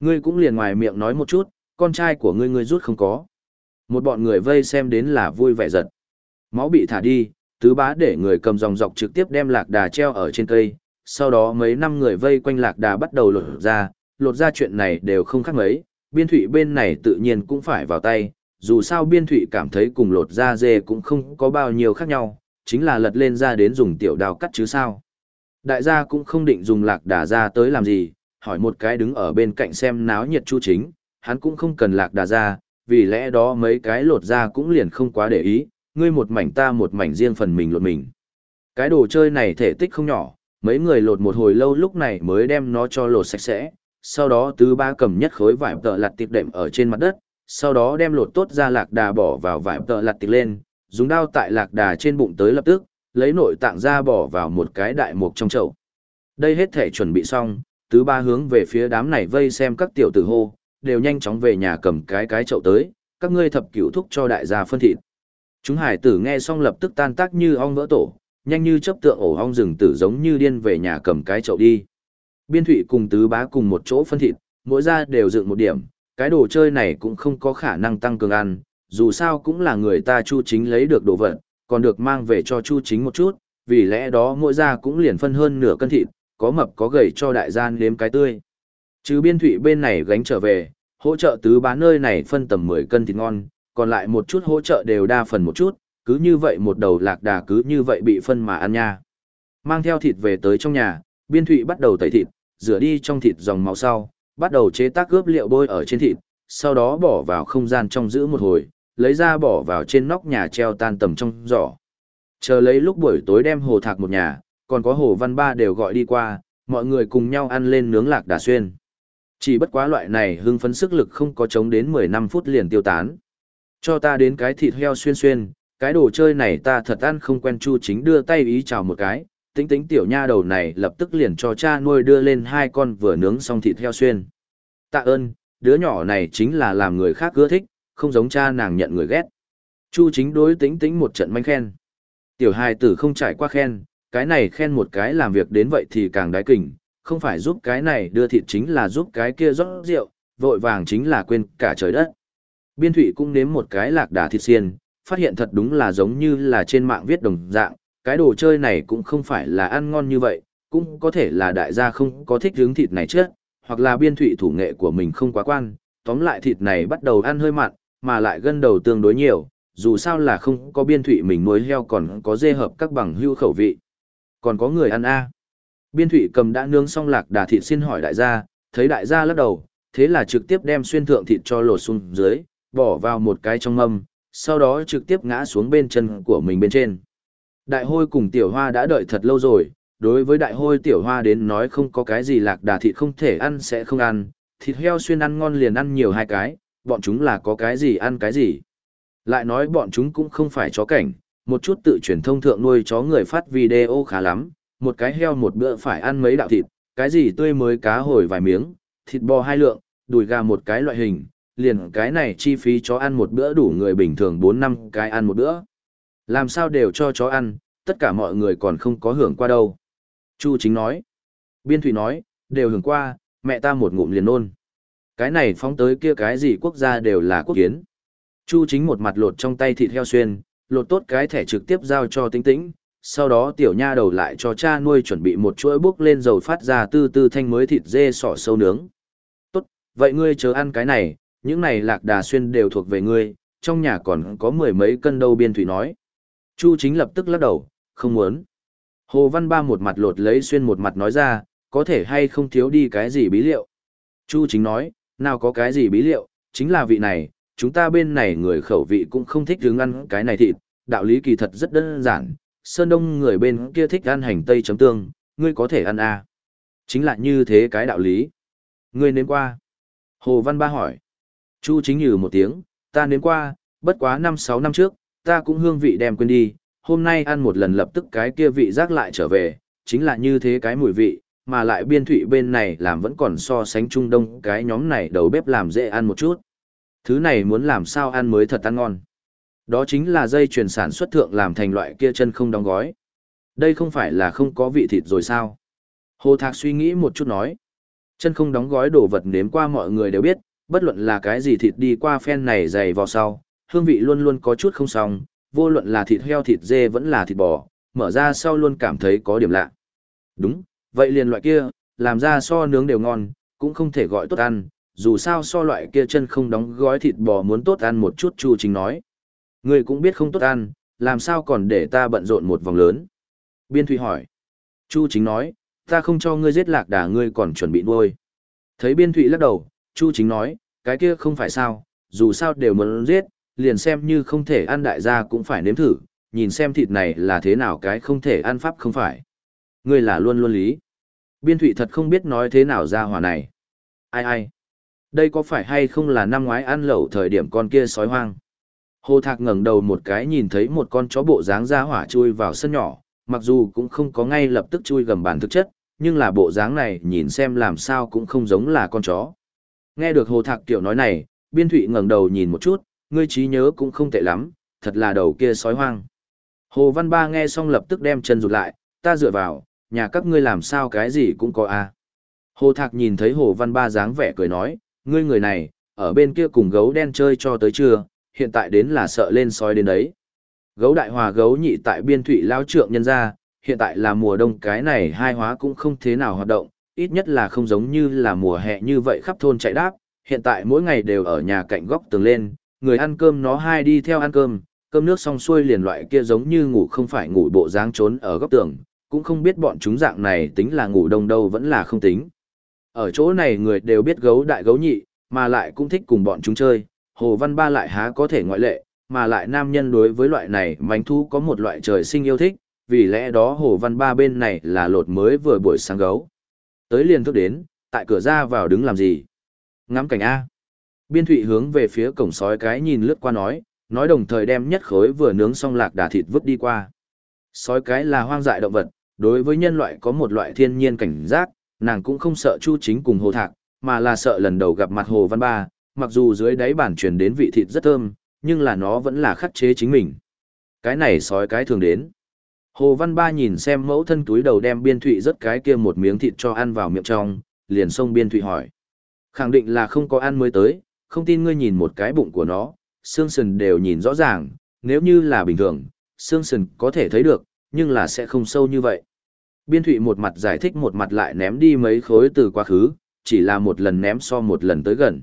Ngươi cũng liền ngoài miệng nói một chút, con trai của ngươi ngươi rút không có. Một bọn người vây xem đến là vui vẻ giật. Máu bị thả đi, tứ bá để người cầm dòng dọc trực tiếp đem lạc đà treo ở trên cây. Sau đó mấy năm người vây quanh lạc đà bắt đầu lột ra, lột ra chuyện này đều không khác mấy. Biên thủy bên này tự nhiên cũng phải vào tay, dù sao biên thủy cảm thấy cùng lột da dê cũng không có bao nhiêu khác nhau, chính là lật lên ra đến dùng tiểu đào cắt chứ sao. Đại gia cũng không định dùng lạc đà ra tới làm gì, hỏi một cái đứng ở bên cạnh xem náo nhiệt chu chính, hắn cũng không cần lạc đà ra, vì lẽ đó mấy cái lột ra cũng liền không quá để ý, ngươi một mảnh ta một mảnh riêng phần mình lột mình. Cái đồ chơi này thể tích không nhỏ, mấy người lột một hồi lâu lúc này mới đem nó cho lột sạch sẽ, sau đó tứ ba cầm nhất khối vải tợ lặt tiệp đệm ở trên mặt đất, sau đó đem lột tốt ra lạc đà bỏ vào vải tợ lặt tiệp lên, dùng đao tại lạc đà trên bụng tới lập tức, lấy nội tạng ra bỏ vào một cái đại mục trong chậu. Đây hết thể chuẩn bị xong, tứ ba hướng về phía đám này vây xem các tiểu tử hô, đều nhanh chóng về nhà cầm cái cái chậu tới, các ngươi thập cửu thúc cho đại gia phân thịt. Chúng hải tử nghe xong lập tức tan tác như ong vỡ tổ, nhanh như chấp tượng ổ ong rừng tử giống như điên về nhà cầm cái chậu đi. Biên thủy cùng tứ bá cùng một chỗ phân thịt, mỗi ra đều dựng một điểm, cái đồ chơi này cũng không có khả năng tăng cường ăn, dù sao cũng là người ta chu chính lấy được đồ vật, còn được mang về cho chu chính một chút, vì lẽ đó mỗi ra cũng liền phân hơn nửa cân thịt, có mập có gầy cho đại gian nếm cái tươi. Chứ biên thụy bên này gánh trở về, hỗ trợ tứ bán nơi này phân tầm 10 cân thịt ngon, còn lại một chút hỗ trợ đều đa phần một chút, cứ như vậy một đầu lạc đà cứ như vậy bị phân mà ăn nha. Mang theo thịt về tới trong nhà, biên thụy bắt đầu tẩy thịt, rửa đi trong thịt dòng máu sau, bắt đầu chế tác gớp liệu bôi ở trên thịt, sau đó bỏ vào không gian trong giữ một hồi, lấy ra bỏ vào trên nóc nhà treo tan tầm trong giỏ. Chờ lấy lúc buổi tối đem hồ thạc một nhà, còn có hồ văn ba đều gọi đi qua, mọi người cùng nhau ăn lên nướng lạc đà xuyên. Chỉ bất quá loại này hưng phấn sức lực không có chống đến 15 phút liền tiêu tán. Cho ta đến cái thịt heo xuyên xuyên, cái đồ chơi này ta thật ăn không quen chu chính đưa tay ý chào một cái, tính tính tiểu nha đầu này lập tức liền cho cha nuôi đưa lên hai con vừa nướng xong thịt heo xuyên. Tạ ơn, đứa nhỏ này chính là làm người khác ưa thích, không giống cha nàng nhận người ghét. Chu chính đối tính tính một trận manh khen. Tiểu hài tử không trải qua khen, cái này khen một cái làm việc đến vậy thì càng đái kình, không phải giúp cái này đưa thịt chính là giúp cái kia rót rượu, vội vàng chính là quên cả trời đất. Biên thủy cũng nếm một cái lạc đà thịt xiên, phát hiện thật đúng là giống như là trên mạng viết đồng dạng, cái đồ chơi này cũng không phải là ăn ngon như vậy, cũng có thể là đại gia không có thích hướng thịt này chứ, hoặc là biên thủy thủ nghệ của mình không quá quan, tóm lại thịt này bắt đầu ăn hơi mặn, mà lại gân đầu tương đối nhiều, dù sao là không có biên thủy mình nuôi heo còn có dê hợp các bằng hưu khẩu vị. Còn có người ăn a Biên thủy cầm đã nướng xong lạc đà thịt xin hỏi đại gia, thấy đại gia lắc đầu, thế là trực tiếp đem xuyên thượng thịt cho lột xuống dưới, bỏ vào một cái trong mâm, sau đó trực tiếp ngã xuống bên chân của mình bên trên. Đại hôi cùng tiểu hoa đã đợi thật lâu rồi, đối với đại hôi tiểu hoa đến nói không có cái gì lạc đà thịt không thể ăn sẽ không ăn, thịt heo xuyên ăn ngon liền ăn nhiều hai cái, bọn chúng là có cái gì ăn cái gì. Lại nói bọn chúng cũng không phải chó cảnh, một chút tự truyền thông thượng nuôi chó người phát video khá lắm, một cái heo một bữa phải ăn mấy đạo thịt, cái gì tươi mới cá hồi vài miếng, thịt bò hai lượng, đùi gà một cái loại hình, liền cái này chi phí chó ăn một bữa đủ người bình thường 4 năm cái ăn một bữa. Làm sao đều cho chó ăn, tất cả mọi người còn không có hưởng qua đâu. Chu chính nói. Biên thủy nói, đều hưởng qua, mẹ ta một ngụm liền nôn. Cái này phóng tới kia cái gì quốc gia đều là quốc kiến. Chu chính một mặt lột trong tay thịt heo xuyên, lột tốt cái thẻ trực tiếp giao cho tinh tĩnh, sau đó tiểu nha đầu lại cho cha nuôi chuẩn bị một chuỗi bước lên dầu phát ra tư tư thanh mới thịt dê sỏ sâu nướng. Tốt, vậy ngươi chờ ăn cái này, những này lạc đà xuyên đều thuộc về ngươi, trong nhà còn có mười mấy cân đâu biên thủy nói. Chu chính lập tức lắc đầu, không muốn. Hồ Văn Ba một mặt lột lấy xuyên một mặt nói ra, có thể hay không thiếu đi cái gì bí liệu. Chu chính nói, nào có cái gì bí liệu, chính là vị này, chúng ta bên này người khẩu vị cũng không thích hướng ăn cái này thịt, đạo lý kỳ thật rất đơn giản, Sơn Đông người bên kia thích ăn hành tây chấm tương, ngươi có thể ăn à. Chính là như thế cái đạo lý. Ngươi nếm qua. Hồ Văn Ba hỏi. Chu chính nhừ một tiếng, ta nếm qua, bất quá 5-6 năm trước, ta cũng hương vị đem quên đi, hôm nay ăn một lần lập tức cái kia vị giác lại trở về, chính là như thế cái mùi vị, mà lại biên thụy bên này làm vẫn còn so sánh Trung Đông cái nhóm này đầu bếp làm dễ ăn một chút. Thứ này muốn làm sao ăn mới thật ăn ngon. Đó chính là dây chuyền sản xuất thượng làm thành loại kia chân không đóng gói. Đây không phải là không có vị thịt rồi sao? Hồ Thạc suy nghĩ một chút nói. Chân không đóng gói đồ vật nếm qua mọi người đều biết, bất luận là cái gì thịt đi qua phen này dày vào sau, hương vị luôn luôn có chút không xong, vô luận là thịt heo thịt dê vẫn là thịt bò, mở ra sau luôn cảm thấy có điểm lạ. Đúng, vậy liền loại kia, làm ra so nướng đều ngon, cũng không thể gọi tốt ăn, dù sao so loại kia chân không đóng gói thịt bò muốn tốt ăn một chút Chu Chính nói. Người cũng biết không tốt ăn, làm sao còn để ta bận rộn một vòng lớn. Biên Thụy hỏi. Chu Chính nói, ta không cho ngươi giết lạc đà ngươi còn chuẩn bị nuôi. Thấy Biên Thụy lắc đầu, Chu Chính nói, cái kia không phải sao, dù sao đều muốn giết, liền xem như không thể ăn đại gia cũng phải nếm thử, nhìn xem thịt này là thế nào cái không thể ăn pháp không phải. Ngươi là luôn luôn lý. Biên Thụy thật không biết nói thế nào ra hòa này. Ai ai? Đây có phải hay không là năm ngoái ăn lẩu thời điểm con kia sói hoang? Hồ Thạc ngẩng đầu một cái nhìn thấy một con chó bộ dáng ra hỏa chui vào sân nhỏ, mặc dù cũng không có ngay lập tức chui gầm bàn thực chất, nhưng là bộ dáng này nhìn xem làm sao cũng không giống là con chó. Nghe được Hồ Thạc tiểu nói này, Biên Thụy ngẩng đầu nhìn một chút, ngươi trí nhớ cũng không tệ lắm, thật là đầu kia sói hoang. Hồ Văn Ba nghe xong lập tức đem chân rụt lại, ta dựa vào, nhà các ngươi làm sao cái gì cũng có a à. Hồ Thạc nhìn thấy Hồ Văn Ba dáng vẻ cười nói, ngươi người này, ở bên kia cùng gấu đen chơi cho tới trưa, hiện tại đến là sợ lên sói đến đấy. Gấu đại hòa gấu nhị tại biên thủy lao trượng nhân ra, hiện tại là mùa đông cái này hai hóa cũng không thế nào hoạt động, ít nhất là không giống như là mùa hè như vậy khắp thôn chạy đáp, hiện tại mỗi ngày đều ở nhà cạnh góc tường lên, người ăn cơm nó hai đi theo ăn cơm, cơm nước xong xuôi liền loại kia giống như ngủ không phải ngủ bộ dáng trốn ở góc tường, cũng không biết bọn chúng dạng này tính là ngủ đông đâu vẫn là không tính. Ở chỗ này người đều biết gấu đại gấu nhị, mà lại cũng thích cùng bọn chúng chơi, Hồ Văn Ba lại há có thể ngoại lệ, mà lại nam nhân đối với loại này mánh thu có một loại trời sinh yêu thích, vì lẽ đó Hồ Văn Ba bên này là lột mới vừa buổi sáng gấu. Tới liền thức đến, tại cửa ra vào đứng làm gì? Ngắm cảnh A. Biên thụy hướng về phía cổng sói cái nhìn lướt qua nói, nói đồng thời đem nhất khối vừa nướng xong lạc đà thịt vứt đi qua. Sói cái là hoang dại động vật, đối với nhân loại có một loại thiên nhiên cảnh giác, nàng cũng không sợ Chu Chính cùng Hồ Thạc, mà là sợ lần đầu gặp mặt Hồ Văn Ba, mặc dù dưới đáy bản truyền đến vị thịt rất thơm, nhưng là nó vẫn là khắc chế chính mình. Cái này sói cái thường đến. Hồ Văn Ba nhìn xem mẫu thân túi đầu đem biên thụy rất cái kia một miếng thịt cho ăn vào miệng trong, liền xông biên thụy hỏi. Khẳng định là không có ăn mới tới, không tin ngươi nhìn một cái bụng của nó, xương sườn đều nhìn rõ ràng, nếu như là bình thường, xương sườn có thể thấy được, nhưng là sẽ không sâu như vậy. Biên thụy một mặt giải thích một mặt lại ném đi mấy khối từ quá khứ, chỉ là một lần ném so một lần tới gần.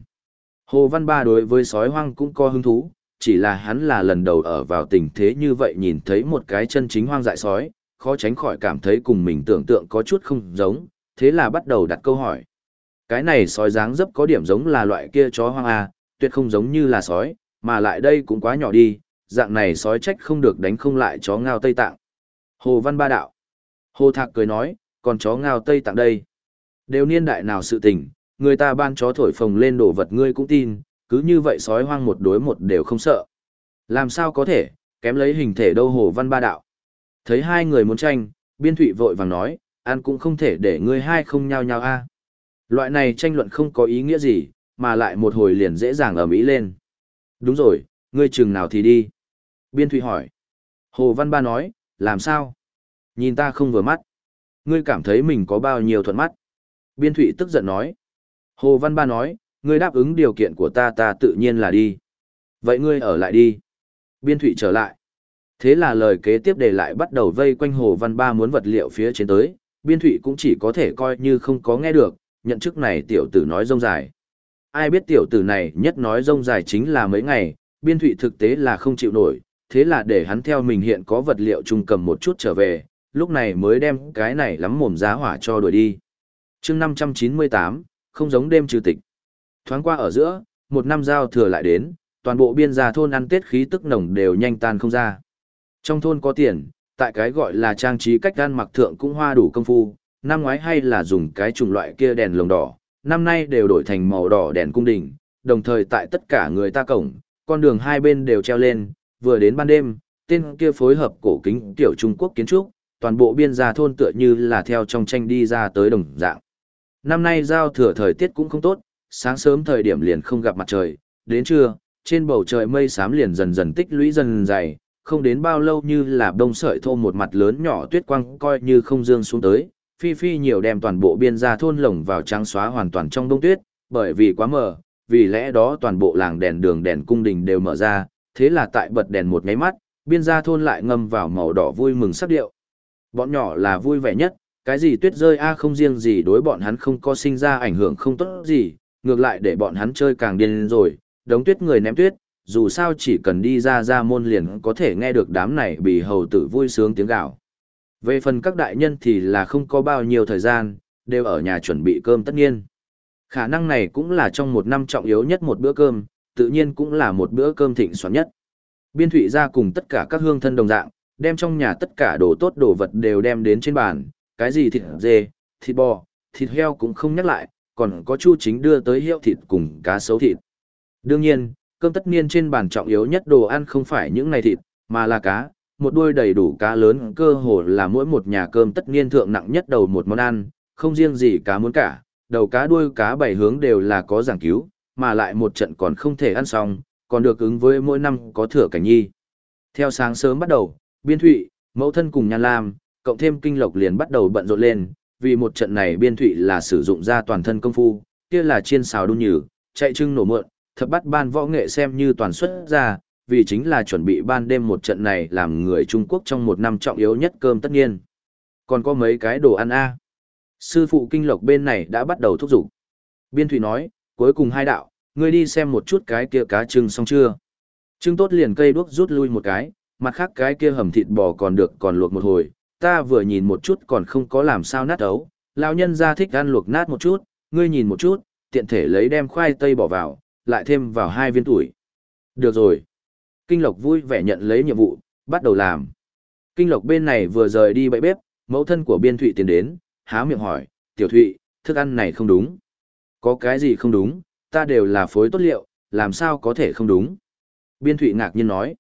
Hồ Văn Ba đối với sói hoang cũng có hứng thú, chỉ là hắn là lần đầu ở vào tình thế như vậy nhìn thấy một cái chân chính hoang dại sói, khó tránh khỏi cảm thấy cùng mình tưởng tượng có chút không giống, thế là bắt đầu đặt câu hỏi. Cái này sói dáng dấp có điểm giống là loại kia chó hoang à, tuyệt không giống như là sói, mà lại đây cũng quá nhỏ đi, dạng này sói trách không được đánh không lại chó ngao Tây Tạng. Hồ Văn Ba đạo. Hồ Thạc cười nói, còn chó ngao Tây Tạng đây. Đều niên đại nào sự tình, người ta ban chó thổi phồng lên đổ vật ngươi cũng tin, cứ như vậy sói hoang một đối một đều không sợ. Làm sao có thể, kém lấy hình thể đâu Hồ Văn Ba đạo. Thấy hai người muốn tranh, biên thụy vội vàng nói, ăn cũng không thể để ngươi hai không nhau nhau a Loại này tranh luận không có ý nghĩa gì, mà lại một hồi liền dễ dàng ở mỹ lên. Đúng rồi, ngươi chừng nào thì đi. Biên thụy hỏi. Hồ Văn Ba nói, làm sao? Nhìn ta không vừa mắt. Ngươi cảm thấy mình có bao nhiêu thuận mắt. Biên thụy tức giận nói. Hồ Văn Ba nói, ngươi đáp ứng điều kiện của ta ta tự nhiên là đi. Vậy ngươi ở lại đi. Biên thụy trở lại. Thế là lời kế tiếp để lại bắt đầu vây quanh Hồ Văn Ba muốn vật liệu phía trên tới, biên thụy cũng chỉ có thể coi như không có nghe được, nhận chức này tiểu tử nói rông dài. Ai biết tiểu tử này nhất nói rông dài chính là mấy ngày, biên thụy thực tế là không chịu nổi, thế là để hắn theo mình hiện có vật liệu chung cầm một chút trở về, lúc này mới đem cái này lắm mồm giá hỏa cho đuổi đi. chương 598, không giống đêm trừ tịch. Thoáng qua ở giữa, một năm giao thừa lại đến, toàn bộ biên gia thôn ăn tết khí tức nồng đều nhanh tan không ra. Trong thôn có tiền, tại cái gọi là trang trí cách ăn mặc thượng cũng hoa đủ công phu, năm ngoái hay là dùng cái chủng loại kia đèn lồng đỏ, năm nay đều đổi thành màu đỏ đèn cung đình, đồng thời tại tất cả người ta cổng, con đường hai bên đều treo lên, vừa đến ban đêm, tên kia phối hợp cổ kính tiểu Trung Quốc kiến trúc, toàn bộ biên gia thôn tựa như là theo trong tranh đi ra tới đồng dạng. Năm nay giao thừa thời tiết cũng không tốt, sáng sớm thời điểm liền không gặp mặt trời, đến trưa, trên bầu trời mây xám liền dần dần tích lũy dần dày, không đến bao lâu như là đông sợi thô một mặt lớn nhỏ tuyết quang coi như không dương xuống tới, phi phi nhiều đem toàn bộ biên gia thôn lồng vào trắng xóa hoàn toàn trong đông tuyết, bởi vì quá mờ, vì lẽ đó toàn bộ làng đèn đường đèn cung đình đều mở ra, thế là tại bật đèn một nháy mắt, biên gia thôn lại ngâm vào màu đỏ vui mừng sắc điệu. Bọn nhỏ là vui vẻ nhất, cái gì tuyết rơi a không riêng gì đối bọn hắn không có sinh ra ảnh hưởng không tốt gì, ngược lại để bọn hắn chơi càng điên rồi, đống tuyết người ném tuyết, dù sao chỉ cần đi ra ra môn liền có thể nghe được đám này bị hầu tử vui sướng tiếng gạo. Về phần các đại nhân thì là không có bao nhiêu thời gian, đều ở nhà chuẩn bị cơm tất nhiên. Khả năng này cũng là trong một năm trọng yếu nhất một bữa cơm, tự nhiên cũng là một bữa cơm thịnh soạn nhất. Biên thụy ra cùng tất cả các hương thân đồng dạng, đem trong nhà tất cả đồ tốt đồ vật đều đem đến trên bàn, cái gì thịt dê, thịt bò, thịt heo cũng không nhắc lại, còn có chu chính đưa tới hiệu thịt cùng cá sấu thịt. Đương nhiên, cơm tất niên trên bàn trọng yếu nhất đồ ăn không phải những này thịt, mà là cá, một đuôi đầy đủ cá lớn cơ hồ là mỗi một nhà cơm tất niên thượng nặng nhất đầu một món ăn, không riêng gì cá muốn cả, đầu cá đuôi cá bảy hướng đều là có giảng cứu, mà lại một trận còn không thể ăn xong, còn được ứng với mỗi năm có thừa cảnh nhi. Theo sáng sớm bắt đầu, Biên Thụy, mẫu thân cùng Nhan Lam, cộng thêm kinh lộc liền bắt đầu bận rộn lên, vì một trận này Biên Thụy là sử dụng ra toàn thân công phu, kia là chiên xào đun nhử, chạy trưng nổ mượn, thập bắt ban võ nghệ xem như toàn xuất ra, vì chính là chuẩn bị ban đêm một trận này làm người Trung Quốc trong một năm trọng yếu nhất cơm tất nhiên. Còn có mấy cái đồ ăn a Sư phụ kinh lộc bên này đã bắt đầu thúc giục. Biên Thụy nói, cuối cùng hai đạo, ngươi đi xem một chút cái kia cá trưng xong chưa. Trưng tốt liền cây đuốc rút lui một cái, mặt khác cái kia hầm thịt bò còn được còn luộc một hồi, ta vừa nhìn một chút còn không có làm sao nát ấu, lão nhân ra thích ăn luộc nát một chút, ngươi nhìn một chút, tiện thể lấy đem khoai tây bỏ vào, lại thêm vào hai viên tuổi. Được rồi. Kinh Lộc vui vẻ nhận lấy nhiệm vụ, bắt đầu làm. Kinh Lộc bên này vừa rời đi bậy bếp, mẫu thân của Biên Thụy tiến đến, há miệng hỏi, tiểu Thụy, thức ăn này không đúng. Có cái gì không đúng, ta đều là phối tốt liệu, làm sao có thể không đúng. Biên Thụy ngạc nhiên nói,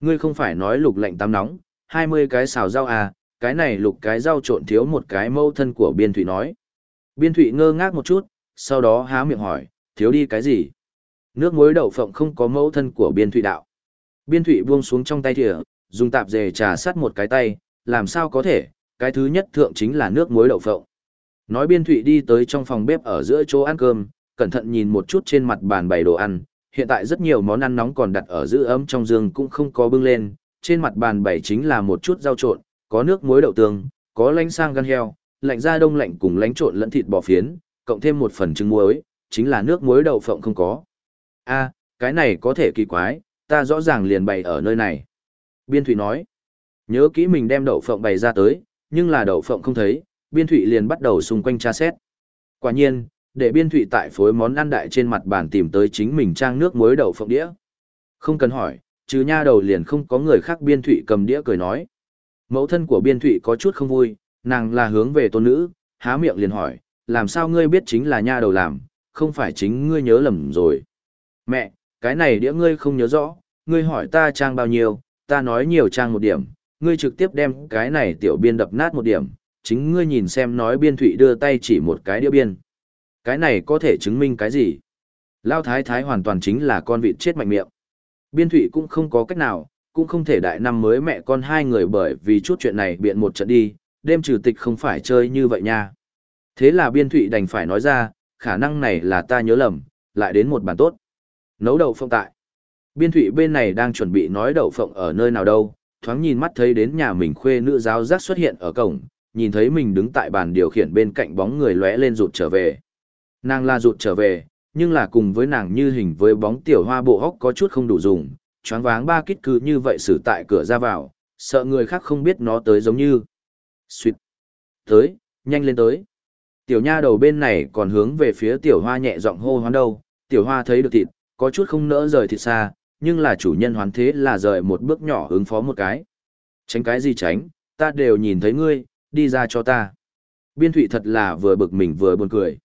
ngươi không phải nói lục lạnh tắm nóng, 20 cái xào rau à, cái này lục cái rau trộn thiếu một cái mâu thân của Biên Thụy nói. Biên Thụy ngơ ngác một chút, sau đó há miệng hỏi, thiếu đi cái gì? Nước muối đậu phộng không có mẫu thân của Biên Thụy đạo. Biên Thụy buông xuống trong tay thìa, dùng tạp dề trà sắt một cái tay, làm sao có thể, cái thứ nhất thượng chính là nước muối đậu phộng. Nói Biên Thụy đi tới trong phòng bếp ở giữa chỗ ăn cơm, cẩn thận nhìn một chút trên mặt bàn bày đồ ăn, hiện tại rất nhiều món ăn nóng còn đặt ở giữ ấm trong giường cũng không có bưng lên, trên mặt bàn bày chính là một chút rau trộn, có nước muối đậu tương, có lánh sang gan heo, lạnh da đông lạnh cùng lánh trộn lẫn thịt bò phiến, cộng thêm một phần trứng muối, chính là nước muối đậu phộng không có. a cái này có thể kỳ quái, ta rõ ràng liền bày ở nơi này. Biên Thụy nói, nhớ kỹ mình đem đậu phộng bày ra tới, nhưng là đậu phộng không thấy, Biên Thụy liền bắt đầu xung quanh tra xét. Quả nhiên, để Biên Thụy tại phối món ăn đại trên mặt bàn tìm tới chính mình trang nước muối đậu phộng đĩa. Không cần hỏi, chứ nha đầu liền không có người khác Biên Thụy cầm đĩa cười nói. Mẫu thân của Biên Thụy có chút không vui, nàng là hướng về tôn nữ, há miệng liền hỏi, làm sao ngươi biết chính là nha đầu làm, không phải chính ngươi nhớ lầm rồi. Mẹ, cái này đĩa ngươi không nhớ rõ, ngươi hỏi ta trang bao nhiêu, ta nói nhiều trang một điểm, ngươi trực tiếp đem cái này tiểu biên đập nát một điểm, chính ngươi nhìn xem nói biên thụy đưa tay chỉ một cái đĩa biên. Cái này có thể chứng minh cái gì? Lao thái thái hoàn toàn chính là con vịt chết mạnh miệng. Biên thụy cũng không có cách nào, cũng không thể đại năm mới mẹ con hai người bởi vì chút chuyện này biện một trận đi, đêm trừ tịch không phải chơi như vậy nha. Thế là biên thụy đành phải nói ra, khả năng này là ta nhớ lầm, lại đến một bàn tốt. Nấu đậu phộng tại. Biên thụy bên này đang chuẩn bị nói đậu phộng ở nơi nào đâu, thoáng nhìn mắt thấy đến nhà mình khuê nữ giáo giác xuất hiện ở cổng, nhìn thấy mình đứng tại bàn điều khiển bên cạnh bóng người lóe lên rụt trở về. Nàng la rụt trở về, nhưng là cùng với nàng như hình với bóng tiểu hoa bộ hóc có chút không đủ dùng, choáng váng ba kít cứ như vậy xử tại cửa ra vào, sợ người khác không biết nó tới giống như. Xuyệt. Tới, nhanh lên tới. Tiểu nha đầu bên này còn hướng về phía tiểu hoa nhẹ giọng hô hoán đâu, tiểu hoa thấy được thịt, có chút không nỡ rời thịt xa, nhưng là chủ nhân hoán thế là rời một bước nhỏ ứng phó một cái. Tránh cái gì tránh, ta đều nhìn thấy ngươi, đi ra cho ta. Biên thụy thật là vừa bực mình vừa buồn cười.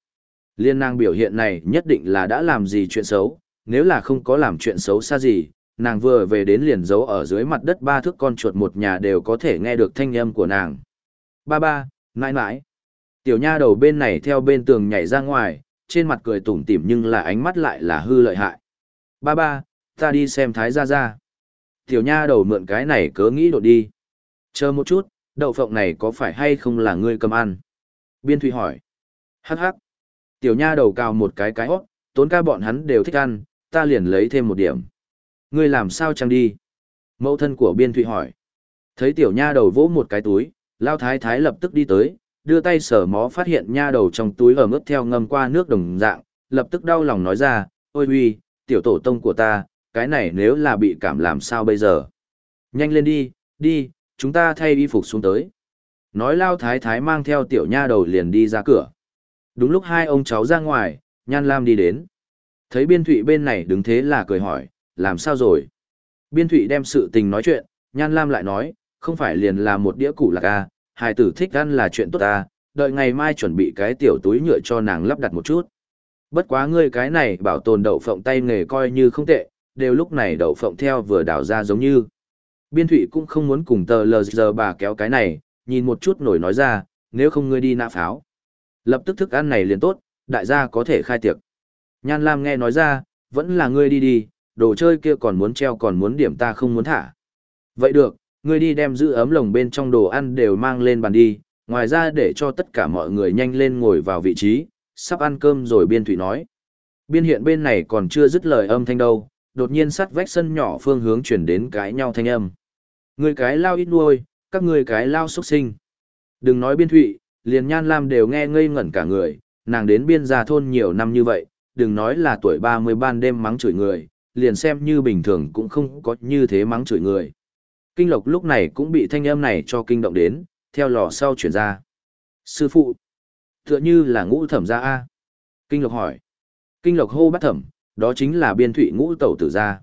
Liên nàng biểu hiện này nhất định là đã làm gì chuyện xấu, nếu là không có làm chuyện xấu xa gì, nàng vừa về đến liền giấu ở dưới mặt đất ba thước con chuột một nhà đều có thể nghe được thanh âm của nàng. Ba ba, nãi nãi. Tiểu nha đầu bên này theo bên tường nhảy ra ngoài, trên mặt cười tủm tỉm nhưng là ánh mắt lại là hư lợi hại. Ba ba, ta đi xem thái gia gia. Tiểu nha đầu mượn cái này cớ nghĩ đột đi. Chờ một chút, đậu phộng này có phải hay không là ngươi cầm ăn? Biên Thụy hỏi. Hắc hắc. Tiểu nha đầu cao một cái cái hót, tốn ca bọn hắn đều thích ăn, ta liền lấy thêm một điểm. Ngươi làm sao chẳng đi? Mẫu thân của Biên Thụy hỏi. Thấy tiểu nha đầu vỗ một cái túi, Lao Thái Thái lập tức đi tới, đưa tay sờ mó phát hiện nha đầu trong túi ở mức theo ngâm qua nước đồng dạng, lập tức đau lòng nói ra, ôi huy, tiểu tổ tông của ta, cái này nếu là bị cảm làm sao bây giờ? Nhanh lên đi, đi, chúng ta thay y phục xuống tới. Nói lao thái thái mang theo tiểu nha đầu liền đi ra cửa. Đúng lúc hai ông cháu ra ngoài, Nhan Lam đi đến. Thấy biên thụy bên này đứng thế là cười hỏi, làm sao rồi? Biên thụy đem sự tình nói chuyện, Nhan Lam lại nói, không phải liền là một đĩa củ lạc à, hài tử thích ăn là chuyện tốt à, đợi ngày mai chuẩn bị cái tiểu túi nhựa cho nàng lắp đặt một chút. Bất quá ngươi cái này bảo tồn đậu phộng tay nghề coi như không tệ, đều lúc này đậu phộng theo vừa đào ra giống như. Biên thụy cũng không muốn cùng tờ lờ giờ bà kéo cái này, nhìn một chút nổi nói ra, nếu không ngươi đi nạ pháo. Lập tức thức ăn này liền tốt, đại gia có thể khai tiệc. Nhan Lam nghe nói ra, vẫn là ngươi đi đi, đồ chơi kia còn muốn treo còn muốn điểm ta không muốn thả. Vậy được, ngươi đi đem giữ ấm lồng bên trong đồ ăn đều mang lên bàn đi, ngoài ra để cho tất cả mọi người nhanh lên ngồi vào vị trí, sắp ăn cơm rồi biên thủy nói. Biên hiện bên này còn chưa dứt lời âm thanh đâu, đột nhiên sắt vách sân nhỏ phương hướng chuyển đến cái nhau thanh âm. Người cái lao ít nuôi, các người cái lao xuất sinh. Đừng nói biên thụy, liền nhan lam đều nghe ngây ngẩn cả người, nàng đến biên gia thôn nhiều năm như vậy, đừng nói là tuổi 30 ban đêm mắng chửi người, liền xem như bình thường cũng không có như thế mắng chửi người. Kinh lộc lúc này cũng bị thanh âm này cho kinh động đến, theo lò sau chuyển ra. Sư phụ, tựa như là ngũ thẩm gia A. Kinh lộc hỏi. Kinh lộc hô bắt thẩm, đó chính là biên thụy ngũ tẩu tử gia.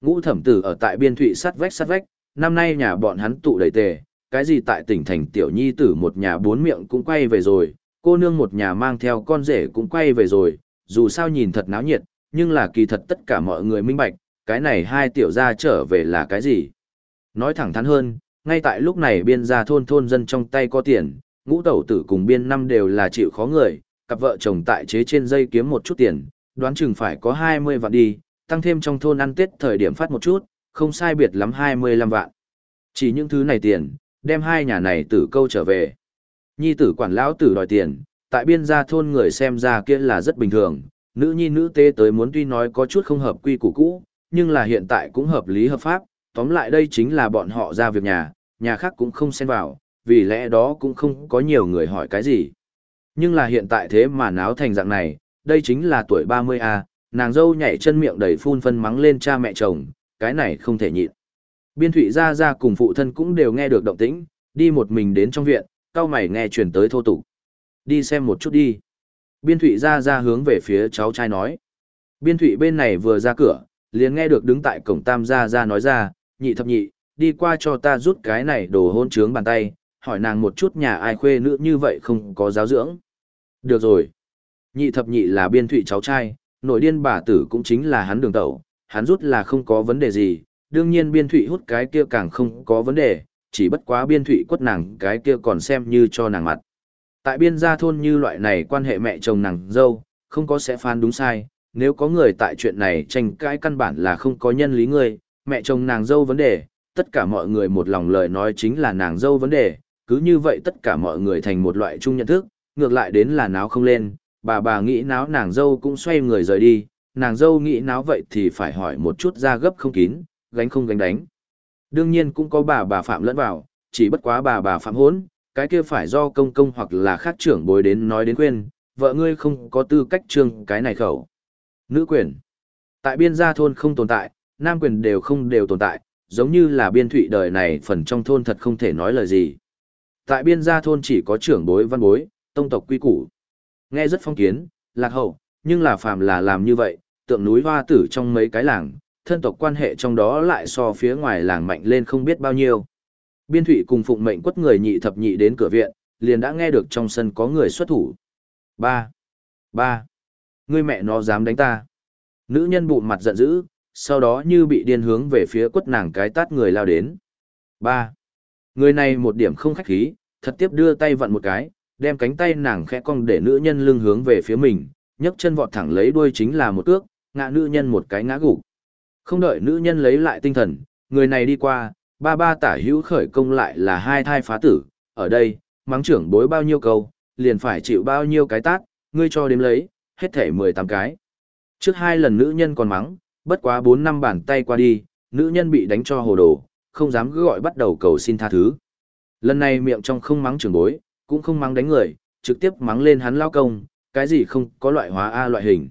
Ngũ thẩm tử ở tại biên thụy sắt vách sắt vách, năm nay nhà bọn hắn tụ đầy tề, cái gì tại tỉnh thành tiểu nhi tử một nhà bốn miệng cũng quay về rồi, cô nương một nhà mang theo con rể cũng quay về rồi, dù sao nhìn thật náo nhiệt, nhưng là kỳ thật tất cả mọi người minh bạch, cái này hai tiểu gia trở về là cái gì. Nói thẳng thắn hơn, ngay tại lúc này biên gia thôn thôn dân trong tay có tiền, ngũ tẩu tử cùng biên năm đều là chịu khó người, cặp vợ chồng tại chế trên dây kiếm một chút tiền, đoán chừng phải có 20 vạn đi, tăng thêm trong thôn ăn tết thời điểm phát một chút, không sai biệt lắm 25 vạn. Chỉ những thứ này tiền, đem hai nhà này tử câu trở về. Nhi tử quản lão tử đòi tiền, tại biên gia thôn người xem ra kia là rất bình thường, nữ nhi nữ tế tới muốn tuy nói có chút không hợp quy củ cũ, nhưng là hiện tại cũng hợp lý hợp pháp, tóm lại đây chính là bọn họ ra việc nhà, nhà khác cũng không xen vào, vì lẽ đó cũng không có nhiều người hỏi cái gì. Nhưng là hiện tại thế mà náo thành dạng này, đây chính là tuổi 30A, nàng dâu nhảy chân miệng đầy phun phân mắng lên cha mẹ chồng, cái này không thể nhịn. Biên Thụy ra ra cùng phụ thân cũng đều nghe được động tĩnh, đi một mình đến trong viện, cao mày nghe chuyển tới thô tục. Đi xem một chút đi. Biên Thụy ra ra hướng về phía cháu trai nói. Biên Thụy bên này vừa ra cửa, liền nghe được đứng tại cổng tam gia ra nói ra, nhị thập nhị, đi qua cho ta rút cái này đồ hôn trướng bàn tay, hỏi nàng một chút nhà ai khuê nữ như vậy không có giáo dưỡng. Được rồi. Nhị thập nhị là biên thụy cháu trai, nội điên bà tử cũng chính là hắn đường tẩu, hắn rút là không có vấn đề gì, đương nhiên biên thụy hút cái kia càng không có vấn đề, chỉ bất quá biên thụy quất nàng cái kia còn xem như cho nàng mặt. Tại biên gia thôn như loại này quan hệ mẹ chồng nàng dâu, không có sẽ phán đúng sai, nếu có người tại chuyện này tranh cãi căn bản là không có nhân lý người, mẹ chồng nàng dâu vấn đề, tất cả mọi người một lòng lời nói chính là nàng dâu vấn đề, cứ như vậy tất cả mọi người thành một loại chung nhận thức, ngược lại đến là náo không lên, bà bà nghĩ náo nàng dâu cũng xoay người rời đi, nàng dâu nghĩ náo vậy thì phải hỏi một chút ra gấp không kín, gánh không gánh đánh. Đương nhiên cũng có bà bà phạm lẫn vào, chỉ bất quá bà bà phạm hốn, cái kia phải do công công hoặc là khác trưởng bối đến nói đến quên, vợ ngươi không có tư cách trương cái này khẩu. Nữ quyền. Tại biên gia thôn không tồn tại, nam quyền đều không đều tồn tại, giống như là biên thụy đời này phần trong thôn thật không thể nói lời gì. Tại biên gia thôn chỉ có trưởng bối văn bối, tông tộc quy củ. Nghe rất phong kiến, lạc hậu, nhưng là phàm là làm như vậy, tượng núi hoa tử trong mấy cái làng, thân tộc quan hệ trong đó lại so phía ngoài làng mạnh lên không biết bao nhiêu. Biên thủy cùng phụng mệnh quất người nhị thập nhị đến cửa viện, liền đã nghe được trong sân có người xuất thủ. Ba, ba, người mẹ nó dám đánh ta. Nữ nhân bụng mặt giận dữ, sau đó như bị điên hướng về phía quất nàng cái tát người lao đến. Ba, người này một điểm không khách khí, thật tiếp đưa tay vặn một cái, đem cánh tay nàng khẽ cong để nữ nhân lưng hướng về phía mình, nhấc chân vọt thẳng lấy đuôi chính là một cước, ngã nữ nhân một cái ngã gục. Không đợi nữ nhân lấy lại tinh thần, người này đi qua, ba ba tả hữu khởi công lại là hai thai phá tử, ở đây, mắng trưởng bối bao nhiêu câu, liền phải chịu bao nhiêu cái tát, ngươi cho đếm lấy, hết thể 18 cái. Trước hai lần nữ nhân còn mắng, bất quá 4 năm bàn tay qua đi, nữ nhân bị đánh cho hồ đồ, không dám cứ gọi bắt đầu cầu xin tha thứ. Lần này miệng trong không mắng trưởng bối, cũng không mắng đánh người, trực tiếp mắng lên hắn lao công, cái gì không có loại hóa A loại hình.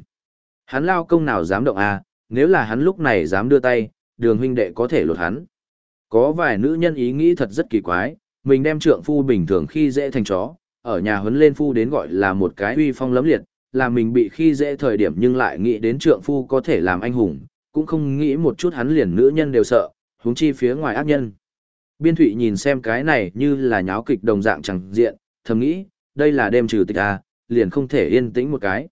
Hắn lao công nào dám động A, nếu là hắn lúc này dám đưa tay, đường huynh đệ có thể lột hắn. Có vài nữ nhân ý nghĩ thật rất kỳ quái, mình đem trượng phu bình thường khi dễ thành chó, ở nhà huấn lên phu đến gọi là một cái uy phong lấm liệt, là mình bị khi dễ thời điểm nhưng lại nghĩ đến trượng phu có thể làm anh hùng, cũng không nghĩ một chút hắn liền nữ nhân đều sợ, huống chi phía ngoài ác nhân. Biên thụy nhìn xem cái này như là nháo kịch đồng dạng chẳng diện, thầm nghĩ, đây là đêm trừ tịch à, liền không thể yên tĩnh một cái.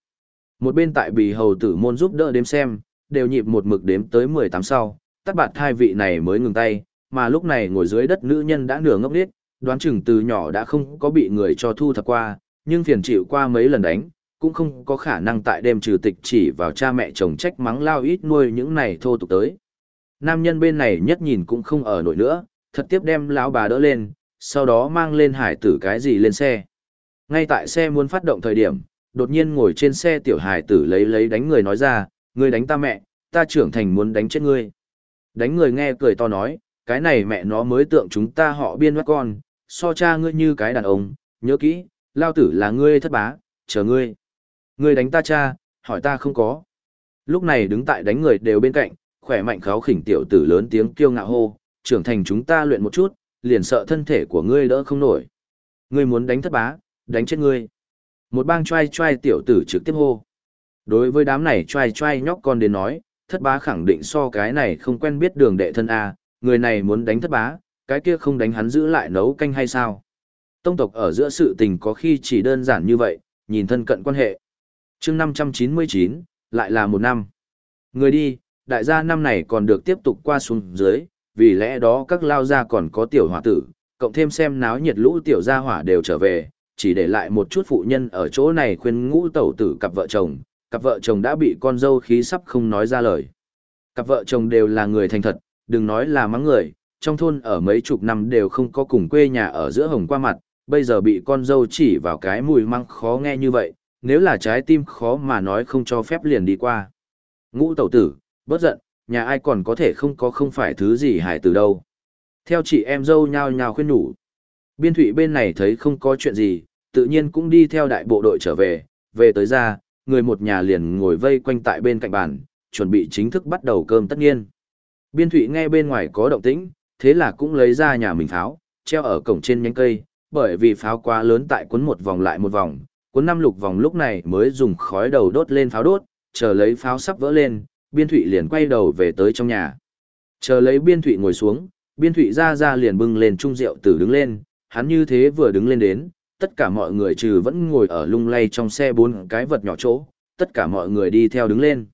Một bên tại bì hầu tử môn giúp đỡ đếm xem, đều nhịp một mực đếm tới 18 sau, tắt bạt thai vị này mới ngừng tay, mà lúc này ngồi dưới đất nữ nhân đã nửa ngốc điếc, đoán chừng từ nhỏ đã không có bị người cho thu thập qua, nhưng phiền chịu qua mấy lần đánh, cũng không có khả năng tại đêm trừ tịch chỉ vào cha mẹ chồng trách mắng lao ít nuôi những này thô tục tới. Nam nhân bên này nhất nhìn cũng không ở nổi nữa, thật tiếp đem lão bà đỡ lên, sau đó mang lên hải tử cái gì lên xe. Ngay tại xe muốn phát động thời điểm, đột nhiên ngồi trên xe tiểu hải tử lấy lấy đánh người nói ra, ngươi đánh ta mẹ, ta trưởng thành muốn đánh chết ngươi. Đánh người nghe cười to nói, cái này mẹ nó mới tượng chúng ta họ biên mắt con, so cha ngươi như cái đàn ông, nhớ kỹ, lao tử là ngươi thất bá, chờ ngươi. Ngươi đánh ta cha, hỏi ta không có. Lúc này đứng tại đánh người đều bên cạnh, khỏe mạnh kháo khỉnh tiểu tử lớn tiếng kêu ngạo hô, trưởng thành chúng ta luyện một chút, liền sợ thân thể của ngươi đỡ không nổi. Ngươi muốn đánh thất bá, đánh chết ngươi. Một bang trai trai tiểu tử trực tiếp hô. Đối với đám này trai trai nhóc con đến nói, thất bá khẳng định so cái này không quen biết đường đệ thân A, người này muốn đánh thất bá, cái kia không đánh hắn giữ lại nấu canh hay sao? Tông tộc ở giữa sự tình có khi chỉ đơn giản như vậy, nhìn thân cận quan hệ. chương 599, lại là một năm. Người đi, đại gia năm này còn được tiếp tục qua xuống dưới, vì lẽ đó các lao gia còn có tiểu hỏa tử, cộng thêm xem náo nhiệt lũ tiểu gia hỏa đều trở về, chỉ để lại một chút phụ nhân ở chỗ này khuyên ngũ tẩu tử cặp vợ chồng, cặp vợ chồng đã bị con dâu khí sắp không nói ra lời. Cặp vợ chồng đều là người thành thật, đừng nói là mắng người, trong thôn ở mấy chục năm đều không có cùng quê nhà ở giữa hồng qua mặt, bây giờ bị con dâu chỉ vào cái mùi măng khó nghe như vậy, nếu là trái tim khó mà nói không cho phép liền đi qua. Ngũ tẩu tử, bớt giận, nhà ai còn có thể không có không phải thứ gì hại từ đâu. Theo chị em dâu nhao nhao khuyên nhủ. Biên thủy bên này thấy không có chuyện gì, tự nhiên cũng đi theo đại bộ đội trở về, về tới ra, người một nhà liền ngồi vây quanh tại bên cạnh bàn, chuẩn bị chính thức bắt đầu cơm tất nhiên. Biên thụy nghe bên ngoài có động tĩnh, thế là cũng lấy ra nhà mình pháo, treo ở cổng trên nhánh cây, bởi vì pháo quá lớn tại cuốn một vòng lại một vòng, cuốn năm lục vòng lúc này mới dùng khói đầu đốt lên pháo đốt, chờ lấy pháo sắp vỡ lên, biên thụy liền quay đầu về tới trong nhà. Chờ lấy biên thụy ngồi xuống, biên thụy ra ra liền bưng lên chung rượu tử đứng lên, hắn như thế vừa đứng lên đến, tất cả mọi người trừ vẫn ngồi ở lung lay trong xe bốn cái vật nhỏ chỗ, tất cả mọi người đi theo đứng lên.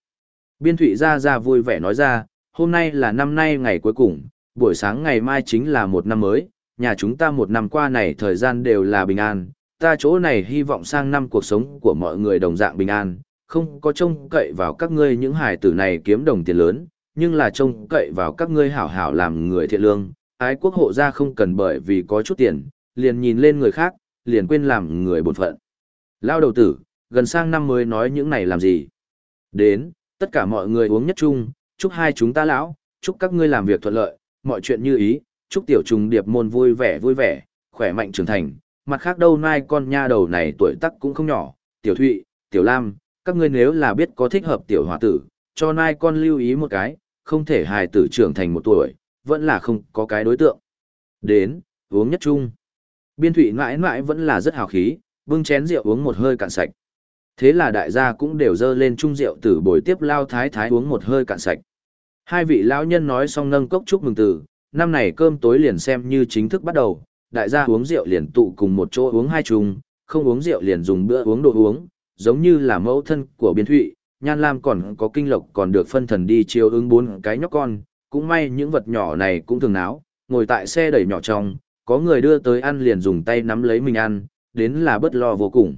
Biên thụy ra ra vui vẻ nói ra, hôm nay là năm nay ngày cuối cùng, buổi sáng ngày mai chính là một năm mới, nhà chúng ta một năm qua này thời gian đều là bình an, ta chỗ này hy vọng sang năm cuộc sống của mọi người đồng dạng bình an, không có trông cậy vào các ngươi những hải tử này kiếm đồng tiền lớn, nhưng là trông cậy vào các ngươi hảo hảo làm người thiện lương, ái quốc hộ gia không cần bởi vì có chút tiền, liền nhìn lên người khác, liền quên làm người bổn phận. Lao đầu tử, gần sang năm mới nói những này làm gì? Đến, tất cả mọi người uống nhất chung, chúc hai chúng ta lão, chúc các ngươi làm việc thuận lợi, mọi chuyện như ý, chúc tiểu trùng điệp môn vui vẻ vui vẻ, khỏe mạnh trưởng thành, mặt khác đâu nai con nha đầu này tuổi tác cũng không nhỏ, tiểu thụy, tiểu lam, các ngươi nếu là biết có thích hợp tiểu hòa tử, cho nai con lưu ý một cái, không thể hài tử trưởng thành một tuổi, vẫn là không có cái đối tượng. Đến, uống nhất chung. Biên thụy mãi mãi vẫn là rất hào khí, bưng chén rượu uống một hơi cạn sạch. Thế là đại gia cũng đều dơ lên chung rượu tử bồi tiếp lao thái thái uống một hơi cạn sạch. Hai vị lão nhân nói xong nâng cốc chúc mừng tử, năm này cơm tối liền xem như chính thức bắt đầu, đại gia uống rượu liền tụ cùng một chỗ uống hai chung, không uống rượu liền dùng bữa uống đồ uống, giống như là mẫu thân của biên thụy, nhan lam còn có kinh lộc còn được phân thần đi chiêu ứng bốn cái nhóc con, cũng may những vật nhỏ này cũng thường náo, ngồi tại xe đẩy nhỏ trong, có người đưa tới ăn liền dùng tay nắm lấy mình ăn, đến là bất lo vô cùng.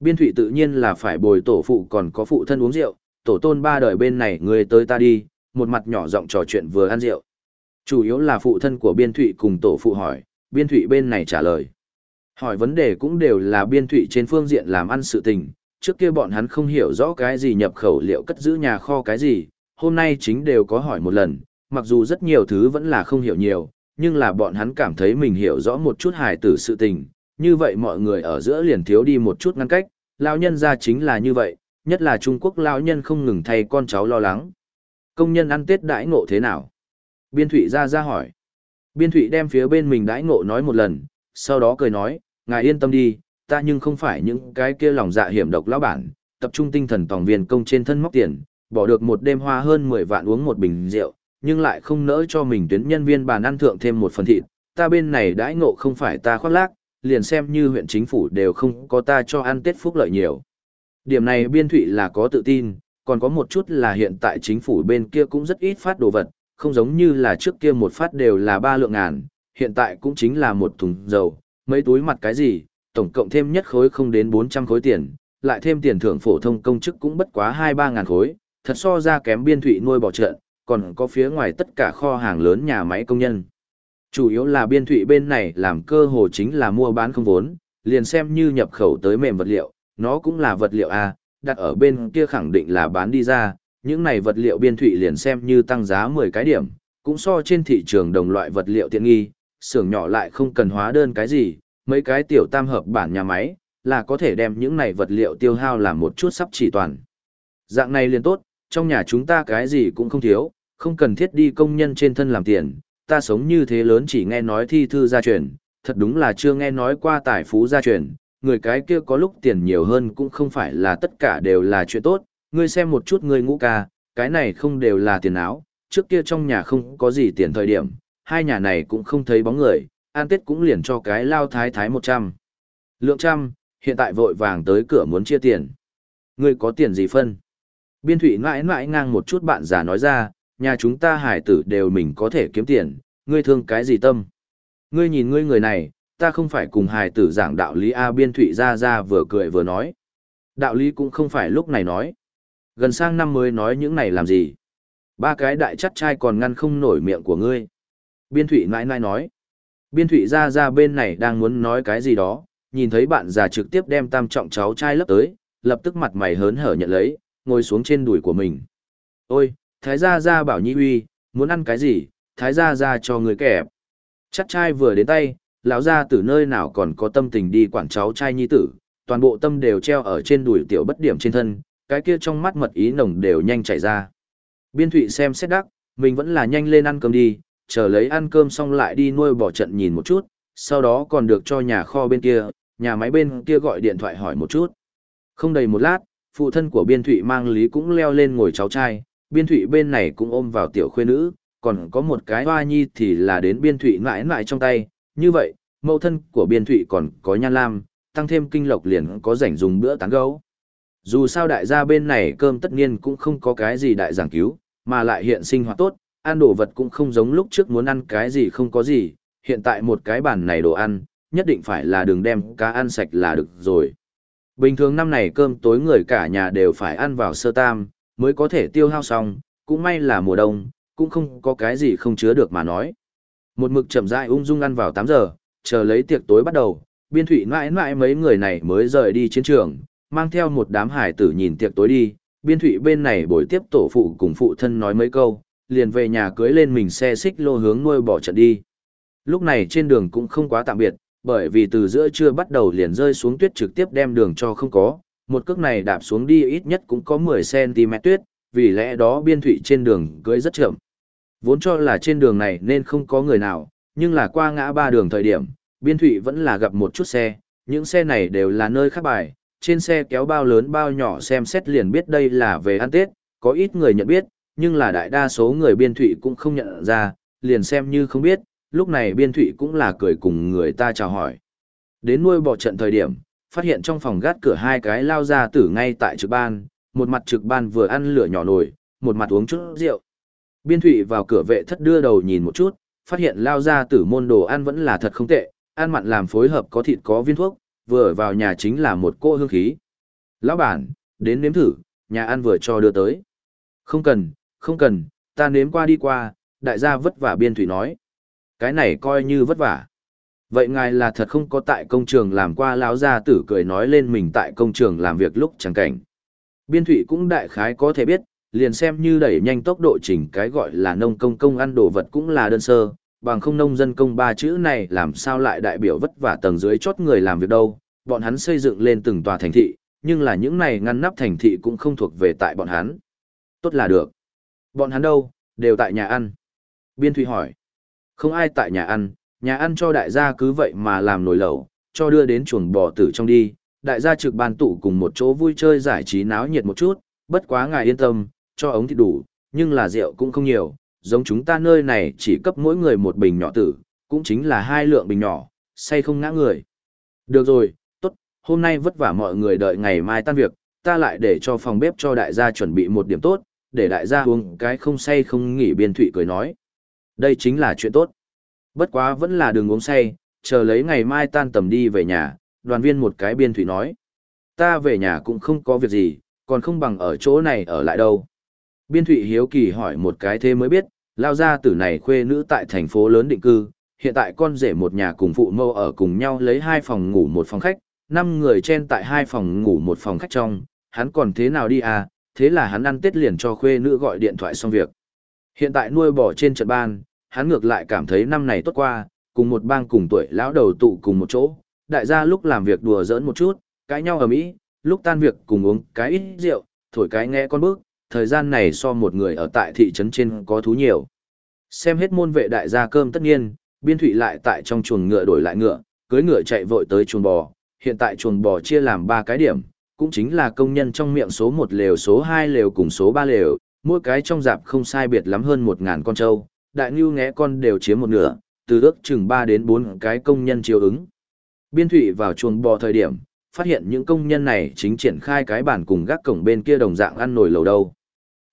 Biên thụy tự nhiên là phải bồi tổ phụ còn có phụ thân uống rượu, tổ tôn ba đời bên này người tới ta đi, một mặt nhỏ giọng trò chuyện vừa ăn rượu. Chủ yếu là phụ thân của biên thụy cùng tổ phụ hỏi, biên thụy bên này trả lời. Hỏi vấn đề cũng đều là biên thụy trên phương diện làm ăn sự tình, trước kia bọn hắn không hiểu rõ cái gì nhập khẩu liệu cất giữ nhà kho cái gì, hôm nay chính đều có hỏi một lần, mặc dù rất nhiều thứ vẫn là không hiểu nhiều, nhưng là bọn hắn cảm thấy mình hiểu rõ một chút hài tử sự tình, như vậy mọi người ở giữa liền thiếu đi một chút ngăn cách, lão nhân ra chính là như vậy, nhất là Trung Quốc lão nhân không ngừng thay con cháu lo lắng. Công nhân ăn Tết đãi ngộ thế nào? Biên Thụy ra ra hỏi. Biên Thụy đem phía bên mình đãi ngộ nói một lần, sau đó cười nói, ngài yên tâm đi, ta nhưng không phải những cái kia lòng dạ hiểm độc lão bản, tập trung tinh thần tòng viên công trên thân móc tiền, bỏ được một đêm hoa hơn 10 vạn uống một bình rượu, nhưng lại không nỡ cho mình tuyến nhân viên bàn ăn thượng thêm một phần thịt, ta bên này đãi ngộ không phải ta khoác lác, liền xem như huyện chính phủ đều không có ta cho ăn Tết phúc lợi nhiều. Điểm này biên thụy là có tự tin, còn có một chút là hiện tại chính phủ bên kia cũng rất ít phát đồ vật, không giống như là trước kia một phát đều là ba lượng ngàn, hiện tại cũng chính là một thùng dầu, mấy túi mặt cái gì, tổng cộng thêm nhất khối không đến 400 khối tiền, lại thêm tiền thưởng phổ thông công chức cũng bất quá 2-3 ngàn khối, thật so ra kém biên thụy nuôi bỏ trận, còn có phía ngoài tất cả kho hàng lớn nhà máy công nhân. Chủ yếu là biên thụy bên này làm cơ hồ chính là mua bán không vốn, liền xem như nhập khẩu tới mềm vật liệu, nó cũng là vật liệu A, đặt ở bên kia khẳng định là bán đi ra, những này vật liệu biên thụy liền xem như tăng giá 10 cái điểm, cũng so trên thị trường đồng loại vật liệu tiện nghi, xưởng nhỏ lại không cần hóa đơn cái gì, mấy cái tiểu tam hợp bản nhà máy, là có thể đem những này vật liệu tiêu hao làm một chút sắp chỉ toàn. Dạng này liền tốt, trong nhà chúng ta cái gì cũng không thiếu, không cần thiết đi công nhân trên thân làm tiền, ta sống như thế lớn chỉ nghe nói thi thư gia truyền, thật đúng là chưa nghe nói qua tài phú gia truyền, người cái kia có lúc tiền nhiều hơn cũng không phải là tất cả đều là chuyện tốt, ngươi xem một chút ngươi ngũ ca, cái này không đều là tiền áo, trước kia trong nhà không có gì tiền thời điểm, hai nhà này cũng không thấy bóng người, an tết cũng liền cho cái lao thái thái 100. Lượng trăm, hiện tại vội vàng tới cửa muốn chia tiền. Ngươi có tiền gì phân? Biên thủy mãi mãi ngang một chút bạn già nói ra, nhà chúng ta hải tử đều mình có thể kiếm tiền, ngươi thương cái gì tâm? Ngươi nhìn ngươi người này, ta không phải cùng hải tử giảng đạo lý A biên thụy ra ra vừa cười vừa nói. Đạo lý cũng không phải lúc này nói. Gần sang năm mới nói những này làm gì? Ba cái đại chắt trai còn ngăn không nổi miệng của ngươi. Biên thụy nãi nãi nói. Biên thụy ra ra bên này đang muốn nói cái gì đó, nhìn thấy bạn già trực tiếp đem tam trọng cháu trai lấp tới, lập tức mặt mày hớn hở nhận lấy, ngồi xuống trên đùi của mình. Ôi, thái gia gia bảo nhi uy, muốn ăn cái gì, thái gia gia cho người kẹp. Chắc trai vừa đến tay, lão gia từ nơi nào còn có tâm tình đi quản cháu trai nhi tử, toàn bộ tâm đều treo ở trên đùi tiểu bất điểm trên thân, cái kia trong mắt mật ý nồng đều nhanh chảy ra. Biên thụy xem xét đắc, mình vẫn là nhanh lên ăn cơm đi, chờ lấy ăn cơm xong lại đi nuôi bỏ trận nhìn một chút, sau đó còn được cho nhà kho bên kia, nhà máy bên kia gọi điện thoại hỏi một chút. Không đầy một lát, phụ thân của biên thụy mang lý cũng leo lên ngồi cháu trai, biên thụy bên này cũng ôm vào tiểu khuê nữ, còn có một cái hoa nhi thì là đến biên thụy mãi mãi trong tay, như vậy, mẫu thân của biên thụy còn có nhan lam, tăng thêm kinh lộc liền có rảnh dùng bữa tán gấu. Dù sao đại gia bên này cơm tất nhiên cũng không có cái gì đại giảng cứu, mà lại hiện sinh hoạt tốt, ăn đồ vật cũng không giống lúc trước muốn ăn cái gì không có gì, hiện tại một cái bàn này đồ ăn, nhất định phải là đường đem cá ăn sạch là được rồi. Bình thường năm này cơm tối người cả nhà đều phải ăn vào sơ tam, mới có thể tiêu hao xong, cũng may là mùa đông, cũng không có cái gì không chứa được mà nói. Một mực chậm rãi ung dung ăn vào 8 giờ, chờ lấy tiệc tối bắt đầu, biên thủy mãi mãi mấy người này mới rời đi chiến trường, mang theo một đám hải tử nhìn tiệc tối đi, biên thủy bên này bồi tiếp tổ phụ cùng phụ thân nói mấy câu, liền về nhà cưới lên mình xe xích lô hướng nuôi bỏ trận đi. Lúc này trên đường cũng không quá tạm biệt, bởi vì từ giữa trưa bắt đầu liền rơi xuống tuyết trực tiếp đem đường cho không có, một cước này đạp xuống đi ít nhất cũng có 10cm tuyết, vì lẽ đó biên thủy trên đường cưới rất chậm. Vốn cho là trên đường này nên không có người nào, nhưng là qua ngã ba đường thời điểm, biên thủy vẫn là gặp một chút xe, những xe này đều là nơi khác bài, trên xe kéo bao lớn bao nhỏ xem xét liền biết đây là về ăn Tết, có ít người nhận biết, nhưng là đại đa số người biên thủy cũng không nhận ra, liền xem như không biết, lúc này biên thụy cũng là cười cùng người ta chào hỏi. Đến nuôi bò trận thời điểm, phát hiện trong phòng gác cửa hai cái lao ra tử ngay tại trực ban, một mặt trực ban vừa ăn lửa nhỏ nồi, một mặt uống chút rượu. Biên thụy vào cửa vệ thất đưa đầu nhìn một chút, phát hiện lao ra tử môn đồ ăn vẫn là thật không tệ, ăn mặn làm phối hợp có thịt có viên thuốc, vừa vào nhà chính là một cô hương khí. Lão bản, đến nếm thử, nhà ăn vừa cho đưa tới. Không cần, không cần, ta nếm qua đi qua, đại gia vất vả biên thủy nói. Cái này coi như vất vả. Vậy ngài là thật không có tại công trường làm qua lão gia tử cười nói lên mình tại công trường làm việc lúc chẳng cảnh. Biên thụy cũng đại khái có thể biết, liền xem như đẩy nhanh tốc độ chỉnh cái gọi là nông công công ăn đồ vật cũng là đơn sơ, bằng không nông dân công ba chữ này làm sao lại đại biểu vất vả tầng dưới chót người làm việc đâu, bọn hắn xây dựng lên từng tòa thành thị, nhưng là những này ngăn nắp thành thị cũng không thuộc về tại bọn hắn. Tốt là được. Bọn hắn đâu, đều tại nhà ăn. Biên Thụy hỏi. Không ai tại nhà ăn, nhà ăn cho đại gia cứ vậy mà làm nồi lẩu, cho đưa đến chuồng bò tử trong đi. Đại gia trực ban tụ cùng một chỗ vui chơi giải trí náo nhiệt một chút, bất quá ngài yên tâm, cho ống thì đủ, nhưng là rượu cũng không nhiều, giống chúng ta nơi này chỉ cấp mỗi người một bình nhỏ tử, cũng chính là hai lượng bình nhỏ, say không ngã người. Được rồi, tốt, hôm nay vất vả mọi người đợi ngày mai tan việc, ta lại để cho phòng bếp cho đại gia chuẩn bị một điểm tốt, để đại gia uống cái không say không nghỉ biên thụy cười nói. Đây chính là chuyện tốt. Bất quá vẫn là đường uống say, chờ lấy ngày mai tan tầm đi về nhà, đoàn viên một cái biên thụy nói. Ta về nhà cũng không có việc gì, còn không bằng ở chỗ này ở lại đâu. Biên thụy hiếu kỳ hỏi một cái thế mới biết, lao ra tử này khuê nữ tại thành phố lớn định cư, hiện tại con rể một nhà cùng phụ mâu ở cùng nhau lấy hai phòng ngủ một phòng khách, năm người trên tại hai phòng ngủ một phòng khách trong, hắn còn thế nào đi à, thế là hắn ăn tết liền cho khuê nữ gọi điện thoại xong việc. Hiện tại nuôi bò trên trận ban, hắn ngược lại cảm thấy năm này tốt qua, cùng một bang cùng tuổi lão đầu tụ cùng một chỗ, đại gia lúc làm việc đùa giỡn một chút, cãi nhau ở mỹ, lúc tan việc cùng uống cái ít rượu, thổi cái nghe con bước, thời gian này so một người ở tại thị trấn trên có thú nhiều. Xem hết môn vệ đại gia cơm tất nhiên, biên thủy lại tại trong chuồng ngựa đổi lại ngựa, cưới ngựa chạy vội tới chuồng bò, hiện tại chuồng bò chia làm ba cái điểm, cũng chính là công nhân trong miệng số một lều số hai lều cùng số ba lều, mỗi cái trong dạp không sai biệt lắm hơn một ngàn con trâu, đại ngưu nghé con đều chiếm một nửa, từ ước chừng ba đến bốn cái công nhân chiều ứng. Biên thủy vào chuồng bò thời điểm, phát hiện những công nhân này chính triển khai cái bản cùng gác cổng bên kia đồng dạng ăn nổi lầu đâu.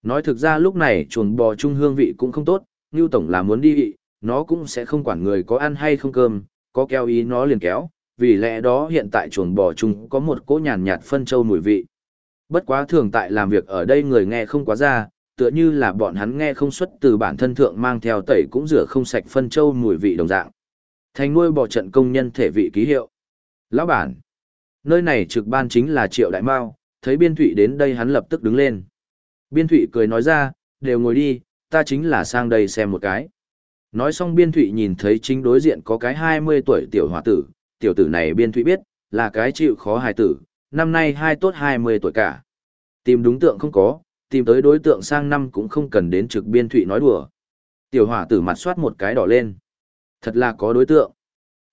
Nói thực ra lúc này chuồng bò trung hương vị cũng không tốt, Ngưu Tổng là muốn đi vị, nó cũng sẽ không quản người có ăn hay không cơm, có kéo ý nó liền kéo, vì lẽ đó hiện tại chuồng bò chung có một cỗ nhàn nhạt phân châu mùi vị. Bất quá thường tại làm việc ở đây người nghe không quá ra, tựa như là bọn hắn nghe không xuất từ bản thân thượng mang theo tẩy cũng rửa không sạch phân châu mùi vị đồng dạng. Thành nuôi bò trận công nhân thể vị ký hiệu. Lão bản, nơi này trực ban chính là Triệu Đại Mao, thấy Biên Thụy đến đây hắn lập tức đứng lên. Biên Thụy cười nói ra, đều ngồi đi, ta chính là sang đây xem một cái. Nói xong Biên Thụy nhìn thấy chính đối diện có cái 20 tuổi tiểu hòa tử, tiểu tử này Biên Thụy biết, là cái chịu khó hài tử, năm nay hai tốt 20 tuổi cả. Tìm đúng tượng không có, tìm tới đối tượng sang năm cũng không cần đến trực Biên Thụy nói đùa. Tiểu hỏa tử mặt soát một cái đỏ lên. Thật là có đối tượng.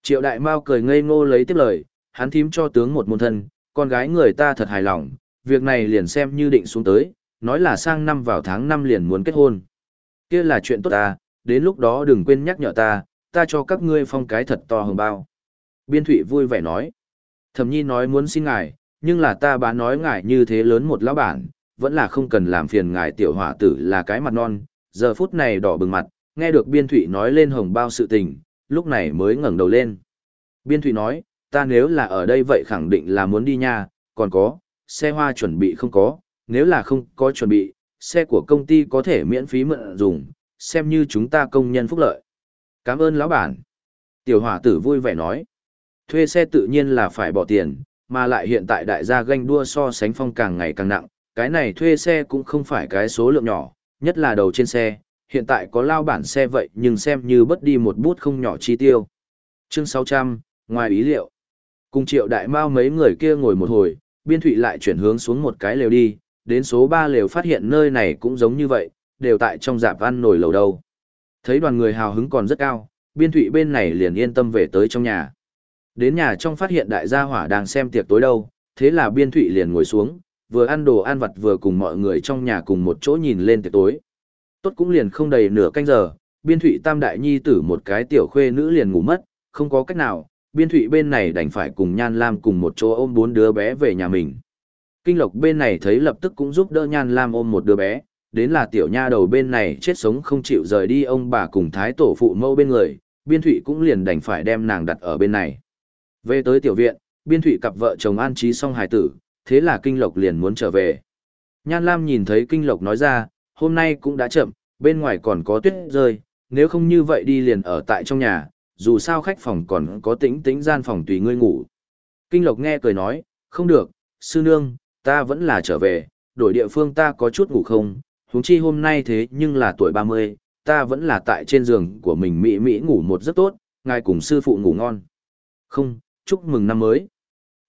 Triệu đại mao cười ngây ngô lấy tiếp lời, hắn thím cho tướng một môn thân, con gái người ta thật hài lòng, việc này liền xem như định xuống tới, nói là sang năm vào tháng năm liền muốn kết hôn. kia là chuyện tốt ta, đến lúc đó đừng quên nhắc nhở ta, ta cho các ngươi phong cái thật to hồng bao. Biên Thụy vui vẻ nói. Thẩm nhi nói muốn xin ngài, nhưng là ta bán nói ngài như thế lớn một lão bản, vẫn là không cần làm phiền ngài tiểu hỏa tử là cái mặt non, giờ phút này đỏ bừng mặt, nghe được Biên Thụy nói lên hồng bao sự tình, lúc này mới ngẩng đầu lên. Biên Thụy nói, ta nếu là ở đây vậy khẳng định là muốn đi nha, còn có, xe hoa chuẩn bị không có, nếu là không có chuẩn bị, xe của công ty có thể miễn phí mượn dùng, xem như chúng ta công nhân phúc lợi. Cảm ơn lão bản. Tiểu hỏa tử vui vẻ nói. Thuê xe tự nhiên là phải bỏ tiền, mà lại hiện tại đại gia ganh đua so sánh phong càng ngày càng nặng, cái này thuê xe cũng không phải cái số lượng nhỏ, nhất là đầu trên xe, hiện tại có lao bản xe vậy nhưng xem như bất đi một bút không nhỏ chi tiêu. Chương 600, ngoài ý liệu. Cùng triệu đại mao mấy người kia ngồi một hồi, biên thụy lại chuyển hướng xuống một cái lều đi, đến số 3 lều phát hiện nơi này cũng giống như vậy, đều tại trong dạp ăn nổi lầu đâu. Thấy đoàn người hào hứng còn rất cao, biên thụy bên này liền yên tâm về tới trong nhà. Đến nhà trong phát hiện đại gia hỏa đang xem tiệc tối đâu, thế là biên thụy liền ngồi xuống, vừa ăn đồ ăn vặt vừa cùng mọi người trong nhà cùng một chỗ nhìn lên tiệc tối. Tốt cũng liền không đầy nửa canh giờ, biên thụy tam đại nhi tử một cái tiểu khuê nữ liền ngủ mất, không có cách nào, biên thụy bên này đành phải cùng Nhan Lam cùng một chỗ ôm bốn đứa bé về nhà mình. Kinh Lộc bên này thấy lập tức cũng giúp đỡ Nhan Lam ôm một đứa bé, đến là tiểu nha đầu bên này chết sống không chịu rời đi ông bà cùng thái tổ phụ mâu bên người, biên thụy cũng liền đành phải đem nàng đặt ở bên này. Về tới tiểu viện, biên thụy cặp vợ chồng an trí xong hài tử, thế là Kinh Lộc liền muốn trở về. Nhan Lam nhìn thấy Kinh Lộc nói ra, hôm nay cũng đã chậm, bên ngoài còn có tuyết rơi, nếu không như vậy đi liền ở tại trong nhà, dù sao khách phòng còn có tĩnh tĩnh gian phòng tùy ngươi ngủ. Kinh Lộc nghe cười nói, không được, sư nương, ta vẫn là trở về, đổi địa phương ta có chút ngủ không, huống chi hôm nay thế nhưng là tuổi 30, ta vẫn là tại trên giường của mình mỹ mỹ ngủ một giấc tốt, ngài cùng sư phụ ngủ ngon. Không, chúc mừng năm mới.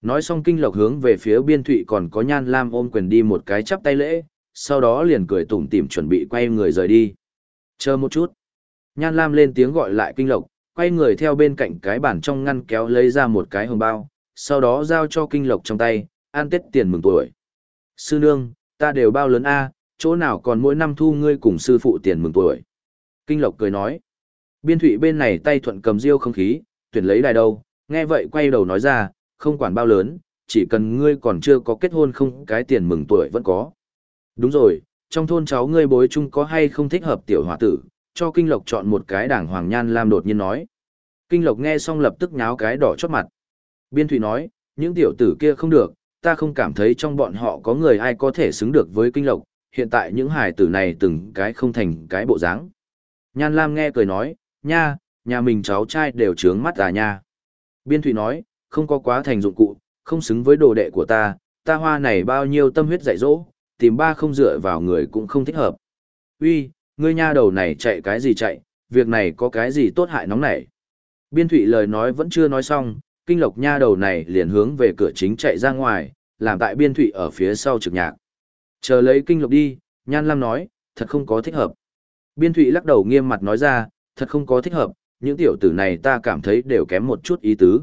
Nói xong kinh lộc hướng về phía biên thụy còn có nhan lam ôm quyền đi một cái chắp tay lễ, sau đó liền cười tủm tỉm chuẩn bị quay người rời đi. Chờ một chút. Nhan lam lên tiếng gọi lại kinh lộc, quay người theo bên cạnh cái bàn trong ngăn kéo lấy ra một cái hồng bao, sau đó giao cho kinh lộc trong tay, an tết tiền mừng tuổi. Sư nương, ta đều bao lớn A, chỗ nào còn mỗi năm thu ngươi cùng sư phụ tiền mừng tuổi. Kinh lộc cười nói. Biên thụy bên này tay thuận cầm riêu không khí, tuyển lấy đài đâu, nghe vậy quay đầu nói ra, không quản bao lớn, chỉ cần ngươi còn chưa có kết hôn không cái tiền mừng tuổi vẫn có. Đúng rồi, trong thôn cháu ngươi bối chung có hay không thích hợp tiểu hòa tử, cho Kinh Lộc chọn một cái đảng Hoàng Nhan Lam đột nhiên nói. Kinh Lộc nghe xong lập tức nháo cái đỏ chót mặt. Biên Thụy nói, những tiểu tử kia không được, ta không cảm thấy trong bọn họ có người ai có thể xứng được với Kinh Lộc, hiện tại những hài tử này từng cái không thành cái bộ dáng. Nhan Lam nghe cười nói, nha, nhà mình cháu trai đều trướng mắt à nha. Biên Thụy nói, không có quá thành dụng cụ, không xứng với đồ đệ của ta, ta hoa này bao nhiêu tâm huyết dạy dỗ, tìm ba không dựa vào người cũng không thích hợp. Uy, ngươi nha đầu này chạy cái gì chạy, việc này có cái gì tốt hại nóng nảy. Biên thủy lời nói vẫn chưa nói xong, kinh lộc nha đầu này liền hướng về cửa chính chạy ra ngoài, làm tại Biên thủy ở phía sau trực nhạc. Chờ lấy kinh lộc đi, Nhan Lam nói, thật không có thích hợp. Biên thủy lắc đầu nghiêm mặt nói ra, thật không có thích hợp, những tiểu tử này ta cảm thấy đều kém một chút ý tứ.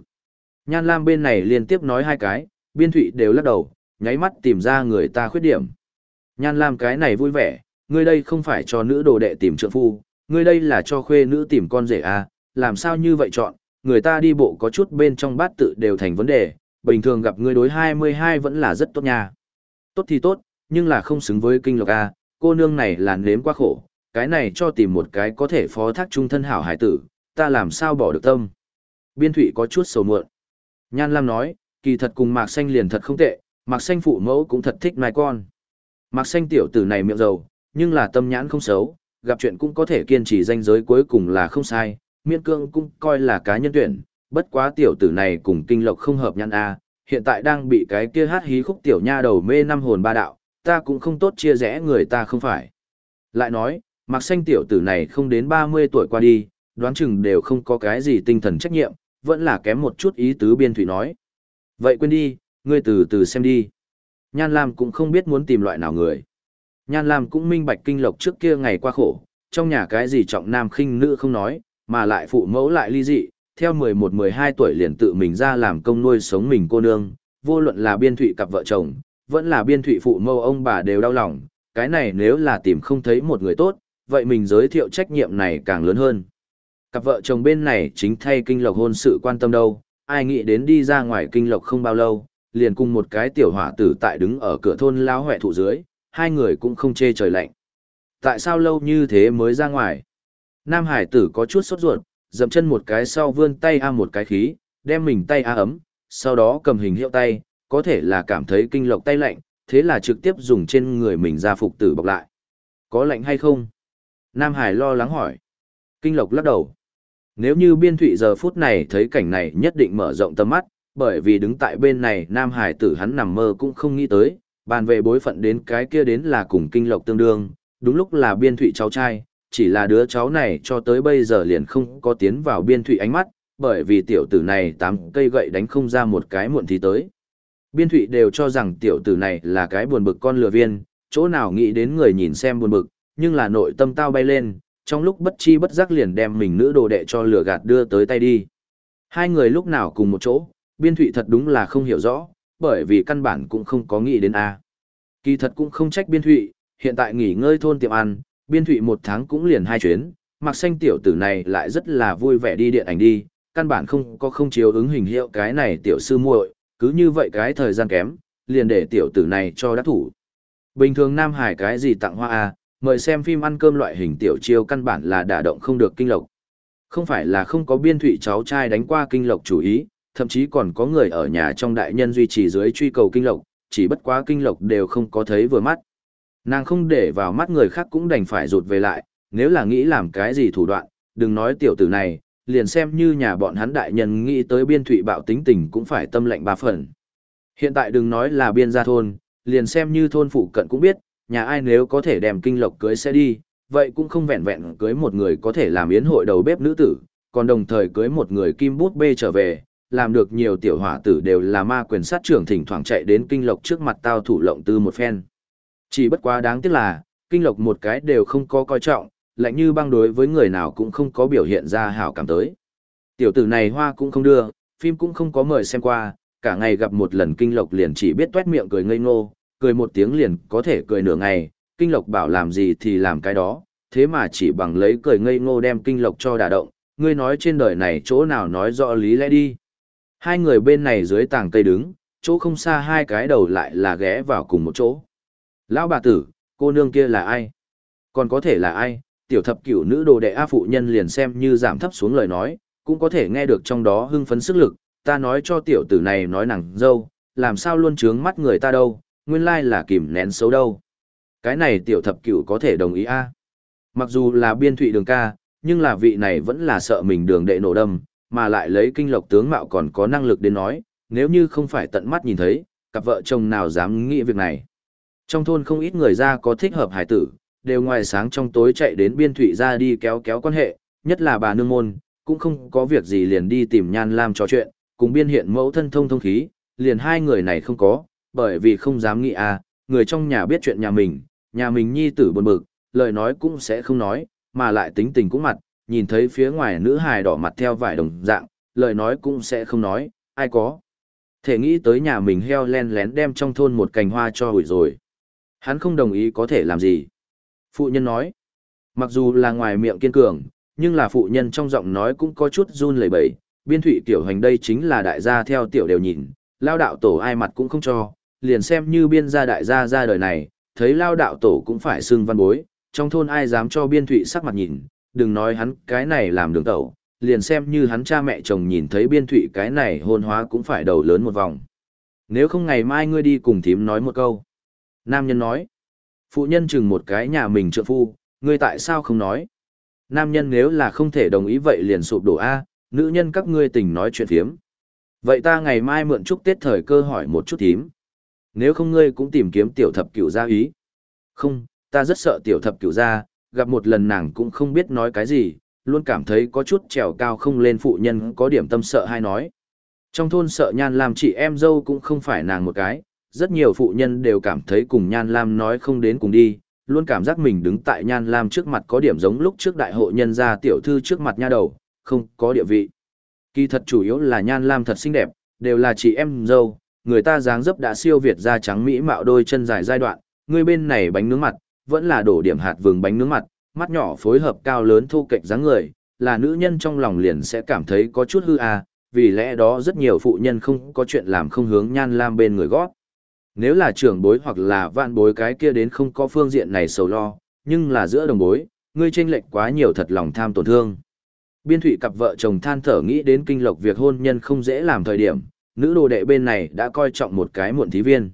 Nhan Lam bên này liên tiếp nói hai cái, Biên Thụy đều lắc đầu, nháy mắt tìm ra người ta khuyết điểm. Nhan Lam cái này vui vẻ, ngươi đây không phải cho nữ đồ đệ tìm trượng phu, ngươi đây là cho khuê nữ tìm con rể à, làm sao như vậy chọn, người ta đi bộ có chút bên trong bát tự đều thành vấn đề, bình thường gặp ngươi đối 22 vẫn là rất tốt nha. Tốt thì tốt, nhưng là không xứng với kinh lộc à? cô nương này là nếm quá khổ, cái này cho tìm một cái có thể phó thác trung thân hảo hải tử, ta làm sao bỏ được tâm. Biên thủy có chút sầu muộn. Nhan Lam nói, kỳ thật cùng Mạc Xanh liền thật không tệ, Mạc Xanh phụ mẫu cũng thật thích nai con. Mạc Xanh tiểu tử này miệng dầu, nhưng là tâm nhãn không xấu, gặp chuyện cũng có thể kiên trì danh giới cuối cùng là không sai, miễn cương cũng coi là cá nhân tuyển, bất quá tiểu tử này cùng kinh lộc không hợp nhãn A, hiện tại đang bị cái kia hát hí khúc tiểu nha đầu mê năm hồn ba đạo, ta cũng không tốt chia rẽ người ta không phải. Lại nói, Mạc Xanh tiểu tử này không đến 30 tuổi qua đi, đoán chừng đều không có cái gì tinh thần trách nhiệm, vẫn là kém một chút ý tứ biên thủy nói. Vậy quên đi, ngươi từ từ xem đi. Nhan Lam cũng không biết muốn tìm loại nào người. Nhan Lam cũng minh bạch kinh lộc trước kia ngày qua khổ, trong nhà cái gì trọng nam khinh nữ không nói, mà lại phụ mẫu lại ly dị, theo 11-12 tuổi liền tự mình ra làm công nuôi sống mình cô nương, vô luận là biên thụy cặp vợ chồng, vẫn là biên thụy phụ mẫu ông bà đều đau lòng, cái này nếu là tìm không thấy một người tốt, vậy mình giới thiệu trách nhiệm này càng lớn hơn. Cặp vợ chồng bên này chính thay kinh lộc hôn sự quan tâm đâu, ai nghĩ đến đi ra ngoài kinh lộc không bao lâu, liền cùng một cái tiểu hỏa tử tại đứng ở cửa thôn lao hẹ thụ dưới, hai người cũng không chê trời lạnh. Tại sao lâu như thế mới ra ngoài? Nam hải tử có chút sốt ruột, dậm chân một cái sau vươn tay a một cái khí, đem mình tay a ấm, sau đó cầm hình hiệu tay, có thể là cảm thấy kinh lộc tay lạnh, thế là trực tiếp dùng trên người mình ra phục tử bọc lại. Có lạnh hay không? Nam Hải lo lắng hỏi. Kinh lộc lắc đầu. Nếu như biên thụy giờ phút này thấy cảnh này nhất định mở rộng tầm mắt, bởi vì đứng tại bên này Nam Hải tử hắn nằm mơ cũng không nghĩ tới, bàn về bối phận đến cái kia đến là cùng kinh lộc tương đương, đúng lúc là biên thụy cháu trai, chỉ là đứa cháu này cho tới bây giờ liền không có tiến vào biên thụy ánh mắt, bởi vì tiểu tử này tám cây gậy đánh không ra một cái muộn thì tới. Biên thụy đều cho rằng tiểu tử này là cái buồn bực con lừa viên, chỗ nào nghĩ đến người nhìn xem buồn bực, nhưng là nội tâm tao bay lên, trong lúc bất chi bất giác liền đem mình nữ đồ đệ cho lửa gạt đưa tới tay đi. Hai người lúc nào cùng một chỗ, biên thụy thật đúng là không hiểu rõ, bởi vì căn bản cũng không có nghĩ đến A. Kỳ thật cũng không trách biên thụy, hiện tại nghỉ ngơi thôn tiệm ăn, biên thụy một tháng cũng liền hai chuyến, mặc xanh tiểu tử này lại rất là vui vẻ đi điện ảnh đi, căn bản không có không chiếu ứng hình hiệu cái này tiểu sư muội cứ như vậy cái thời gian kém, liền để tiểu tử này cho đắc thủ. Bình thường Nam Hải cái gì tặng hoa A, mời xem phim ăn cơm loại hình tiểu chiêu căn bản là đả động không được kinh lộc. Không phải là không có biên thủy cháu trai đánh qua kinh lộc chủ ý, thậm chí còn có người ở nhà trong đại nhân duy trì dưới truy cầu kinh lộc, chỉ bất quá kinh lộc đều không có thấy vừa mắt. Nàng không để vào mắt người khác cũng đành phải rụt về lại, nếu là nghĩ làm cái gì thủ đoạn, đừng nói tiểu tử này, liền xem như nhà bọn hắn đại nhân nghĩ tới biên thụy bạo tính tình cũng phải tâm lệnh ba phần. Hiện tại đừng nói là biên gia thôn, liền xem như thôn phụ cận cũng biết, nhà ai nếu có thể đem kinh lộc cưới sẽ đi, vậy cũng không vẹn vẹn cưới một người có thể làm yến hội đầu bếp nữ tử, còn đồng thời cưới một người kim bút bê trở về, làm được nhiều tiểu hỏa tử đều là ma quyền sát trưởng thỉnh thoảng chạy đến kinh lộc trước mặt tao thủ lộng tư một phen. Chỉ bất quá đáng tiếc là, kinh lộc một cái đều không có coi trọng, lạnh như băng đối với người nào cũng không có biểu hiện ra hảo cảm tới. Tiểu tử này hoa cũng không đưa, phim cũng không có mời xem qua, cả ngày gặp một lần kinh lộc liền chỉ biết tuét miệng cười ngây ngô, cười một tiếng liền có thể cười nửa ngày, kinh lộc bảo làm gì thì làm cái đó, thế mà chỉ bằng lấy cười ngây ngô đem kinh lộc cho đả động, ngươi nói trên đời này chỗ nào nói rõ lý lẽ đi. Hai người bên này dưới tàng cây đứng, chỗ không xa hai cái đầu lại là ghé vào cùng một chỗ. Lão bà tử, cô nương kia là ai? Còn có thể là ai? Tiểu thập cửu nữ đồ đệ A phụ nhân liền xem như giảm thấp xuống lời nói, cũng có thể nghe được trong đó hưng phấn sức lực, ta nói cho tiểu tử này nói nàng dâu, làm sao luôn trướng mắt người ta đâu, nguyên lai là kìm nén xấu đâu. Cái này tiểu thập cửu có thể đồng ý a Mặc dù là biên thụy đường ca, nhưng là vị này vẫn là sợ mình đường đệ nổ đâm, mà lại lấy kinh lộc tướng mạo còn có năng lực đến nói, nếu như không phải tận mắt nhìn thấy, cặp vợ chồng nào dám nghĩ việc này. Trong thôn không ít người ra có thích hợp hải tử, đều ngoài sáng trong tối chạy đến biên thụy ra đi kéo kéo quan hệ, nhất là bà nương môn, cũng không có việc gì liền đi tìm nhan lam trò chuyện, cùng biên hiện mẫu thân thông thông khí, liền hai người này không có, bởi vì không dám nghĩ à, người trong nhà biết chuyện nhà mình, nhà mình nhi tử buồn bực, lời nói cũng sẽ không nói, mà lại tính tình cũng mặt, nhìn thấy phía ngoài nữ hài đỏ mặt theo vải đồng dạng, lời nói cũng sẽ không nói, ai có. Thể nghĩ tới nhà mình heo len lén đem trong thôn một cành hoa cho hủy rồi. Hắn không đồng ý có thể làm gì. Phụ nhân nói, mặc dù là ngoài miệng kiên cường, nhưng là phụ nhân trong giọng nói cũng có chút run lẩy bẩy. Biên thủy tiểu hành đây chính là đại gia theo tiểu đều nhìn, lao đạo tổ ai mặt cũng không cho, liền xem như biên gia đại gia ra đời này, thấy lao đạo tổ cũng phải xưng văn bối, trong thôn ai dám cho biên thụy sắc mặt nhìn, đừng nói hắn cái này làm đường tẩu, liền xem như hắn cha mẹ chồng nhìn thấy biên thụy cái này hôn hóa cũng phải đầu lớn một vòng. Nếu không ngày mai ngươi đi cùng thím nói một câu. Nam nhân nói, phụ nhân chừng một cái nhà mình trượng phu, ngươi tại sao không nói? Nam nhân nếu là không thể đồng ý vậy liền sụp đổ A, nữ nhân các ngươi tình nói chuyện thiếm. Vậy ta ngày mai mượn chúc Tết thời cơ hỏi một chút thím. Nếu không ngươi cũng tìm kiếm tiểu thập cửu gia ý. Không, ta rất sợ tiểu thập cửu gia, gặp một lần nàng cũng không biết nói cái gì, luôn cảm thấy có chút trèo cao không lên phụ nhân có điểm tâm sợ hay nói. Trong thôn sợ nhan làm chị em dâu cũng không phải nàng một cái, rất nhiều phụ nhân đều cảm thấy cùng nhan lam nói không đến cùng đi, luôn cảm giác mình đứng tại nhan lam trước mặt có điểm giống lúc trước đại hội nhân gia tiểu thư trước mặt nha đầu, không có địa vị. Kỳ thật chủ yếu là nhan lam thật xinh đẹp, đều là chị em dâu, người ta dáng dấp đã siêu việt da trắng mỹ mạo đôi chân dài giai đoạn, người bên này bánh nướng mặt, vẫn là đổ điểm hạt vừng bánh nướng mặt, mắt nhỏ phối hợp cao lớn thu kệch dáng người, là nữ nhân trong lòng liền sẽ cảm thấy có chút hư à, vì lẽ đó rất nhiều phụ nhân không có chuyện làm không hướng nhan lam bên người gót. Nếu là trưởng bối hoặc là vạn bối cái kia đến không có phương diện này sầu lo, nhưng là giữa đồng bối, ngươi tranh lệch quá nhiều thật lòng tham tổn thương. Biên thủy cặp vợ chồng than thở nghĩ đến kinh lộc việc hôn nhân không dễ làm thời điểm, nữ đồ đệ bên này đã coi trọng một cái muộn thí viên.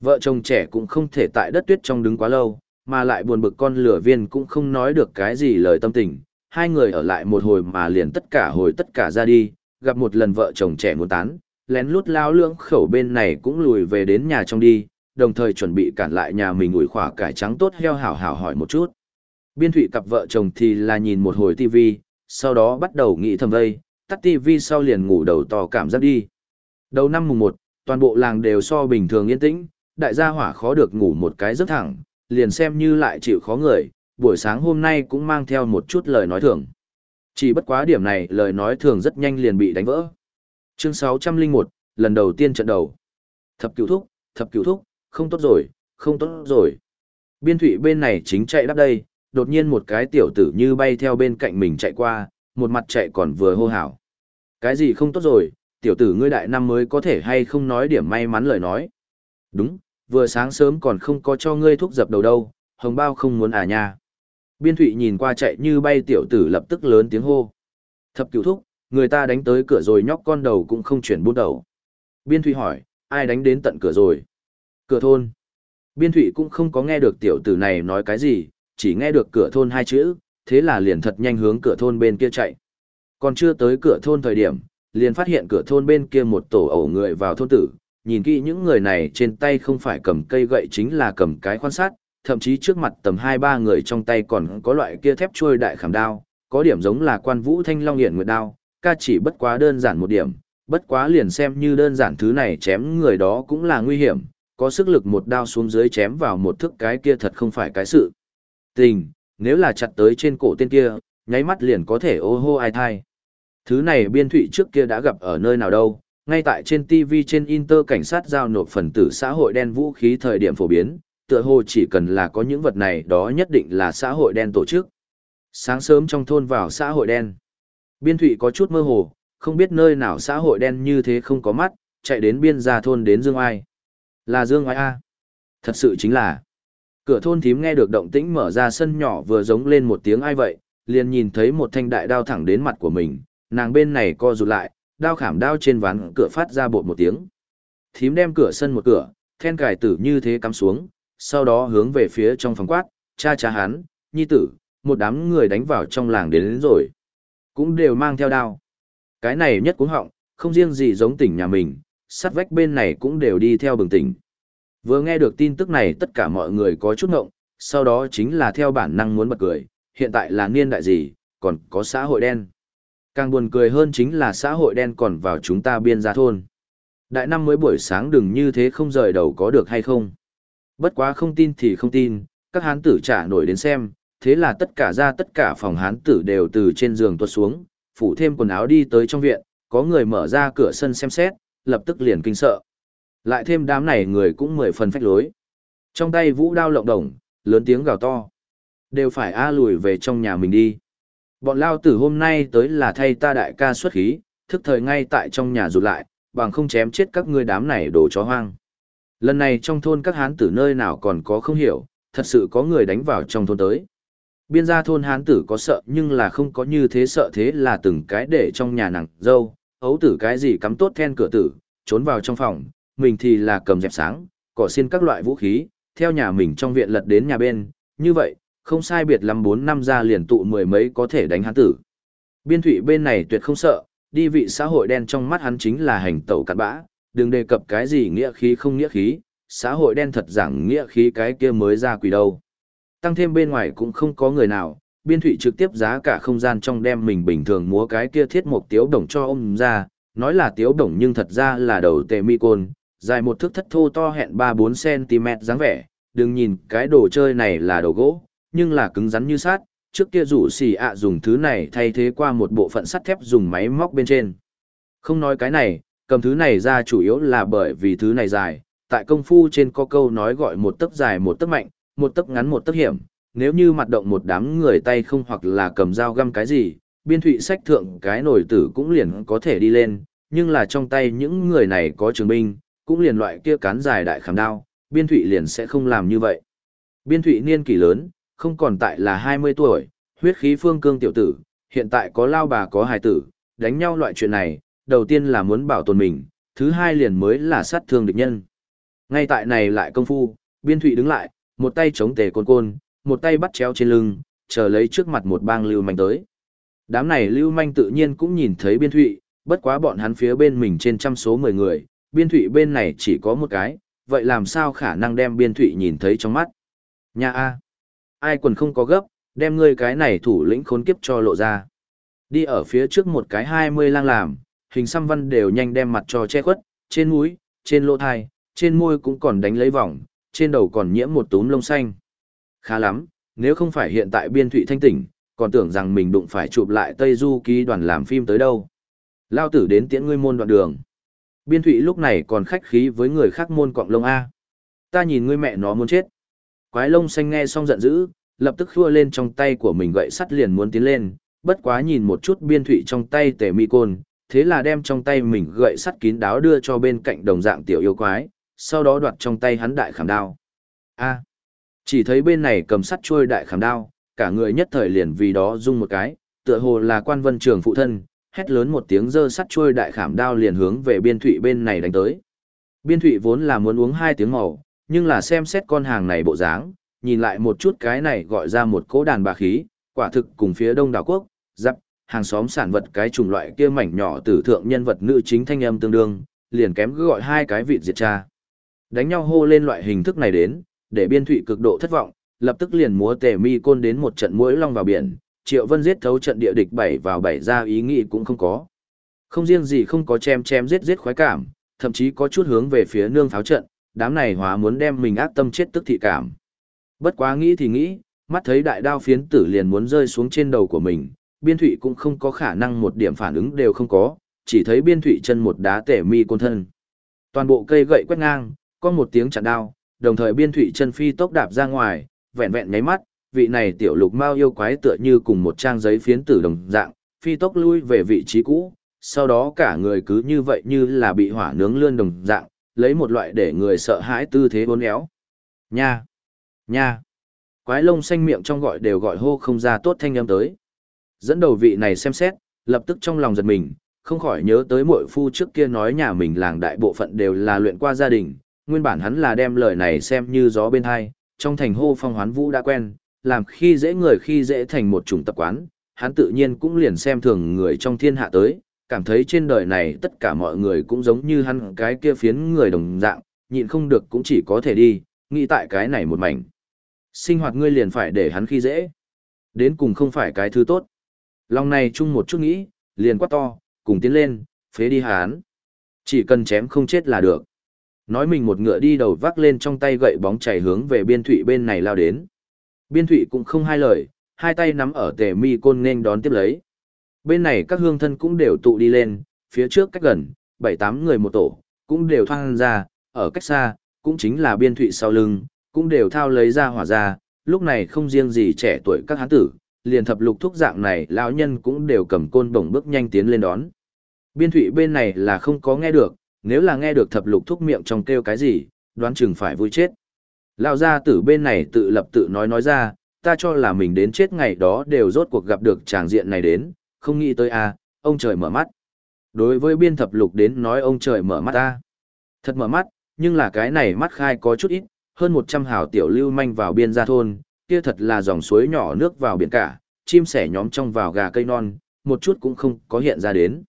Vợ chồng trẻ cũng không thể tại đất tuyết trong đứng quá lâu, mà lại buồn bực con lửa viên cũng không nói được cái gì lời tâm tình. Hai người ở lại một hồi mà liền tất cả hồi tất cả ra đi, gặp một lần vợ chồng trẻ muốn tán, lén lút lao lưỡng khẩu bên này cũng lùi về đến nhà trong đi, đồng thời chuẩn bị cản lại nhà mình ủi khỏa cải trắng tốt heo hảo hảo hỏi một chút. Biên thủy cặp vợ chồng thì là nhìn một hồi tivi, sau đó bắt đầu nghĩ thầm vây, tắt tivi sau liền ngủ đầu to cảm giác đi. Đầu năm mùng 1, toàn bộ làng đều so bình thường yên tĩnh, đại gia hỏa khó được ngủ một cái rất thẳng, liền xem như lại chịu khó người, buổi sáng hôm nay cũng mang theo một chút lời nói thường. Chỉ bất quá điểm này lời nói thường rất nhanh liền bị đánh vỡ. Chương 601, lần đầu tiên trận đầu. Thập cửu thúc, thập cửu thúc, không tốt rồi, không tốt rồi. Biên thủy bên này chính chạy đắp đây, đột nhiên một cái tiểu tử như bay theo bên cạnh mình chạy qua, một mặt chạy còn vừa hô hào. Cái gì không tốt rồi, tiểu tử ngươi đại năm mới có thể hay không nói điểm may mắn lời nói. Đúng, vừa sáng sớm còn không có cho ngươi thuốc dập đầu đâu, hồng bao không muốn à nha. Biên thụy nhìn qua chạy như bay tiểu tử lập tức lớn tiếng hô. Thập cửu thúc, người ta đánh tới cửa rồi nhóc con đầu cũng không chuyển bút đầu. Biên thụy hỏi, ai đánh đến tận cửa rồi? Cửa thôn. Biên thụy cũng không có nghe được tiểu tử này nói cái gì, chỉ nghe được cửa thôn hai chữ, thế là liền thật nhanh hướng cửa thôn bên kia chạy. Còn chưa tới cửa thôn thời điểm, liền phát hiện cửa thôn bên kia một tổ ẩu người vào thôn tử, nhìn kỹ những người này trên tay không phải cầm cây gậy chính là cầm cái quan sát, thậm chí trước mặt tầm hai ba người trong tay còn có loại kia thép trôi đại khảm đao, có điểm giống là quan vũ thanh long hiển nguyệt đao, ca chỉ bất quá đơn giản một điểm, bất quá liền xem như đơn giản thứ này chém người đó cũng là nguy hiểm, có sức lực một đao xuống dưới chém vào một thức cái kia thật không phải cái sự. Tình, nếu là chặt tới trên cổ tên kia, nháy mắt liền có thể ô hô ai thai. Thứ này biên thụy trước kia đã gặp ở nơi nào đâu, ngay tại trên TV trên Inter cảnh sát giao nộp phần tử xã hội đen vũ khí thời điểm phổ biến, tựa hồ chỉ cần là có những vật này đó nhất định là xã hội đen tổ chức. Sáng sớm trong thôn vào xã hội đen. Biên thụy có chút mơ hồ, không biết nơi nào xã hội đen như thế không có mắt, chạy đến biên gia thôn đến Dương Ai. Là Dương Ai A. Thật sự chính là. Cửa thôn thím nghe được động tĩnh mở ra sân nhỏ vừa giống lên một tiếng ai vậy, liền nhìn thấy một thanh đại đao thẳng đến mặt của mình, nàng bên này co rụt lại, đao khảm đao trên ván cửa phát ra bột một tiếng. Thím đem cửa sân một cửa, then cài tử như thế cắm xuống, sau đó hướng về phía trong phòng quát, cha cha hắn, nhi tử, một đám người đánh vào trong làng đến, đến rồi. Cũng đều mang theo đao. Cái này nhất cũng họng, không riêng gì giống tỉnh nhà mình, sát vách bên này cũng đều đi theo bừng tỉnh. Vừa nghe được tin tức này tất cả mọi người có chút ngộng, sau đó chính là theo bản năng muốn bật cười, hiện tại là niên đại gì, còn có xã hội đen. Càng buồn cười hơn chính là xã hội đen còn vào chúng ta biên gia thôn. Đại năm mới buổi sáng đừng như thế không rời đầu có được hay không. Bất quá không tin thì không tin, các hán tử trả nổi đến xem, thế là tất cả ra tất cả phòng hán tử đều từ trên giường tuột xuống, phủ thêm quần áo đi tới trong viện, có người mở ra cửa sân xem xét, lập tức liền kinh sợ. Lại thêm đám này người cũng mười phần phách lối. Trong tay vũ đao lộng đồng, lớn tiếng gào to. Đều phải a lùi về trong nhà mình đi. Bọn lao tử hôm nay tới là thay ta đại ca xuất khí, thức thời ngay tại trong nhà rụt lại, bằng không chém chết các ngươi đám này đồ chó hoang. Lần này trong thôn các hán tử nơi nào còn có không hiểu, thật sự có người đánh vào trong thôn tới. Biên gia thôn hán tử có sợ nhưng là không có như thế sợ thế là từng cái để trong nhà nàng dâu, ấu tử cái gì cắm tốt then cửa tử, trốn vào trong phòng, mình thì là cầm dẹp sáng, cỏ xin các loại vũ khí, theo nhà mình trong viện lật đến nhà bên, như vậy, không sai biệt lắm bốn năm ra liền tụ mười mấy có thể đánh hắn tử. Biên thủy bên này tuyệt không sợ, đi vị xã hội đen trong mắt hắn chính là hành tẩu cặn bã, đừng đề cập cái gì nghĩa khí không nghĩa khí, xã hội đen thật giảng nghĩa khí cái kia mới ra quỷ đâu. Tăng thêm bên ngoài cũng không có người nào, biên thủy trực tiếp giá cả không gian trong đem mình bình thường múa cái kia thiết một tiếu đồng cho ông ra, nói là tiếu đồng nhưng thật ra là đầu tề mi côn, dài một thước thất thô to hẹn 3-4cm dáng vẻ, đừng nhìn cái đồ chơi này là đồ gỗ, nhưng là cứng rắn như sát, trước kia rủ xì ạ dùng thứ này thay thế qua một bộ phận sắt thép dùng máy móc bên trên. Không nói cái này, cầm thứ này ra chủ yếu là bởi vì thứ này dài, tại công phu trên có câu nói gọi một tấc dài một tấc mạnh, một tấc ngắn một tấc hiểm, nếu như mặt động một đám người tay không hoặc là cầm dao găm cái gì, biên thụy sách thượng cái nổi tử cũng liền có thể đi lên, nhưng là trong tay những người này có trường binh, cũng liền loại kia cán dài đại khảm đao, biên thụy liền sẽ không làm như vậy. Biên thụy niên kỷ lớn, không còn tại là 20 tuổi, huyết khí phương cương tiểu tử, hiện tại có lao bà có hài tử, đánh nhau loại chuyện này, đầu tiên là muốn bảo tồn mình, thứ hai liền mới là sát thương địch nhân. Ngay tại này lại công phu, biên thụy đứng lại, một tay chống tề côn côn, một tay bắt chéo trên lưng, chờ lấy trước mặt một bang lưu manh tới. Đám này lưu manh tự nhiên cũng nhìn thấy biên thụy, bất quá bọn hắn phía bên mình trên trăm số 10 người, biên thụy bên này chỉ có một cái, vậy làm sao khả năng đem biên thụy nhìn thấy trong mắt. Nha A ai quần không có gấp, đem ngươi cái này thủ lĩnh khốn kiếp cho lộ ra. Đi ở phía trước một cái hai mươi lang làm, hình xăm văn đều nhanh đem mặt cho che khuất, trên mũi, trên lỗ thai, trên môi cũng còn đánh lấy vòng, trên đầu còn nhiễm một túm lông xanh. Khá lắm, nếu không phải hiện tại biên thụy thanh tỉnh, còn tưởng rằng mình đụng phải chụp lại Tây Du ký đoàn làm phim tới đâu. Lao tử đến tiễn ngươi môn đoạn đường. Biên thụy lúc này còn khách khí với người khác môn cọng lông A. Ta nhìn ngươi mẹ nó muốn chết. Quái lông xanh nghe xong giận dữ, lập tức khua lên trong tay của mình gậy sắt liền muốn tiến lên, bất quá nhìn một chút biên thụy trong tay tề mi côn, thế là đem trong tay mình gậy sắt kín đáo đưa cho bên cạnh đồng dạng tiểu yêu quái, sau đó đoạt trong tay hắn đại khảm đao. A. chỉ thấy bên này cầm sắt trôi đại khảm đao, cả người nhất thời liền vì đó rung một cái, tựa hồ là quan vân trường phụ thân, hét lớn một tiếng dơ sắt trôi đại khảm đao liền hướng về biên thụy bên này đánh tới. Biên thụy vốn là muốn uống hai tiếng màu, nhưng là xem xét con hàng này bộ dáng, nhìn lại một chút cái này gọi ra một cỗ đàn bà khí, quả thực cùng phía đông đảo quốc, dặm hàng xóm sản vật cái chủng loại kia mảnh nhỏ tử thượng nhân vật nữ chính thanh âm tương đương, liền kém cứ gọi hai cái vị diệt cha. Đánh nhau hô lên loại hình thức này đến, để biên thụy cực độ thất vọng, lập tức liền múa tề mi côn đến một trận mũi long vào biển, triệu vân giết thấu trận địa địch bảy vào bảy ra ý nghĩ cũng không có. Không riêng gì không có chém chém giết giết khoái cảm, thậm chí có chút hướng về phía nương pháo trận, đám này hóa muốn đem mình ác tâm chết tức thị cảm. Bất quá nghĩ thì nghĩ, mắt thấy đại đao phiến tử liền muốn rơi xuống trên đầu của mình, biên thụy cũng không có khả năng một điểm phản ứng đều không có, chỉ thấy biên thụy chân một đá tể mi côn thân. Toàn bộ cây gậy quét ngang, có một tiếng chặn đao, đồng thời biên thụy chân phi tốc đạp ra ngoài, vẹn vẹn nháy mắt, vị này tiểu lục mau yêu quái tựa như cùng một trang giấy phiến tử đồng dạng, phi tốc lui về vị trí cũ, sau đó cả người cứ như vậy như là bị hỏa nướng lươn đồng dạng, lấy một loại để người sợ hãi tư thế bốn éo. Nha! Nha! Quái lông xanh miệng trong gọi đều gọi hô không ra tốt thanh âm tới. Dẫn đầu vị này xem xét, lập tức trong lòng giật mình, không khỏi nhớ tới muội phu trước kia nói nhà mình làng đại bộ phận đều là luyện qua gia đình, nguyên bản hắn là đem lời này xem như gió bên hai, trong thành hô phong hoán vũ đã quen, làm khi dễ người khi dễ thành một chủng tập quán, hắn tự nhiên cũng liền xem thường người trong thiên hạ tới, cảm thấy trên đời này tất cả mọi người cũng giống như hắn cái kia phiến người đồng dạng, nhịn không được cũng chỉ có thể đi, nghĩ tại cái này một mảnh. Sinh hoạt ngươi liền phải để hắn khi dễ. Đến cùng không phải cái thứ tốt. Lòng này chung một chút nghĩ, liền quát to, cùng tiến lên, phế đi hắn. Chỉ cần chém không chết là được. Nói mình một ngựa đi đầu vác lên trong tay gậy bóng chảy hướng về biên thủy bên này lao đến. Biên thủy cũng không hai lời, hai tay nắm ở tề mi côn nên đón tiếp lấy. Bên này các hương thân cũng đều tụ đi lên, phía trước cách gần, bảy tám người một tổ, cũng đều thoang ra, ở cách xa, cũng chính là biên thụy sau lưng, cũng đều thao lấy ra hỏa ra, lúc này không riêng gì trẻ tuổi các hán tử, liền thập lục thuốc dạng này lão nhân cũng đều cầm côn bổng bước nhanh tiến lên đón. Biên thụy bên này là không có nghe được, nếu là nghe được thập lục thuốc miệng trong kêu cái gì, đoán chừng phải vui chết. Lão gia tử bên này tự lập tự nói nói ra, ta cho là mình đến chết ngày đó đều rốt cuộc gặp được tràng diện này đến, không nghĩ tới a, ông trời mở mắt. Đối với biên thập lục đến nói ông trời mở mắt ta. Thật mở mắt, nhưng là cái này mắt khai có chút ít, hơn 100 hào tiểu lưu manh vào biên gia thôn, kia thật là dòng suối nhỏ nước vào biển cả, chim sẻ nhóm trong vào gà cây non, một chút cũng không có hiện ra đến.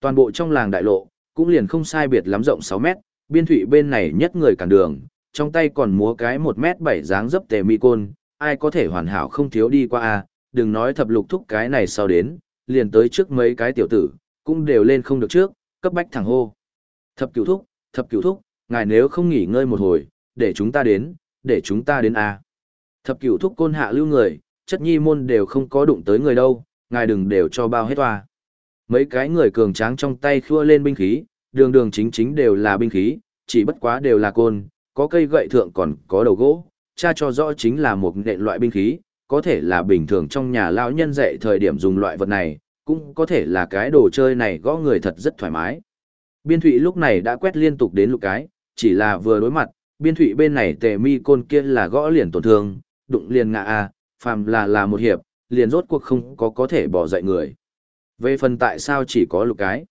Toàn bộ trong làng đại lộ, cũng liền không sai biệt lắm rộng 6 mét, biên thủy bên này nhất người cản đường, trong tay còn múa cái 1 mét 7 dáng dấp tề mi côn, ai có thể hoàn hảo không thiếu đi qua a đừng nói thập lục thúc cái này sau đến, liền tới trước mấy cái tiểu tử, cũng đều lên không được trước, cấp bách thẳng hô. Thập cửu thúc, thập cửu thúc, ngài nếu không nghỉ ngơi một hồi, để chúng ta đến, để chúng ta đến a Thập cửu thúc côn hạ lưu người, chất nhi môn đều không có đụng tới người đâu, ngài đừng đều cho bao hết toa. Mấy cái người cường tráng trong tay khua lên binh khí, đường đường chính chính đều là binh khí, chỉ bất quá đều là côn, có cây gậy thượng còn có đầu gỗ, cha cho rõ chính là một nện loại binh khí, có thể là bình thường trong nhà lão nhân dạy thời điểm dùng loại vật này, cũng có thể là cái đồ chơi này gõ người thật rất thoải mái. Biên thụy lúc này đã quét liên tục đến lục cái, chỉ là vừa đối mặt, biên thụy bên này tề mi côn kia là gõ liền tổn thương, đụng liền ngã a phàm là là một hiệp, liền rốt cuộc không có có thể bỏ dậy người. Về phần tại sao chỉ có lục cái?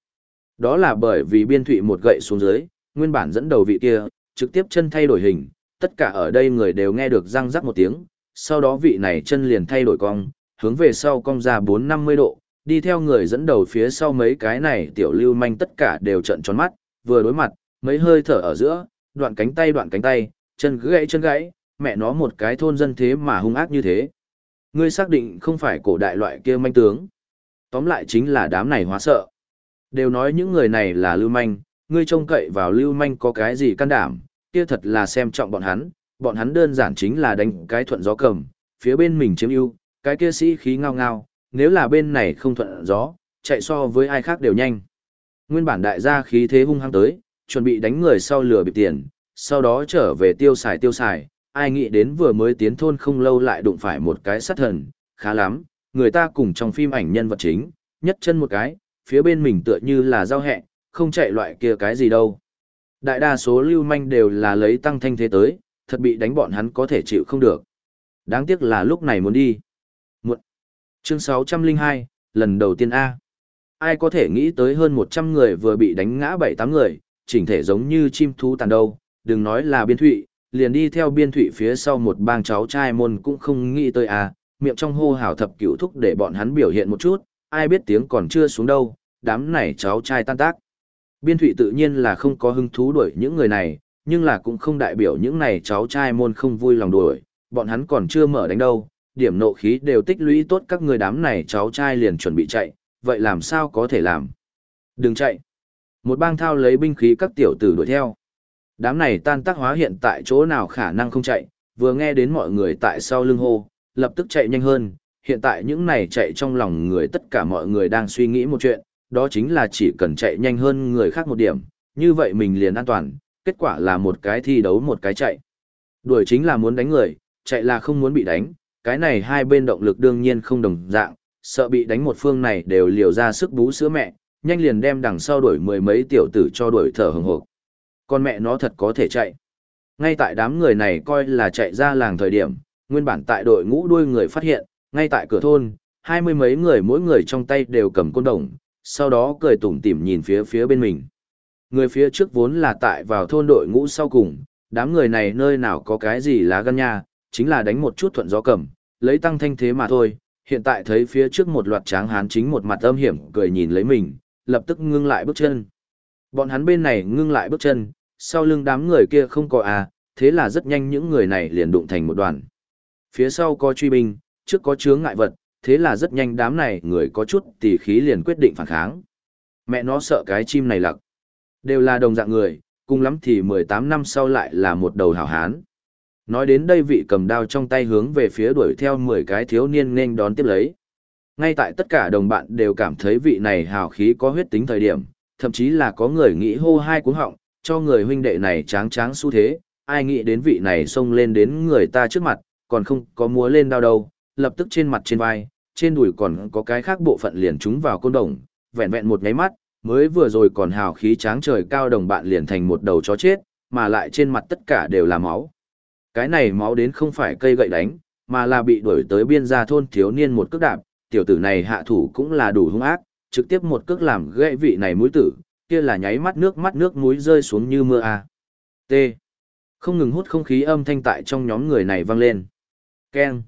Đó là bởi vì biên thụy một gậy xuống dưới, nguyên bản dẫn đầu vị kia, trực tiếp chân thay đổi hình, tất cả ở đây người đều nghe được răng rắc một tiếng, sau đó vị này chân liền thay đổi cong, hướng về sau cong ra 450 độ, đi theo người dẫn đầu phía sau mấy cái này tiểu lưu manh tất cả đều trận tròn mắt, vừa đối mặt, mấy hơi thở ở giữa, đoạn cánh tay đoạn cánh tay, chân gãy chân gãy, mẹ nó một cái thôn dân thế mà hung ác như thế. Ngươi xác định không phải cổ đại loại kia manh tướng. Tóm lại chính là đám này hóa sợ. Đều nói những người này là lưu manh, ngươi trông cậy vào lưu manh có cái gì can đảm, kia thật là xem trọng bọn hắn, bọn hắn đơn giản chính là đánh cái thuận gió cầm, phía bên mình chiếm ưu, cái kia sĩ khí ngao ngao, nếu là bên này không thuận gió, chạy so với ai khác đều nhanh. Nguyên bản đại gia khí thế hung hăng tới, chuẩn bị đánh người sau lừa bị tiền, sau đó trở về tiêu xài tiêu xài, ai nghĩ đến vừa mới tiến thôn không lâu lại đụng phải một cái sát thần, khá lắm, người ta cùng trong phim ảnh nhân vật chính, nhất chân một cái, phía bên mình tựa như là giao hẹ, không chạy loại kia cái gì đâu. Đại đa số lưu manh đều là lấy tăng thanh thế tới, thật bị đánh bọn hắn có thể chịu không được. Đáng tiếc là lúc này muốn đi. Muộn. Chương 602, lần đầu tiên A. Ai có thể nghĩ tới hơn 100 người vừa bị đánh ngã 7-8 người, chỉnh thể giống như chim thú tàn đâu, đừng nói là biên thụy, liền đi theo biên thụy phía sau một bang cháu trai môn cũng không nghĩ tới A, miệng trong hô hào thập cửu thúc để bọn hắn biểu hiện một chút, ai biết tiếng còn chưa xuống đâu, đám này cháu trai tan tác. Biên thụy tự nhiên là không có hứng thú đuổi những người này, nhưng là cũng không đại biểu những này cháu trai môn không vui lòng đuổi, bọn hắn còn chưa mở đánh đâu, điểm nộ khí đều tích lũy tốt các người đám này cháu trai liền chuẩn bị chạy, vậy làm sao có thể làm? Đừng chạy! Một bang thao lấy binh khí các tiểu tử đuổi theo. Đám này tan tác hóa hiện tại chỗ nào khả năng không chạy, vừa nghe đến mọi người tại sau lưng hô, lập tức chạy nhanh hơn. Hiện tại những này chạy trong lòng người tất cả mọi người đang suy nghĩ một chuyện, đó chính là chỉ cần chạy nhanh hơn người khác một điểm, như vậy mình liền an toàn, kết quả là một cái thi đấu một cái chạy. Đuổi chính là muốn đánh người, chạy là không muốn bị đánh, cái này hai bên động lực đương nhiên không đồng dạng, sợ bị đánh một phương này đều liều ra sức bú sữa mẹ, nhanh liền đem đằng sau đuổi mười mấy tiểu tử cho đuổi thở hừng hộp. Con mẹ nó thật có thể chạy. Ngay tại đám người này coi là chạy ra làng thời điểm, nguyên bản tại đội ngũ đuôi người phát hiện, ngay tại cửa thôn, hai mươi mấy người mỗi người trong tay đều cầm côn đồng, sau đó cười tủm tỉm nhìn phía phía bên mình. Người phía trước vốn là tại vào thôn đội ngũ sau cùng, đám người này nơi nào có cái gì lá gan nha, chính là đánh một chút thuận gió cầm, lấy tăng thanh thế mà thôi. Hiện tại thấy phía trước một loạt tráng hán chính một mặt âm hiểm cười nhìn lấy mình, lập tức ngưng lại bước chân. Bọn hắn bên này ngưng lại bước chân, sau lưng đám người kia không có à, thế là rất nhanh những người này liền đụng thành một đoàn. Phía sau có truy binh, trước có chướng ngại vật, thế là rất nhanh đám này người có chút tỉ khí liền quyết định phản kháng. Mẹ nó sợ cái chim này lặc. Đều là đồng dạng người, cùng lắm thì 18 năm sau lại là một đầu hảo hán. Nói đến đây vị cầm đao trong tay hướng về phía đuổi theo 10 cái thiếu niên nên đón tiếp lấy. Ngay tại tất cả đồng bạn đều cảm thấy vị này hào khí có huyết tính thời điểm, thậm chí là có người nghĩ hô hai cuống họng, cho người huynh đệ này tráng tráng xu thế, ai nghĩ đến vị này xông lên đến người ta trước mặt, còn không có múa lên đao đâu, lập tức trên mặt trên vai, trên đùi còn có cái khác bộ phận liền trúng vào côn đồng, vẹn vẹn một nháy mắt, mới vừa rồi còn hào khí tráng trời cao đồng bạn liền thành một đầu chó chết, mà lại trên mặt tất cả đều là máu. Cái này máu đến không phải cây gậy đánh, mà là bị đuổi tới biên gia thôn thiếu niên một cước đạp, tiểu tử này hạ thủ cũng là đủ hung ác, trực tiếp một cước làm gãy vị này mũi tử, kia là nháy mắt nước mắt nước mũi rơi xuống như mưa a. À. T. Không ngừng hút không khí âm thanh tại trong nhóm người này vang lên. Keng.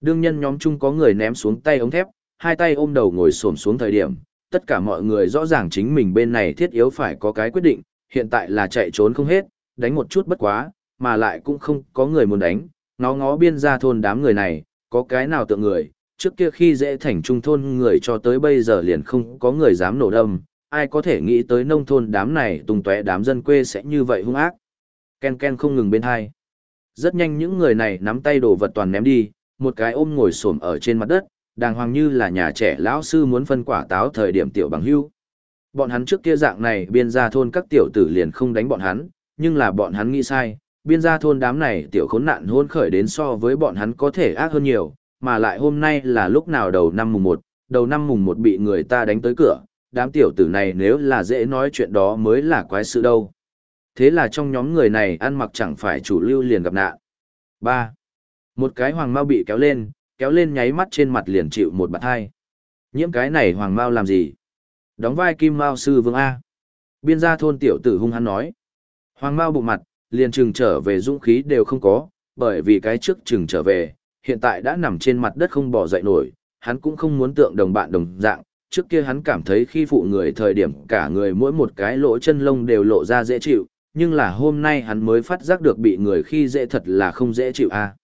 Đương nhân nhóm chung có người ném xuống tay ống thép, hai tay ôm đầu ngồi xổm xuống thời điểm, tất cả mọi người rõ ràng chính mình bên này thiết yếu phải có cái quyết định, hiện tại là chạy trốn không hết, đánh một chút bất quá, mà lại cũng không có người muốn đánh, nó ngó biên ra thôn đám người này, có cái nào tượng người, trước kia khi dễ thành trung thôn người cho tới bây giờ liền không có người dám nổ đâm, ai có thể nghĩ tới nông thôn đám này tung tóe đám dân quê sẽ như vậy hung ác. Ken ken không ngừng bên hai. Rất nhanh những người này nắm tay đồ vật toàn ném đi, một cái ôm ngồi xổm ở trên mặt đất, đàng hoàng như là nhà trẻ lão sư muốn phân quả táo thời điểm tiểu bằng hưu. Bọn hắn trước kia dạng này biên gia thôn các tiểu tử liền không đánh bọn hắn, nhưng là bọn hắn nghĩ sai, biên gia thôn đám này tiểu khốn nạn hôn khởi đến so với bọn hắn có thể ác hơn nhiều, mà lại hôm nay là lúc nào đầu năm mùng 1, đầu năm mùng 1 bị người ta đánh tới cửa, đám tiểu tử này nếu là dễ nói chuyện đó mới là quái sự đâu. Thế là trong nhóm người này ăn mặc chẳng phải chủ lưu liền gặp nạn. 3. Một cái hoàng mau bị kéo lên, kéo lên nháy mắt trên mặt liền chịu một bạt hai. Nhiễm cái này hoàng mau làm gì? Đóng vai kim mao sư vương A. Biên gia thôn tiểu tử hung hắn nói. Hoàng mau bụng mặt, liền trừng trở về dũng khí đều không có, bởi vì cái trước trừng trở về, hiện tại đã nằm trên mặt đất không bỏ dậy nổi, hắn cũng không muốn tượng đồng bạn đồng dạng, trước kia hắn cảm thấy khi phụ người thời điểm cả người mỗi một cái lỗ chân lông đều lộ ra dễ chịu, nhưng là hôm nay hắn mới phát giác được bị người khi dễ thật là không dễ chịu a.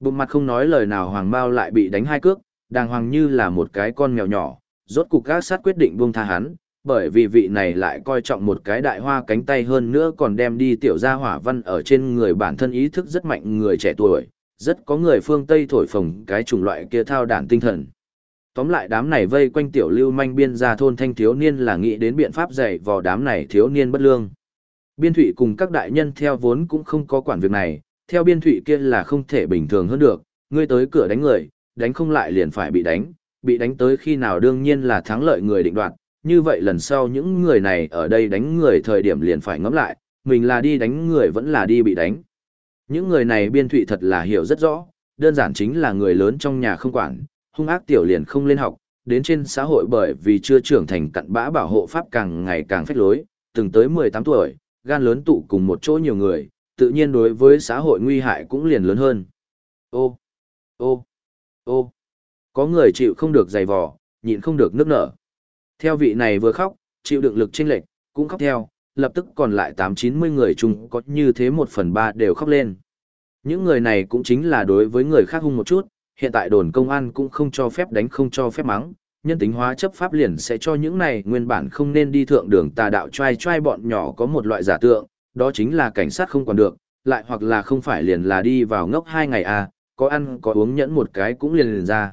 Bụng mặt không nói lời nào hoàng bao lại bị đánh hai cước, đàng hoàng như là một cái con mèo nhỏ, rốt cục các sát quyết định buông tha hắn, bởi vì vị này lại coi trọng một cái đại hoa cánh tay hơn nữa còn đem đi tiểu gia hỏa văn ở trên người bản thân ý thức rất mạnh người trẻ tuổi, rất có người phương Tây thổi phồng cái chủng loại kia thao đản tinh thần. Tóm lại đám này vây quanh tiểu lưu manh biên gia thôn thanh thiếu niên là nghĩ đến biện pháp dạy vào đám này thiếu niên bất lương. Biên thụy cùng các đại nhân theo vốn cũng không có quản việc này, theo biên thụy kia là không thể bình thường hơn được, ngươi tới cửa đánh người, đánh không lại liền phải bị đánh, bị đánh tới khi nào đương nhiên là thắng lợi người định đoạt, như vậy lần sau những người này ở đây đánh người thời điểm liền phải ngẫm lại, mình là đi đánh người vẫn là đi bị đánh. Những người này biên thụy thật là hiểu rất rõ, đơn giản chính là người lớn trong nhà không quản, hung ác tiểu liền không lên học, đến trên xã hội bởi vì chưa trưởng thành cặn bã bảo hộ pháp càng ngày càng phách lối, từng tới 18 tuổi, gan lớn tụ cùng một chỗ nhiều người, tự nhiên đối với xã hội nguy hại cũng liền lớn hơn. Ô, ô, ô, có người chịu không được giày vò, nhịn không được nước nở. Theo vị này vừa khóc, chịu đựng lực chênh lệch, cũng khóc theo, lập tức còn lại 8-90 người chung có như thế một phần ba đều khóc lên. Những người này cũng chính là đối với người khác hung một chút, hiện tại đồn công an cũng không cho phép đánh không cho phép mắng, nhân tính hóa chấp pháp liền sẽ cho những này nguyên bản không nên đi thượng đường tà đạo trai trai bọn nhỏ có một loại giả tượng, đó chính là cảnh sát không còn được, lại hoặc là không phải liền là đi vào ngốc hai ngày à, có ăn có uống nhẫn một cái cũng liền liền ra.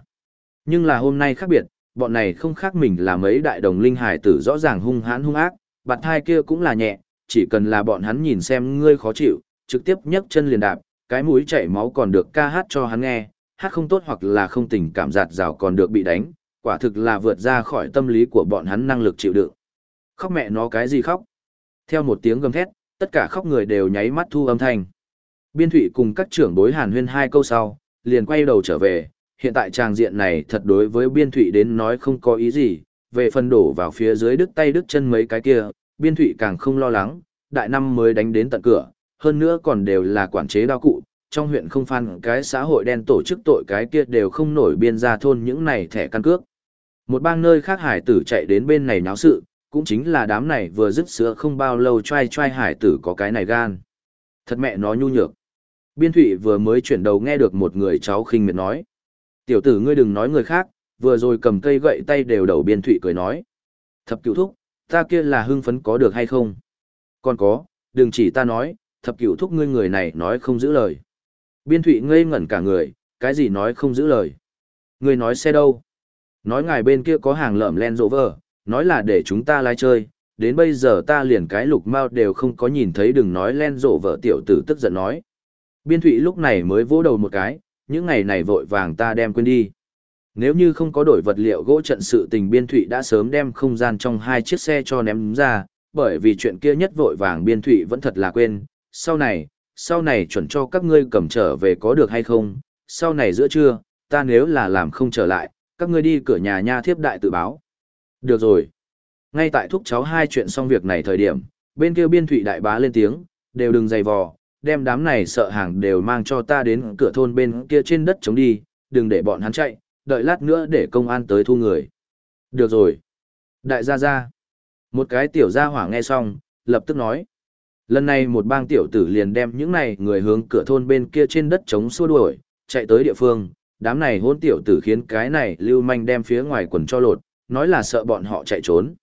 Nhưng là hôm nay khác biệt, bọn này không khác mình là mấy đại đồng linh hải tử rõ ràng hung hãn hung ác, bạt thai kia cũng là nhẹ, chỉ cần là bọn hắn nhìn xem ngươi khó chịu, trực tiếp nhấc chân liền đạp, cái mũi chảy máu còn được ca hát cho hắn nghe, hát không tốt hoặc là không tình cảm giạt rào còn được bị đánh, quả thực là vượt ra khỏi tâm lý của bọn hắn năng lực chịu đựng. Khóc mẹ nó cái gì khóc? Theo một tiếng gầm thét, tất cả khóc người đều nháy mắt thu âm thanh. Biên Thụy cùng các trưởng bối hàn huyên hai câu sau, liền quay đầu trở về, hiện tại tràng diện này thật đối với Biên Thụy đến nói không có ý gì, về phần đổ vào phía dưới đứt tay đứt chân mấy cái kia, Biên Thụy càng không lo lắng, đại năm mới đánh đến tận cửa, hơn nữa còn đều là quản chế đao cụ, trong huyện không phan cái xã hội đen tổ chức tội cái kia đều không nổi biên ra thôn những này thẻ căn cước. Một bang nơi khác hải tử chạy đến bên này náo sự, cũng chính là đám này vừa dứt sữa không bao lâu trai trai hải tử có cái này gan. Thật mẹ nó nhu nhược. Biên thụy vừa mới chuyển đầu nghe được một người cháu khinh miệt nói. Tiểu tử ngươi đừng nói người khác, vừa rồi cầm cây gậy tay đều đầu biên thụy cười nói. Thập cựu thúc, ta kia là hưng phấn có được hay không? Còn có, đừng chỉ ta nói, thập cựu thúc ngươi người này nói không giữ lời. Biên thụy ngây ngẩn cả người, cái gì nói không giữ lời. Ngươi nói xe đâu? Nói ngài bên kia có hàng lợm len rộ vờ, nói là để chúng ta lái chơi, đến bây giờ ta liền cái lục mao đều không có nhìn thấy đừng nói len rộ vợ tiểu tử tức giận nói. Biên thụy lúc này mới vỗ đầu một cái, những ngày này vội vàng ta đem quên đi. Nếu như không có đổi vật liệu gỗ trận sự tình biên thụy đã sớm đem không gian trong hai chiếc xe cho ném ra, bởi vì chuyện kia nhất vội vàng biên thụy vẫn thật là quên. Sau này, sau này chuẩn cho các ngươi cầm trở về có được hay không, sau này giữa trưa, ta nếu là làm không trở lại, các ngươi đi cửa nhà nha thiếp đại tự báo. Được rồi. Ngay tại thúc cháu hai chuyện xong việc này thời điểm, bên kia biên thụy đại bá lên tiếng, đều đừng dày vò, đem đám này sợ hàng đều mang cho ta đến cửa thôn bên kia trên đất chống đi, đừng để bọn hắn chạy, đợi lát nữa để công an tới thu người. Được rồi. Đại gia gia. Một cái tiểu gia hỏa nghe xong, lập tức nói. Lần này một bang tiểu tử liền đem những này người hướng cửa thôn bên kia trên đất chống xua đuổi, chạy tới địa phương, đám này hôn tiểu tử khiến cái này lưu manh đem phía ngoài quần cho lột, nói là sợ bọn họ chạy trốn.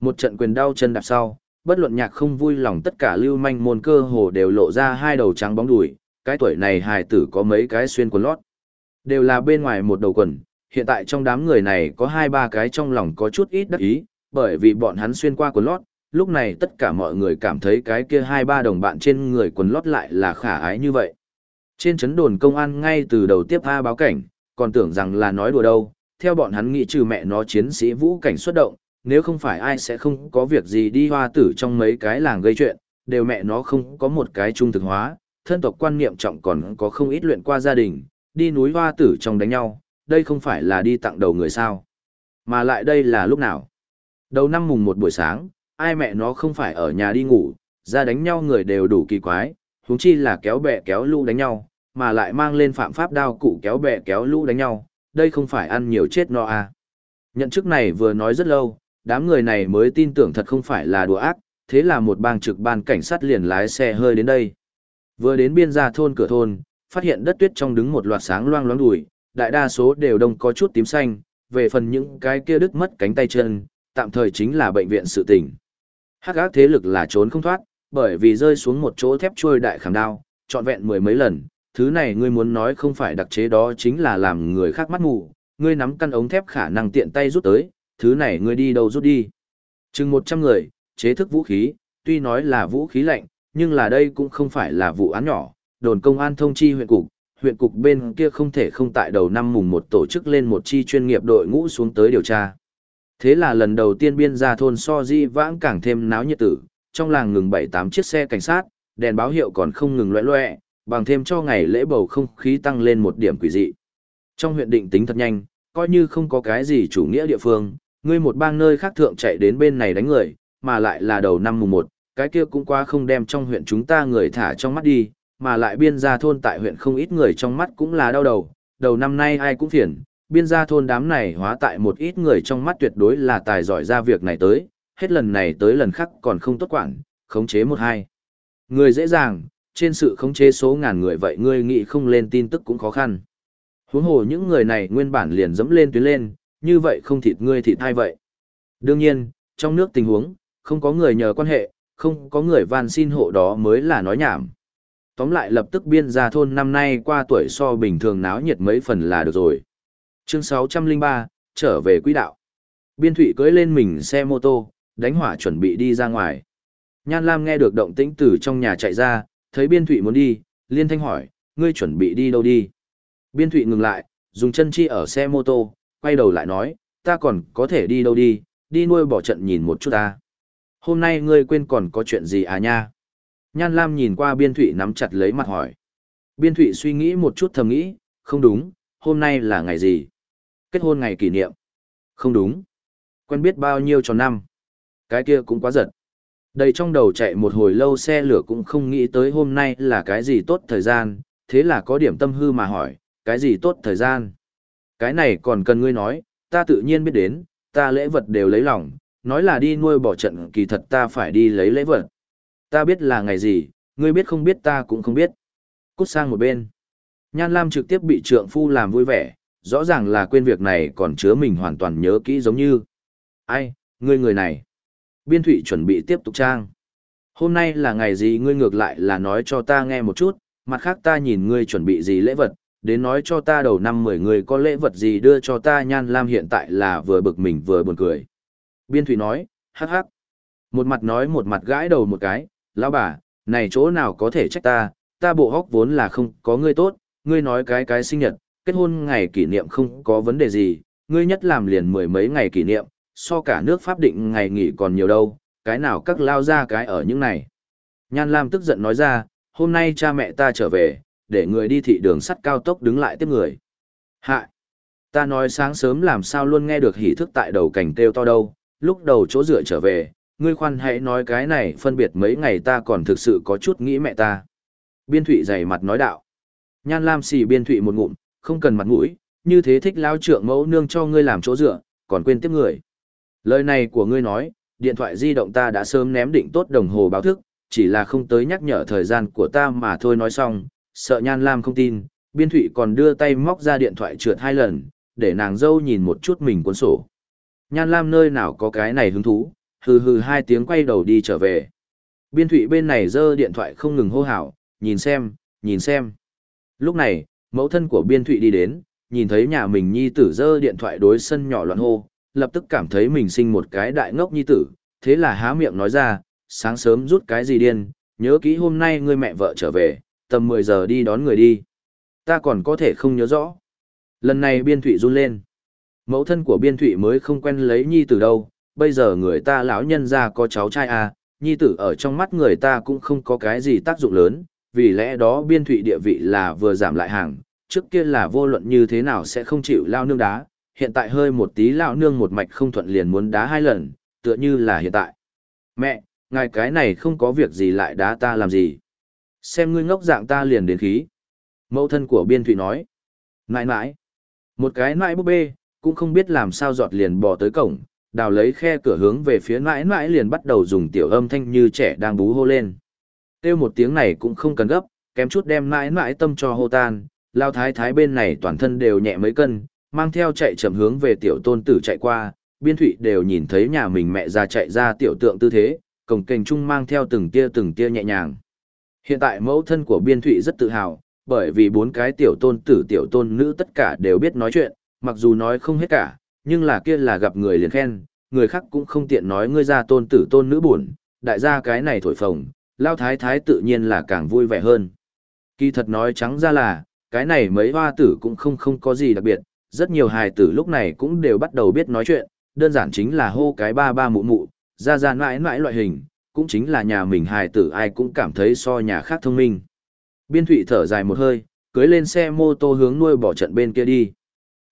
Một trận quyền đau chân đạp sau, bất luận nhạc không vui lòng tất cả lưu manh môn cơ hồ đều lộ ra hai đầu trắng bóng đùi, cái tuổi này hài tử có mấy cái xuyên quần lót. Đều là bên ngoài một đầu quần, hiện tại trong đám người này có hai ba cái trong lòng có chút ít đắc ý, bởi vì bọn hắn xuyên qua quần lót, lúc này tất cả mọi người cảm thấy cái kia hai ba đồng bạn trên người quần lót lại là khả ái như vậy. Trên chấn đồn công an ngay từ đầu tiếp A báo cảnh, còn tưởng rằng là nói đùa đâu, theo bọn hắn nghĩ trừ mẹ nó chiến sĩ vũ cảnh xuất động, nếu không phải ai sẽ không có việc gì đi hoa tử trong mấy cái làng gây chuyện, đều mẹ nó không có một cái trung thực hóa, thân tộc quan niệm trọng còn có không ít luyện qua gia đình, đi núi hoa tử trong đánh nhau, đây không phải là đi tặng đầu người sao. Mà lại đây là lúc nào? Đầu năm mùng một buổi sáng, ai mẹ nó không phải ở nhà đi ngủ, ra đánh nhau người đều đủ kỳ quái, huống chi là kéo bè kéo lũ đánh nhau, mà lại mang lên phạm pháp đao cụ kéo bè kéo lũ đánh nhau, đây không phải ăn nhiều chết no à. Nhận chức này vừa nói rất lâu, đám người này mới tin tưởng thật không phải là đùa ác, thế là một bang trực ban cảnh sát liền lái xe hơi đến đây. Vừa đến biên gia thôn cửa thôn, phát hiện đất tuyết trong đứng một loạt sáng loang loáng đùi, đại đa số đều đông có chút tím xanh, về phần những cái kia đứt mất cánh tay chân, tạm thời chính là bệnh viện sự tỉnh. Hắc ác thế lực là trốn không thoát, bởi vì rơi xuống một chỗ thép trôi đại khảm đao, trọn vẹn mười mấy lần, thứ này ngươi muốn nói không phải đặc chế đó chính là làm người khác mắt mù, ngươi nắm căn ống thép khả năng tiện tay rút tới, thứ này ngươi đi đâu rút đi. Chừng 100 người, chế thức vũ khí, tuy nói là vũ khí lạnh, nhưng là đây cũng không phải là vụ án nhỏ, đồn công an thông chi huyện cục, huyện cục bên kia không thể không tại đầu năm mùng một tổ chức lên một chi chuyên nghiệp đội ngũ xuống tới điều tra. Thế là lần đầu tiên biên gia thôn so di vãng càng thêm náo nhiệt tử, trong làng ngừng 7-8 chiếc xe cảnh sát, đèn báo hiệu còn không ngừng loẹ loẹ, bằng thêm cho ngày lễ bầu không khí tăng lên một điểm quỷ dị. Trong huyện định tính thật nhanh, coi như không có cái gì chủ nghĩa địa phương, ngươi một bang nơi khác thượng chạy đến bên này đánh người, mà lại là đầu năm mùng 1, cái kia cũng quá không đem trong huyện chúng ta người thả trong mắt đi, mà lại biên gia thôn tại huyện không ít người trong mắt cũng là đau đầu, đầu năm nay ai cũng phiền, biên gia thôn đám này hóa tại một ít người trong mắt tuyệt đối là tài giỏi ra việc này tới, hết lần này tới lần khác còn không tốt quản, khống chế một hai. Người dễ dàng, trên sự khống chế số ngàn người vậy ngươi nghĩ không lên tin tức cũng khó khăn. Huống hồ những người này nguyên bản liền dẫm lên tuyến lên, như vậy không thịt ngươi thịt ai vậy. Đương nhiên, trong nước tình huống, không có người nhờ quan hệ, không có người van xin hộ đó mới là nói nhảm. Tóm lại lập tức biên gia thôn năm nay qua tuổi so bình thường náo nhiệt mấy phần là được rồi. Chương 603, trở về quỹ đạo. Biên thủy cưỡi lên mình xe mô tô, đánh hỏa chuẩn bị đi ra ngoài. Nhan Lam nghe được động tĩnh từ trong nhà chạy ra, thấy biên thụy muốn đi, liên thanh hỏi, ngươi chuẩn bị đi đâu đi. Biên thụy ngừng lại, dùng chân chi ở xe mô tô, quay đầu lại nói, ta còn có thể đi đâu đi, đi nuôi bỏ trận nhìn một chút ta. Hôm nay ngươi quên còn có chuyện gì à nha? Nhan Lam nhìn qua biên thụy nắm chặt lấy mặt hỏi. Biên thụy suy nghĩ một chút thầm nghĩ, không đúng, hôm nay là ngày gì? Kết hôn ngày kỷ niệm. Không đúng. Quen biết bao nhiêu cho năm. Cái kia cũng quá giật. Đầy trong đầu chạy một hồi lâu xe lửa cũng không nghĩ tới hôm nay là cái gì tốt thời gian, thế là có điểm tâm hư mà hỏi, cái gì tốt thời gian? Cái này còn cần ngươi nói, ta tự nhiên biết đến, ta lễ vật đều lấy lòng, nói là đi nuôi bỏ trận kỳ thật ta phải đi lấy lễ vật. Ta biết là ngày gì, ngươi biết không biết ta cũng không biết. Cút sang một bên. Nhan Lam trực tiếp bị trượng phu làm vui vẻ, rõ ràng là quên việc này còn chứa mình hoàn toàn nhớ kỹ giống như. Ai, ngươi người này. Biên thủy chuẩn bị tiếp tục trang. Hôm nay là ngày gì ngươi ngược lại là nói cho ta nghe một chút, mặt khác ta nhìn ngươi chuẩn bị gì lễ vật, đến nói cho ta đầu năm mười người có lễ vật gì đưa cho ta nhan lam hiện tại là vừa bực mình vừa buồn cười. Biên thủy nói, hắc hắc. Một mặt nói một mặt gãi đầu một cái, lão bà, này chỗ nào có thể trách ta, ta bộ hóc vốn là không có ngươi tốt, ngươi nói cái cái sinh nhật, kết hôn ngày kỷ niệm không có vấn đề gì, ngươi nhất làm liền mười mấy ngày kỷ niệm, so cả nước pháp định ngày nghỉ còn nhiều đâu, cái nào các lao ra cái ở những này. Nhan Lam tức giận nói ra, hôm nay cha mẹ ta trở về, để người đi thị đường sắt cao tốc đứng lại tiếp người. Hạ! Ta nói sáng sớm làm sao luôn nghe được hỉ thức tại đầu cảnh kêu to đâu, lúc đầu chỗ dựa trở về, ngươi khoan hãy nói cái này phân biệt mấy ngày ta còn thực sự có chút nghĩ mẹ ta. Biên thụy dày mặt nói đạo. Nhan Lam xì biên thụy một ngụm, không cần mặt mũi, như thế thích lao trượng mẫu nương cho ngươi làm chỗ dựa, còn quên tiếp người. Lời này của ngươi nói, điện thoại di động ta đã sớm ném định tốt đồng hồ báo thức, chỉ là không tới nhắc nhở thời gian của ta mà thôi nói xong, sợ Nhan Lam không tin, biên thụy còn đưa tay móc ra điện thoại trượt hai lần, để nàng dâu nhìn một chút mình cuốn sổ. Nhan Lam nơi nào có cái này hứng thú, hừ hừ hai tiếng quay đầu đi trở về. Biên thụy bên này dơ điện thoại không ngừng hô hào, nhìn xem, nhìn xem. Lúc này, mẫu thân của biên thụy đi đến, nhìn thấy nhà mình nhi tử dơ điện thoại đối sân nhỏ loạn hô, lập tức cảm thấy mình sinh một cái đại ngốc nhi tử, thế là há miệng nói ra, sáng sớm rút cái gì điên, nhớ kỹ hôm nay ngươi mẹ vợ trở về, tầm 10 giờ đi đón người đi. Ta còn có thể không nhớ rõ. Lần này biên thụy run lên. Mẫu thân của biên thụy mới không quen lấy nhi tử đâu, bây giờ người ta lão nhân ra có cháu trai à, nhi tử ở trong mắt người ta cũng không có cái gì tác dụng lớn, vì lẽ đó biên thụy địa vị là vừa giảm lại hàng, trước kia là vô luận như thế nào sẽ không chịu lao nương đá, hiện tại hơi một tí lão nương một mạch không thuận liền muốn đá hai lần, tựa như là hiện tại. Mẹ, ngài cái này không có việc gì lại đá ta làm gì. Xem ngươi ngốc dạng ta liền đến khí. Mẫu thân của biên thụy nói. Nãi nãi. Một cái nãi búp bê, cũng không biết làm sao giọt liền bò tới cổng, đào lấy khe cửa hướng về phía nãi nãi liền bắt đầu dùng tiểu âm thanh như trẻ đang bú hô lên. Têu một tiếng này cũng không cần gấp, kém chút đem nãi nãi tâm cho hô tan, lao thái thái bên này toàn thân đều nhẹ mấy cân, mang theo chạy chậm hướng về tiểu tôn tử chạy qua, biên thụy đều nhìn thấy nhà mình mẹ ra chạy ra tiểu tượng tư thế, cổng kềnh trung mang theo từng tia từng tia nhẹ nhàng. Hiện tại mẫu thân của biên thụy rất tự hào, bởi vì bốn cái tiểu tôn tử tiểu tôn nữ tất cả đều biết nói chuyện, mặc dù nói không hết cả, nhưng là kia là gặp người liền khen, người khác cũng không tiện nói ngươi ra tôn tử tôn nữ buồn, đại gia cái này thổi phồng, lao thái thái tự nhiên là càng vui vẻ hơn. Kỳ thật nói trắng ra là, cái này mấy hoa tử cũng không không có gì đặc biệt, rất nhiều hài tử lúc này cũng đều bắt đầu biết nói chuyện, đơn giản chính là hô cái ba ba mụ mụ, ra ra mãi mãi loại hình, cũng chính là nhà mình hài tử ai cũng cảm thấy so nhà khác thông minh. Biên thụy thở dài một hơi, cưới lên xe mô tô hướng nuôi bỏ trận bên kia đi.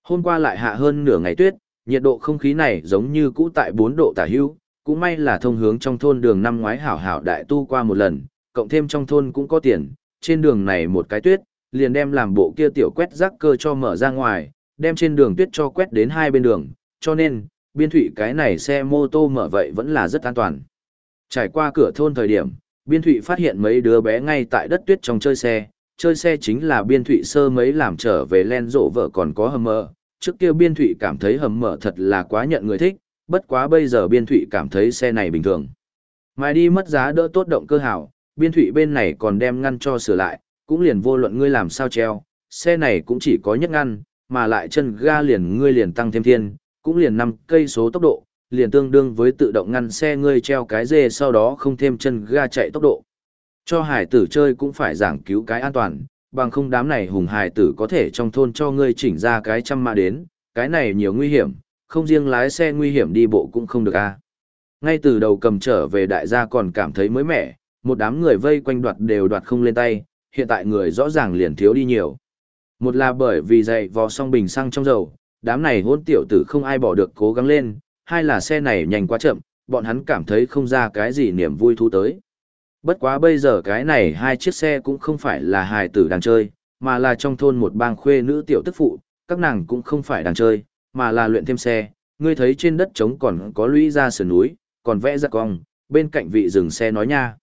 Hôm qua lại hạ hơn nửa ngày tuyết, nhiệt độ không khí này giống như cũ tại 4 độ tả hữu, cũng may là thông hướng trong thôn đường năm ngoái hảo hảo đại tu qua một lần, cộng thêm trong thôn cũng có tiền, trên đường này một cái tuyết, liền đem làm bộ kia tiểu quét rác cơ cho mở ra ngoài, đem trên đường tuyết cho quét đến hai bên đường, cho nên, biên thủy cái này xe mô tô mở vậy vẫn là rất an toàn. Trải qua cửa thôn thời điểm, biên thủy phát hiện mấy đứa bé ngay tại đất tuyết trong chơi xe, chơi xe chính là biên thủy sơ mấy làm trở về len rộ vợ còn có hầm mở. Trước kia biên thủy cảm thấy hầm mở thật là quá nhận người thích, bất quá bây giờ biên thủy cảm thấy xe này bình thường. Mai đi mất giá đỡ tốt động cơ hảo, biên thủy bên này còn đem ngăn cho sửa lại, cũng liền vô luận ngươi làm sao treo, xe này cũng chỉ có nhất ngăn, mà lại chân ga liền ngươi liền tăng thêm thiên, cũng liền 5 cây số tốc độ, liền tương đương với tự động ngăn xe ngươi treo cái dê sau đó không thêm chân ga chạy tốc độ. Cho hải tử chơi cũng phải giảng cứu cái an toàn, bằng không đám này hùng hải tử có thể trong thôn cho ngươi chỉnh ra cái trăm mã đến, cái này nhiều nguy hiểm, không riêng lái xe nguy hiểm đi bộ cũng không được a. Ngay từ đầu cầm trở về đại gia còn cảm thấy mới mẻ, một đám người vây quanh đoạt đều đoạt không lên tay, hiện tại người rõ ràng liền thiếu đi nhiều. Một là bởi vì dậy vò song bình xăng trong dầu, đám này hôn tiểu tử không ai bỏ được cố gắng lên, hai là xe này nhanh quá chậm, bọn hắn cảm thấy không ra cái gì niềm vui thú tới. Bất quá bây giờ cái này hai chiếc xe cũng không phải là hài tử đang chơi, mà là trong thôn một bang khuê nữ tiểu tức phụ, các nàng cũng không phải đang chơi, mà là luyện thêm xe. Ngươi thấy trên đất trống còn có lũy ra sườn núi, còn vẽ ra cong, bên cạnh vị dừng xe nói nha.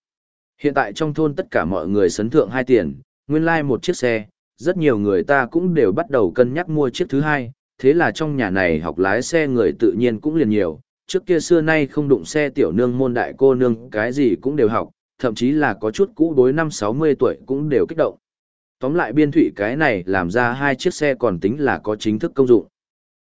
Hiện tại trong thôn tất cả mọi người sấn thượng hai tiền, nguyên lai like một chiếc xe, rất nhiều người ta cũng đều bắt đầu cân nhắc mua chiếc thứ hai, thế là trong nhà này học lái xe người tự nhiên cũng liền nhiều, trước kia xưa nay không đụng xe tiểu nương môn đại cô nương cái gì cũng đều học, thậm chí là có chút cũ đối năm 60 tuổi cũng đều kích động. Tóm lại biên thủy cái này làm ra hai chiếc xe còn tính là có chính thức công dụng.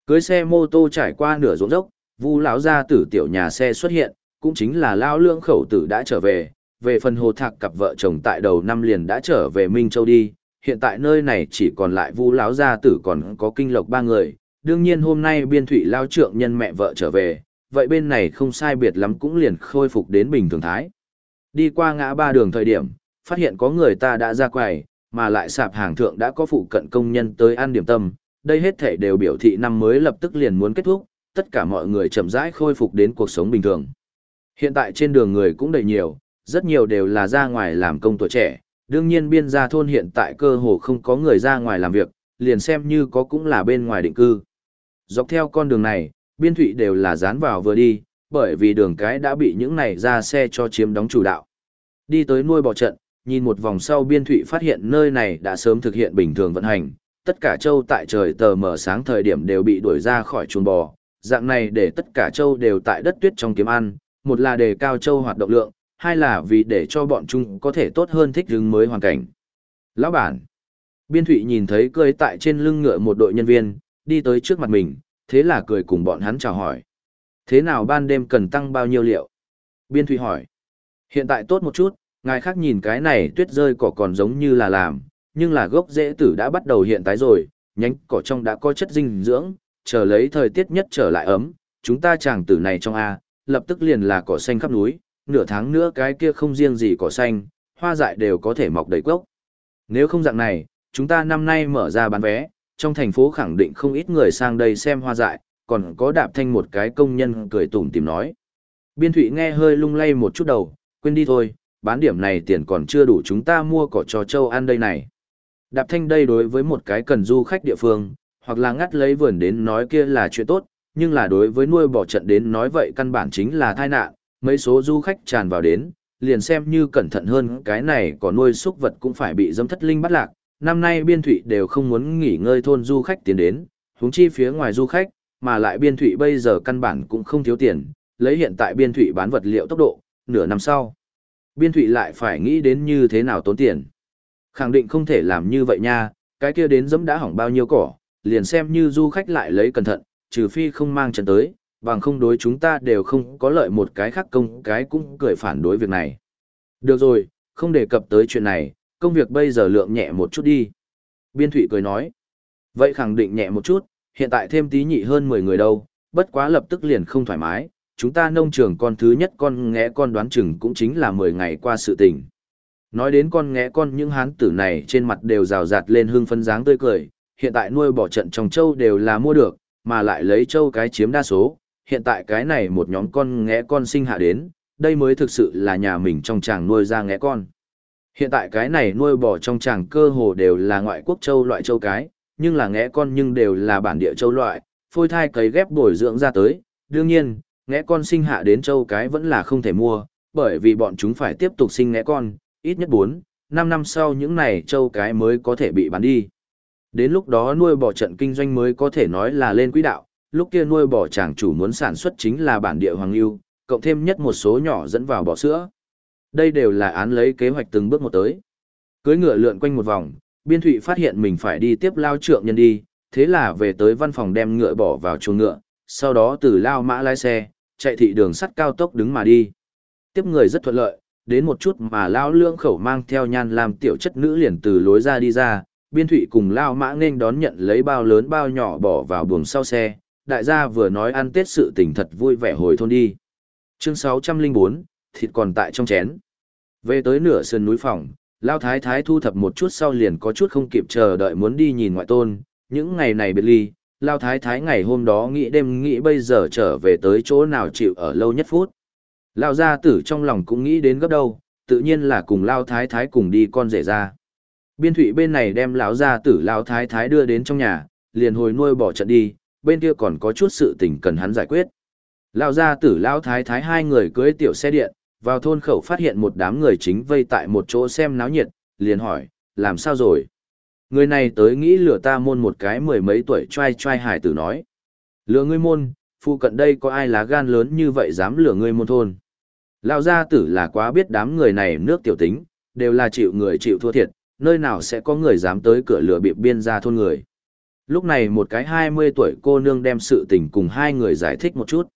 Cưới xe mô tô trải qua nửa ruộng dốc, vu lão gia tử tiểu nhà xe xuất hiện, cũng chính là lao lương khẩu tử đã trở về, về phần hồ thạc cặp vợ chồng tại đầu năm liền đã trở về Minh Châu đi, hiện tại nơi này chỉ còn lại vu lão gia tử còn có kinh lộc ba người, đương nhiên hôm nay biên thủy lao trượng nhân mẹ vợ trở về, vậy bên này không sai biệt lắm cũng liền khôi phục đến bình thường thái. Đi qua ngã ba đường thời điểm, phát hiện có người ta đã ra quầy, mà lại sạp hàng thượng đã có phụ cận công nhân tới ăn điểm tâm, đây hết thể đều biểu thị năm mới lập tức liền muốn kết thúc, tất cả mọi người chậm rãi khôi phục đến cuộc sống bình thường. Hiện tại trên đường người cũng đầy nhiều, rất nhiều đều là ra ngoài làm công tuổi trẻ, đương nhiên biên gia thôn hiện tại cơ hồ không có người ra ngoài làm việc, liền xem như có cũng là bên ngoài định cư. Dọc theo con đường này, biên thụy đều là dán vào vừa đi, bởi vì đường cái đã bị những này ra xe cho chiếm đóng chủ đạo. Đi tới nuôi bò trận, nhìn một vòng sau biên thụy phát hiện nơi này đã sớm thực hiện bình thường vận hành, tất cả châu tại trời tờ mở sáng thời điểm đều bị đuổi ra khỏi chuồng bò, dạng này để tất cả châu đều tại đất tuyết trong kiếm ăn, một là đề cao châu hoạt động lượng, hai là vì để cho bọn chúng có thể tốt hơn thích ứng mới hoàn cảnh. Lão bản, biên thụy nhìn thấy cười tại trên lưng ngựa một đội nhân viên, đi tới trước mặt mình, thế là cười cùng bọn hắn chào hỏi. Thế nào ban đêm cần tăng bao nhiêu liệu? Biên thụy hỏi. Hiện tại tốt một chút, ngài khác nhìn cái này tuyết rơi cỏ còn giống như là làm, nhưng là gốc rễ tử đã bắt đầu hiện tái rồi, nhánh cỏ trong đã có chất dinh dưỡng, chờ lấy thời tiết nhất trở lại ấm, chúng ta chàng tử này trong A, lập tức liền là cỏ xanh khắp núi, nửa tháng nữa cái kia không riêng gì cỏ xanh, hoa dại đều có thể mọc đầy cốc. Nếu không dạng này, chúng ta năm nay mở ra bán vé, trong thành phố khẳng định không ít người sang đây xem hoa dại, còn có đạp thanh một cái công nhân cười tủm tìm nói. Biên thủy nghe hơi lung lay một chút đầu, quên đi thôi, bán điểm này tiền còn chưa đủ chúng ta mua cỏ cho châu ăn đây này. Đạp thanh đây đối với một cái cần du khách địa phương, hoặc là ngắt lấy vườn đến nói kia là chuyện tốt, nhưng là đối với nuôi bò trận đến nói vậy căn bản chính là tai nạn, mấy số du khách tràn vào đến, liền xem như cẩn thận hơn cái này có nuôi súc vật cũng phải bị dâm thất linh bắt lạc. Năm nay biên thụy đều không muốn nghỉ ngơi thôn du khách tiến đến, huống chi phía ngoài du khách, mà lại biên thụy bây giờ căn bản cũng không thiếu tiền, lấy hiện tại biên thụy bán vật liệu tốc độ, nửa năm sau. Biên thụy lại phải nghĩ đến như thế nào tốn tiền. Khẳng định không thể làm như vậy nha, cái kia đến dẫm đã hỏng bao nhiêu cỏ, liền xem như du khách lại lấy cẩn thận, trừ phi không mang chân tới, bằng không đối chúng ta đều không có lợi một cái khác công cái cũng cười phản đối việc này. Được rồi, không đề cập tới chuyện này, công việc bây giờ lượng nhẹ một chút đi. Biên Thụy cười nói. Vậy khẳng định nhẹ một chút, hiện tại thêm tí nhị hơn 10 người đâu, bất quá lập tức liền không thoải mái, chúng ta nông trường con thứ nhất con ngẽ con đoán chừng cũng chính là 10 ngày qua sự tình. Nói đến con ngẽ con những hán tử này trên mặt đều rào rạt lên hương phân dáng tươi cười, hiện tại nuôi bỏ trận trong châu đều là mua được, mà lại lấy châu cái chiếm đa số, hiện tại cái này một nhóm con ngẽ con sinh hạ đến, đây mới thực sự là nhà mình trong chàng nuôi ra ngẽ con. Hiện tại cái này nuôi bò trong chàng cơ hồ đều là ngoại quốc châu loại châu cái, nhưng là ngẽ con nhưng đều là bản địa châu loại, phôi thai cấy ghép bồi dưỡng ra tới. Đương nhiên, ngẽ con sinh hạ đến châu cái vẫn là không thể mua, bởi vì bọn chúng phải tiếp tục sinh ngẽ con, ít nhất 4, 5 năm sau những này châu cái mới có thể bị bán đi. Đến lúc đó nuôi bò trận kinh doanh mới có thể nói là lên quỹ đạo, lúc kia nuôi bò chàng chủ muốn sản xuất chính là bản địa hoàng lưu, cộng thêm nhất một số nhỏ dẫn vào bò sữa. Đây đều là án lấy kế hoạch từng bước một tới. Cưới ngựa lượn quanh một vòng, Biên Thụy phát hiện mình phải đi tiếp lao trượng nhân đi, thế là về tới văn phòng đem ngựa bỏ vào chuồng ngựa, sau đó từ lao mã lái xe, chạy thị đường sắt cao tốc đứng mà đi. Tiếp người rất thuận lợi, đến một chút mà lao lương khẩu mang theo nhan làm tiểu chất nữ liền từ lối ra đi ra, biên thụy cùng lao mã nên đón nhận lấy bao lớn bao nhỏ bỏ vào buồng sau xe, đại gia vừa nói ăn tết sự tình thật vui vẻ hồi thôn đi. Chương 604, thịt còn tại trong chén. Về tới nửa sườn núi phòng, lao thái thái thu thập một chút sau liền có chút không kịp chờ đợi muốn đi nhìn ngoại tôn, những ngày này biệt ly, lao thái thái ngày hôm đó nghĩ đêm nghĩ bây giờ trở về tới chỗ nào chịu ở lâu nhất phút. Lao gia tử trong lòng cũng nghĩ đến gấp đâu, tự nhiên là cùng lao thái thái cùng đi con rể ra. Biên thụy bên này đem lão gia tử lao thái thái đưa đến trong nhà, liền hồi nuôi bỏ trận đi, bên kia còn có chút sự tình cần hắn giải quyết. Lao gia tử lao thái thái hai người cưới tiểu xe điện, vào thôn khẩu phát hiện một đám người chính vây tại một chỗ xem náo nhiệt, liền hỏi, làm sao rồi? Người này tới nghĩ lừa ta môn một cái mười mấy tuổi trai trai hải tử nói. Lừa ngươi môn, phụ cận đây có ai lá gan lớn như vậy dám lừa ngươi môn thôn. Lão gia tử là quá biết đám người này nước tiểu tính, đều là chịu người chịu thua thiệt, nơi nào sẽ có người dám tới cửa lửa bịp biên ra thôn người. Lúc này một cái 20 tuổi cô nương đem sự tình cùng hai người giải thích một chút.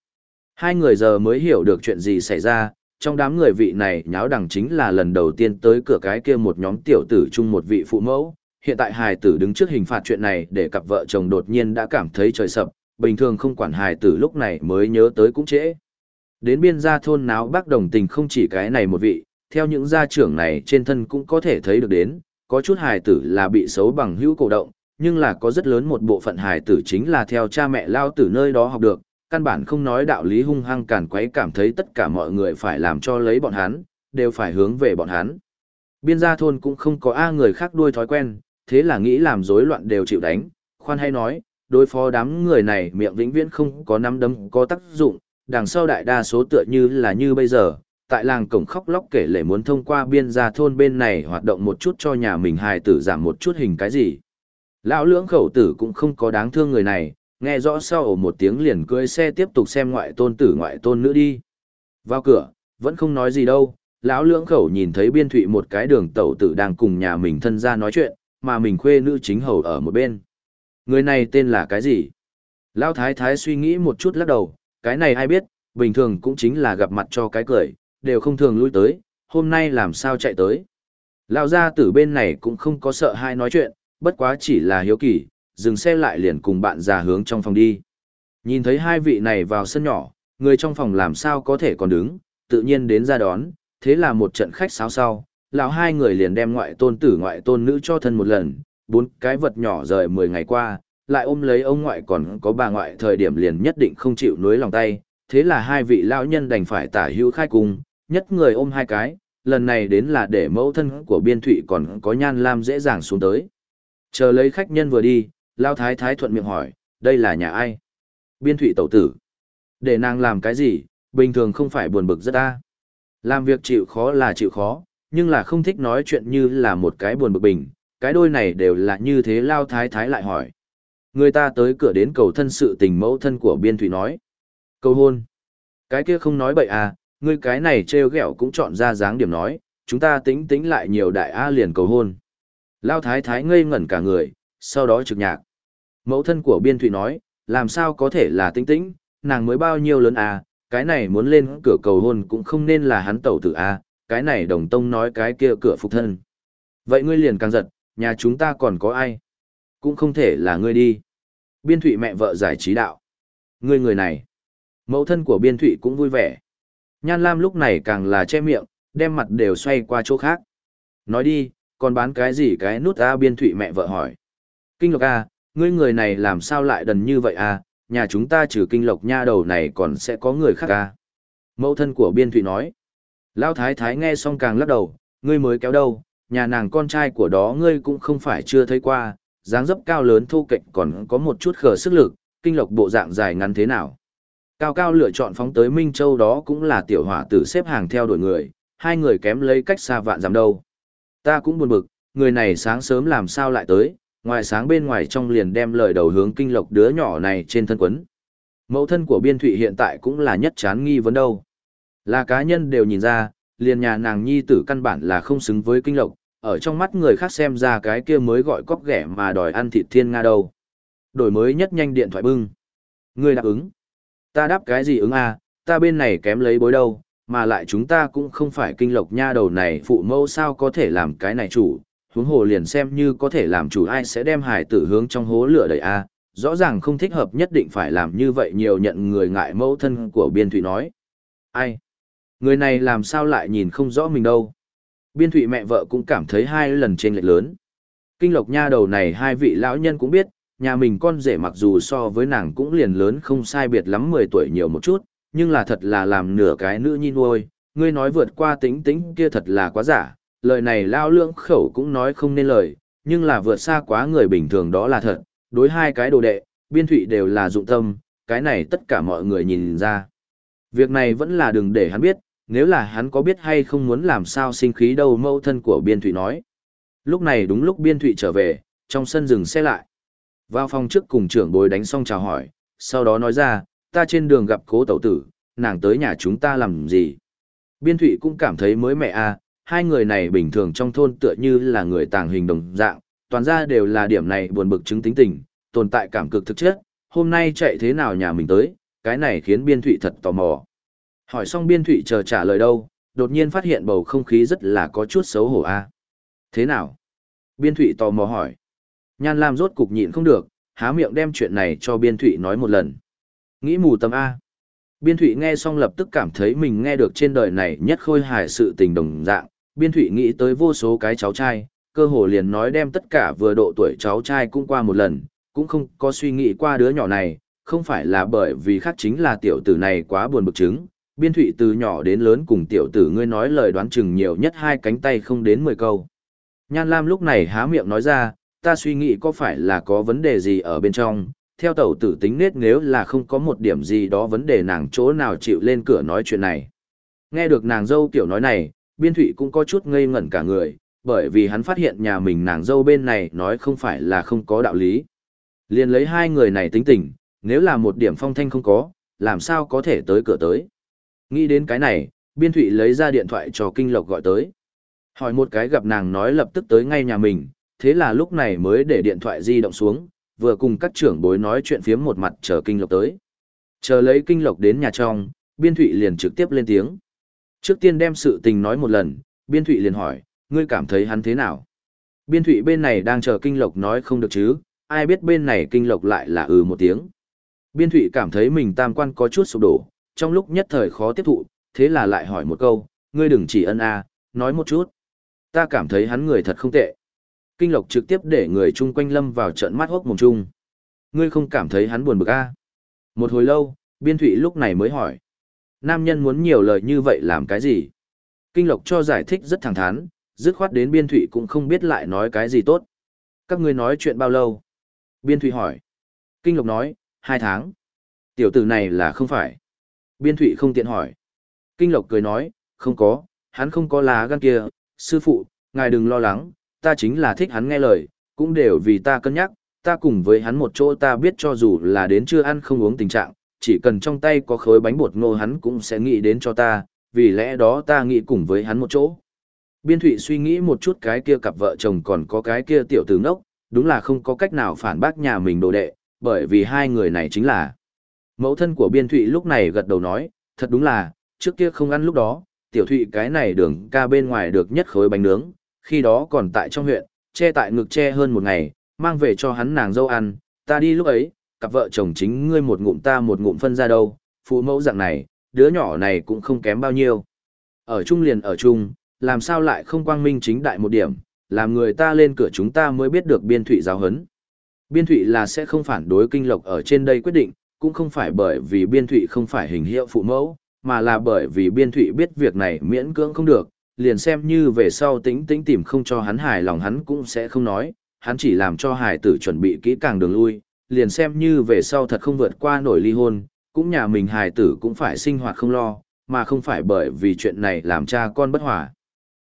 Hai người giờ mới hiểu được chuyện gì xảy ra, trong đám người vị này nháo đằng chính là lần đầu tiên tới cửa cái kia một nhóm tiểu tử chung một vị phụ mẫu. Hiện tại hài tử đứng trước hình phạt chuyện này để cặp vợ chồng đột nhiên đã cảm thấy trời sập, bình thường không quản hài tử lúc này mới nhớ tới cũng trễ. Đến biên gia thôn náo bác đồng tình không chỉ cái này một vị, theo những gia trưởng này trên thân cũng có thể thấy được đến, có chút hài tử là bị xấu bằng hữu cổ động, nhưng là có rất lớn một bộ phận hài tử chính là theo cha mẹ lao tử nơi đó học được, căn bản không nói đạo lý hung hăng cản quấy cảm thấy tất cả mọi người phải làm cho lấy bọn hắn, đều phải hướng về bọn hắn. Biên gia thôn cũng không có A người khác đuôi thói quen, thế là nghĩ làm rối loạn đều chịu đánh, khoan hay nói, đối phó đám người này miệng vĩnh viễn không có nắm đấm có tác dụng, đằng sau đại đa số tựa như là như bây giờ, tại làng cổng khóc lóc kể lể muốn thông qua biên gia thôn bên này hoạt động một chút cho nhà mình hài tử giảm một chút hình cái gì. Lão lưỡng khẩu tử cũng không có đáng thương người này, nghe rõ sau ổ một tiếng liền cưỡi xe tiếp tục xem ngoại tôn tử ngoại tôn nữ đi. Vào cửa, vẫn không nói gì đâu, lão lưỡng khẩu nhìn thấy biên thụy một cái đường tẩu tử đang cùng nhà mình thân ra nói chuyện, mà mình khuê nữ chính hầu ở một bên. Người này tên là cái gì? Lão thái thái suy nghĩ một chút lắc đầu, cái này ai biết, bình thường cũng chính là gặp mặt cho cái cười, đều không thường lui tới, hôm nay làm sao chạy tới. Lão gia tử bên này cũng không có sợ hai nói chuyện, bất quá chỉ là hiếu kỳ, dừng xe lại liền cùng bạn già hướng trong phòng đi. Nhìn thấy hai vị này vào sân nhỏ, người trong phòng làm sao có thể còn đứng, tự nhiên đến ra đón, thế là một trận khách sáo sau, lão hai người liền đem ngoại tôn tử ngoại tôn nữ cho thân một lần, bốn cái vật nhỏ rời 10 ngày qua, lại ôm lấy ông ngoại còn có bà ngoại thời điểm liền nhất định không chịu nuối lòng tay, thế là hai vị lão nhân đành phải tả hữu khai cùng, nhất người ôm hai cái, lần này đến là để mẫu thân của biên thụy còn có nhan lam dễ dàng xuống tới. Chờ lấy khách nhân vừa đi, lao thái thái thuận miệng hỏi, đây là nhà ai? Biên thụy tẩu tử. Để nàng làm cái gì, bình thường không phải buồn bực rất ta. Làm việc chịu khó là chịu khó, nhưng là không thích nói chuyện như là một cái buồn bực bình, cái đôi này đều là như thế lao thái thái lại hỏi. Người ta tới cửa đến cầu thân sự tình mẫu thân của biên thủy nói. Cầu hôn. Cái kia không nói bậy à, ngươi cái này trêu ghẹo cũng chọn ra dáng điểm nói, chúng ta tính tính lại nhiều đại A liền cầu hôn. Lao thái thái ngây ngẩn cả người, sau đó trực nhạc. Mẫu thân của biên Thụy nói, làm sao có thể là tinh tĩnh, nàng mới bao nhiêu lớn à, cái này muốn lên cửa cầu hôn cũng không nên là hắn tẩu tử à, cái này đồng tông nói cái kia cửa phục thân. Vậy ngươi liền càng giật, nhà chúng ta còn có ai? Cũng không thể là ngươi đi. Biên thụy mẹ vợ giải trí đạo. Ngươi người này. Mẫu thân của biên thụy cũng vui vẻ. Nhan Lam lúc này càng là che miệng, đem mặt đều xoay qua chỗ khác. Nói đi, còn bán cái gì cái nút A biên thụy mẹ vợ hỏi. Kinh lộc A, ngươi người này làm sao lại đần như vậy A, nhà chúng ta trừ kinh lộc nha đầu này còn sẽ có người khác A. Mẫu thân của biên thụy nói. Lao thái thái nghe xong càng lắc đầu, ngươi mới kéo đâu, nhà nàng con trai của đó ngươi cũng không phải chưa thấy qua, dáng dấp cao lớn thô kệch còn có một chút khờ sức lực, kinh lộc bộ dạng dài ngắn thế nào. Cao cao lựa chọn phóng tới Minh Châu đó cũng là tiểu hỏa tử xếp hàng theo đuổi người, hai người kém lấy cách xa vạn dặm đâu. Ta cũng buồn bực, người này sáng sớm làm sao lại tới, ngoài sáng bên ngoài trong liền đem lời đầu hướng kinh lộc đứa nhỏ này trên thân quấn. Mẫu thân của biên thụy hiện tại cũng là nhất chán nghi vấn đâu. Là cá nhân đều nhìn ra, liền nhà nàng nhi tử căn bản là không xứng với kinh lộc, ở trong mắt người khác xem ra cái kia mới gọi cóc ghẻ mà đòi ăn thịt thiên nga đâu. Đổi mới nhất nhanh điện thoại bưng. Người đáp ứng. Ta đáp cái gì ứng à, ta bên này kém lấy bối đâu, mà lại chúng ta cũng không phải kinh lộc nha đầu này phụ mẫu sao có thể làm cái này chủ, huống hồ liền xem như có thể làm chủ ai sẽ đem hải tử hướng trong hố lửa đầy a? Rõ ràng không thích hợp nhất định phải làm như vậy nhiều nhận người ngại mẫu thân của biên thụy nói. Ai? Người này làm sao lại nhìn không rõ mình đâu? Biên thụy mẹ vợ cũng cảm thấy hai lần trên lệch lớn. Kinh lộc nha đầu này hai vị lão nhân cũng biết nhà mình con rể mặc dù so với nàng cũng liền lớn không sai biệt lắm mười tuổi nhiều một chút nhưng là thật là làm nửa cái nữ nhi nuôi ngươi nói vượt qua tính tính kia thật là quá giả lời này lao lưỡng khẩu cũng nói không nên lời, nhưng là vượt xa quá người bình thường đó là thật, đối hai cái đồ đệ, biên thụy đều là dụng tâm, cái này tất cả mọi người nhìn ra. Việc này vẫn là đừng để hắn biết, nếu là hắn có biết hay không muốn làm sao sinh khí đâu mâu thân của biên thụy nói. Lúc này đúng lúc biên thụy trở về, trong sân dừng xe lại. Vào phòng trước cùng trưởng bối đánh xong chào hỏi, sau đó nói ra, ta trên đường gặp cố tẩu tử, nàng tới nhà chúng ta làm gì. Biên thụy cũng cảm thấy mới mẹ à, hai người này bình thường trong thôn tựa như là người tàng hình đồng dạng, toàn ra đều là điểm này buồn bực chứng tính tình, tồn tại cảm cực thực chất, hôm nay chạy thế nào nhà mình tới, cái này khiến biên thụy thật tò mò. Hỏi xong biên thụy chờ trả lời đâu, đột nhiên phát hiện bầu không khí rất là có chút xấu hổ a Thế nào? Biên thụy tò mò hỏi. Nhan Lam rốt cục nhịn không được, há miệng đem chuyện này cho biên thụy nói một lần. Nghĩ mù tầm A. Biên thụy nghe xong lập tức cảm thấy mình nghe được trên đời này nhất khôi hài sự tình đồng dạng, biên thụy nghĩ tới vô số cái cháu trai, cơ hồ liền nói đem tất cả vừa độ tuổi cháu trai cũng qua một lần, cũng không có suy nghĩ qua đứa nhỏ này, không phải là bởi vì khác chính là tiểu tử này quá buồn bực chứng. Biên thụy từ nhỏ đến lớn cùng tiểu tử ngươi nói lời đoán chừng nhiều nhất hai cánh tay không đến 10 câu. Nhan Lam lúc này há miệng nói ra, ta suy nghĩ có phải là có vấn đề gì ở bên trong, theo tẩu tử tính nết nếu là không có một điểm gì đó vấn đề nàng chỗ nào chịu lên cửa nói chuyện này. Nghe được nàng dâu kiểu nói này, biên thụy cũng có chút ngây ngẩn cả người, bởi vì hắn phát hiện nhà mình nàng dâu bên này nói không phải là không có đạo lý. liền lấy hai người này tính tình, nếu là một điểm phong thanh không có, làm sao có thể tới cửa tới. Nghĩ đến cái này, biên thụy lấy ra điện thoại cho Kinh Lộc gọi tới. Hỏi một cái gặp nàng nói lập tức tới ngay nhà mình, thế là lúc này mới để điện thoại di động xuống, vừa cùng các trưởng bối nói chuyện phiếm một mặt chờ Kinh Lộc tới. Chờ lấy Kinh Lộc đến nhà trong, biên thụy liền trực tiếp lên tiếng. Trước tiên đem sự tình nói một lần, Biên Thụy liền hỏi, ngươi cảm thấy hắn thế nào? Biên Thụy bên này đang chờ Kinh Lộc nói không được chứ, ai biết bên này Kinh Lộc lại là ừ một tiếng. Biên Thụy cảm thấy mình tam quan có chút sụp đổ, trong lúc nhất thời khó tiếp thụ, thế là lại hỏi một câu, ngươi đừng chỉ ân a nói một chút. Ta cảm thấy hắn người thật không tệ. Kinh Lộc trực tiếp để người chung quanh lâm vào trận mắt hốc mồm chung. Ngươi không cảm thấy hắn buồn bực a Một hồi lâu, Biên Thụy lúc này mới hỏi nam nhân muốn nhiều lời như vậy làm cái gì? Kinh Lộc cho giải thích rất thẳng thắn, dứt khoát đến Biên Thụy cũng không biết lại nói cái gì tốt. Các ngươi nói chuyện bao lâu? Biên Thụy hỏi. Kinh Lộc nói, hai tháng. Tiểu tử này là không phải. Biên Thụy không tiện hỏi. Kinh Lộc cười nói, không có, hắn không có lá gan kia, sư phụ, ngài đừng lo lắng, ta chính là thích hắn nghe lời, cũng đều vì ta cân nhắc, ta cùng với hắn một chỗ ta biết cho dù là đến chưa ăn không uống tình trạng, chỉ cần trong tay có khối bánh bột ngô hắn cũng sẽ nghĩ đến cho ta, vì lẽ đó ta nghĩ cùng với hắn một chỗ. Biên Thụy suy nghĩ một chút cái kia cặp vợ chồng còn có cái kia tiểu tử ngốc, đúng là không có cách nào phản bác nhà mình đồ đệ, bởi vì hai người này chính là. Mẫu thân của Biên Thụy lúc này gật đầu nói, thật đúng là, trước kia không ăn lúc đó, tiểu Thụy cái này đường ca bên ngoài được nhất khối bánh nướng, khi đó còn tại trong huyện, che tại ngực che hơn một ngày, mang về cho hắn nàng dâu ăn, ta đi lúc ấy, cặp vợ chồng chính ngươi một ngụm ta một ngụm phân ra đâu, phụ mẫu dạng này, đứa nhỏ này cũng không kém bao nhiêu. Ở chung liền ở chung, làm sao lại không quang minh chính đại một điểm, làm người ta lên cửa chúng ta mới biết được biên thụy giáo hấn. Biên thụy là sẽ không phản đối kinh lộc ở trên đây quyết định, cũng không phải bởi vì biên thụy không phải hình hiệu phụ mẫu, mà là bởi vì biên thụy biết việc này miễn cưỡng không được, liền xem như về sau tĩnh tĩnh tìm không cho hắn hài lòng hắn cũng sẽ không nói, hắn chỉ làm cho hải tử chuẩn bị kỹ càng đường lui, liền xem như về sau thật không vượt qua nổi ly hôn, cũng nhà mình hải tử cũng phải sinh hoạt không lo, mà không phải bởi vì chuyện này làm cha con bất hòa.